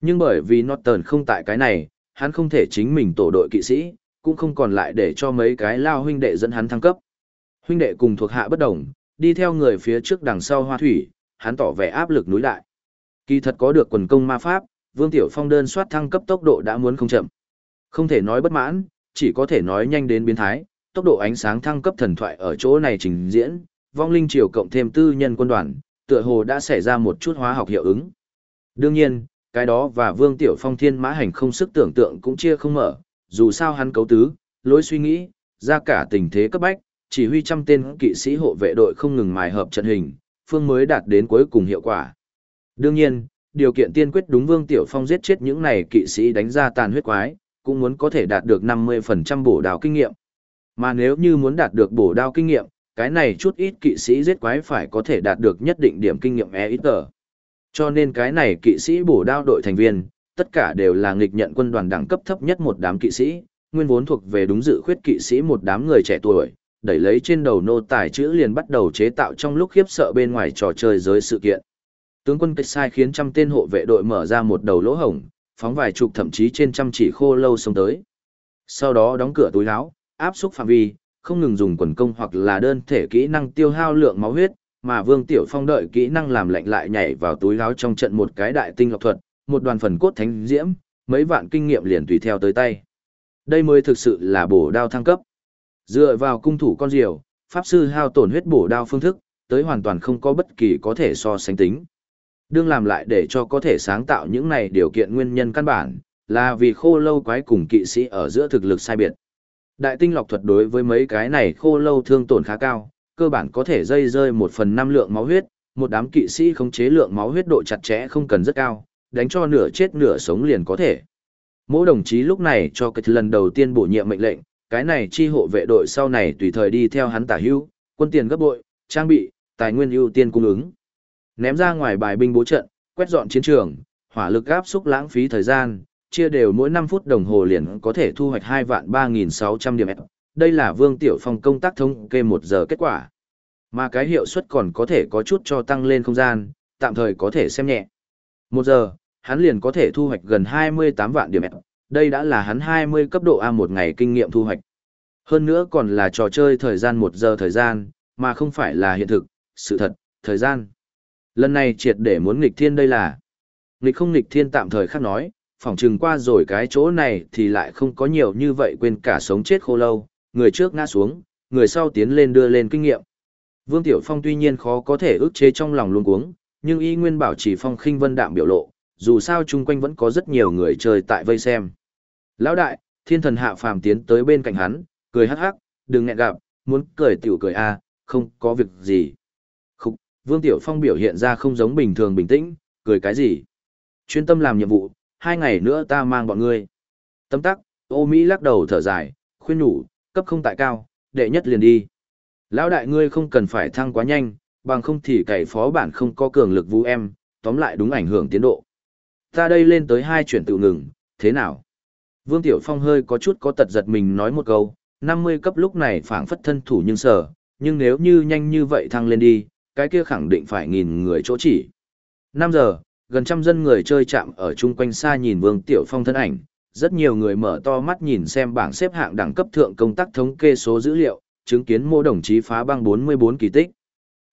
S1: Nhưng bởi vì Norton không tại cái này, hắn không thể chính mình tổ đội kỵ sĩ, cũng không còn lại để cho mấy cái lao huynh đệ dẫn hắn thăng cấp. Huynh đệ cùng thuộc hạ bất đồng, đi theo người phía trước đằng sau hoa thủy, hắn tỏ vẻ áp lực núi lại. Kỳ thật có được quần công ma pháp, Vương Tiểu Phong đơn soát thăng cấp tốc độ đã muốn không chậm. Không thể nói bất mãn, chỉ có thể nói nhanh đến biến thái, tốc độ ánh sáng thăng cấp thần thoại ở chỗ này trình diễn, vong linh triều cộng thêm tư nhân quân đoàn, tựa hồ đã xảy ra một chút hóa học hiệu ứng. Đương nhiên, cái đó và Vương Tiểu Phong thiên mã hành không sức tưởng tượng cũng chia không mở, dù sao hắn cấu tứ, lối suy nghĩ, ra cả tình thế cấp bách, chỉ huy trăm tên kỵ sĩ hộ vệ đội không ngừng mài hợp trận hình, phương mới đạt đến cuối cùng hiệu quả. Đương nhiên, điều kiện tiên quyết đúng Vương Tiểu Phong giết chết những này kỵ sĩ đánh ra tàn huyết quái, cũng muốn có thể đạt được 50% bổ đào kinh nghiệm. Mà nếu như muốn đạt được bổ đao kinh nghiệm, cái này chút ít kỵ sĩ giết quái phải có thể đạt được nhất định điểm kinh nghiệm e ít tờ. Cho nên cái này kỵ sĩ bổ đao đội thành viên, tất cả đều là nghịch nhận quân đoàn đẳng cấp thấp nhất một đám kỵ sĩ, nguyên vốn thuộc về đúng dự khuyết kỵ sĩ một đám người trẻ tuổi, đẩy lấy trên đầu nô tài chữ liền bắt đầu chế tạo trong lúc khiếp sợ bên ngoài trò chơi giới sự kiện. Tướng quân kịch sai khiến trăm tên hộ vệ đội mở ra một đầu lỗ hổng, phóng vài chục thậm chí trên trăm chỉ khô lâu xông tới. Sau đó đóng cửa túi áo, áp xúc phạm vi, không ngừng dùng quần công hoặc là đơn thể kỹ năng tiêu hao lượng máu huyết, mà Vương Tiểu Phong đợi kỹ năng làm lạnh lại nhảy vào túi áo trong trận một cái đại tinh lọc thuật, một đoàn phần cốt thánh diễm, mấy vạn kinh nghiệm liền tùy theo tới tay. Đây mới thực sự là bổ đao thăng cấp. Dựa vào cung thủ con diều, pháp sư hao tổn huyết bổ đao phương thức, tới hoàn toàn không có bất kỳ có thể so sánh tính. Đương làm lại để cho có thể sáng tạo những này điều kiện nguyên nhân căn bản, là vì khô lâu quái cùng kỵ sĩ ở giữa thực lực sai biệt. Đại tinh lọc thuật đối với mấy cái này khô lâu thương tổn khá cao, cơ bản có thể dây rơi một phần năm lượng máu huyết, một đám kỵ sĩ khống chế lượng máu huyết độ chặt chẽ không cần rất cao, đánh cho nửa chết nửa sống liền có thể. Mỗi đồng chí lúc này cho cái lần đầu tiên bổ nhiệm mệnh lệnh, cái này chi hộ vệ đội sau này tùy thời đi theo hắn tả hưu, quân tiền gấp bội, trang bị, tài nguyên ưu tiên cung ứng. Ném ra ngoài bài binh bố trận, quét dọn chiến trường, hỏa lực áp xúc lãng phí thời gian, chia đều mỗi 5 phút đồng hồ liền có thể thu hoạch 2 vạn 3.600 điểm. Đây là Vương Tiểu Phong công tác thống kê 1 giờ kết quả. Mà cái hiệu suất còn có thể có chút cho tăng lên không gian, tạm thời có thể xem nhẹ. 1 giờ, hắn liền có thể thu hoạch gần 28 vạn điểm. Đây đã là hắn 20 cấp độ A một ngày kinh nghiệm thu hoạch. Hơn nữa còn là trò chơi thời gian 1 giờ thời gian, mà không phải là hiện thực, sự thật, thời gian. Lần này triệt để muốn nghịch thiên đây là. Nghịch không nghịch thiên tạm thời khác nói, phỏng chừng qua rồi cái chỗ này thì lại không có nhiều như vậy quên cả sống chết khô lâu, người trước ngã xuống, người sau tiến lên đưa lên kinh nghiệm. Vương Tiểu Phong tuy nhiên khó có thể ức chế trong lòng luôn cuống, nhưng y nguyên bảo chỉ phong khinh vân đạm biểu lộ, dù sao chung quanh vẫn có rất nhiều người chơi tại vây xem. Lão đại, thiên thần hạ phàm tiến tới bên cạnh hắn, cười hắc hắc, đừng nghẹn gặp, muốn cười tiểu cười a, không có việc gì. Vương Tiểu Phong biểu hiện ra không giống bình thường bình tĩnh, cười cái gì? Chuyên tâm làm nhiệm vụ, hai ngày nữa ta mang bọn ngươi. Tấm tắc, ô Mỹ lắc đầu thở dài, khuyên nhủ, cấp không tại cao, đệ nhất liền đi. Lão đại ngươi không cần phải thăng quá nhanh, bằng không thì cày phó bản không có cường lực vũ em, tóm lại đúng ảnh hưởng tiến độ. Ta đây lên tới hai chuyển tự ngừng, thế nào? Vương Tiểu Phong hơi có chút có tật giật mình nói một câu, 50 cấp lúc này phảng phất thân thủ nhưng sở, nhưng nếu như nhanh như vậy thăng lên đi, cái kia khẳng định phải nghìn người chỗ chỉ. 5 giờ, gần trăm dân người chơi chạm ở chung quanh xa nhìn Vương Tiểu Phong thân ảnh, rất nhiều người mở to mắt nhìn xem bảng xếp hạng đẳng cấp thượng công tác thống kê số dữ liệu, chứng kiến mô đồng chí phá băng 44 kỳ tích.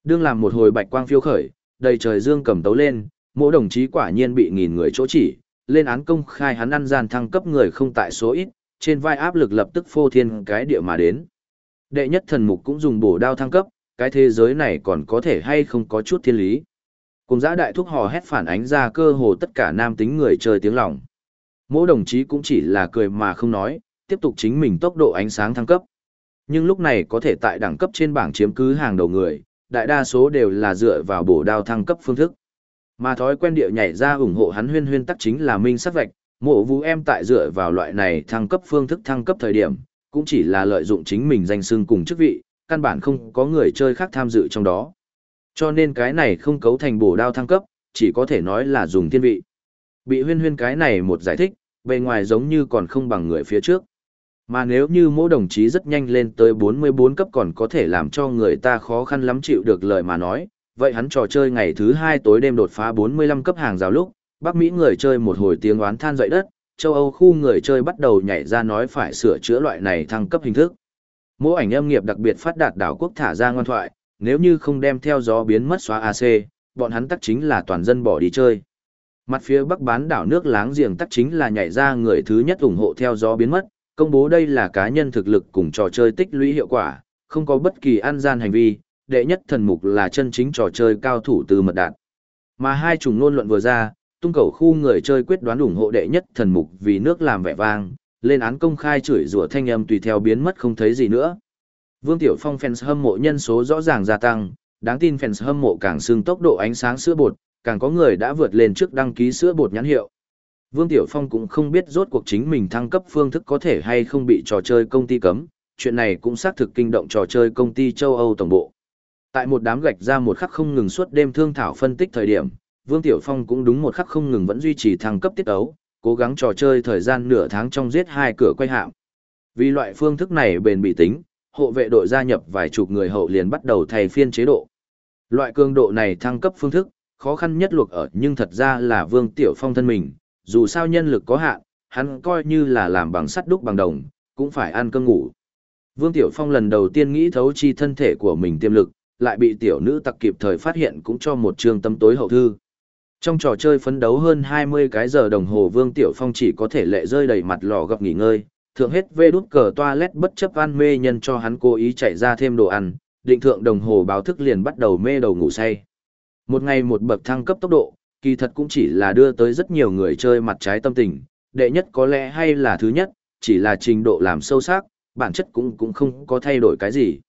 S1: Đương làm một hồi bạch quang phiêu khởi, đầy trời dương cầm tấu lên, mô đồng chí quả nhiên bị nghìn người chỗ chỉ, lên án công khai hắn ăn gian thăng cấp người không tại số ít, trên vai áp lực lập tức phô thiên cái địa mà đến. Đệ nhất thần mục cũng dùng bổ đao thăng cấp, cái thế giới này còn có thể hay không có chút thiên lý. Cùng giã đại thúc hò hét phản ánh ra cơ hồ tất cả nam tính người chơi tiếng lòng. Mỗi đồng chí cũng chỉ là cười mà không nói, tiếp tục chính mình tốc độ ánh sáng thăng cấp. Nhưng lúc này có thể tại đẳng cấp trên bảng chiếm cứ hàng đầu người, đại đa số đều là dựa vào bổ đao thăng cấp phương thức. Mà thói quen địa nhảy ra ủng hộ hắn huyên huyên tắc chính là minh sắc vạch, mộ vũ em tại dựa vào loại này thăng cấp phương thức thăng cấp thời điểm, cũng chỉ là lợi dụng chính mình danh xưng cùng chức vị, căn bản không có người chơi khác tham dự trong đó. Cho nên cái này không cấu thành bổ đao thăng cấp, chỉ có thể nói là dùng thiên vị. Bị huyên huyên cái này một giải thích, bề ngoài giống như còn không bằng người phía trước. Mà nếu như mỗi đồng chí rất nhanh lên tới 44 cấp còn có thể làm cho người ta khó khăn lắm chịu được lời mà nói, vậy hắn trò chơi ngày thứ hai tối đêm đột phá 45 cấp hàng rào lúc, Bắc Mỹ người chơi một hồi tiếng oán than dậy đất, châu Âu khu người chơi bắt đầu nhảy ra nói phải sửa chữa loại này thăng cấp hình thức. Mỗi ảnh âm nghiệp đặc biệt phát đạt đảo quốc thả ra ngoan thoại, nếu như không đem theo gió biến mất xóa AC, bọn hắn tắc chính là toàn dân bỏ đi chơi. Mặt phía bắc bán đảo nước láng giềng tắc chính là nhảy ra người thứ nhất ủng hộ theo gió biến mất, công bố đây là cá nhân thực lực cùng trò chơi tích lũy hiệu quả, không có bất kỳ ăn gian hành vi, đệ nhất thần mục là chân chính trò chơi cao thủ từ mật đạt. Mà hai chủng ngôn luận vừa ra, tung cầu khu người chơi quyết đoán ủng hộ đệ nhất thần mục vì nước làm vẻ vang, lên án công khai chửi rủa thanh âm tùy theo biến mất không thấy gì nữa. Vương Tiểu Phong fans hâm mộ nhân số rõ ràng gia tăng, đáng tin fans hâm mộ càng xương tốc độ ánh sáng sữa bột, càng có người đã vượt lên trước đăng ký sữa bột nhãn hiệu. Vương Tiểu Phong cũng không biết rốt cuộc chính mình thăng cấp phương thức có thể hay không bị trò chơi công ty cấm, chuyện này cũng xác thực kinh động trò chơi công ty châu Âu tổng bộ. Tại một đám gạch ra một khắc không ngừng suốt đêm thương thảo phân tích thời điểm, Vương Tiểu Phong cũng đúng một khắc không ngừng vẫn duy trì thăng cấp tiết ấu, cố gắng trò chơi thời gian nửa tháng trong giết hai cửa quay hạm. Vì loại phương thức này bền bị tính, hộ vệ đội gia nhập vài chục người hậu liền bắt đầu thay phiên chế độ. Loại cường độ này thăng cấp phương thức, khó khăn nhất luộc ở nhưng thật ra là Vương Tiểu Phong thân mình, dù sao nhân lực có hạn, hắn coi như là làm bằng sắt đúc bằng đồng, cũng phải ăn cơm ngủ. Vương Tiểu Phong lần đầu tiên nghĩ thấu chi thân thể của mình tiềm lực, lại bị tiểu nữ tặc kịp thời phát hiện cũng cho một trường tâm tối hậu thư. Trong trò chơi phấn đấu hơn 20 cái giờ đồng hồ Vương Tiểu Phong chỉ có thể lệ rơi đầy mặt lò gặp nghỉ ngơi, thượng hết vê đút cờ toilet bất chấp ăn mê nhân cho hắn cố ý chạy ra thêm đồ ăn, định thượng đồng hồ báo thức liền bắt đầu mê đầu ngủ say. Một ngày một bậc thăng cấp tốc độ, kỳ thật cũng chỉ là đưa tới rất nhiều người chơi mặt trái tâm tình, đệ nhất có lẽ hay là thứ nhất, chỉ là trình độ làm sâu sắc, bản chất cũng cũng không có thay đổi cái gì.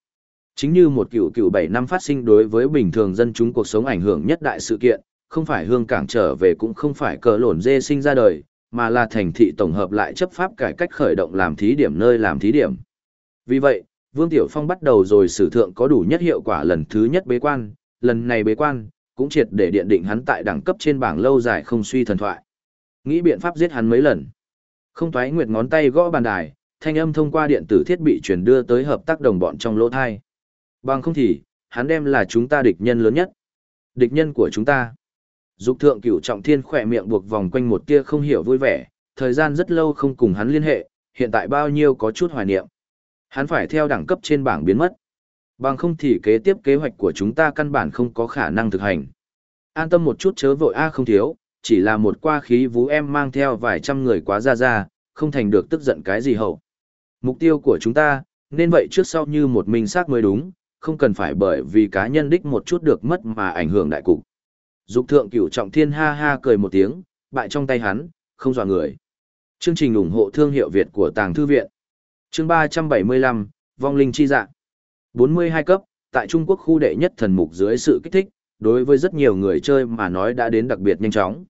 S1: Chính như một cựu cựu 7 năm phát sinh đối với bình thường dân chúng cuộc sống ảnh hưởng nhất đại sự kiện, không phải hương cảng trở về cũng không phải cờ lổn dê sinh ra đời, mà là thành thị tổng hợp lại chấp pháp cải cách khởi động làm thí điểm nơi làm thí điểm. Vì vậy, Vương Tiểu Phong bắt đầu rồi sử thượng có đủ nhất hiệu quả lần thứ nhất bế quan, lần này bế quan, cũng triệt để điện định hắn tại đẳng cấp trên bảng lâu dài không suy thần thoại. Nghĩ biện pháp giết hắn mấy lần. Không thoái nguyệt ngón tay gõ bàn đài, thanh âm thông qua điện tử thiết bị truyền đưa tới hợp tác đồng bọn trong lỗ thai. Bằng không thì, hắn đem là chúng ta địch nhân lớn nhất. Địch nhân của chúng ta. Dục thượng cửu trọng thiên khỏe miệng buộc vòng quanh một tia không hiểu vui vẻ, thời gian rất lâu không cùng hắn liên hệ, hiện tại bao nhiêu có chút hoài niệm. Hắn phải theo đẳng cấp trên bảng biến mất. Bằng không thì kế tiếp kế hoạch của chúng ta căn bản không có khả năng thực hành. An tâm một chút chớ vội a không thiếu, chỉ là một qua khí vú em mang theo vài trăm người quá ra ra, không thành được tức giận cái gì hậu. Mục tiêu của chúng ta, nên vậy trước sau như một mình xác mới đúng, không cần phải bởi vì cá nhân đích một chút được mất mà ảnh hưởng đại cục. Dục thượng cửu trọng thiên ha ha cười một tiếng, bại trong tay hắn, không dọa người. Chương trình ủng hộ thương hiệu Việt của Tàng Thư Viện. Chương 375, Vong Linh Chi Dạ. 42 cấp, tại Trung Quốc khu đệ nhất thần mục dưới sự kích thích, đối với rất nhiều người chơi mà nói đã đến đặc biệt nhanh chóng.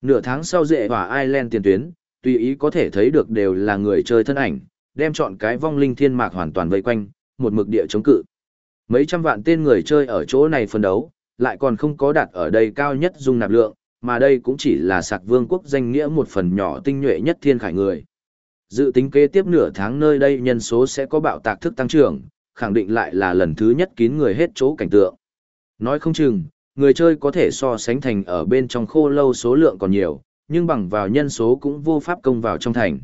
S1: Nửa tháng sau dễ hỏa Ireland tiền tuyến, tùy ý có thể thấy được đều là người chơi thân ảnh, đem chọn cái vong linh thiên mạc hoàn toàn vây quanh, một mực địa chống cự. Mấy trăm vạn tên người chơi ở chỗ này phân đấu, lại còn không có đạt ở đây cao nhất dung nạp lượng, mà đây cũng chỉ là sạc vương quốc danh nghĩa một phần nhỏ tinh nhuệ nhất thiên khải người. Dự tính kế tiếp nửa tháng nơi đây nhân số sẽ có bạo tạc thức tăng trưởng, khẳng định lại là lần thứ nhất kín người hết chỗ cảnh tượng. Nói không chừng, người chơi có thể so sánh thành ở bên trong khô lâu số lượng còn nhiều, nhưng bằng vào nhân số cũng vô pháp công vào trong thành.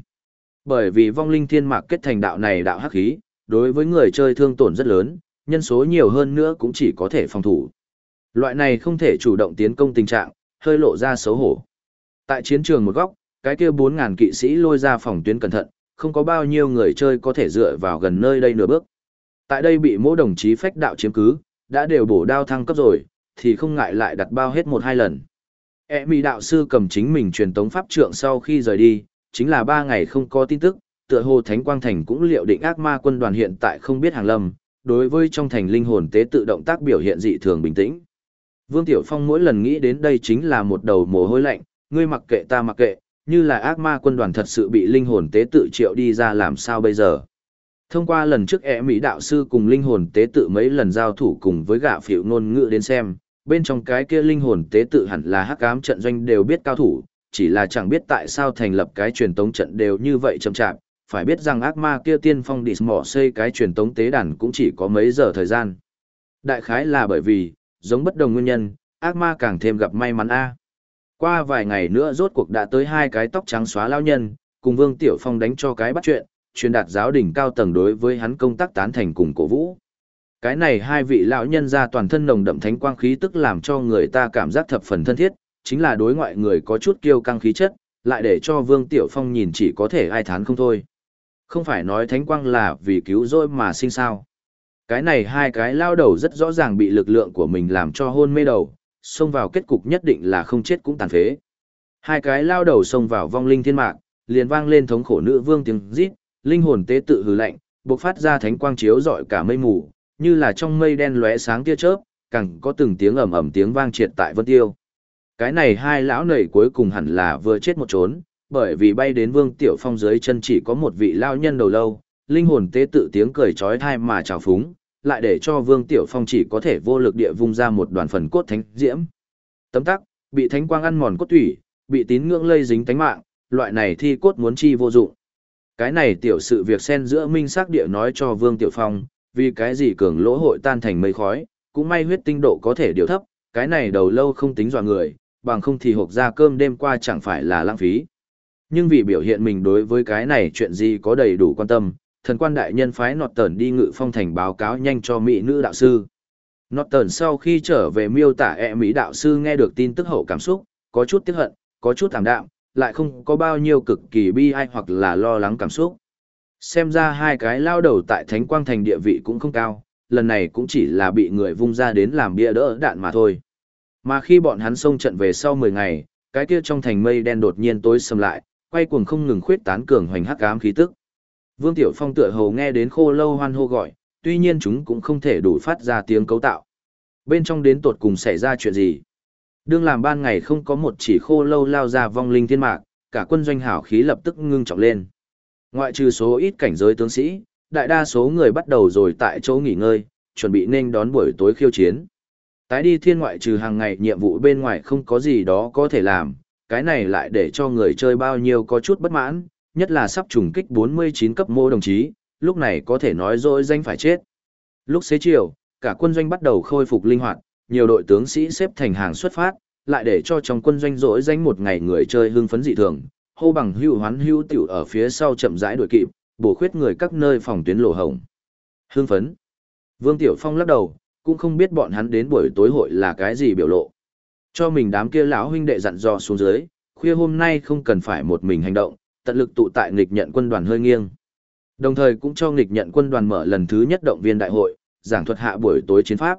S1: Bởi vì vong linh thiên mạc kết thành đạo này đạo hắc khí, đối với người chơi thương tổn rất lớn, nhân số nhiều hơn nữa cũng chỉ có thể phòng thủ. Loại này không thể chủ động tiến công tình trạng, hơi lộ ra xấu hổ. Tại chiến trường một góc, cái kia bốn ngàn kỵ sĩ lôi ra phòng tuyến cẩn thận, không có bao nhiêu người chơi có thể dựa vào gần nơi đây nửa bước. Tại đây bị mỗi đồng chí phách đạo chiếm cứ, đã đều bổ đao thăng cấp rồi, thì không ngại lại đặt bao hết một hai lần. E mỹ đạo sư cầm chính mình truyền tống pháp trượng sau khi rời đi, chính là ba ngày không có tin tức, tựa hồ Thánh Quang Thành cũng liệu định ác ma quân đoàn hiện tại không biết hàng lâm, đối với trong thành linh hồn tế tự động tác biểu hiện dị thường bình tĩnh. Vương Tiểu Phong mỗi lần nghĩ đến đây chính là một đầu mồ hôi lạnh, ngươi mặc kệ ta mặc kệ, như là ác ma quân đoàn thật sự bị linh hồn tế tự triệu đi ra làm sao bây giờ. Thông qua lần trước ẻ Mỹ đạo sư cùng linh hồn tế tự mấy lần giao thủ cùng với gạ phiểu ngôn ngữ đến xem, bên trong cái kia linh hồn tế tự hẳn là hắc ám trận doanh đều biết cao thủ, chỉ là chẳng biết tại sao thành lập cái truyền tống trận đều như vậy chậm chạp, phải biết rằng ác ma kia tiên phong đi mỏ xây cái truyền tống tế đàn cũng chỉ có mấy giờ thời gian. Đại khái là bởi vì, giống bất đồng nguyên nhân, ác ma càng thêm gặp may mắn a. Qua vài ngày nữa rốt cuộc đã tới hai cái tóc trắng xóa lao nhân, cùng Vương Tiểu Phong đánh cho cái bắt chuyện, truyền đạt giáo đỉnh cao tầng đối với hắn công tác tán thành cùng cổ vũ. Cái này hai vị lão nhân ra toàn thân nồng đậm thánh quang khí tức làm cho người ta cảm giác thập phần thân thiết, chính là đối ngoại người có chút kiêu căng khí chất, lại để cho Vương Tiểu Phong nhìn chỉ có thể ai thán không thôi. Không phải nói thánh quang là vì cứu rỗi mà sinh sao. Cái này hai cái lao đầu rất rõ ràng bị lực lượng của mình làm cho hôn mê đầu, xông vào kết cục nhất định là không chết cũng tàn phế. Hai cái lao đầu xông vào vong linh thiên mạc, liền vang lên thống khổ nữ vương tiếng rít, linh hồn tế tự hừ lạnh, bộc phát ra thánh quang chiếu rọi cả mây mù, như là trong mây đen lóe sáng tia chớp, càng có từng tiếng ầm ầm tiếng vang triệt tại vân tiêu. Cái này hai lão nảy cuối cùng hẳn là vừa chết một trốn, bởi vì bay đến Vương Tiểu Phong dưới chân chỉ có một vị lao nhân đầu lâu, linh hồn tế tự tiếng cười chói tai mà trào phúng, lại để cho Vương Tiểu Phong chỉ có thể vô lực địa vung ra một đoàn phần cốt thánh diễm. Tấm tắc, bị thánh quang ăn mòn cốt thủy, bị tín ngưỡng lây dính tánh mạng, loại này thi cốt muốn chi vô dụng. Cái này tiểu sự việc xen giữa minh xác địa nói cho Vương Tiểu Phong, vì cái gì cường lỗ hội tan thành mây khói, cũng may huyết tinh độ có thể điều thấp, cái này đầu lâu không tính dọa người, bằng không thì hộp ra cơm đêm qua chẳng phải là lãng phí. Nhưng vì biểu hiện mình đối với cái này chuyện gì có đầy đủ quan tâm, thần quan đại nhân phái nọt tờn đi ngự phong thành báo cáo nhanh cho mỹ nữ đạo sư. Nọt tờn sau khi trở về miêu tả e mỹ đạo sư nghe được tin tức hậu cảm xúc, có chút tiếc hận, có chút thảm đạm, lại không có bao nhiêu cực kỳ bi ai hoặc là lo lắng cảm xúc. Xem ra hai cái lao đầu tại Thánh Quang Thành địa vị cũng không cao, lần này cũng chỉ là bị người vung ra đến làm bia đỡ đạn mà thôi. Mà khi bọn hắn xông trận về sau 10 ngày, cái kia trong thành mây đen đột nhiên tối sầm lại, quay cuồng không ngừng khuyết tán cường hoành hắc ám khí tức. Vương Tiểu Phong tựa hồ nghe đến khô lâu hoan hô gọi, tuy nhiên chúng cũng không thể đủ phát ra tiếng cấu tạo. Bên trong đến tột cùng xảy ra chuyện gì? Đương làm ban ngày không có một chỉ khô lâu lao ra vong linh thiên mạc, cả quân doanh hảo khí lập tức ngưng trọng lên. Ngoại trừ số ít cảnh giới tướng sĩ, đại đa số người bắt đầu rồi tại chỗ nghỉ ngơi, chuẩn bị nên đón buổi tối khiêu chiến. Tái đi thiên ngoại trừ hàng ngày nhiệm vụ bên ngoài không có gì đó có thể làm, cái này lại để cho người chơi bao nhiêu có chút bất mãn, nhất là sắp trùng kích 49 cấp mô đồng chí, lúc này có thể nói dối danh phải chết. Lúc xế chiều, cả quân doanh bắt đầu khôi phục linh hoạt, nhiều đội tướng sĩ xếp thành hàng xuất phát, lại để cho trong quân doanh dối danh một ngày người chơi hưng phấn dị thường, hô bằng hưu hoán hưu tiểu ở phía sau chậm rãi đuổi kịp, bổ khuyết người các nơi phòng tuyến lộ hồng. Hưng phấn. Vương Tiểu Phong lắc đầu, cũng không biết bọn hắn đến buổi tối hội là cái gì biểu lộ. Cho mình đám kia lão huynh đệ dặn dò xuống dưới, khuya hôm nay không cần phải một mình hành động, tận lực tụ tại nghịch nhận quân đoàn hơi nghiêng. Đồng thời cũng cho nghịch nhận quân đoàn mở lần thứ nhất động viên đại hội, giảng thuật hạ buổi tối chiến pháp.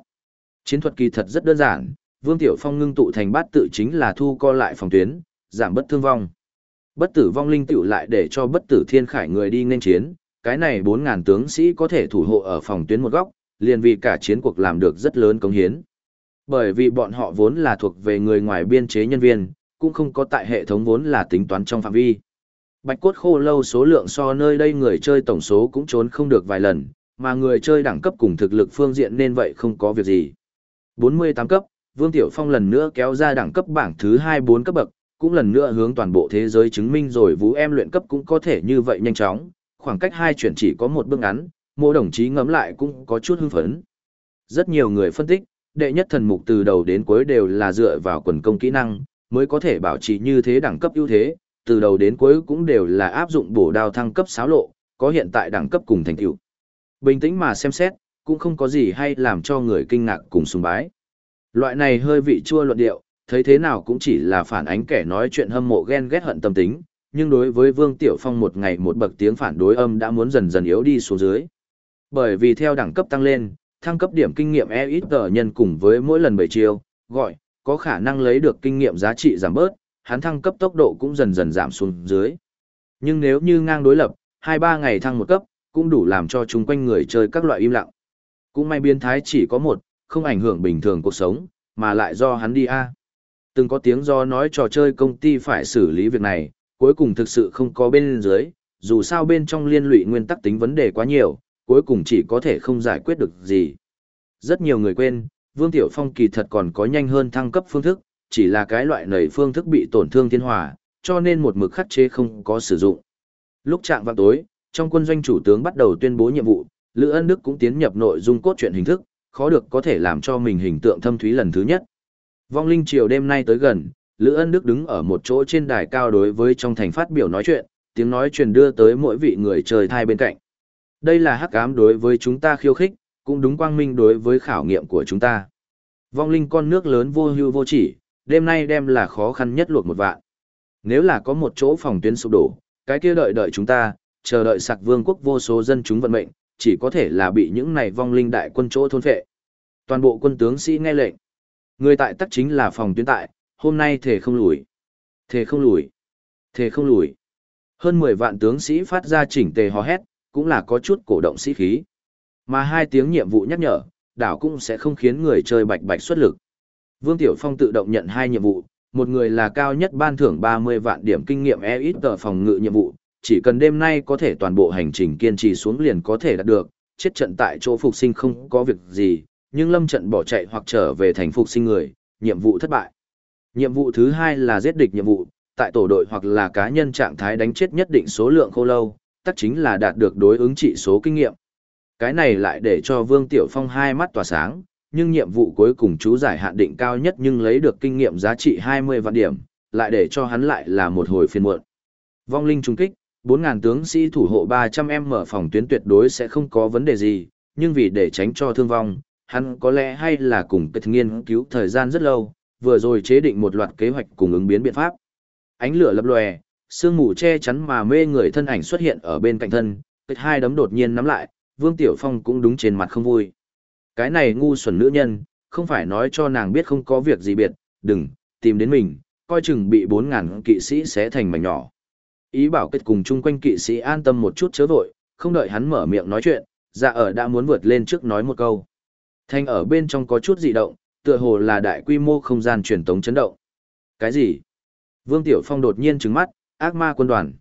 S1: Chiến thuật kỳ thật rất đơn giản, Vương Tiểu Phong ngưng tụ thành bát tự chính là thu co lại phòng tuyến, giảm bất thương vong. Bất tử vong linh tiểu lại để cho bất tử thiên khải người đi nên chiến, cái này 4.000 tướng sĩ có thể thủ hộ ở phòng tuyến một góc, liền vì cả chiến cuộc làm được rất lớn công hiến. Bởi vì bọn họ vốn là thuộc về người ngoài biên chế nhân viên, cũng không có tại hệ thống vốn là tính toán trong phạm vi. Bạch cốt khô lâu số lượng so nơi đây người chơi tổng số cũng trốn không được vài lần, mà người chơi đẳng cấp cùng thực lực phương diện nên vậy không có việc gì. 48 cấp, Vương Tiểu Phong lần nữa kéo ra đẳng cấp bảng thứ 24 cấp bậc, cũng lần nữa hướng toàn bộ thế giới chứng minh rồi vũ em luyện cấp cũng có thể như vậy nhanh chóng, khoảng cách hai chuyển chỉ có một bước ngắn, mô đồng chí ngấm lại cũng có chút hưng phấn. Rất nhiều người phân tích, đệ nhất thần mục từ đầu đến cuối đều là dựa vào quần công kỹ năng, mới có thể bảo trì như thế đẳng cấp ưu thế, từ đầu đến cuối cũng đều là áp dụng bổ đao thăng cấp xáo lộ, có hiện tại đẳng cấp cùng thành tựu. Bình tĩnh mà xem xét, cũng không có gì hay làm cho người kinh ngạc cùng sùng bái. Loại này hơi vị chua luận điệu, thấy thế nào cũng chỉ là phản ánh kẻ nói chuyện hâm mộ ghen ghét hận tâm tính, nhưng đối với Vương Tiểu Phong một ngày một bậc tiếng phản đối âm đã muốn dần dần yếu đi xuống dưới. Bởi vì theo đẳng cấp tăng lên, thăng cấp điểm kinh nghiệm e ít tờ nhân cùng với mỗi lần bảy chiêu, gọi, có khả năng lấy được kinh nghiệm giá trị giảm bớt, hắn thăng cấp tốc độ cũng dần dần giảm xuống dưới. Nhưng nếu như ngang đối lập, 2-3 ngày thăng một cấp, cũng đủ làm cho chúng quanh người chơi các loại im lặng. Cũng may biến thái chỉ có một, không ảnh hưởng bình thường cuộc sống, mà lại do hắn đi a. Từng có tiếng do nói trò chơi công ty phải xử lý việc này, cuối cùng thực sự không có bên dưới, dù sao bên trong liên lụy nguyên tắc tính vấn đề quá nhiều, cuối cùng chỉ có thể không giải quyết được gì. Rất nhiều người quên, Vương Tiểu Phong kỳ thật còn có nhanh hơn thăng cấp phương thức, chỉ là cái loại nảy phương thức bị tổn thương thiên hòa, cho nên một mực khắc chế không có sử dụng. Lúc trạng vào tối, trong quân doanh chủ tướng bắt đầu tuyên bố nhiệm vụ, Lữ Ân Đức cũng tiến nhập nội dung cốt truyện hình thức, khó được có thể làm cho mình hình tượng thâm thúy lần thứ nhất. Vong linh chiều đêm nay tới gần, Lữ Ân Đức đứng ở một chỗ trên đài cao đối với trong thành phát biểu nói chuyện, tiếng nói truyền đưa tới mỗi vị người chơi thai bên cạnh. Đây là hắc ám đối với chúng ta khiêu khích, cũng đúng quang minh đối với khảo nghiệm của chúng ta. Vong linh con nước lớn vô hưu vô chỉ, đêm nay đem là khó khăn nhất luộc một vạn. Nếu là có một chỗ phòng tuyến sụp đổ, cái kia đợi đợi chúng ta, chờ đợi sạc vương quốc vô số dân chúng vận mệnh, chỉ có thể là bị những này vong linh đại quân chỗ thôn phệ. Toàn bộ quân tướng sĩ nghe lệnh. Người tại tắc chính là phòng tuyến tại, hôm nay thể không lùi. Thể không lùi. Thể không lùi. Hơn 10 vạn tướng sĩ phát ra chỉnh tề hò hét, cũng là có chút cổ động sĩ khí. Mà hai tiếng nhiệm vụ nhắc nhở, đảo cũng sẽ không khiến người chơi bạch bạch xuất lực. Vương Tiểu Phong tự động nhận hai nhiệm vụ, một người là cao nhất ban thưởng 30 vạn điểm kinh nghiệm e ít tờ phòng ngự nhiệm vụ, chỉ cần đêm nay có thể toàn bộ hành trình kiên trì xuống liền có thể đạt được, chết trận tại chỗ phục sinh không có việc gì, nhưng lâm trận bỏ chạy hoặc trở về thành phục sinh người, nhiệm vụ thất bại. Nhiệm vụ thứ hai là giết địch nhiệm vụ, tại tổ đội hoặc là cá nhân trạng thái đánh chết nhất định số lượng khô lâu, tất chính là đạt được đối ứng trị số kinh nghiệm. Cái này lại để cho Vương Tiểu Phong hai mắt tỏa sáng, nhưng nhiệm vụ cuối cùng chú giải hạn định cao nhất nhưng lấy được kinh nghiệm giá trị 20 vạn điểm, lại để cho hắn lại là một hồi phiên muộn. Vong linh trung kích, 4.000 tướng sĩ thủ hộ 300M mở phòng tuyến tuyệt đối sẽ không có vấn đề gì, nhưng vì để tránh cho thương vong, hắn có lẽ hay là cùng kết nghiên cứu thời gian rất lâu, vừa rồi chế định một loạt kế hoạch cùng ứng biến biện pháp. Ánh lửa lập lòe, sương mù che chắn mà mê người thân ảnh xuất hiện ở bên cạnh thân, kết hai đấm đột nhiên nắm lại, Vương Tiểu Phong cũng đúng trên mặt không vui. Cái này ngu xuẩn nữ nhân, không phải nói cho nàng biết không có việc gì biệt, đừng, tìm đến mình, coi chừng bị 4.000 kỵ sĩ xé thành mảnh nhỏ. Ý bảo kết cùng chung quanh kỵ sĩ an tâm một chút chớ vội, không đợi hắn mở miệng nói chuyện, dạ ở đã muốn vượt lên trước nói một câu. Thanh ở bên trong có chút dị động, tựa hồ là đại quy mô không gian truyền tống chấn động. Cái gì? Vương Tiểu Phong đột nhiên trừng mắt, ác ma quân đoàn.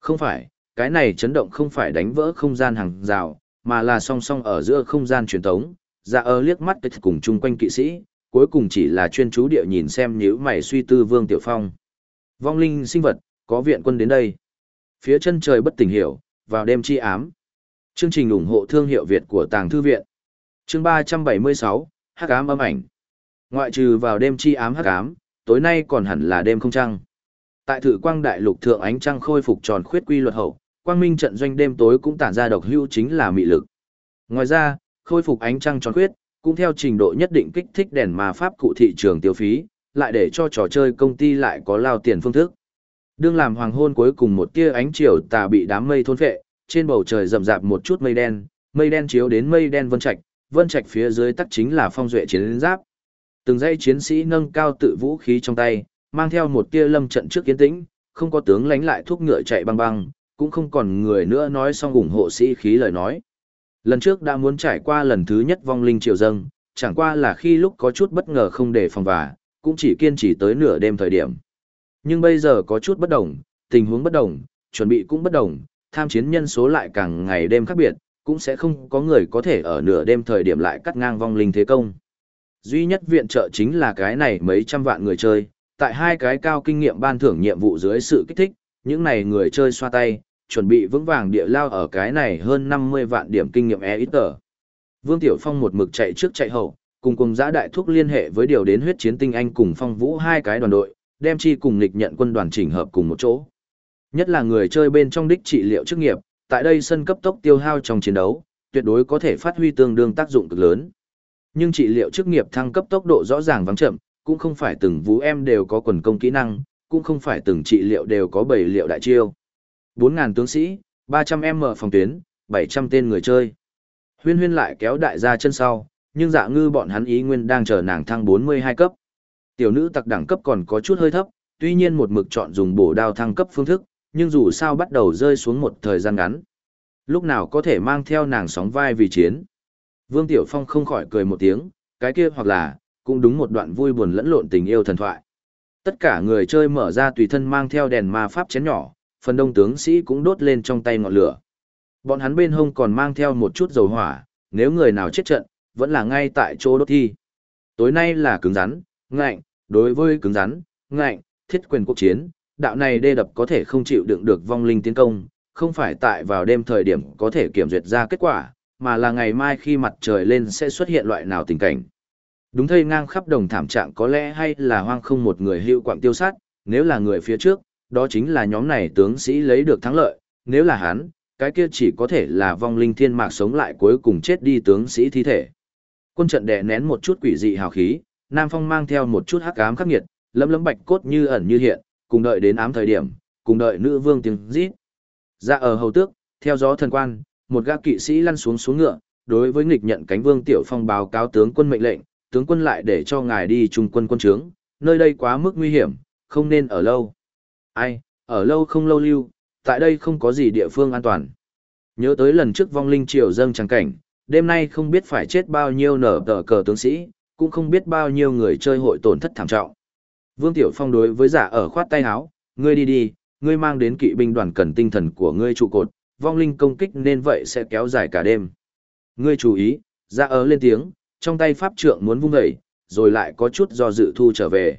S1: Không phải, cái này chấn động không phải đánh vỡ không gian hàng rào, mà là song song ở giữa không gian truyền tống. Dạ ở liếc mắt cùng chung quanh kỵ sĩ, cuối cùng chỉ là chuyên chú địa nhìn xem nhíu mày suy tư Vương Tiểu Phong. Vong linh sinh vật, có viện quân đến đây. Phía chân trời bất tỉnh hiểu, vào đêm chi ám. Chương trình ủng hộ thương hiệu Việt của Tàng Thư Viện. Chương 376, Hắc ám âm ảnh. Ngoại trừ vào đêm chi ám hắc ám, tối nay còn hẳn là đêm không trăng. Tại thử quang đại lục thượng ánh trăng khôi phục tròn khuyết quy luật hậu, quang minh trận doanh đêm tối cũng tản ra độc hưu chính là mị lực. Ngoài ra, khôi phục ánh trăng tròn khuyết, cũng theo trình độ nhất định kích thích đèn mà pháp cụ thị trường tiêu phí, lại để cho trò chơi công ty lại có lao tiền phương thức. Đương làm hoàng hôn cuối cùng một tia ánh chiều tà bị đám mây thôn phệ, trên bầu trời rậm rạp một chút mây đen, mây đen chiếu đến mây đen vân trạch, vân trạch phía dưới tắc chính là phong duệ chiến giáp. Từng dãy chiến sĩ nâng cao tự vũ khí trong tay, mang theo một tia lâm trận trước kiến tĩnh, không có tướng lánh lại thuốc ngựa chạy băng băng, cũng không còn người nữa nói xong ủng hộ sĩ khí lời nói. Lần trước đã muốn trải qua lần thứ nhất vong linh triều dâng, chẳng qua là khi lúc có chút bất ngờ không để phòng và, cũng chỉ kiên trì tới nửa đêm thời điểm. Nhưng bây giờ có chút bất đồng, tình huống bất đồng, chuẩn bị cũng bất đồng, tham chiến nhân số lại càng ngày đêm khác biệt, cũng sẽ không có người có thể ở nửa đêm thời điểm lại cắt ngang vong linh thế công. Duy nhất viện trợ chính là cái này mấy trăm vạn người chơi, tại hai cái cao kinh nghiệm ban thưởng nhiệm vụ dưới sự kích thích, những này người chơi xoa tay, chuẩn bị vững vàng địa lao ở cái này hơn 50 vạn điểm kinh nghiệm e ít tờ. Vương Tiểu Phong một mực chạy trước chạy hậu, cùng cùng giã đại thúc liên hệ với điều đến huyết chiến tinh anh cùng phong vũ hai cái đoàn đội, đem chi cùng nghịch nhận quân đoàn chỉnh hợp cùng một chỗ. Nhất là người chơi bên trong đích trị liệu chức nghiệp, tại đây sân cấp tốc tiêu hao trong chiến đấu, tuyệt đối có thể phát huy tương đương tác dụng cực lớn. Nhưng trị liệu chức nghiệp thăng cấp tốc độ rõ ràng vắng chậm, cũng không phải từng vũ em đều có quần công kỹ năng, cũng không phải từng trị liệu đều có bảy liệu đại chiêu. 4.000 tướng sĩ, 300M phòng tuyến, 700 tên người chơi. Huyên huyên lại kéo đại gia chân sau, nhưng dạ ngư bọn hắn ý nguyên đang chờ nàng thăng 42 cấp. Tiểu nữ tặc đẳng cấp còn có chút hơi thấp, tuy nhiên một mực chọn dùng bổ đao thăng cấp phương thức, nhưng dù sao bắt đầu rơi xuống một thời gian ngắn. Lúc nào có thể mang theo nàng sóng vai vì chiến. Vương Tiểu Phong không khỏi cười một tiếng, cái kia hoặc là, cũng đúng một đoạn vui buồn lẫn lộn tình yêu thần thoại. Tất cả người chơi mở ra tùy thân mang theo đèn ma pháp chén nhỏ, phần đông tướng sĩ cũng đốt lên trong tay ngọn lửa. Bọn hắn bên hông còn mang theo một chút dầu hỏa, nếu người nào chết trận, vẫn là ngay tại chỗ đốt thi. Tối nay là cứng rắn, ngạnh, đối với cứng rắn, ngạnh, thiết quyền quốc chiến, đạo này đê đập có thể không chịu đựng được vong linh tiến công, không phải tại vào đêm thời điểm có thể kiểm duyệt ra kết quả, mà là ngày mai khi mặt trời lên sẽ xuất hiện loại nào tình cảnh. Đúng thây ngang khắp đồng thảm trạng có lẽ hay là hoang không một người hữu quạng tiêu sát, nếu là người phía trước, đó chính là nhóm này tướng sĩ lấy được thắng lợi, nếu là hắn, cái kia chỉ có thể là vong linh thiên mạc sống lại cuối cùng chết đi tướng sĩ thi thể. Quân trận đè nén một chút quỷ dị hào khí, Nam Phong mang theo một chút hắc ám khắc nghiệt, lấm lấm bạch cốt như ẩn như hiện, cùng đợi đến ám thời điểm, cùng đợi nữ vương tiếng rít. Ra ở hầu tước, theo gió thần quan, một gã kỵ sĩ lăn xuống xuống ngựa, đối với nghịch nhận cánh vương tiểu phong báo cáo tướng quân mệnh lệnh, tướng quân lại để cho ngài đi trung quân quân trướng, nơi đây quá mức nguy hiểm, không nên ở lâu. Ai, ở lâu không lâu lưu, tại đây không có gì địa phương an toàn. Nhớ tới lần trước vong linh triều dâng trắng cảnh, đêm nay không biết phải chết bao nhiêu nở tờ cờ tướng sĩ, cũng không biết bao nhiêu người chơi hội tổn thất thảm trọng. Vương Tiểu Phong đối với giả ở khoát tay áo, ngươi đi đi, ngươi mang đến kỵ binh đoàn cần tinh thần của ngươi trụ cột, vong linh công kích nên vậy sẽ kéo dài cả đêm. Ngươi chú ý, giả ở lên tiếng, trong tay pháp trượng muốn vung dậy, rồi lại có chút do dự thu trở về.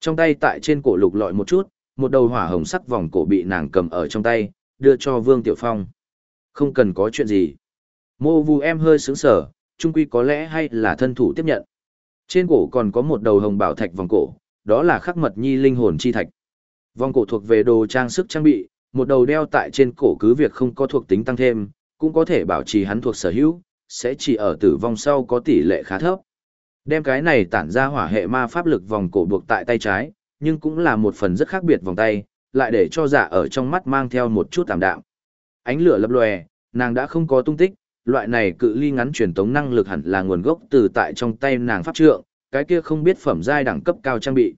S1: Trong tay tại trên cổ lục lọi một chút, một đầu hỏa hồng sắc vòng cổ bị nàng cầm ở trong tay, đưa cho Vương Tiểu Phong. Không cần có chuyện gì. Mô vu em hơi sướng sở, trung quy có lẽ hay là thân thủ tiếp nhận. Trên cổ còn có một đầu hồng bảo thạch vòng cổ, đó là khắc mật nhi linh hồn chi thạch. Vòng cổ thuộc về đồ trang sức trang bị, một đầu đeo tại trên cổ cứ việc không có thuộc tính tăng thêm, cũng có thể bảo trì hắn thuộc sở hữu, sẽ chỉ ở tử vong sau có tỷ lệ khá thấp. Đem cái này tản ra hỏa hệ ma pháp lực vòng cổ buộc tại tay trái, nhưng cũng là một phần rất khác biệt vòng tay, lại để cho giả ở trong mắt mang theo một chút tạm đạm. Ánh lửa lập lòe, nàng đã không có tung tích, loại này cự ly ngắn truyền tống năng lực hẳn là nguồn gốc từ tại trong tay nàng pháp trượng, cái kia không biết phẩm giai đẳng cấp cao trang bị.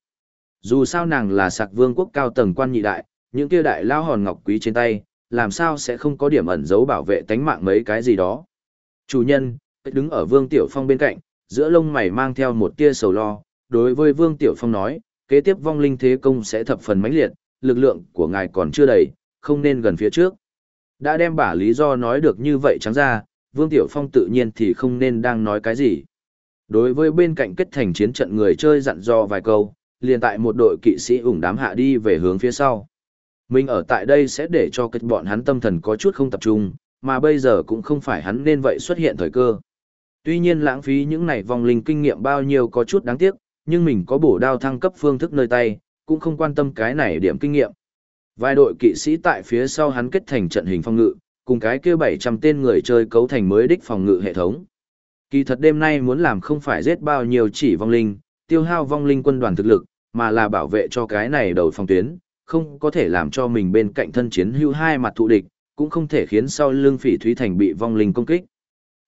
S1: Dù sao nàng là sạc vương quốc cao tầng quan nhị đại, những kia đại lao hòn ngọc quý trên tay, làm sao sẽ không có điểm ẩn giấu bảo vệ tánh mạng mấy cái gì đó. Chủ nhân, đứng ở Vương Tiểu Phong bên cạnh, giữa lông mày mang theo một tia sầu lo, đối với Vương Tiểu Phong nói, kế tiếp vong linh thế công sẽ thập phần mãnh liệt, lực lượng của ngài còn chưa đầy, không nên gần phía trước. Đã đem bả lý do nói được như vậy trắng ra, Vương Tiểu Phong tự nhiên thì không nên đang nói cái gì. Đối với bên cạnh kết thành chiến trận người chơi dặn dò vài câu, liền tại một đội kỵ sĩ ủng đám hạ đi về hướng phía sau. Mình ở tại đây sẽ để cho kết bọn hắn tâm thần có chút không tập trung, mà bây giờ cũng không phải hắn nên vậy xuất hiện thời cơ. Tuy nhiên lãng phí những này vong linh kinh nghiệm bao nhiêu có chút đáng tiếc, nhưng mình có bổ đao thăng cấp phương thức nơi tay, cũng không quan tâm cái này điểm kinh nghiệm. Vài đội kỵ sĩ tại phía sau hắn kết thành trận hình phong ngự, cùng cái kia 700 tên người chơi cấu thành mới đích phòng ngự hệ thống. Kỳ thật đêm nay muốn làm không phải giết bao nhiêu chỉ vong linh, tiêu hao vong linh quân đoàn thực lực, mà là bảo vệ cho cái này đầu phòng tuyến, không có thể làm cho mình bên cạnh thân chiến hữu hai mặt thụ địch, cũng không thể khiến sau lưng phỉ thúy thành bị vong linh công kích.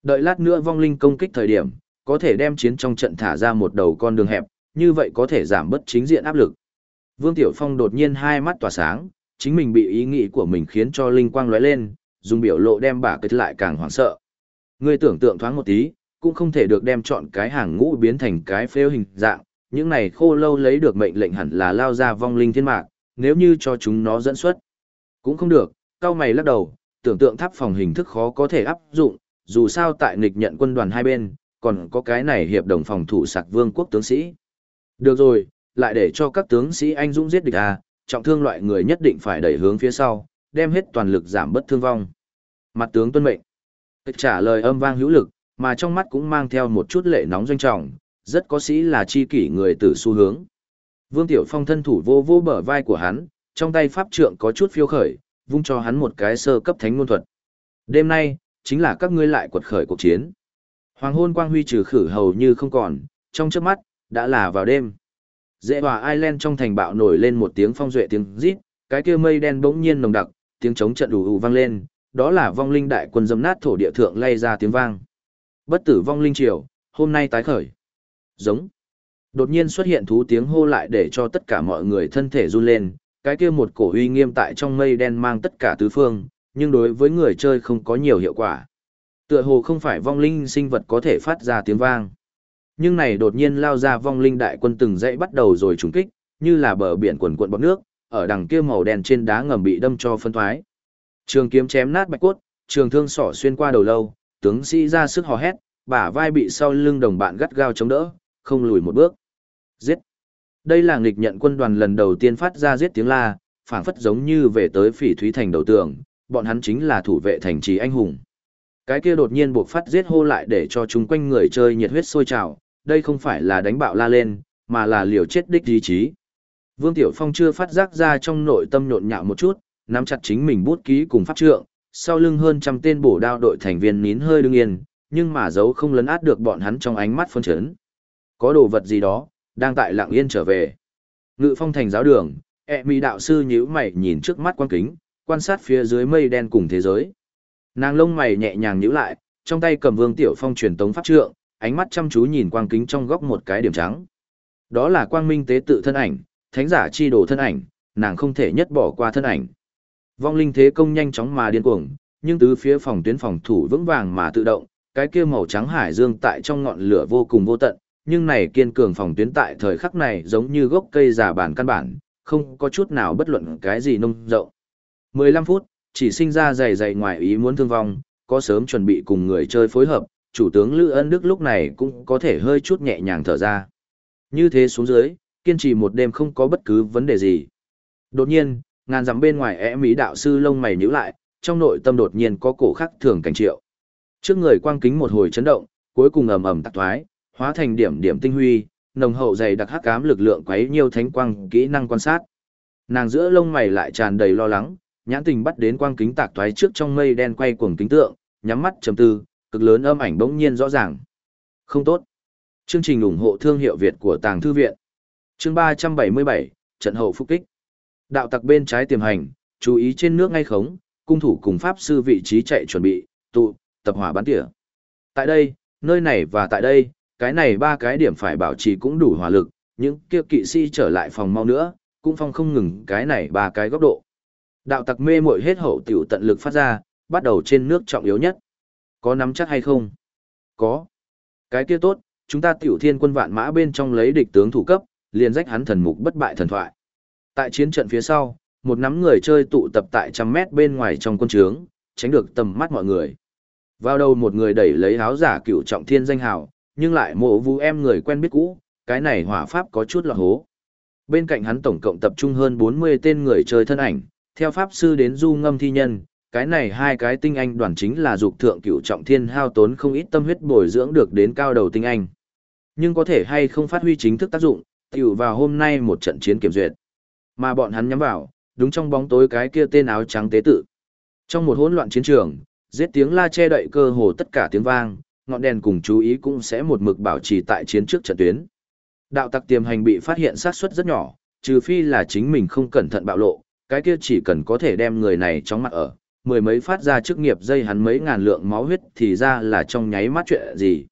S1: Đợi lát nữa vong linh công kích thời điểm, có thể đem chiến trong trận thả ra một đầu con đường hẹp, như vậy có thể giảm bớt chính diện áp lực. Vương Tiểu Phong đột nhiên hai mắt tỏa sáng, chính mình bị ý nghĩ của mình khiến cho linh quang lóe lên, dùng biểu lộ đem bà kết lại càng hoảng sợ. Người tưởng tượng thoáng một tí, cũng không thể được đem chọn cái hàng ngũ biến thành cái phêu hình dạng, những này khô lâu lấy được mệnh lệnh hẳn là lao ra vong linh thiên mạc, nếu như cho chúng nó dẫn xuất. Cũng không được, cao mày lắc đầu, tưởng tượng tháp phòng hình thức khó có thể áp dụng, dù sao tại nghịch nhận quân đoàn hai bên, còn có cái này hiệp đồng phòng thủ sạc vương quốc tướng sĩ. Được rồi, lại để cho các tướng sĩ anh dũng giết địch à, trọng thương loại người nhất định phải đẩy hướng phía sau, đem hết toàn lực giảm bất thương vong. Mặt tướng tuân mệnh. Trả lời âm vang hữu lực, mà trong mắt cũng mang theo một chút lệ nóng doanh trọng, rất có sĩ là chi kỷ người tử xu hướng. Vương Tiểu Phong thân thủ vô vô bờ vai của hắn, trong tay pháp trượng có chút phiêu khởi, vung cho hắn một cái sơ cấp thánh ngôn thuật. Đêm nay, chính là các ngươi lại quật khởi cuộc chiến. Hoàng hôn quang huy trừ khử hầu như không còn, trong chớp mắt, đã là vào đêm. Dễ hòa Ireland trong thành bạo nổi lên một tiếng phong duệ tiếng rít, cái kia mây đen bỗng nhiên nồng đặc, tiếng trống trận ù ù vang lên, đó là vong linh đại quân dâm nát thổ địa thượng lay ra tiếng vang. Bất tử vong linh triều, hôm nay tái khởi. Giống. Đột nhiên xuất hiện thú tiếng hô lại để cho tất cả mọi người thân thể run lên, cái kia một cổ uy nghiêm tại trong mây đen mang tất cả tứ phương, nhưng đối với người chơi không có nhiều hiệu quả. Tựa hồ không phải vong linh sinh vật có thể phát ra tiếng vang. Nhưng này đột nhiên lao ra vong linh đại quân từng dãy bắt đầu rồi trùng kích, như là bờ biển quần cuộn bọt nước, ở đằng kia màu đen trên đá ngầm bị đâm cho phân thoái. Trường kiếm chém nát bạch cốt, trường thương sỏ xuyên qua đầu lâu, tướng sĩ ra sức hò hét, bả vai bị sau lưng đồng bạn gắt gao chống đỡ, không lùi một bước. Giết! Đây là nghịch nhận quân đoàn lần đầu tiên phát ra giết tiếng la, phảng phất giống như về tới phỉ thúy thành đầu tường, bọn hắn chính là thủ vệ thành trì anh hùng. Cái kia đột nhiên buộc phát giết hô lại để cho chúng quanh người chơi nhiệt huyết sôi trào, đây không phải là đánh bạo la lên, mà là liều chết đích ý chí. Vương Tiểu Phong chưa phát giác ra trong nội tâm nhộn nhạo một chút, nắm chặt chính mình bút ký cùng pháp trượng, sau lưng hơn trăm tên bổ đao đội thành viên nín hơi đứng yên, nhưng mà dấu không lấn át được bọn hắn trong ánh mắt phân chấn. Có đồ vật gì đó, đang tại lặng yên trở về. Ngự phong thành giáo đường, ẹ mỹ đạo sư nhíu mày nhìn trước mắt quan kính, quan sát phía dưới mây đen cùng thế giới. Nàng lông mày nhẹ nhàng nhíu lại, trong tay cầm vương tiểu phong truyền tống pháp trượng, ánh mắt chăm chú nhìn quang kính trong góc một cái điểm trắng. Đó là quang minh tế tự thân ảnh, thánh giả chi đồ thân ảnh, nàng không thể nhất bỏ qua thân ảnh. Vong linh thế công nhanh chóng mà điên cuồng, nhưng tứ phía phòng tuyến phòng thủ vững vàng mà tự động, cái kia màu trắng hải dương tại trong ngọn lửa vô cùng vô tận, nhưng này kiên cường phòng tuyến tại thời khắc này giống như gốc cây già bản căn bản, không có chút nào bất luận cái gì nông rộng. 15 phút, chỉ sinh ra dày dày ngoài ý muốn thương vong, có sớm chuẩn bị cùng người chơi phối hợp, chủ tướng Lữ Ân Đức lúc này cũng có thể hơi chút nhẹ nhàng thở ra. Như thế xuống dưới, kiên trì một đêm không có bất cứ vấn đề gì. Đột nhiên, ngàn dặm bên ngoài ẽ mỹ đạo sư lông mày nhíu lại, trong nội tâm đột nhiên có cổ khắc thường cảnh triệu. Trước người quang kính một hồi chấn động, cuối cùng ầm ầm tạc thoái, hóa thành điểm điểm tinh huy, nồng hậu dày đặc hắc ám lực lượng quấy nhiều thánh quang kỹ năng quan sát. Nàng giữa lông mày lại tràn đầy lo lắng, nhãn tình bắt đến quang kính tạc toái trước trong mây đen quay cuồng kính tượng, nhắm mắt trầm tư, cực lớn âm ảnh bỗng nhiên rõ ràng. Không tốt. Chương trình ủng hộ thương hiệu Việt của Tàng Thư Viện. Chương 377, trận hậu phục kích. Đạo tặc bên trái tiềm hành, chú ý trên nước ngay khống, cung thủ cùng pháp sư vị trí chạy chuẩn bị, tụ, tập hỏa bắn tỉa. Tại đây, nơi này và tại đây, cái này ba cái điểm phải bảo trì cũng đủ hỏa lực, những kia kỵ sĩ trở lại phòng mau nữa, cũng phong không ngừng cái này ba cái góc độ. Đạo tặc mê muội hết hậu tiểu tận lực phát ra, bắt đầu trên nước trọng yếu nhất. Có nắm chắc hay không? Có. Cái kia tốt, chúng ta tiểu thiên quân vạn mã bên trong lấy địch tướng thủ cấp, liền rách hắn thần mục bất bại thần thoại. Tại chiến trận phía sau, một nắm người chơi tụ tập tại trăm mét bên ngoài trong quân trướng, tránh được tầm mắt mọi người. Vào đầu một người đẩy lấy áo giả cựu trọng thiên danh hào, nhưng lại mộ vu em người quen biết cũ, cái này hỏa pháp có chút là hố. Bên cạnh hắn tổng cộng tập trung hơn 40 tên người chơi thân ảnh, theo pháp sư đến du ngâm thi nhân, cái này hai cái tinh anh đoàn chính là dục thượng cựu trọng thiên hao tốn không ít tâm huyết bồi dưỡng được đến cao đầu tinh anh. Nhưng có thể hay không phát huy chính thức tác dụng, tiểu vào hôm nay một trận chiến kiểm duyệt. Mà bọn hắn nhắm vào, đúng trong bóng tối cái kia tên áo trắng tế tự. Trong một hỗn loạn chiến trường, giết tiếng la che đậy cơ hồ tất cả tiếng vang, ngọn đèn cùng chú ý cũng sẽ một mực bảo trì tại chiến trước trận tuyến. Đạo tặc tiềm hành bị phát hiện sát suất rất nhỏ, trừ phi là chính mình không cẩn thận bạo lộ, cái kia chỉ cần có thể đem người này chóng mặt ở, mười mấy phát ra chức nghiệp dây hắn mấy ngàn lượng máu huyết thì ra là trong nháy mắt chuyện gì.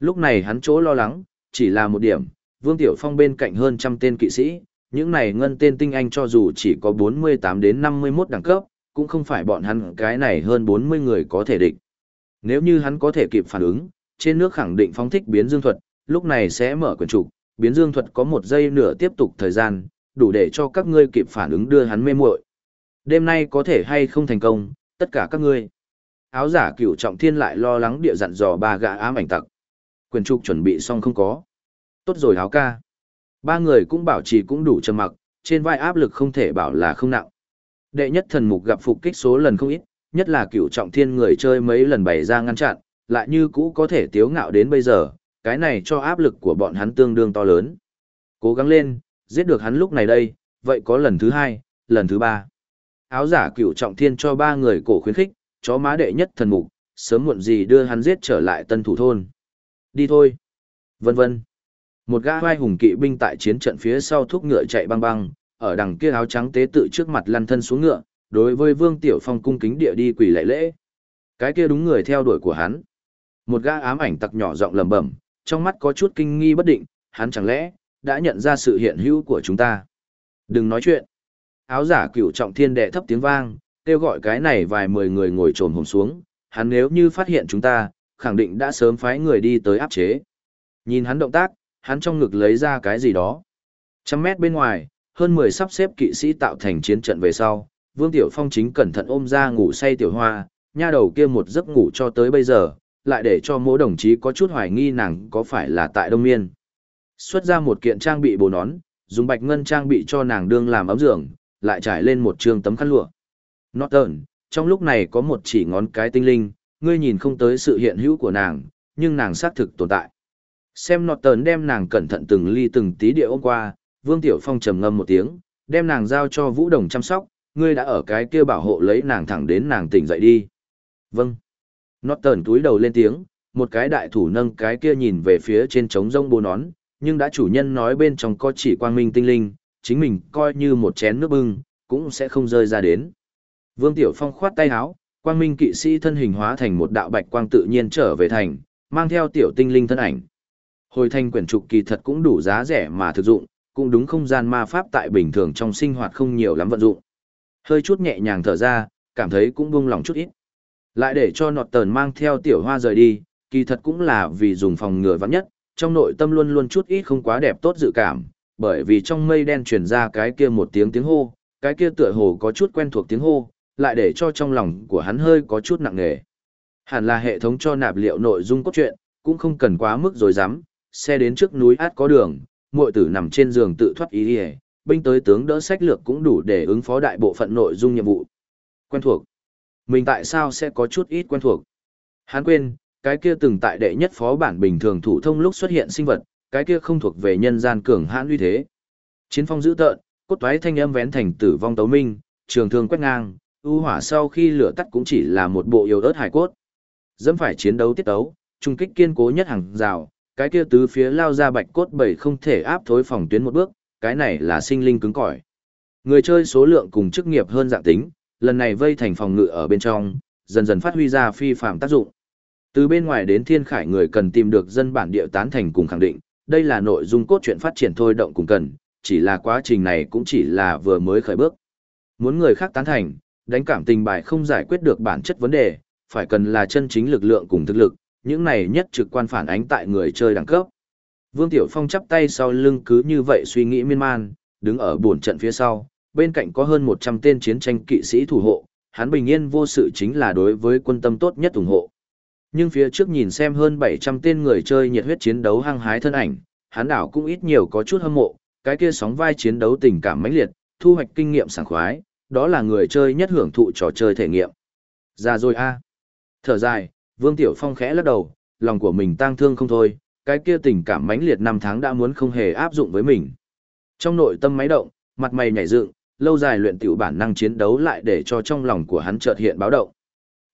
S1: Lúc này hắn chỗ lo lắng, chỉ là một điểm, Vương Tiểu Phong bên cạnh hơn trăm tên kỵ sĩ, những này ngân tên tinh anh cho dù chỉ có 48 đến 51 đẳng cấp, cũng không phải bọn hắn cái này hơn 40 người có thể địch. Nếu như hắn có thể kịp phản ứng, trên nước khẳng định phóng thích biến dương thuật, lúc này sẽ mở quyển trục, biến dương thuật có một giây nửa tiếp tục thời gian, đủ để cho các ngươi kịp phản ứng đưa hắn mê muội. Đêm nay có thể hay không thành công, tất cả các ngươi. Áo giả cửu trọng thiên lại lo lắng địa dặn dò ba gã ám ảnh tặc. Quyền trục chuẩn bị xong không có. Tốt rồi áo ca. Ba người cũng bảo trì cũng đủ trầm mặc, trên vai áp lực không thể bảo là không nặng. Đệ nhất thần mục gặp phục kích số lần không ít, nhất là cửu trọng thiên người chơi mấy lần bày ra ngăn chặn, lại như cũ có thể tiếu ngạo đến bây giờ, cái này cho áp lực của bọn hắn tương đương to lớn. Cố gắng lên, giết được hắn lúc này đây, vậy có lần thứ hai, lần thứ ba. Áo giả cửu trọng thiên cho ba người cổ khuyến khích, chó má đệ nhất thần mục, sớm muộn gì đưa hắn giết trở lại tân thủ thôn. Đi thôi. Vân vân. Một gã vai hùng kỵ binh tại chiến trận phía sau thúc ngựa chạy băng băng, ở đằng kia áo trắng tế tự trước mặt lăn thân xuống ngựa, đối với Vương Tiểu Phong cung kính địa đi quỳ lạy lễ. Cái kia đúng người theo đuổi của hắn. Một gã ám ảnh tặc nhỏ giọng lẩm bẩm, trong mắt có chút kinh nghi bất định, hắn chẳng lẽ đã nhận ra sự hiện hữu của chúng ta. Đừng nói chuyện. Áo giả cửu trọng thiên đệ thấp tiếng vang, kêu gọi cái này vài mười người ngồi trồn hồn xuống, hắn nếu như phát hiện chúng ta, khẳng định đã sớm phái người đi tới áp chế. Nhìn hắn động tác, hắn trong ngực lấy ra cái gì đó. Trăm mét bên ngoài, hơn 10 sắp xếp kỵ sĩ tạo thành chiến trận về sau, Vương Tiểu Phong chính cẩn thận ôm ra ngủ say tiểu hoa, nha đầu kia một giấc ngủ cho tới bây giờ, lại để cho mỗi đồng chí có chút hoài nghi nàng có phải là tại Đông Miên. Xuất ra một kiện trang bị bồ nón, dùng bạch ngân trang bị cho nàng đương làm ấm giường, lại trải lên một trường tấm khăn lụa. Norton, trong lúc này có một chỉ ngón cái tinh linh, ngươi nhìn không tới sự hiện hữu của nàng, nhưng nàng xác thực tồn tại. Xem nọt đem nàng cẩn thận từng ly từng tí địa ôm qua, Vương Tiểu Phong trầm ngâm một tiếng, đem nàng giao cho Vũ Đồng chăm sóc, ngươi đã ở cái kia bảo hộ lấy nàng thẳng đến nàng tỉnh dậy đi. Vâng. Nọt túi đầu lên tiếng, một cái đại thủ nâng cái kia nhìn về phía trên trống rông bố nón, nhưng đã chủ nhân nói bên trong có chỉ quang minh tinh linh, chính mình coi như một chén nước bưng, cũng sẽ không rơi ra đến. Vương Tiểu Phong khoát tay áo, quang minh kỵ sĩ thân hình hóa thành một đạo bạch quang tự nhiên trở về thành, mang theo tiểu tinh linh thân ảnh. Hồi thành quyển trục kỳ thật cũng đủ giá rẻ mà thực dụng, cũng đúng không gian ma pháp tại bình thường trong sinh hoạt không nhiều lắm vận dụng. Hơi chút nhẹ nhàng thở ra, cảm thấy cũng buông lòng chút ít. Lại để cho nọt tờn mang theo tiểu hoa rời đi, kỳ thật cũng là vì dùng phòng ngừa vắng nhất, trong nội tâm luôn luôn chút ít không quá đẹp tốt dự cảm, bởi vì trong mây đen truyền ra cái kia một tiếng tiếng hô, cái kia tựa hồ có chút quen thuộc tiếng hô, lại để cho trong lòng của hắn hơi có chút nặng nề. Hẳn là hệ thống cho nạp liệu nội dung cốt truyện, cũng không cần quá mức rồi dám, xe đến trước núi át có đường, muội tử nằm trên giường tự thoát ý đi binh tới tướng đỡ sách lược cũng đủ để ứng phó đại bộ phận nội dung nhiệm vụ. Quen thuộc. Mình tại sao sẽ có chút ít quen thuộc? Hắn quên, cái kia từng tại đệ nhất phó bản bình thường thủ thông lúc xuất hiện sinh vật, cái kia không thuộc về nhân gian cường hãn uy thế. Chiến phong dữ tợn, cốt toái thanh âm vén thành tử vong tấu minh, trường thương quét ngang, ưu hỏa sau khi lửa tắt cũng chỉ là một bộ yếu ớt hải cốt. Dẫm phải chiến đấu tiết tấu, trung kích kiên cố nhất hàng rào, cái kia tứ phía lao ra bạch cốt bảy không thể áp thối phòng tuyến một bước, cái này là sinh linh cứng cỏi. Người chơi số lượng cùng chức nghiệp hơn dạng tính, lần này vây thành phòng ngự ở bên trong, dần dần phát huy ra phi phạm tác dụng. Từ bên ngoài đến thiên khải người cần tìm được dân bản địa tán thành cùng khẳng định, đây là nội dung cốt truyện phát triển thôi động cùng cần, chỉ là quá trình này cũng chỉ là vừa mới khởi bước. Muốn người khác tán thành, đánh cảm tình bài không giải quyết được bản chất vấn đề, phải cần là chân chính lực lượng cùng thực lực, những này nhất trực quan phản ánh tại người chơi đẳng cấp. Vương Tiểu Phong chắp tay sau lưng cứ như vậy suy nghĩ miên man, đứng ở buồn trận phía sau, bên cạnh có hơn 100 tên chiến tranh kỵ sĩ thủ hộ, hắn bình yên vô sự chính là đối với quân tâm tốt nhất ủng hộ. Nhưng phía trước nhìn xem hơn 700 tên người chơi nhiệt huyết chiến đấu hăng hái thân ảnh, hắn đảo cũng ít nhiều có chút hâm mộ, cái kia sóng vai chiến đấu tình cảm mãnh liệt, thu hoạch kinh nghiệm sảng khoái, đó là người chơi nhất hưởng thụ trò chơi thể nghiệm. Ra rồi a. Thở dài, Vương Tiểu Phong khẽ lắc đầu, lòng của mình tang thương không thôi, cái kia tình cảm mãnh liệt năm tháng đã muốn không hề áp dụng với mình. Trong nội tâm máy động, mặt mày nhảy dựng, lâu dài luyện tiểu bản năng chiến đấu lại để cho trong lòng của hắn chợt hiện báo động.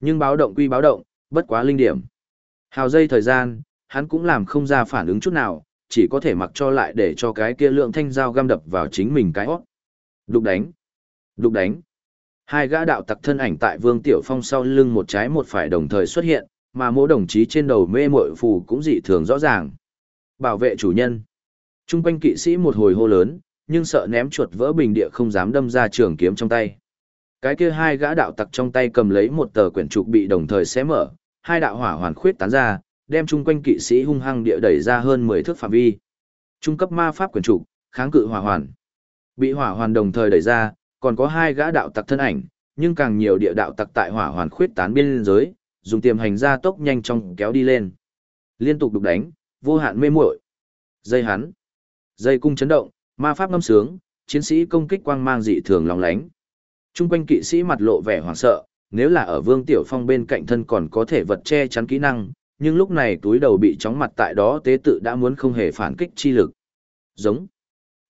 S1: Nhưng báo động quy báo động, bất quá linh điểm. Hào dây thời gian, hắn cũng làm không ra phản ứng chút nào, chỉ có thể mặc cho lại để cho cái kia lượng thanh dao găm đập vào chính mình cái hót. Đục đánh. Đục đánh. Hai gã đạo tặc thân ảnh tại Vương Tiểu Phong sau lưng một trái một phải đồng thời xuất hiện, mà mỗi đồng chí trên đầu mê mội phù cũng dị thường rõ ràng. Bảo vệ chủ nhân. Trung quanh kỵ sĩ một hồi hô lớn, nhưng sợ ném chuột vỡ bình địa không dám đâm ra trường kiếm trong tay. Cái kia hai gã đạo tặc trong tay cầm lấy một tờ quyển trục bị đồng thời xé mở, hai đạo hỏa hoàn khuyết tán ra, đem chung quanh kỵ sĩ hung hăng địa đẩy ra hơn 10 thước phạm vi. Trung cấp ma pháp quyển trục, kháng cự hỏa hoàn. Bị hỏa hoàn đồng thời đẩy ra, còn có hai gã đạo tặc thân ảnh, nhưng càng nhiều địa đạo tặc tại hỏa hoàn khuyết tán biên giới, dùng tiềm hành ra tốc nhanh chóng kéo đi lên. Liên tục đục đánh, vô hạn mê muội. Dây hắn, dây cung chấn động, ma pháp ngâm sướng, chiến sĩ công kích quang mang dị thường lóng lánh. Trung quanh kỵ sĩ mặt lộ vẻ hoảng sợ, nếu là ở Vương Tiểu Phong bên cạnh thân còn có thể vật che chắn kỹ năng, nhưng lúc này túi đầu bị chóng mặt tại đó tế tự đã muốn không hề phản kích chi lực. Giống.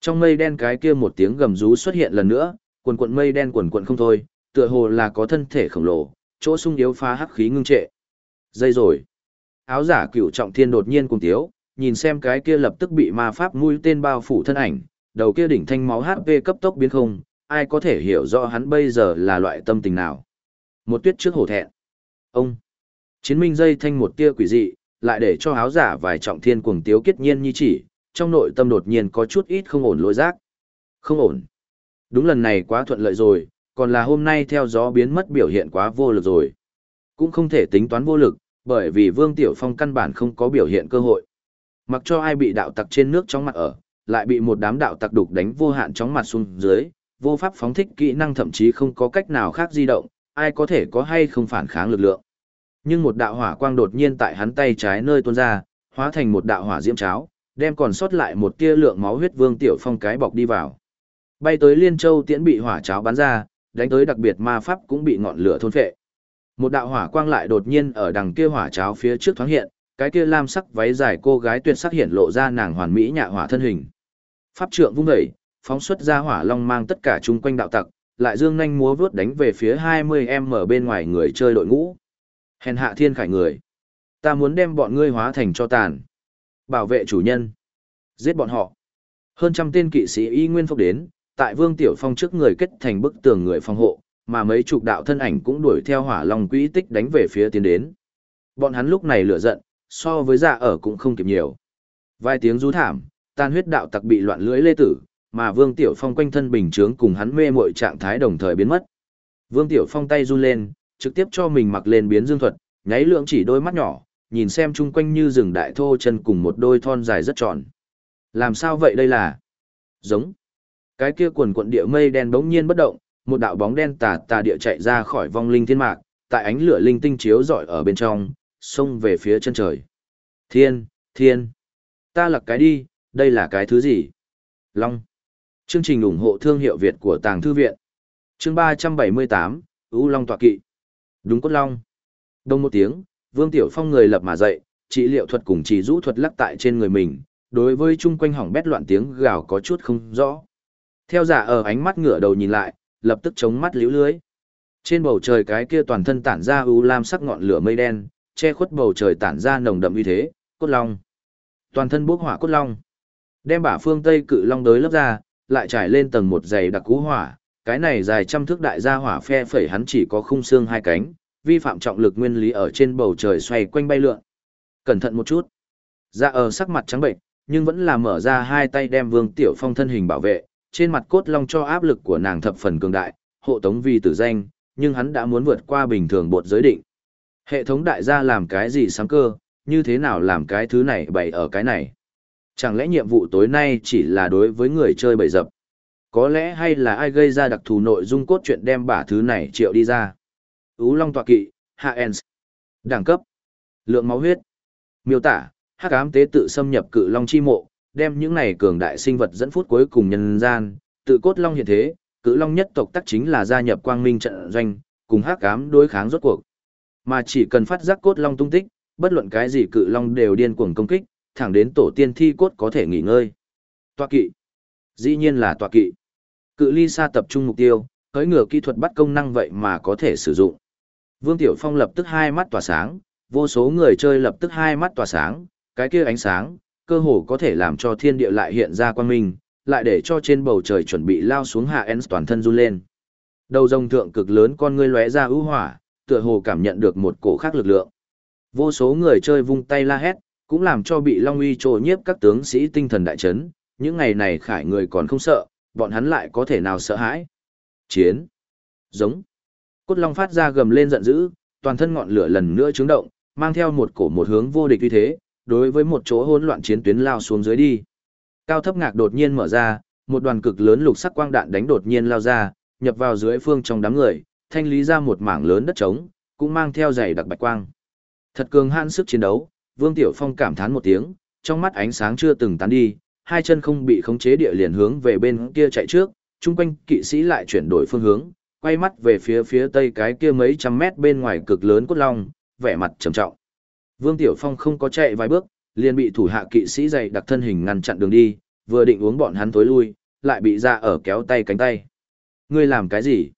S1: Trong mây đen cái kia một tiếng gầm rú xuất hiện lần nữa, quần quần mây đen quần quần không thôi, tựa hồ là có thân thể khổng lồ, chỗ sung yếu phá hắc khí ngưng trệ. Dây rồi. Áo giả cửu trọng thiên đột nhiên cùng tiếu, nhìn xem cái kia lập tức bị ma pháp mũi tên bao phủ thân ảnh, đầu kia đỉnh thanh máu HP cấp tốc biến không, ai có thể hiểu rõ hắn bây giờ là loại tâm tình nào. Một tuyết trước hổ thẹn. Ông. Chiến minh dây thanh một tia quỷ dị, lại để cho áo giả vài trọng thiên cuồng tiếu kết nhiên như chỉ, trong nội tâm đột nhiên có chút ít không ổn lỗi giác. Không ổn. Đúng lần này quá thuận lợi rồi, còn là hôm nay theo gió biến mất biểu hiện quá vô lực rồi. Cũng không thể tính toán vô lực, bởi vì Vương Tiểu Phong căn bản không có biểu hiện cơ hội. Mặc cho ai bị đạo tặc trên nước trong mặt ở, lại bị một đám đạo tặc đục đánh vô hạn chóng mặt xuống dưới, vô pháp phóng thích kỹ năng thậm chí không có cách nào khác di động, ai có thể có hay không phản kháng lực lượng. Nhưng một đạo hỏa quang đột nhiên tại hắn tay trái nơi tuôn ra, hóa thành một đạo hỏa diễm cháo, đem còn sót lại một tia lượng máu huyết Vương Tiểu Phong cái bọc đi vào. Bay tới Liên Châu tiễn bị hỏa cháo bắn ra, đánh tới đặc biệt ma pháp cũng bị ngọn lửa thôn phệ. Một đạo hỏa quang lại đột nhiên ở đằng kia hỏa cháo phía trước thoáng hiện, cái kia lam sắc váy dài cô gái tuyệt sắc hiện lộ ra nàng hoàn mỹ nhạ hỏa thân hình. Pháp trượng vung dậy, phóng xuất ra hỏa long mang tất cả chung quanh đạo tặc, lại dương nhanh múa vướt đánh về phía 20 mở bên ngoài người chơi đội ngũ. Hèn hạ thiên khải người. Ta muốn đem bọn ngươi hóa thành cho tàn. Bảo vệ chủ nhân. Giết bọn họ. Hơn trăm tên kỵ sĩ y nguyên phốc đến, tại Vương Tiểu Phong trước người kết thành bức tường người phòng hộ, mà mấy chục đạo thân ảnh cũng đuổi theo hỏa long quỹ tích đánh về phía tiến đến. Bọn hắn lúc này lửa giận, so với dạ ở cũng không kịp nhiều. Vài tiếng rú thảm, tan huyết đạo tặc bị loạn lưỡi lê tử, mà Vương Tiểu Phong quanh thân bình chướng cùng hắn mê muội trạng thái đồng thời biến mất. Vương Tiểu Phong tay run lên, trực tiếp cho mình mặc lên biến dương thuật, nháy lượng chỉ đôi mắt nhỏ, nhìn xem chung quanh như rừng đại thô chân cùng một đôi thon dài rất tròn. Làm sao vậy đây là? Giống. Cái kia quần quận địa mây đen bỗng nhiên bất động, một đạo bóng đen tà tà địa chạy ra khỏi vong linh thiên mạc, tại ánh lửa linh tinh chiếu rọi ở bên trong, xông về phía chân trời. Thiên, thiên. Ta lặc cái đi, đây là cái thứ gì? Long. Chương trình ủng hộ thương hiệu Việt của Tàng Thư Viện. Chương 378, Ú Long Tọa Kỵ. Đúng cốt Long. Đông một tiếng, Vương Tiểu Phong người lập mà dậy, trị liệu thuật cùng chỉ rũ thuật lắc tại trên người mình, đối với chung quanh hỏng bét loạn tiếng gào có chút không rõ. Theo giả ở ánh mắt ngửa đầu nhìn lại, lập tức chống mắt liễu lưới. Trên bầu trời cái kia toàn thân tản ra u lam sắc ngọn lửa mây đen, che khuất bầu trời tản ra nồng đậm uy thế, cốt long. Toàn thân bốc hỏa cốt long. Đem bả phương Tây cự long đới lấp ra, lại trải lên tầng một dày đặc cú hỏa, cái này dài trăm thước đại gia hỏa phe phẩy hắn chỉ có khung xương hai cánh, vi phạm trọng lực nguyên lý ở trên bầu trời xoay quanh bay lượn. Cẩn thận một chút. Dạ ở sắc mặt trắng bệnh, nhưng vẫn là mở ra hai tay đem Vương Tiểu Phong thân hình bảo vệ, trên mặt cốt long cho áp lực của nàng thập phần cường đại, hộ tống vi tử danh, nhưng hắn đã muốn vượt qua bình thường bột giới định. Hệ thống đại gia làm cái gì sáng cơ, như thế nào làm cái thứ này bày ở cái này? Chẳng lẽ nhiệm vụ tối nay chỉ là đối với người chơi bậy dập? Có lẽ hay là ai gây ra đặc thù nội dung cốt truyện đem bả thứ này triệu đi ra? Ú Long tọa kỵ, Hạ Ens. Đẳng cấp. Lượng máu huyết. Miêu tả, hắc ám tế tự xâm nhập cự long chi mộ, đem những này cường đại sinh vật dẫn phút cuối cùng nhân gian, tự cốt long hiện thế, cự long nhất tộc tắc chính là gia nhập quang minh trận doanh, cùng hắc ám đối kháng rốt cuộc. Mà chỉ cần phát giác cốt long tung tích, bất luận cái gì cự long đều điên cuồng công kích, thẳng đến tổ tiên thi cốt có thể nghỉ ngơi. Tọa kỵ. Dĩ nhiên là tọa kỵ. Cự ly xa tập trung mục tiêu, cưỡi ngựa kỹ thuật bắt công năng vậy mà có thể sử dụng. Vương Tiểu Phong lập tức hai mắt tỏa sáng, vô số người chơi lập tức hai mắt tỏa sáng, cái kia ánh sáng, cơ hồ có thể làm cho thiên địa lại hiện ra quang minh, lại để cho trên bầu trời chuẩn bị lao xuống hạ ens toàn thân run lên. Đầu rồng thượng cực lớn con ngươi lóe ra ưu hỏa, tựa hồ cảm nhận được một cổ khác lực lượng. Vô số người chơi vung tay la hét, cũng làm cho bị Long Uy trồ nhiếp các tướng sĩ tinh thần đại chấn, những ngày này khải người còn không sợ, bọn hắn lại có thể nào sợ hãi. Chiến. Giống. Cốt Long phát ra gầm lên giận dữ, toàn thân ngọn lửa lần nữa trướng động, mang theo một cổ một hướng vô địch uy thế, đối với một chỗ hỗn loạn chiến tuyến lao xuống dưới đi. Cao thấp ngạc đột nhiên mở ra, một đoàn cực lớn lục sắc quang đạn đánh đột nhiên lao ra, nhập vào dưới phương trong đám người, thanh lý ra một mảng lớn đất trống, cũng mang theo dày đặc bạch quang. Thật cường hãn sức chiến đấu, Vương Tiểu Phong cảm thán một tiếng, trong mắt ánh sáng chưa từng tán đi, hai chân không bị khống chế địa liền hướng về bên kia chạy trước, chung quanh kỵ sĩ lại chuyển đổi phương hướng, quay mắt về phía phía tây cái kia mấy trăm mét bên ngoài cực lớn cốt long, vẻ mặt trầm trọng. Vương Tiểu Phong không có chạy vài bước, liền bị thủ hạ kỵ sĩ dày đặc thân hình ngăn chặn đường đi, vừa định uống bọn hắn tối lui, lại bị ra ở kéo tay cánh tay. Ngươi làm cái gì?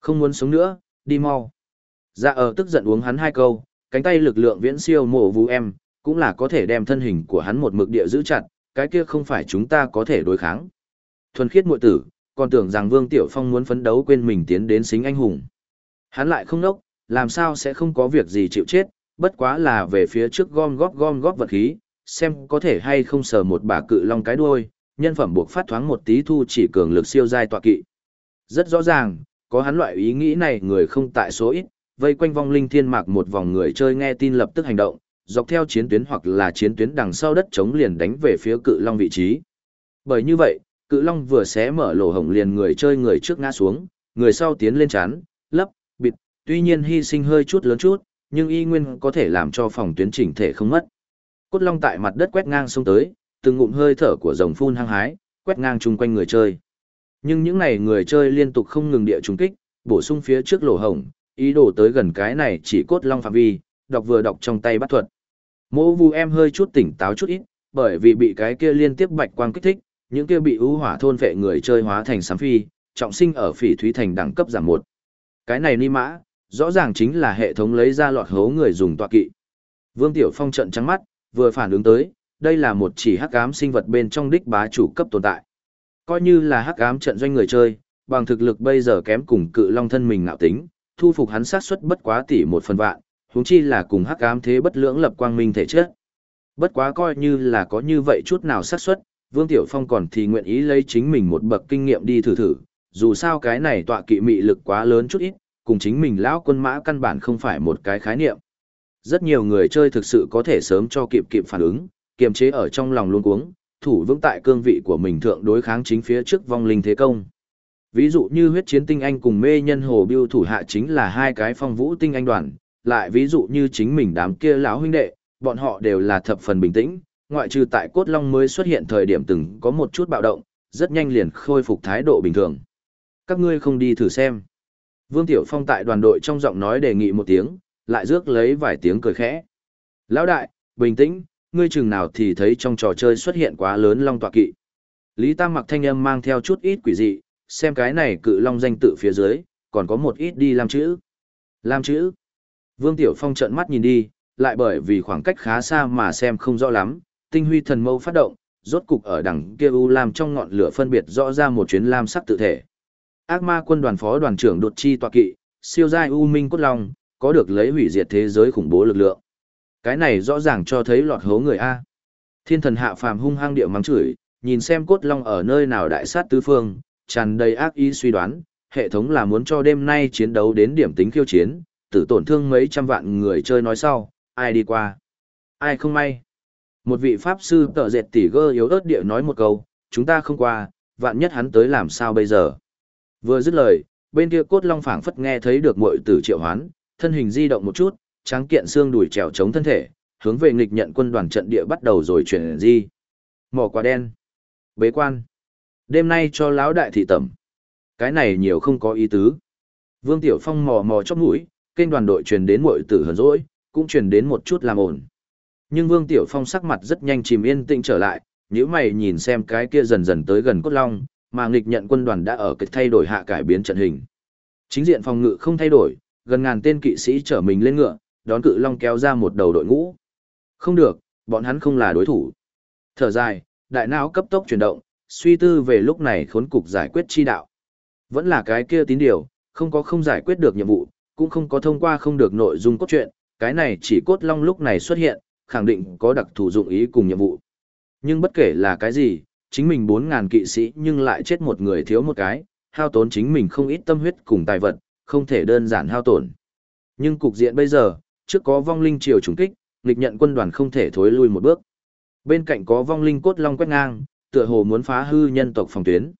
S1: Không muốn sống nữa, đi mau. Ra ở tức giận uống hắn hai câu, cánh tay lực lượng viễn siêu mổ vũ em, cũng là có thể đem thân hình của hắn một mực địa giữ chặt, cái kia không phải chúng ta có thể đối kháng. Thuần khiết muội tử, còn tưởng rằng Vương Tiểu Phong muốn phấn đấu quên mình tiến đến xính anh hùng. Hắn lại không nốc, làm sao sẽ không có việc gì chịu chết, bất quá là về phía trước gom góp gom góp vật khí, xem có thể hay không sờ một bà cự long cái đuôi, nhân phẩm buộc phát thoáng một tí thu chỉ cường lực siêu giai tọa kỵ. Rất rõ ràng, có hắn loại ý nghĩ này người không tại số ít, vây quanh vong linh thiên mạc một vòng người chơi nghe tin lập tức hành động, dọc theo chiến tuyến hoặc là chiến tuyến đằng sau đất chống liền đánh về phía cự long vị trí. Bởi như vậy, cự long vừa xé mở lỗ hổng liền người chơi người trước ngã xuống, người sau tiến lên chán, lấp, bịt, tuy nhiên hy sinh hơi chút lớn chút, nhưng y nguyên có thể làm cho phòng tuyến chỉnh thể không mất. Cốt long tại mặt đất quét ngang xuống tới, từng ngụm hơi thở của rồng phun hăng hái, quét ngang chung quanh người chơi. Nhưng những này người chơi liên tục không ngừng địa trùng kích, bổ sung phía trước lỗ hổng, ý đồ tới gần cái này chỉ cốt long phạm vi, đọc vừa đọc trong tay bắt thuật. Mộ vu em hơi chút tỉnh táo chút ít, bởi vì bị cái kia liên tiếp bạch quang kích thích, những kia bị ưu hỏa thôn vệ người chơi hóa thành sám phi, trọng sinh ở phỉ thúy thành đẳng cấp giảm một. Cái này ni mã, rõ ràng chính là hệ thống lấy ra lọt hố người dùng tọa kỵ. Vương Tiểu Phong trận trắng mắt, vừa phản ứng tới, đây là một chỉ hắc ám sinh vật bên trong đích bá chủ cấp tồn tại. Coi như là hắc ám trận doanh người chơi, bằng thực lực bây giờ kém cùng cự long thân mình ngạo tính, thu phục hắn sát suất bất quá tỷ một phần vạn, huống chi là cùng hắc ám thế bất lưỡng lập quang minh thể chất. Bất quá coi như là có như vậy chút nào sát suất, Vương Tiểu Phong còn thì nguyện ý lấy chính mình một bậc kinh nghiệm đi thử thử, dù sao cái này tọa kỵ mị lực quá lớn chút ít, cùng chính mình lão quân mã căn bản không phải một cái khái niệm. Rất nhiều người chơi thực sự có thể sớm cho kịp kịp phản ứng, kiềm chế ở trong lòng luôn cuống, thủ vững tại cương vị của mình thượng đối kháng chính phía trước vong linh thế công. Ví dụ như huyết chiến tinh anh cùng mê nhân hồ biêu thủ hạ chính là hai cái phong vũ tinh anh đoàn, lại ví dụ như chính mình đám kia lão huynh đệ, bọn họ đều là thập phần bình tĩnh, ngoại trừ tại cốt long mới xuất hiện thời điểm từng có một chút bạo động, rất nhanh liền khôi phục thái độ bình thường. Các ngươi không đi thử xem. Vương Tiểu Phong tại đoàn đội trong giọng nói đề nghị một tiếng, lại rước lấy vài tiếng cười khẽ. Lão đại, bình tĩnh, ngươi chừng nào thì thấy trong trò chơi xuất hiện quá lớn long tọa kỵ. Lý Tam mặc thanh âm mang theo chút ít quỷ dị, xem cái này cự long danh tự phía dưới, còn có một ít đi làm chữ. Làm chữ. Vương Tiểu Phong trợn mắt nhìn đi, lại bởi vì khoảng cách khá xa mà xem không rõ lắm, tinh huy thần mâu phát động, rốt cục ở đằng kia u lam trong ngọn lửa phân biệt rõ ra một chuyến lam sắc tự thể. Ác ma quân đoàn phó đoàn trưởng đột chi tọa kỵ, siêu giai u minh cốt long, có được lấy hủy diệt thế giới khủng bố lực lượng. Cái này rõ ràng cho thấy lọt hố người A. Thiên thần hạ phàm hung hăng địa mắng chửi, nhìn xem cốt long ở nơi nào đại sát tứ phương, tràn đầy ác ý suy đoán, hệ thống là muốn cho đêm nay chiến đấu đến điểm tính khiêu chiến, tử tổn thương mấy trăm vạn người chơi nói sau, ai đi qua. Ai không may. Một vị pháp sư tợ dệt tỉ gơ yếu ớt địa nói một câu, chúng ta không qua, vạn nhất hắn tới làm sao bây giờ. Vừa dứt lời, bên kia cốt long phảng phất nghe thấy được muội tử triệu hoán, thân hình di động một chút, tráng kiện xương đùi trèo chống thân thể, hướng về nghịch nhận quân đoàn trận địa bắt đầu rồi chuyển di. Mỏ quả đen. Bế quan. Đêm nay cho lão đại thị tẩm. Cái này nhiều không có ý tứ. Vương Tiểu Phong mò mò chóp mũi, kênh đoàn đội truyền đến muội tử hờn dỗi, cũng truyền đến một chút làm ổn. Nhưng Vương Tiểu Phong sắc mặt rất nhanh chìm yên tĩnh trở lại, nếu mày nhìn xem cái kia dần dần tới gần cốt long, mà nghịch nhận quân đoàn đã ở cái thay đổi hạ cải biến trận hình. Chính diện phòng ngự không thay đổi, gần ngàn tên kỵ sĩ trở mình lên ngựa, đón cự long kéo ra một đầu đội ngũ. Không được, bọn hắn không là đối thủ. Thở dài, đại não cấp tốc chuyển động, suy tư về lúc này khốn cục giải quyết chi đạo. Vẫn là cái kia tín điều, không có không giải quyết được nhiệm vụ, cũng không có thông qua không được nội dung cốt truyện, cái này chỉ cốt long lúc này xuất hiện, khẳng định có đặc thù dụng ý cùng nhiệm vụ. Nhưng bất kể là cái gì, chính mình 4.000 kỵ sĩ nhưng lại chết một người thiếu một cái, hao tốn chính mình không ít tâm huyết cùng tài vật, không thể đơn giản hao tổn. Nhưng cục diện bây giờ, trước có vong linh triều trùng kích, nghịch nhận quân đoàn không thể thối lui một bước. Bên cạnh có vong linh cốt long quét ngang, tựa hồ muốn phá hư nhân tộc phòng tuyến.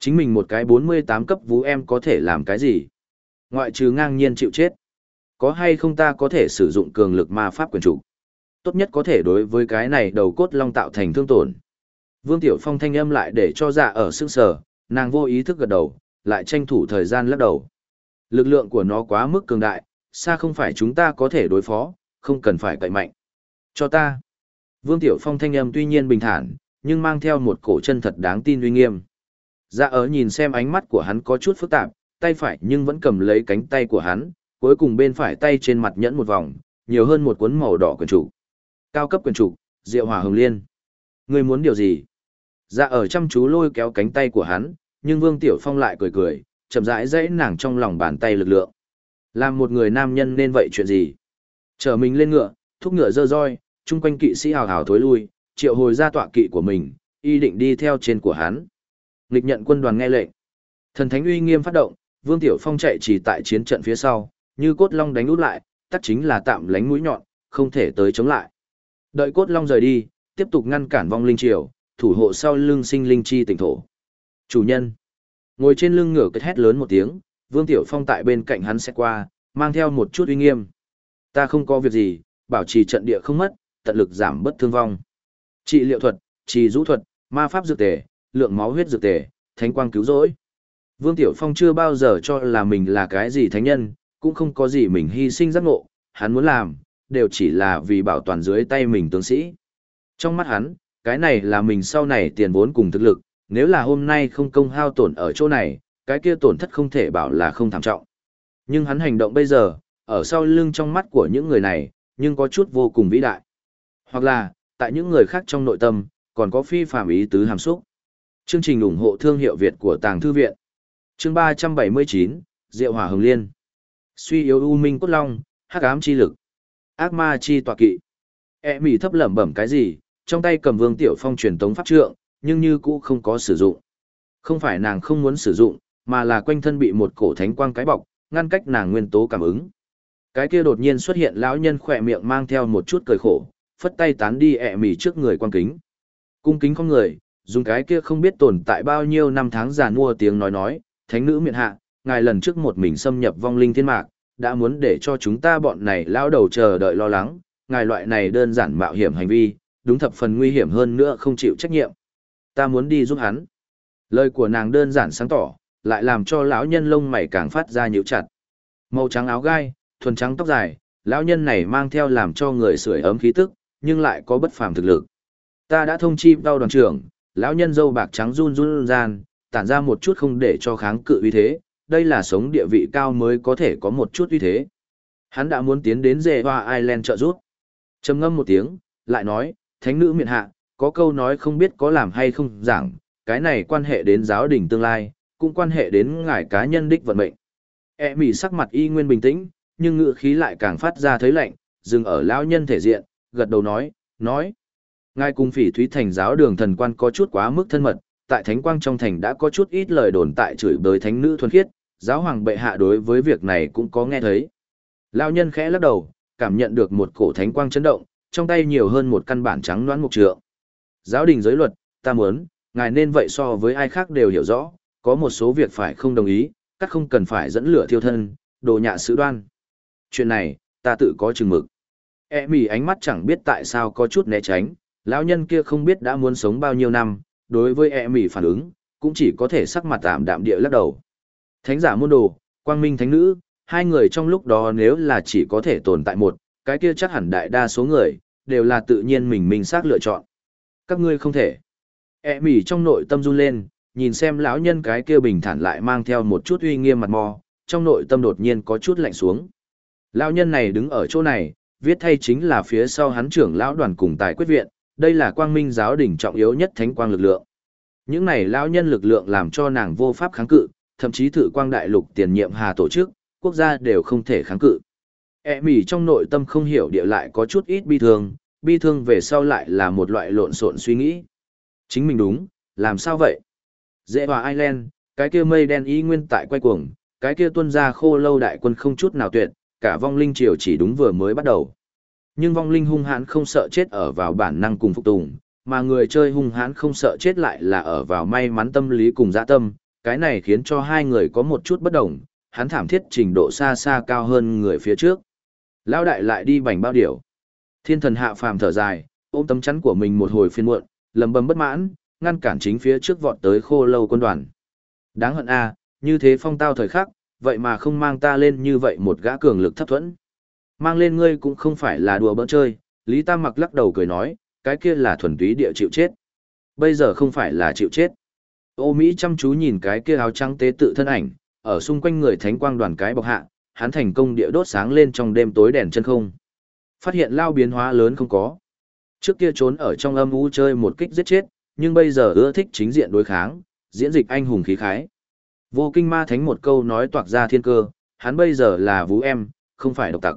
S1: Chính mình một cái 48 cấp vũ em có thể làm cái gì? Ngoại trừ ngang nhiên chịu chết. Có hay không ta có thể sử dụng cường lực ma pháp quyền chủ? Tốt nhất có thể đối với cái này đầu cốt long tạo thành thương tổn. Vương Tiểu Phong thanh âm lại để cho dạ ở sức sở, nàng vô ý thức gật đầu, lại tranh thủ thời gian lắc đầu. Lực lượng của nó quá mức cường đại, xa không phải chúng ta có thể đối phó, không cần phải cậy mạnh. Cho ta. Vương Tiểu Phong thanh âm tuy nhiên bình thản, nhưng mang theo một cổ chân thật đáng tin uy nghiêm. Dạ ở nhìn xem ánh mắt của hắn có chút phức tạp, tay phải nhưng vẫn cầm lấy cánh tay của hắn, cuối cùng bên phải tay trên mặt nhẫn một vòng, nhiều hơn một cuốn màu đỏ quyền trục. Cao cấp quyền trục, Diệu Hỏa Hồng Liên. Ngươi muốn điều gì? Dạ ở chăm chú lôi kéo cánh tay của hắn, nhưng Vương Tiểu Phong lại cười cười, chậm rãi dãy nàng trong lòng bàn tay lực lượng. Làm một người nam nhân nên vậy chuyện gì? Chờ mình lên ngựa, thúc ngựa dơ roi, chung quanh kỵ sĩ hào hào thối lui, triệu hồi ra tọa kỵ của mình, y định đi theo trên của hắn. Nghịch nhận quân đoàn nghe lệnh. Thần thánh uy nghiêm phát động, Vương Tiểu Phong chạy chỉ tại chiến trận phía sau, như cốt long đánh út lại, tắc chính là tạm lánh mũi nhọn, không thể tới chống lại. Đợi cốt long rời đi, tiếp tục ngăn cản vong linh triều, thủ hộ sau lưng sinh linh chi tỉnh thổ. Chủ nhân. Ngồi trên lưng ngựa kết hét lớn một tiếng, Vương Tiểu Phong tại bên cạnh hắn sẽ qua, mang theo một chút uy nghiêm. Ta không có việc gì, bảo trì trận địa không mất, tận lực giảm bất thương vong. Trị liệu thuật, trì rũ thuật, ma pháp dược tề, lượng máu huyết dược tề, thánh quang cứu rỗi. Vương Tiểu Phong chưa bao giờ cho là mình là cái gì thánh nhân, cũng không có gì mình hy sinh giác ngộ, hắn muốn làm, đều chỉ là vì bảo toàn dưới tay mình tướng sĩ. Trong mắt hắn, cái này là mình sau này tiền vốn cùng thực lực, nếu là hôm nay không công hao tổn ở chỗ này, cái kia tổn thất không thể bảo là không thảm trọng. Nhưng hắn hành động bây giờ, ở sau lưng trong mắt của những người này, nhưng có chút vô cùng vĩ đại. Hoặc là, tại những người khác trong nội tâm, còn có phi phạm ý tứ hàm xúc. Chương trình ủng hộ thương hiệu Việt của Tàng Thư Viện. Chương 379, Diệu Hỏa Hồng Liên. Suy yếu u minh cốt long, hắc ám chi lực. Ác ma chi tọa kỵ. E mỹ thấp lẩm bẩm cái gì, trong tay cầm vương tiểu phong truyền tống pháp trượng, nhưng như cũ không có sử dụng. Không phải nàng không muốn sử dụng, mà là quanh thân bị một cổ thánh quang cái bọc, ngăn cách nàng nguyên tố cảm ứng. Cái kia đột nhiên xuất hiện lão nhân khỏe miệng mang theo một chút cười khổ, phất tay tán đi ẹ mỉ trước người quan kính. Cung kính không người, dùng cái kia không biết tồn tại bao nhiêu năm tháng già mua tiếng nói nói, thánh nữ miện hạ, ngài lần trước một mình xâm nhập vong linh thiên mạc, đã muốn để cho chúng ta bọn này lao đầu chờ đợi lo lắng, ngài loại này đơn giản mạo hiểm hành vi, đúng thập phần nguy hiểm hơn nữa không chịu trách nhiệm. Ta muốn đi giúp hắn. Lời của nàng đơn giản sáng tỏ, lại làm cho lão nhân lông mày càng phát ra nhíu chặt. Màu trắng áo gai, thuần trắng tóc dài, lão nhân này mang theo làm cho người sưởi ấm khí tức, nhưng lại có bất phàm thực lực. Ta đã thông chi đau đoàn trưởng, lão nhân dâu bạc trắng run run gian, tản ra một chút không để cho kháng cự uy thế, đây là sống địa vị cao mới có thể có một chút uy thế. Hắn đã muốn tiến đến dề Hoa Island trợ giúp. Trầm ngâm một tiếng, lại nói, thánh nữ miện hạ, có câu nói không biết có làm hay không giảng, cái này quan hệ đến giáo đình tương lai, cũng quan hệ đến ngài cá nhân đích vận mệnh. E mỉ sắc mặt y nguyên bình tĩnh, nhưng ngựa khí lại càng phát ra thấy lạnh, dừng ở lão nhân thể diện, gật đầu nói, nói. Ngài cùng phỉ thúy thành giáo đường thần quan có chút quá mức thân mật, tại thánh quang trong thành đã có chút ít lời đồn tại chửi bới thánh nữ thuần khiết, giáo hoàng bệ hạ đối với việc này cũng có nghe thấy. Lão nhân khẽ lắc đầu, cảm nhận được một cổ thánh quang chấn động, trong tay nhiều hơn một căn bản trắng đoán mục trượng. Giáo đình giới luật, ta muốn, ngài nên vậy so với ai khác đều hiểu rõ, có một số việc phải không đồng ý, các không cần phải dẫn lửa thiêu thân, đồ nhạ sứ đoan. Chuyện này, ta tự có chừng mực. E mỉ ánh mắt chẳng biết tại sao có chút né tránh, lão nhân kia không biết đã muốn sống bao nhiêu năm, đối với e mỉ phản ứng, cũng chỉ có thể sắc mặt tạm đạm địa lắc đầu. Thánh giả môn đồ, quang minh thánh nữ, hai người trong lúc đó nếu là chỉ có thể tồn tại một, cái kia chắc hẳn đại đa số người, đều là tự nhiên mình mình xác lựa chọn. Các ngươi không thể. E mỉ trong nội tâm run lên, nhìn xem lão nhân cái kia bình thản lại mang theo một chút uy nghiêm mặt mò, trong nội tâm đột nhiên có chút lạnh xuống. Lão nhân này đứng ở chỗ này, viết thay chính là phía sau hắn trưởng lão đoàn cùng tài quyết viện, đây là quang minh giáo đỉnh trọng yếu nhất thánh quang lực lượng. Những này lão nhân lực lượng làm cho nàng vô pháp kháng cự, thậm chí thử quang đại lục tiền nhiệm hà tổ chức, quốc gia đều không thể kháng cự. E mỉ trong nội tâm không hiểu địa lại có chút ít bi thương, bi thương về sau lại là một loại lộn xộn suy nghĩ. Chính mình đúng, làm sao vậy? Dễ hòa Ireland, cái kia mây đen y nguyên tại quay cuồng, cái kia tuân ra khô lâu đại quân không chút nào tuyệt, cả vong linh triều chỉ đúng vừa mới bắt đầu. Nhưng vong linh hung hãn không sợ chết ở vào bản năng cùng phục tùng, mà người chơi hung hãn không sợ chết lại là ở vào may mắn tâm lý cùng dạ tâm, cái này khiến cho hai người có một chút bất đồng, hắn thảm thiết trình độ xa xa cao hơn người phía trước. Lão đại lại đi bảnh bao điểu. Thiên thần hạ phàm thở dài, ôm tấm chắn của mình một hồi phiên muộn, lầm bầm bất mãn, ngăn cản chính phía trước vọt tới khô lâu quân đoàn. Đáng hận a, như thế phong tao thời khắc, vậy mà không mang ta lên như vậy một gã cường lực thấp thuẫn. Mang lên ngươi cũng không phải là đùa bỡn chơi, Lý Tam mặc lắc đầu cười nói, cái kia là thuần túy địa chịu chết. Bây giờ không phải là chịu chết. Ô Mỹ chăm chú nhìn cái kia áo trắng tế tự thân ảnh, ở xung quanh người thánh quang đoàn cái bọc hạ, hắn thành công địa đốt sáng lên trong đêm tối đèn chân không. Phát hiện lao biến hóa lớn không có. Trước kia trốn ở trong âm u chơi một kích giết chết, nhưng bây giờ ưa thích chính diện đối kháng, diễn dịch anh hùng khí khái. Vô kinh ma thánh một câu nói toạc ra thiên cơ, hắn bây giờ là vũ em, không phải độc tặc.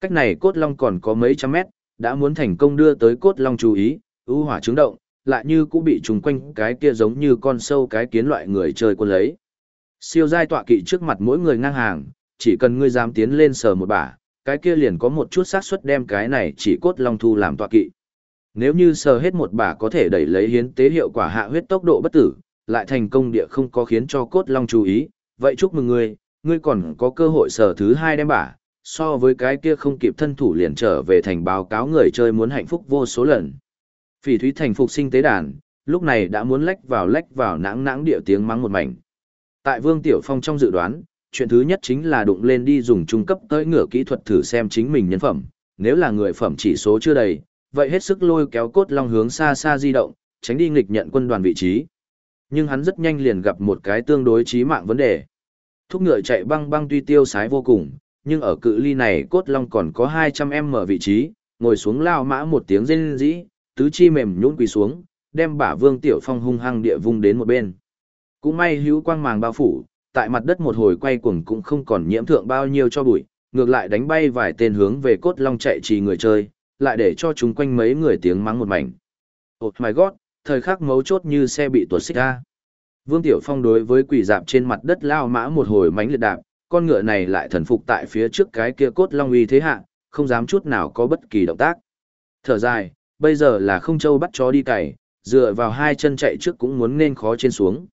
S1: Cách này cốt long còn có mấy trăm mét, đã muốn thành công đưa tới cốt long chú ý, ưu hỏa trứng động, lại như cũng bị trùng quanh cái kia giống như con sâu cái kiến loại người chơi quân lấy. Siêu giai tọa kỵ trước mặt mỗi người ngang hàng, chỉ cần ngươi dám tiến lên sờ một bả, cái kia liền có một chút xác suất đem cái này chỉ cốt long thu làm tọa kỵ. Nếu như sờ hết một bả có thể đẩy lấy hiến tế hiệu quả hạ huyết tốc độ bất tử, lại thành công địa không có khiến cho cốt long chú ý, vậy chúc mừng ngươi, ngươi còn có cơ hội sở thứ hai đem bả, so với cái kia không kịp thân thủ liền trở về thành báo cáo người chơi muốn hạnh phúc vô số lần. Phỉ thúy thành phục sinh tế đàn, lúc này đã muốn lách vào lách vào nãng nãng địa tiếng mắng một mảnh. Tại Vương Tiểu Phong trong dự đoán, chuyện thứ nhất chính là đụng lên đi dùng trung cấp tới ngửa kỹ thuật thử xem chính mình nhân phẩm, nếu là người phẩm chỉ số chưa đầy, vậy hết sức lôi kéo cốt long hướng xa xa di động, tránh đi nghịch nhận quân đoàn vị trí. Nhưng hắn rất nhanh liền gặp một cái tương đối chí mạng vấn đề. Thúc ngựa chạy băng băng tuy tiêu sái vô cùng, nhưng ở cự ly này cốt long còn có 200m vị trí, ngồi xuống lao mã một tiếng rên rỉ, tứ chi mềm nhũn quỳ xuống, đem bả Vương Tiểu Phong hung hăng địa vung đến một bên. Cũng may hữu quang màng bao phủ, tại mặt đất một hồi quay cuồng cũng không còn nhiễm thượng bao nhiêu cho bụi, ngược lại đánh bay vài tên hướng về cốt long chạy trì người chơi, lại để cho chúng quanh mấy người tiếng mắng một mảnh. Oh my god, thời khắc mấu chốt như xe bị tuột xích ra. Vương Tiểu Phong đối với quỷ dạp trên mặt đất lao mã một hồi mánh liệt đạp, con ngựa này lại thần phục tại phía trước cái kia cốt long uy thế hạ, không dám chút nào có bất kỳ động tác. Thở dài, bây giờ là không châu bắt chó đi cày, dựa vào hai chân chạy trước cũng muốn nên khó trên xuống.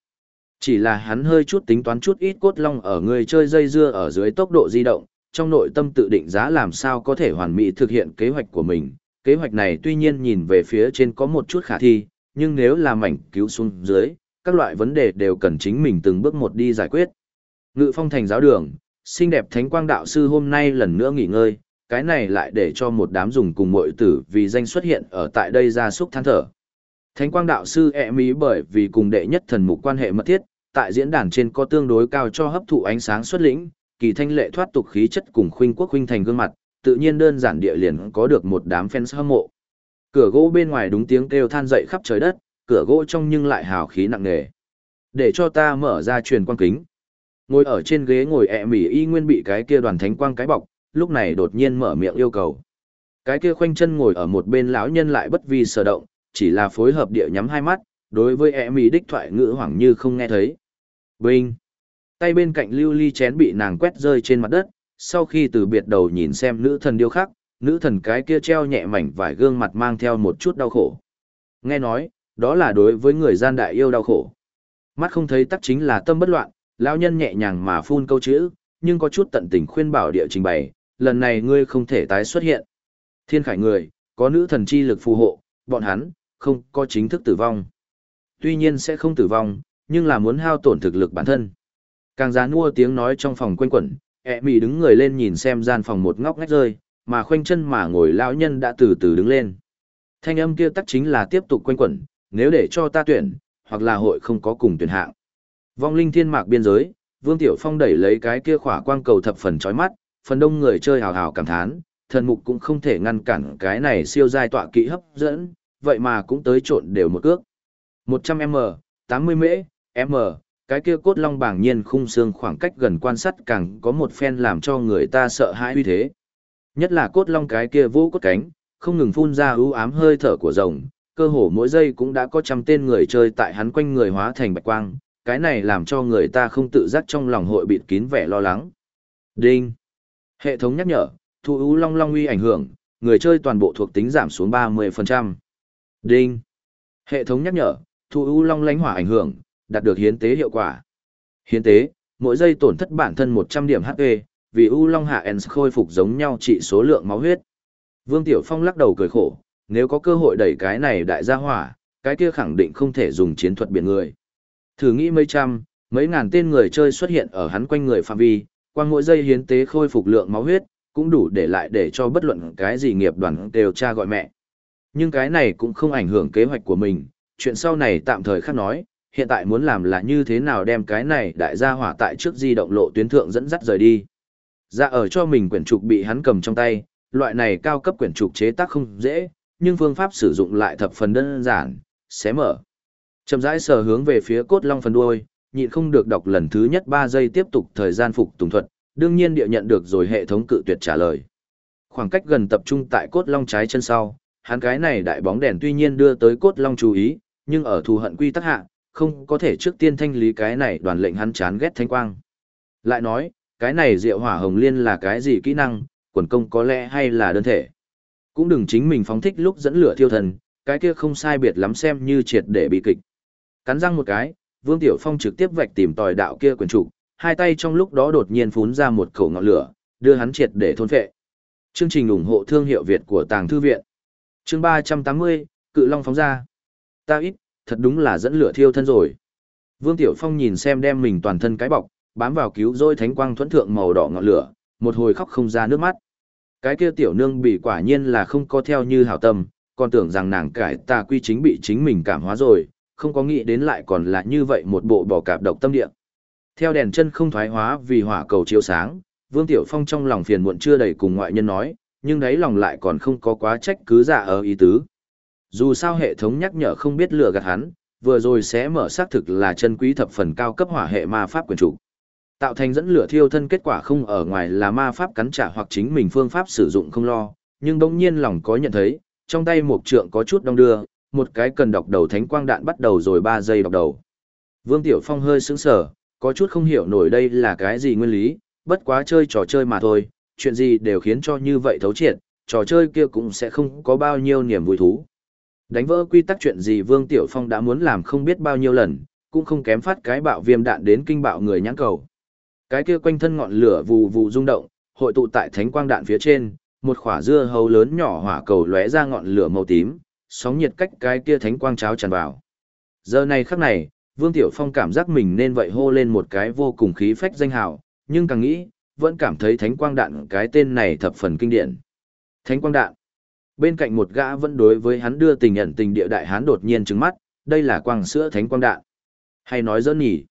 S1: Chỉ là hắn hơi chút tính toán chút ít cốt long ở người chơi dây dưa ở dưới tốc độ di động, trong nội tâm tự định giá làm sao có thể hoàn mỹ thực hiện kế hoạch của mình. Kế hoạch này tuy nhiên nhìn về phía trên có một chút khả thi, nhưng nếu là mảnh cứu xuống dưới, các loại vấn đề đều cần chính mình từng bước một đi giải quyết. Ngự phong thành giáo đường, xinh đẹp thánh quang đạo sư hôm nay lần nữa nghỉ ngơi, cái này lại để cho một đám dùng cùng mội tử vì danh xuất hiện ở tại đây ra súc than thở. Thánh quang đạo sư e ẹ mỹ bởi vì cùng đệ nhất thần mục quan hệ mật thiết, tại diễn đàn trên có tương đối cao cho hấp thụ ánh sáng xuất lĩnh, kỳ thanh lệ thoát tục khí chất cùng khuynh quốc khuynh thành gương mặt, tự nhiên đơn giản địa liền có được một đám fans hâm mộ. Cửa gỗ bên ngoài đúng tiếng kêu than dậy khắp trời đất, cửa gỗ trong nhưng lại hào khí nặng nề. Để cho ta mở ra truyền quang kính. Ngồi ở trên ghế ngồi ẹ mỉ y nguyên bị cái kia đoàn thánh quang cái bọc, lúc này đột nhiên mở miệng yêu cầu. Cái kia khoanh chân ngồi ở một bên lão nhân lại bất vi sở động, chỉ là phối hợp địa nhắm hai mắt, đối với ẹ mỉ đích thoại ngữ hoảng như không nghe thấy. Binh! Tay bên cạnh lưu ly chén bị nàng quét rơi trên mặt đất, sau khi từ biệt đầu nhìn xem nữ thần điêu khắc, nữ thần cái kia treo nhẹ mảnh vải gương mặt mang theo một chút đau khổ. Nghe nói, đó là đối với người gian đại yêu đau khổ. Mắt không thấy tắc chính là tâm bất loạn, lão nhân nhẹ nhàng mà phun câu chữ, nhưng có chút tận tình khuyên bảo địa trình bày, lần này ngươi không thể tái xuất hiện. Thiên khải người, có nữ thần chi lực phù hộ, bọn hắn, không có chính thức tử vong. Tuy nhiên sẽ không tử vong, nhưng là muốn hao tổn thực lực bản thân. Càng giá nua tiếng nói trong phòng quanh quẩn, ẹ mì đứng người lên nhìn xem gian phòng một ngóc ngách rơi, mà khoanh chân mà ngồi lão nhân đã từ từ đứng lên. Thanh âm kia tắc chính là tiếp tục quanh quẩn, nếu để cho ta tuyển, hoặc là hội không có cùng tuyển hạng. Vong linh thiên mạc biên giới, Vương Tiểu Phong đẩy lấy cái kia khỏa quang cầu thập phần chói mắt, phần đông người chơi hào hào cảm thán, thần mục cũng không thể ngăn cản cái này siêu giai tọa kỹ hấp dẫn, vậy mà cũng tới trộn đều một cước. 100m, 80 m, m, cái kia cốt long bảng nhiên khung xương khoảng cách gần quan sát càng có một phen làm cho người ta sợ hãi uy thế. Nhất là cốt long cái kia vô cốt cánh, không ngừng phun ra ưu ám hơi thở của rồng, cơ hồ mỗi giây cũng đã có trăm tên người chơi tại hắn quanh người hóa thành bạch quang, cái này làm cho người ta không tự giác trong lòng hội bịt kín vẻ lo lắng. Đinh. Hệ thống nhắc nhở, thu ưu long long uy ảnh hưởng, người chơi toàn bộ thuộc tính giảm xuống 30%. Đinh. Hệ thống nhắc nhở, thu ưu long lánh hỏa ảnh hưởng, đạt được hiến tế hiệu quả. Hiến tế, mỗi giây tổn thất bản thân 100 điểm HP, vì U long hạ ens khôi phục giống nhau trị số lượng máu huyết. Vương Tiểu Phong lắc đầu cười khổ, nếu có cơ hội đẩy cái này đại gia hỏa, cái kia khẳng định không thể dùng chiến thuật biển người. Thử nghĩ mấy trăm, mấy ngàn tên người chơi xuất hiện ở hắn quanh người phạm vi, qua mỗi giây hiến tế khôi phục lượng máu huyết, cũng đủ để lại để cho bất luận cái gì nghiệp đoàn đều cha gọi mẹ. Nhưng cái này cũng không ảnh hưởng kế hoạch của mình, chuyện sau này tạm thời khác nói, hiện tại muốn làm là như thế nào đem cái này đại gia hỏa tại trước di động lộ tuyến thượng dẫn dắt rời đi. Ra dạ ở cho mình quyển trục bị hắn cầm trong tay, loại này cao cấp quyển trục chế tác không dễ, nhưng phương pháp sử dụng lại thập phần đơn giản, xé mở. Chậm rãi sờ hướng về phía cốt long phần đuôi, nhịn không được đọc lần thứ nhất 3 giây tiếp tục thời gian phục tùng thuật, đương nhiên địa nhận được rồi hệ thống cự tuyệt trả lời. Khoảng cách gần tập trung tại cốt long trái chân sau, hắn cái này đại bóng đèn tuy nhiên đưa tới cốt long chú ý, nhưng ở thù hận quy tắc hạ, không có thể trước tiên thanh lý cái này đoàn lệnh hắn chán ghét thanh quang. Lại nói, cái này diệu hỏa hồng liên là cái gì kỹ năng, quần công có lẽ hay là đơn thể. Cũng đừng chính mình phóng thích lúc dẫn lửa thiêu thần, cái kia không sai biệt lắm xem như triệt để bị kịch. Cắn răng một cái, Vương Tiểu Phong trực tiếp vạch tìm tòi đạo kia quyền trục, hai tay trong lúc đó đột nhiên phún ra một khẩu ngọn lửa, đưa hắn triệt để thôn phệ. Chương trình ủng hộ thương hiệu Việt của Tàng Thư Viện. Chương 380, Cự Long phóng ra. Ta ít, thật đúng là dẫn lửa thiêu thân rồi. Vương Tiểu Phong nhìn xem đem mình toàn thân cái bọc, bám vào cứu rỗi thánh quang thuẫn thượng màu đỏ ngọn lửa, một hồi khóc không ra nước mắt. Cái kia tiểu nương bị quả nhiên là không có theo như hảo tâm, còn tưởng rằng nàng cải tà quy chính bị chính mình cảm hóa rồi, không có nghĩ đến lại còn là như vậy một bộ bỏ cạp độc tâm địa. Theo đèn chân không thoái hóa vì hỏa cầu chiếu sáng, Vương Tiểu Phong trong lòng phiền muộn chưa đầy cùng ngoại nhân nói, nhưng đấy lòng lại còn không có quá trách cứ giả ở ý tứ. Dù sao hệ thống nhắc nhở không biết lừa gạt hắn, vừa rồi sẽ mở xác thực là chân quý thập phần cao cấp hỏa hệ ma pháp quyền chủ. Tạo thành dẫn lửa thiêu thân kết quả không ở ngoài là ma pháp cắn trả hoặc chính mình phương pháp sử dụng không lo, nhưng đống nhiên lòng có nhận thấy, trong tay một trượng có chút đông đưa, một cái cần đọc đầu thánh quang đạn bắt đầu rồi 3 giây đọc đầu. Vương Tiểu Phong hơi sững sờ, có chút không hiểu nổi đây là cái gì nguyên lý, bất quá chơi trò chơi mà thôi, chuyện gì đều khiến cho như vậy thấu triệt, trò chơi kia cũng sẽ không có bao nhiêu niềm vui thú. Đánh vỡ quy tắc chuyện gì Vương Tiểu Phong đã muốn làm không biết bao nhiêu lần, cũng không kém phát cái bạo viêm đạn đến kinh bạo người nhãn cầu. Cái kia quanh thân ngọn lửa vù vù rung động, hội tụ tại thánh quang đạn phía trên, một quả dưa hấu lớn nhỏ hỏa cầu lóe ra ngọn lửa màu tím, sóng nhiệt cách cái kia thánh quang cháo tràn vào. Giờ này khắc này, Vương Tiểu Phong cảm giác mình nên vậy hô lên một cái vô cùng khí phách danh hào, nhưng càng nghĩ, vẫn cảm thấy thánh quang đạn cái tên này thập phần kinh điển. Thánh quang đạn. Bên cạnh một gã vẫn đối với hắn đưa tình nhận tình địa đại hán đột nhiên trứng mắt, đây là quang sữa thánh quang đạn. Hay nói dỡn nhỉ.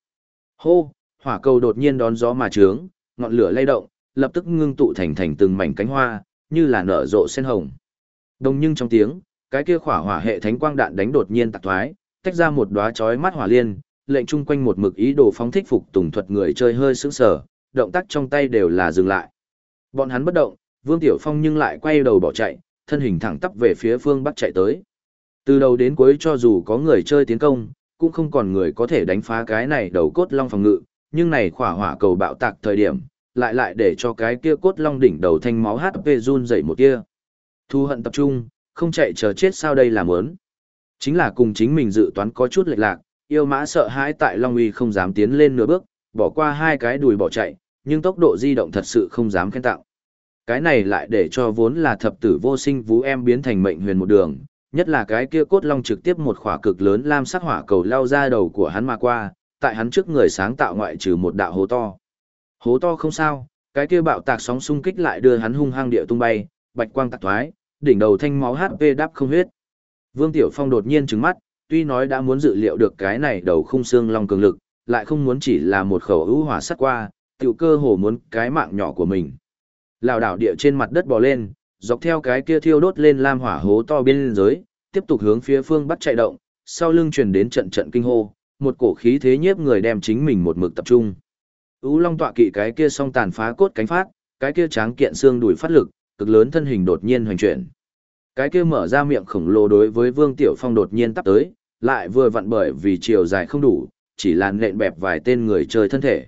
S1: Hô, hỏa cầu đột nhiên đón gió mà trướng, ngọn lửa lay động, lập tức ngưng tụ thành thành từng mảnh cánh hoa, như là nở rộ sen hồng. Đồng nhưng trong tiếng, cái kia khỏa hỏa hệ thánh quang đạn đánh đột nhiên tạc thoái, tách ra một đóa chói mắt hỏa liên, lệnh chung quanh một mực ý đồ phóng thích phục tùng thuật người chơi hơi sững sờ, động tác trong tay đều là dừng lại. Bọn hắn bất động, Vương Tiểu Phong nhưng lại quay đầu bỏ chạy, thân hình thẳng tắp về phía phương bắc chạy tới. Từ đầu đến cuối cho dù có người chơi tiến công, cũng không còn người có thể đánh phá cái này đầu cốt long phòng ngự, nhưng này khỏa hỏa cầu bạo tạc thời điểm, lại lại để cho cái kia cốt long đỉnh đầu thanh máu HP run dậy một kia. Thu hận tập trung, không chạy chờ chết sao đây là ớn. Chính là cùng chính mình dự toán có chút lệch lạc, yêu mã sợ hãi tại Long Uy không dám tiến lên nửa bước, bỏ qua hai cái đùi bỏ chạy, nhưng tốc độ di động thật sự không dám khen tặng Cái này lại để cho vốn là thập tử vô sinh vũ em biến thành mệnh huyền một đường, nhất là cái kia cốt long trực tiếp một khỏa cực lớn lam sắc hỏa cầu lao ra đầu của hắn mà qua, tại hắn trước người sáng tạo ngoại trừ một đạo hố to. Hố to không sao, cái kia bạo tạc sóng xung kích lại đưa hắn hung hăng địa tung bay, bạch quang tạc thoái, đỉnh đầu thanh máu HP đáp không huyết. Vương Tiểu Phong đột nhiên trừng mắt, tuy nói đã muốn dự liệu được cái này đầu khung xương long cường lực, lại không muốn chỉ là một khẩu ưu hỏa sắt qua, tiểu cơ hồ muốn cái mạng nhỏ của mình. Lào đảo địa trên mặt đất bò lên, dọc theo cái kia thiêu đốt lên lam hỏa hố to bên dưới, tiếp tục hướng phía phương bắc chạy động, sau lưng truyền đến trận trận kinh hô, một cổ khí thế nhiếp người đem chính mình một mực tập trung. Ú Long tọa kỵ cái kia song tàn phá cốt cánh phát, cái kia tráng kiện xương đùi phát lực, cực lớn thân hình đột nhiên hoành chuyển. Cái kia mở ra miệng khổng lồ đối với Vương Tiểu Phong đột nhiên tắp tới, lại vừa vặn bởi vì chiều dài không đủ, chỉ là nện bẹp vài tên người chơi thân thể.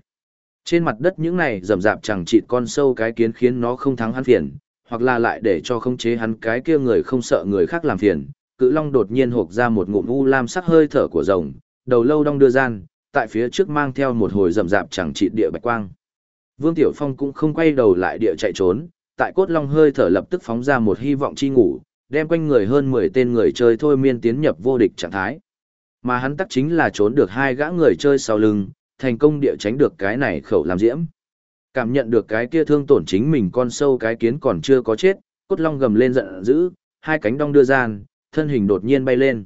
S1: Trên mặt đất những này rầm rạp chẳng chịt con sâu cái kiến khiến nó không thắng hắn phiền, hoặc là lại để cho không chế hắn cái kia người không sợ người khác làm phiền. Cự Long đột nhiên hộc ra một ngụm u lam sắc hơi thở của rồng, đầu lâu đong đưa gian, tại phía trước mang theo một hồi rầm rạp chẳng trị địa bạch quang. Vương Tiểu Phong cũng không quay đầu lại địa chạy trốn, tại cốt long hơi thở lập tức phóng ra một hy vọng chi ngủ, đem quanh người hơn 10 tên người chơi thôi miên tiến nhập vô địch trạng thái. Mà hắn tắc chính là trốn được hai gã người chơi sau lưng, thành công địa tránh được cái này khẩu làm diễm. Cảm nhận được cái kia thương tổn chính mình con sâu cái kiến còn chưa có chết, cốt long gầm lên giận dữ, hai cánh đong đưa gian, thân hình đột nhiên bay lên.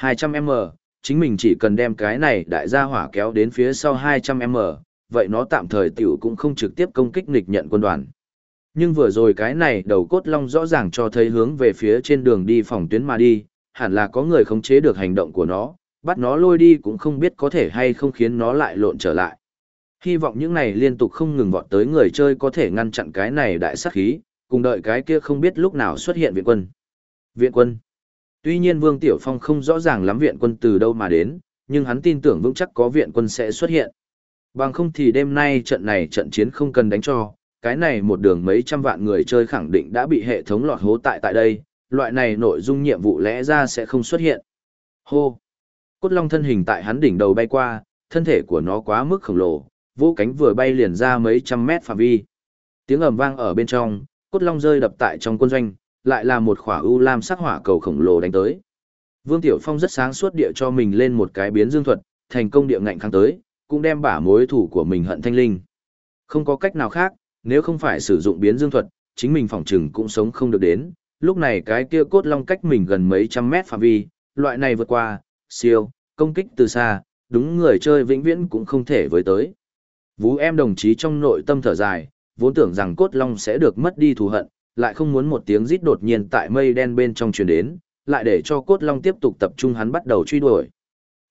S1: 200m, chính mình chỉ cần đem cái này đại gia hỏa kéo đến phía sau 200m, vậy nó tạm thời tiểu cũng không trực tiếp công kích nghịch nhận quân đoàn. Nhưng vừa rồi cái này đầu cốt long rõ ràng cho thấy hướng về phía trên đường đi phòng tuyến mà đi, hẳn là có người khống chế được hành động của nó, bắt nó lôi đi cũng không biết có thể hay không khiến nó lại lộn trở lại. Hy vọng những này liên tục không ngừng vọt tới người chơi có thể ngăn chặn cái này đại sát khí, cùng đợi cái kia không biết lúc nào xuất hiện viện quân. Viện quân. Tuy nhiên Vương Tiểu Phong không rõ ràng lắm viện quân từ đâu mà đến, nhưng hắn tin tưởng vững chắc có viện quân sẽ xuất hiện. Bằng không thì đêm nay trận này trận chiến không cần đánh cho, cái này một đường mấy trăm vạn người chơi khẳng định đã bị hệ thống lọt hố tại tại đây, loại này nội dung nhiệm vụ lẽ ra sẽ không xuất hiện. Hô! Cốt long thân hình tại hắn đỉnh đầu bay qua, thân thể của nó quá mức khổng lồ, vũ cánh vừa bay liền ra mấy trăm mét phạm vi. Tiếng ầm vang ở bên trong, cốt long rơi đập tại trong quân doanh, lại là một khỏa u lam sắc hỏa cầu khổng lồ đánh tới. Vương Tiểu Phong rất sáng suốt địa cho mình lên một cái biến dương thuật, thành công địa ngạnh kháng tới, cũng đem bả mối thủ của mình hận thanh linh. Không có cách nào khác, nếu không phải sử dụng biến dương thuật, chính mình phòng trừng cũng sống không được đến. Lúc này cái kia cốt long cách mình gần mấy trăm mét phạm vi, loại này vượt qua, siêu, công kích từ xa, đúng người chơi vĩnh viễn cũng không thể với tới. Vũ em đồng chí trong nội tâm thở dài, vốn tưởng rằng cốt long sẽ được mất đi thù hận, lại không muốn một tiếng rít đột nhiên tại mây đen bên trong truyền đến, lại để cho cốt long tiếp tục tập trung hắn bắt đầu truy đuổi.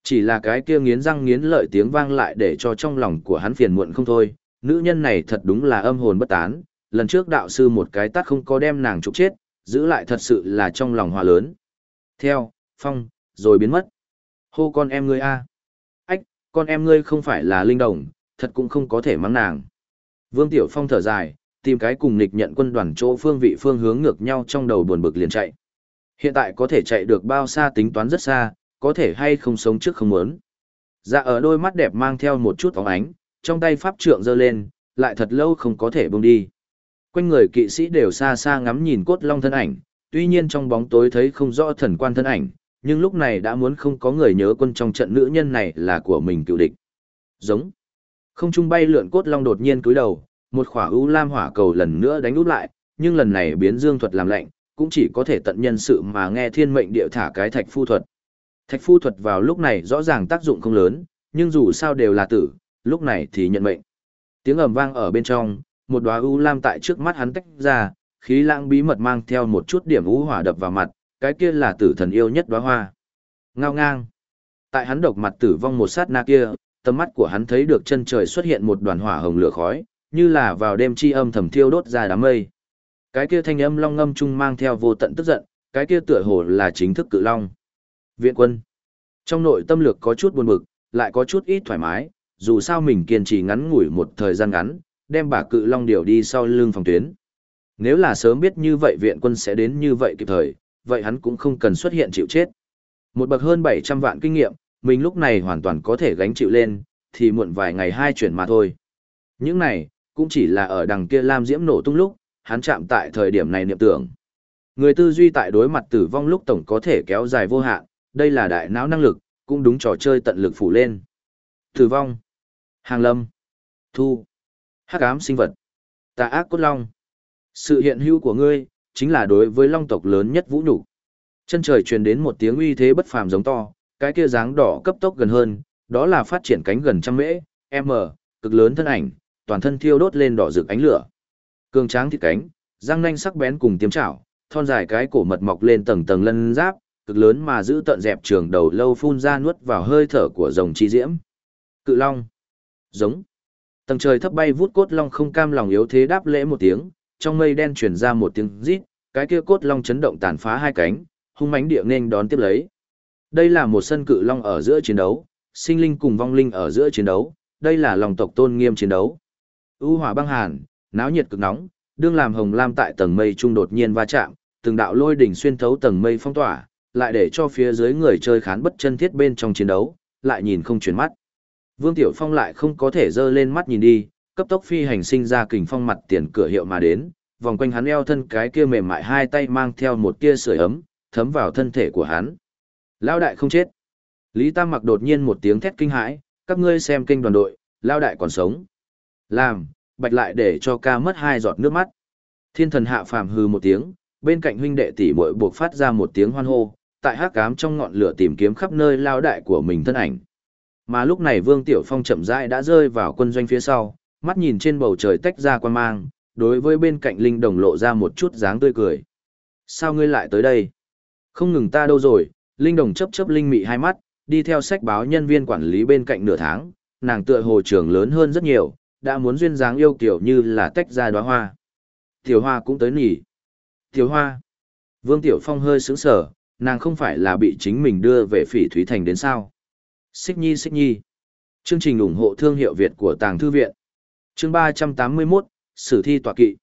S1: Chỉ là cái kia nghiến răng nghiến lợi tiếng vang lại để cho trong lòng của hắn phiền muộn không thôi, nữ nhân này thật đúng là âm hồn bất tán, lần trước đạo sư một cái tát không có đem nàng trục chết, giữ lại thật sự là trong lòng hòa lớn. Theo, phong, rồi biến mất. Hô con em ngươi a. Ách, con em ngươi không phải là linh đồng, thật cũng không có thể mắng nàng. Vương Tiểu Phong thở dài, tìm cái cùng nghịch nhận quân đoàn chỗ phương vị phương hướng ngược nhau trong đầu buồn bực liền chạy. Hiện tại có thể chạy được bao xa tính toán rất xa, có thể hay không sống trước không muốn. Dạ ở đôi mắt đẹp mang theo một chút óng ánh, trong tay pháp trượng giơ lên, lại thật lâu không có thể buông đi. Quanh người kỵ sĩ đều xa xa ngắm nhìn cốt long thân ảnh, tuy nhiên trong bóng tối thấy không rõ thần quan thân ảnh, nhưng lúc này đã muốn không có người nhớ quân trong trận nữ nhân này là của mình cựu địch. Giống. Không trung bay lượn cốt long đột nhiên cúi đầu, một khỏa ưu lam hỏa cầu lần nữa đánh út lại, nhưng lần này biến dương thuật làm lạnh, cũng chỉ có thể tận nhân sự mà nghe thiên mệnh địa thả cái thạch phu thuật. Thạch phu thuật vào lúc này rõ ràng tác dụng không lớn, nhưng dù sao đều là tử, lúc này thì nhận mệnh. Tiếng ầm vang ở bên trong, một đóa u lam tại trước mắt hắn tách ra, khí lãng bí mật mang theo một chút điểm u hỏa đập vào mặt, cái kia là tử thần yêu nhất đóa hoa. Ngao ngang. Tại hắn độc mặt tử vong một sát na kia, tầm mắt của hắn thấy được chân trời xuất hiện một đoàn hỏa hồng lửa khói, như là vào đêm chi âm thầm thiêu đốt ra đám mây. Cái kia thanh âm long ngâm trung mang theo vô tận tức giận, cái kia tựa hồ là chính thức cự long. Viện quân. Trong nội tâm lược có chút buồn bực, lại có chút ít thoải mái, dù sao mình kiên trì ngắn ngủi một thời gian ngắn, đem bà cự long điều đi sau lưng phòng tuyến. Nếu là sớm biết như vậy viện quân sẽ đến như vậy kịp thời, vậy hắn cũng không cần xuất hiện chịu chết. Một bậc hơn 700 vạn kinh nghiệm, mình lúc này hoàn toàn có thể gánh chịu lên, thì muộn vài ngày hai chuyển mà thôi. Những này, cũng chỉ là ở đằng kia Lam Diễm nổ tung lúc, hắn chạm tại thời điểm này niệm tưởng. Người tư duy tại đối mặt tử vong lúc tổng có thể kéo dài vô hạn, đây là đại não năng lực, cũng đúng trò chơi tận lực phủ lên. Tử vong, hàng lâm, thu, hắc ám sinh vật, tà ác cốt long. Sự hiện hữu của ngươi, chính là đối với long tộc lớn nhất vũ nhục. Chân trời truyền đến một tiếng uy thế bất phàm giống to, cái kia dáng đỏ cấp tốc gần hơn, đó là phát triển cánh gần trăm mễ, m, cực lớn thân ảnh, toàn thân thiêu đốt lên đỏ rực ánh lửa. Cường tráng thịt cánh, răng nanh sắc bén cùng tiêm chảo, thon dài cái cổ mật mọc lên tầng tầng lân giáp, cực lớn mà giữ tận dẹp trường đầu lâu phun ra nuốt vào hơi thở của rồng chi diễm. Cự long. Giống. Tầng trời thấp bay vút cốt long không cam lòng yếu thế đáp lễ một tiếng, trong mây đen truyền ra một tiếng rít, cái kia cốt long chấn động tàn phá hai cánh, hung mãnh địa nên đón tiếp lấy. Đây là một sân cự long ở giữa chiến đấu, sinh linh cùng vong linh ở giữa chiến đấu, đây là lòng tộc tôn nghiêm chiến đấu. U hỏa băng hàn, náo nhiệt cực nóng, đương làm hồng lam tại tầng mây trung đột nhiên va chạm, từng đạo lôi đỉnh xuyên thấu tầng mây phong tỏa, lại để cho phía dưới người chơi khán bất chân thiết bên trong chiến đấu, lại nhìn không chuyển mắt. Vương Tiểu Phong lại không có thể dơ lên mắt nhìn đi, cấp tốc phi hành sinh ra kình phong mặt tiền cửa hiệu mà đến, vòng quanh hắn eo thân cái kia mềm mại hai tay mang theo một tia sưởi ấm, thấm vào thân thể của hắn. Lao đại không chết. Lý Tam mặc đột nhiên một tiếng thét kinh hãi, các ngươi xem kinh đoàn đội, Lao đại còn sống. Làm, bạch lại để cho ca mất hai giọt nước mắt. Thiên thần hạ phàm hư một tiếng, bên cạnh huynh đệ tỷ muội buộc phát ra một tiếng hoan hô, tại hắc ám trong ngọn lửa tìm kiếm khắp nơi lao đại của mình thân ảnh. Mà lúc này Vương Tiểu Phong chậm rãi đã rơi vào quân doanh phía sau, mắt nhìn trên bầu trời tách ra quan mang, đối với bên cạnh Linh Đồng lộ ra một chút dáng tươi cười. Sao ngươi lại tới đây? Không ngừng ta đâu rồi, Linh Đồng chấp chấp Linh mị hai mắt, đi theo sách báo nhân viên quản lý bên cạnh nửa tháng, nàng tựa hồ trưởng lớn hơn rất nhiều, đã muốn duyên dáng yêu kiểu như là tách ra đóa hoa. Tiểu hoa cũng tới nỉ. Tiểu hoa. Vương Tiểu Phong hơi sững sờ, nàng không phải là bị chính mình đưa về phỉ Thúy Thành đến sao. Xích nhi xích nhi. Chương trình ủng hộ thương hiệu Việt của Tàng Thư Viện. Chương 381, Sử thi tọa kỵ.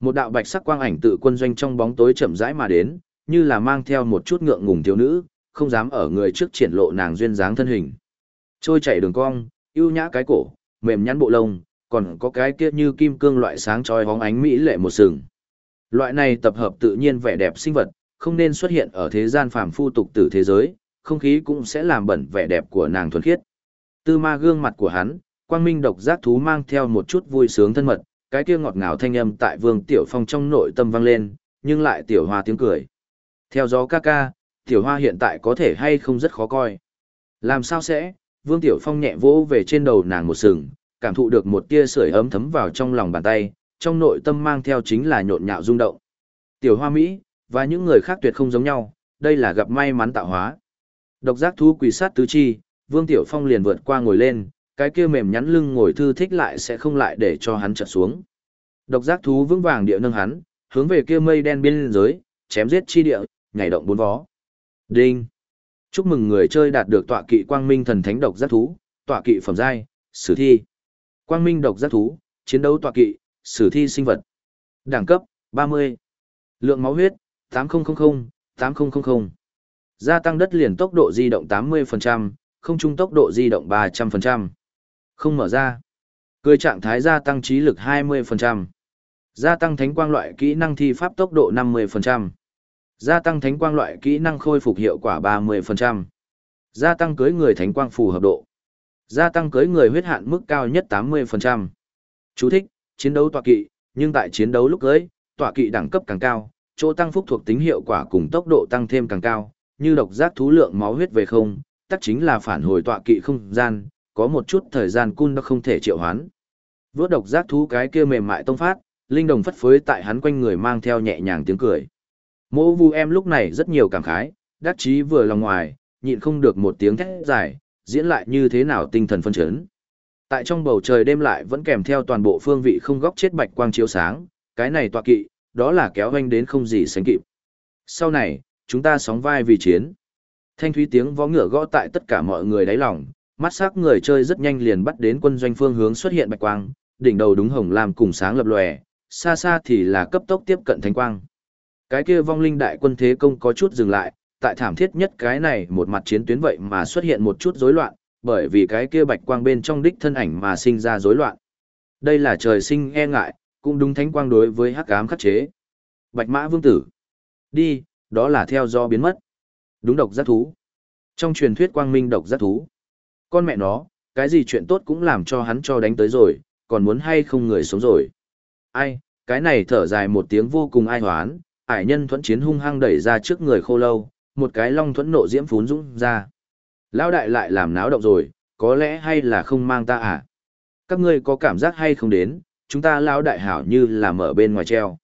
S1: Một đạo bạch sắc quang ảnh tự quân doanh trong bóng tối chậm rãi mà đến, như là mang theo một chút ngượng ngùng thiếu nữ, không dám ở người trước triển lộ nàng duyên dáng thân hình. Trôi chảy đường cong, ưu nhã cái cổ, mềm nhắn bộ lông, còn có cái kia như kim cương loại sáng chói hóng ánh mỹ lệ một sừng. Loại này tập hợp tự nhiên vẻ đẹp sinh vật, không nên xuất hiện ở thế gian phàm phu tục tử thế giới, không khí cũng sẽ làm bẩn vẻ đẹp của nàng thuần khiết. Tư ma gương mặt của hắn, quang minh độc giác thú mang theo một chút vui sướng thân mật, cái kia ngọt ngào thanh âm tại Vương Tiểu Phong trong nội tâm vang lên, nhưng lại Tiểu Hoa tiếng cười. Theo gió ca ca, Tiểu Hoa hiện tại có thể hay không rất khó coi. Làm sao sẽ? Vương Tiểu Phong nhẹ vỗ về trên đầu nàng một sừng, cảm thụ được một tia sưởi ấm thấm vào trong lòng bàn tay, trong nội tâm mang theo chính là nhộn nhạo rung động. Tiểu Hoa Mỹ, và những người khác tuyệt không giống nhau, đây là gặp may mắn tạo hóa. Độc giác thú quỳ sát tứ chi, Vương Tiểu Phong liền vượt qua ngồi lên, cái kia mềm nhắn lưng ngồi thư thích lại sẽ không lại để cho hắn trật xuống. Độc giác thú vững vàng địa nâng hắn, hướng về kia mây đen biên giới, chém giết chi địa, nhảy động bốn vó. Đinh. Chúc mừng người chơi đạt được tọa kỵ quang minh thần thánh độc giác thú, tọa kỵ phẩm giai, sử thi. Quang minh độc giác thú, chiến đấu tọa kỵ, sử thi sinh vật. Đẳng cấp, 30. Lượng máu huyết, 8000, 8000. Gia tăng đất liền tốc độ di động 80%, không trung tốc độ di động 300%. Không mở ra. Cười trạng thái gia tăng trí lực 20%. Gia tăng thánh quang loại kỹ năng thi pháp tốc độ 50%. Gia tăng thánh quang loại kỹ năng khôi phục hiệu quả 30%. Gia tăng cưới người thánh quang phù hợp độ. Gia tăng cưới người huyết hạn mức cao nhất 80%. Chú thích, chiến đấu tọa kỵ, nhưng tại chiến đấu lúc cưới, tọa kỵ đẳng cấp càng cao, chỗ tăng phúc thuộc tính hiệu quả cùng tốc độ tăng thêm càng cao, như độc giác thú lượng máu huyết về không, tắc chính là phản hồi tọa kỵ không gian, có một chút thời gian cun nó không thể triệu hoán. Vốt độc giác thú cái kia mềm mại tông phát, linh đồng phất phới tại hắn quanh người mang theo nhẹ nhàng tiếng cười. Mộ vu em lúc này rất nhiều cảm khái, đắc chí vừa lòng ngoài, nhịn không được một tiếng thét dài, diễn lại như thế nào tinh thần phân chấn. Tại trong bầu trời đêm lại vẫn kèm theo toàn bộ phương vị không góc chết bạch quang chiếu sáng, cái này tọa kỵ, đó là kéo anh đến không gì sánh kịp. Sau này, chúng ta sóng vai vì chiến. Thanh thúy tiếng vó ngựa gõ tại tất cả mọi người đáy lòng, mắt sắc người chơi rất nhanh liền bắt đến quân doanh phương hướng xuất hiện bạch quang, đỉnh đầu đúng hồng làm cùng sáng lập lòe, xa xa thì là cấp tốc tiếp cận thánh quang. Cái kia vong linh đại quân thế công có chút dừng lại, tại thảm thiết nhất cái này một mặt chiến tuyến vậy mà xuất hiện một chút rối loạn, bởi vì cái kia bạch quang bên trong đích thân ảnh mà sinh ra rối loạn. Đây là trời sinh e ngại, cũng đúng thánh quang đối với hắc ám khắc chế. Bạch mã vương tử. Đi, đó là theo do biến mất. Đúng độc giác thú. Trong truyền thuyết quang minh độc giác thú. Con mẹ nó, cái gì chuyện tốt cũng làm cho hắn cho đánh tới rồi, còn muốn hay không người sống rồi. Ai, cái này thở dài một tiếng vô cùng ai hoán, ải nhân thuẫn chiến hung hăng đẩy ra trước người khô lâu, một cái long thuẫn nộ diễm phún dũng ra. Lão đại lại làm náo động rồi, có lẽ hay là không mang ta à? Các ngươi có cảm giác hay không đến, chúng ta lão đại hảo như là mở bên ngoài treo.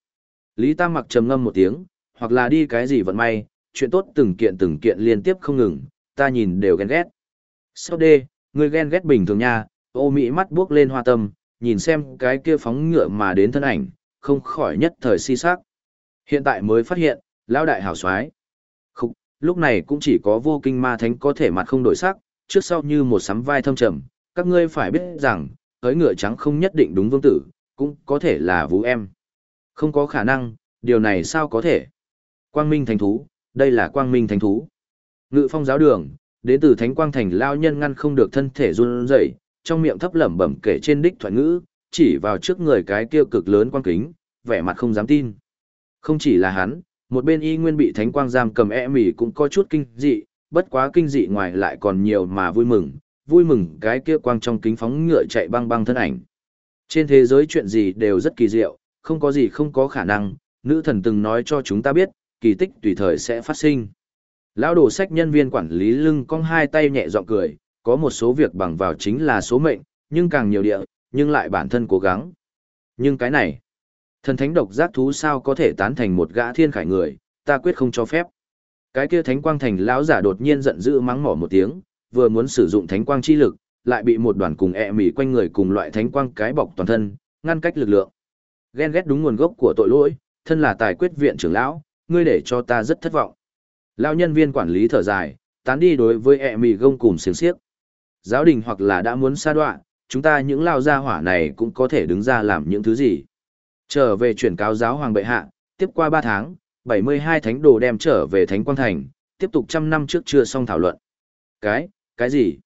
S1: Lý Tam mặc trầm ngâm một tiếng, hoặc là đi cái gì vận may, chuyện tốt từng kiện từng kiện liên tiếp không ngừng, ta nhìn đều ghen ghét. Sau đê, người ghen ghét bình thường nha, ô mỹ mắt buốc lên hoa tâm, nhìn xem cái kia phóng ngựa mà đến thân ảnh, không khỏi nhất thời si sắc. Hiện tại mới phát hiện, lão đại hảo soái. Lúc này cũng chỉ có vô kinh ma thánh có thể mặt không đổi sắc, trước sau như một sắm vai thâm trầm, các ngươi phải biết rằng, tới ngựa trắng không nhất định đúng vương tử, cũng có thể là vũ em. Không có khả năng, điều này sao có thể? Quang Minh Thánh Thú, đây là Quang Minh Thánh Thú. Ngự phong giáo đường, đến từ Thánh Quang Thành lao nhân ngăn không được thân thể run rẩy, trong miệng thấp lẩm bẩm kể trên đích thoại ngữ, chỉ vào trước người cái kia cực lớn quang kính, vẻ mặt không dám tin. Không chỉ là hắn, một bên y nguyên bị Thánh Quang giam cầm e mỉ cũng có chút kinh dị, bất quá kinh dị ngoài lại còn nhiều mà vui mừng, vui mừng cái kia quang trong kính phóng ngựa chạy băng băng thân ảnh. Trên thế giới chuyện gì đều rất kỳ diệu, không có gì không có khả năng, nữ thần từng nói cho chúng ta biết, kỳ tích tùy thời sẽ phát sinh. Lão đồ sách nhân viên quản lý lưng cong hai tay nhẹ giọng cười, có một số việc bằng vào chính là số mệnh, nhưng càng nhiều địa, nhưng lại bản thân cố gắng. Nhưng cái này, thần thánh độc giác thú sao có thể tán thành một gã thiên khải người, ta quyết không cho phép. Cái kia thánh quang thành lão giả đột nhiên giận dữ mắng mỏ một tiếng, vừa muốn sử dụng thánh quang chi lực, lại bị một đoàn cùng ẹ e mỉ quanh người cùng loại thánh quang cái bọc toàn thân, ngăn cách lực lượng. Ghen ghét đúng nguồn gốc của tội lỗi, thân là tài quyết viện trưởng lão, ngươi để cho ta rất thất vọng. Lão nhân viên quản lý thở dài, tán đi đối với ẹ mỉ gông cùng xiềng xiếc. Giáo đình hoặc là đã muốn xa đoạn, chúng ta những lao gia hỏa này cũng có thể đứng ra làm những thứ gì. Trở về chuyển cáo giáo hoàng bệ hạ, tiếp qua 3 tháng, 72 thánh đồ đem trở về thánh quang thành, tiếp tục trăm năm trước chưa xong thảo luận. Cái, cái gì?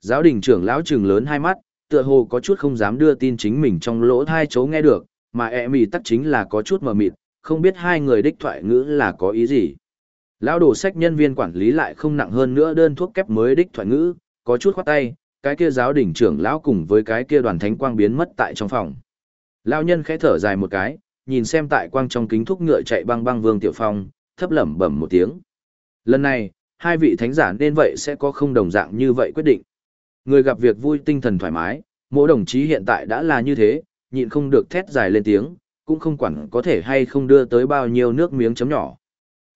S1: Giáo đình trưởng lão trừng lớn hai mắt, tựa hồ có chút không dám đưa tin chính mình trong lỗ thai chấu nghe được, mà ẹ mì tắc chính là có chút mờ mịt, không biết hai người đích thoại ngữ là có ý gì. Lão đồ sách nhân viên quản lý lại không nặng hơn nữa đơn thuốc kép mới đích thoại ngữ, có chút khoát tay, cái kia giáo đỉnh trưởng lão cùng với cái kia đoàn thánh quang biến mất tại trong phòng. Lão nhân khẽ thở dài một cái, nhìn xem tại quang trong kính thúc ngựa chạy băng băng Vương Tiểu Phong, thấp lẩm bẩm một tiếng. Lần này, hai vị thánh giả nên vậy sẽ có không đồng dạng như vậy quyết định. Người gặp việc vui tinh thần thoải mái, mỗi đồng chí hiện tại đã là như thế, nhịn không được thét dài lên tiếng, cũng không quản có thể hay không đưa tới bao nhiêu nước miếng chấm nhỏ.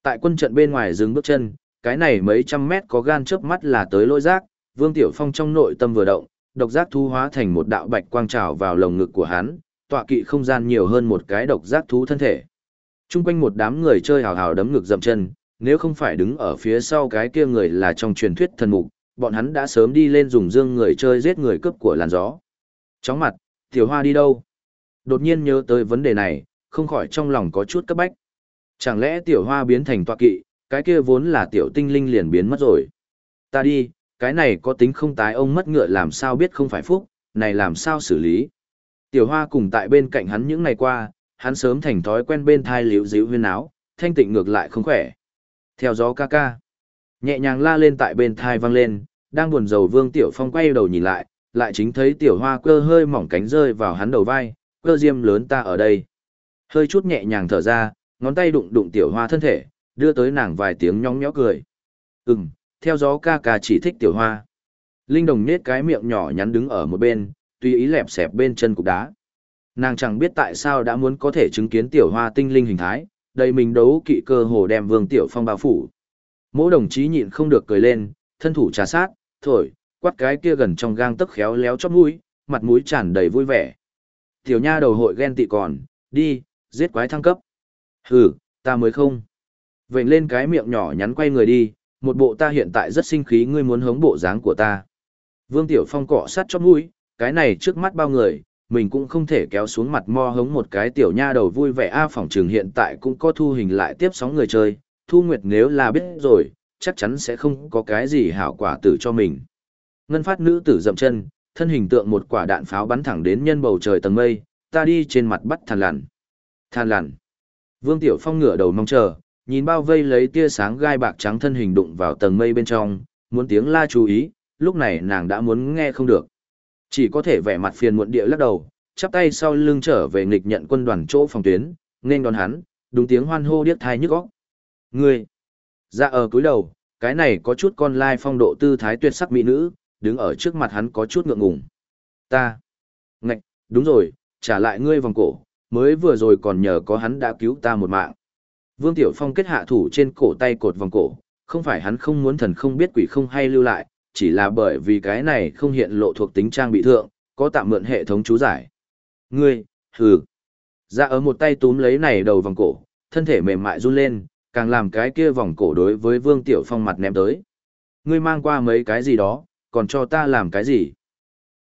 S1: Tại quân trận bên ngoài dừng bước chân, cái này mấy trăm mét có gan chớp mắt là tới lôi rác, Vương Tiểu Phong trong nội tâm vừa động, độc giác thu hóa thành một đạo bạch quang trào vào lồng ngực của hắn, tọa kỵ không gian nhiều hơn một cái độc giác thú thân thể. Trung quanh một đám người chơi hào hào đấm ngực dậm chân, nếu không phải đứng ở phía sau cái kia người là trong truyền thuyết thần mục, bọn hắn đã sớm đi lên dùng dương người chơi giết người cướp của làn gió. Chóng mặt, tiểu hoa đi đâu? Đột nhiên nhớ tới vấn đề này, không khỏi trong lòng có chút cấp bách. Chẳng lẽ tiểu hoa biến thành tọa kỵ, cái kia vốn là tiểu tinh linh liền biến mất rồi. Ta đi, cái này có tính không tái ông mất ngựa làm sao biết không phải phúc, này làm sao xử lý. Tiểu hoa cùng tại bên cạnh hắn những ngày qua, hắn sớm thành thói quen bên thai liễu díu huyên áo, thanh tịnh ngược lại không khỏe. Theo gió ca ca, nhẹ nhàng la lên tại bên thai vang lên, đang buồn rầu vương tiểu phong quay đầu nhìn lại, lại chính thấy tiểu hoa cơ hơi mỏng cánh rơi vào hắn đầu vai, cơ diêm lớn ta ở đây. Hơi chút nhẹ nhàng thở ra, ngón tay đụng đụng tiểu hoa thân thể, đưa tới nàng vài tiếng nhóng nhó cười. Ừm, theo gió ca ca chỉ thích tiểu hoa. Linh đồng nết cái miệng nhỏ nhắn đứng ở một bên, tùy ý lẹp xẹp bên chân cục đá. Nàng chẳng biết tại sao đã muốn có thể chứng kiến tiểu hoa tinh linh hình thái, đầy mình đấu kỵ cơ hồ đem vương tiểu phong bao phủ. Mỗi đồng chí nhịn không được cười lên, thân thủ trà sát, thổi, quát cái kia gần trong gang tấc khéo léo chóp mũi, mặt mũi tràn đầy vui vẻ. Tiểu nha đầu hội ghen tị còn, đi, giết quái thăng cấp. Hừ, ta mới không. Vệnh lên cái miệng nhỏ nhắn quay người đi, một bộ ta hiện tại rất sinh khí ngươi muốn hống bộ dáng của ta. Vương Tiểu Phong cọ sát chóp mũi, cái này trước mắt bao người, mình cũng không thể kéo xuống mặt mo hống một cái tiểu nha đầu vui vẻ a phòng trường hiện tại cũng có thu hình lại tiếp sóng người chơi, thu nguyệt nếu là biết rồi, chắc chắn sẽ không có cái gì hảo quả tử cho mình. Ngân phát nữ tử dậm chân, thân hình tượng một quả đạn pháo bắn thẳng đến nhân bầu trời tầng mây, ta đi trên mặt bắt than lằn. Than lằn. Vương Tiểu Phong ngửa đầu mong chờ, nhìn bao vây lấy tia sáng gai bạc trắng thân hình đụng vào tầng mây bên trong, muốn tiếng la chú ý, lúc này nàng đã muốn nghe không được. Chỉ có thể vẻ mặt phiền muộn địa lắc đầu, chắp tay sau lưng trở về nghịch nhận quân đoàn chỗ phòng tuyến, nên đón hắn, đúng tiếng hoan hô điếc thai nhức óc. Ngươi! Ra dạ ở cúi đầu, cái này có chút con lai phong độ tư thái tuyệt sắc mỹ nữ, đứng ở trước mặt hắn có chút ngượng ngùng. Ta! Ngạch, đúng rồi, trả lại ngươi vòng cổ, mới vừa rồi còn nhờ có hắn đã cứu ta một mạng. Vương Tiểu Phong kết hạ thủ trên cổ tay cột vòng cổ, không phải hắn không muốn thần không biết quỷ không hay lưu lại, chỉ là bởi vì cái này không hiện lộ thuộc tính trang bị thượng, có tạm mượn hệ thống chú giải. Ngươi, hừ. Ra dạ ở một tay túm lấy này đầu vòng cổ, thân thể mềm mại run lên, càng làm cái kia vòng cổ đối với Vương Tiểu Phong mặt ném tới. Ngươi mang qua mấy cái gì đó, còn cho ta làm cái gì?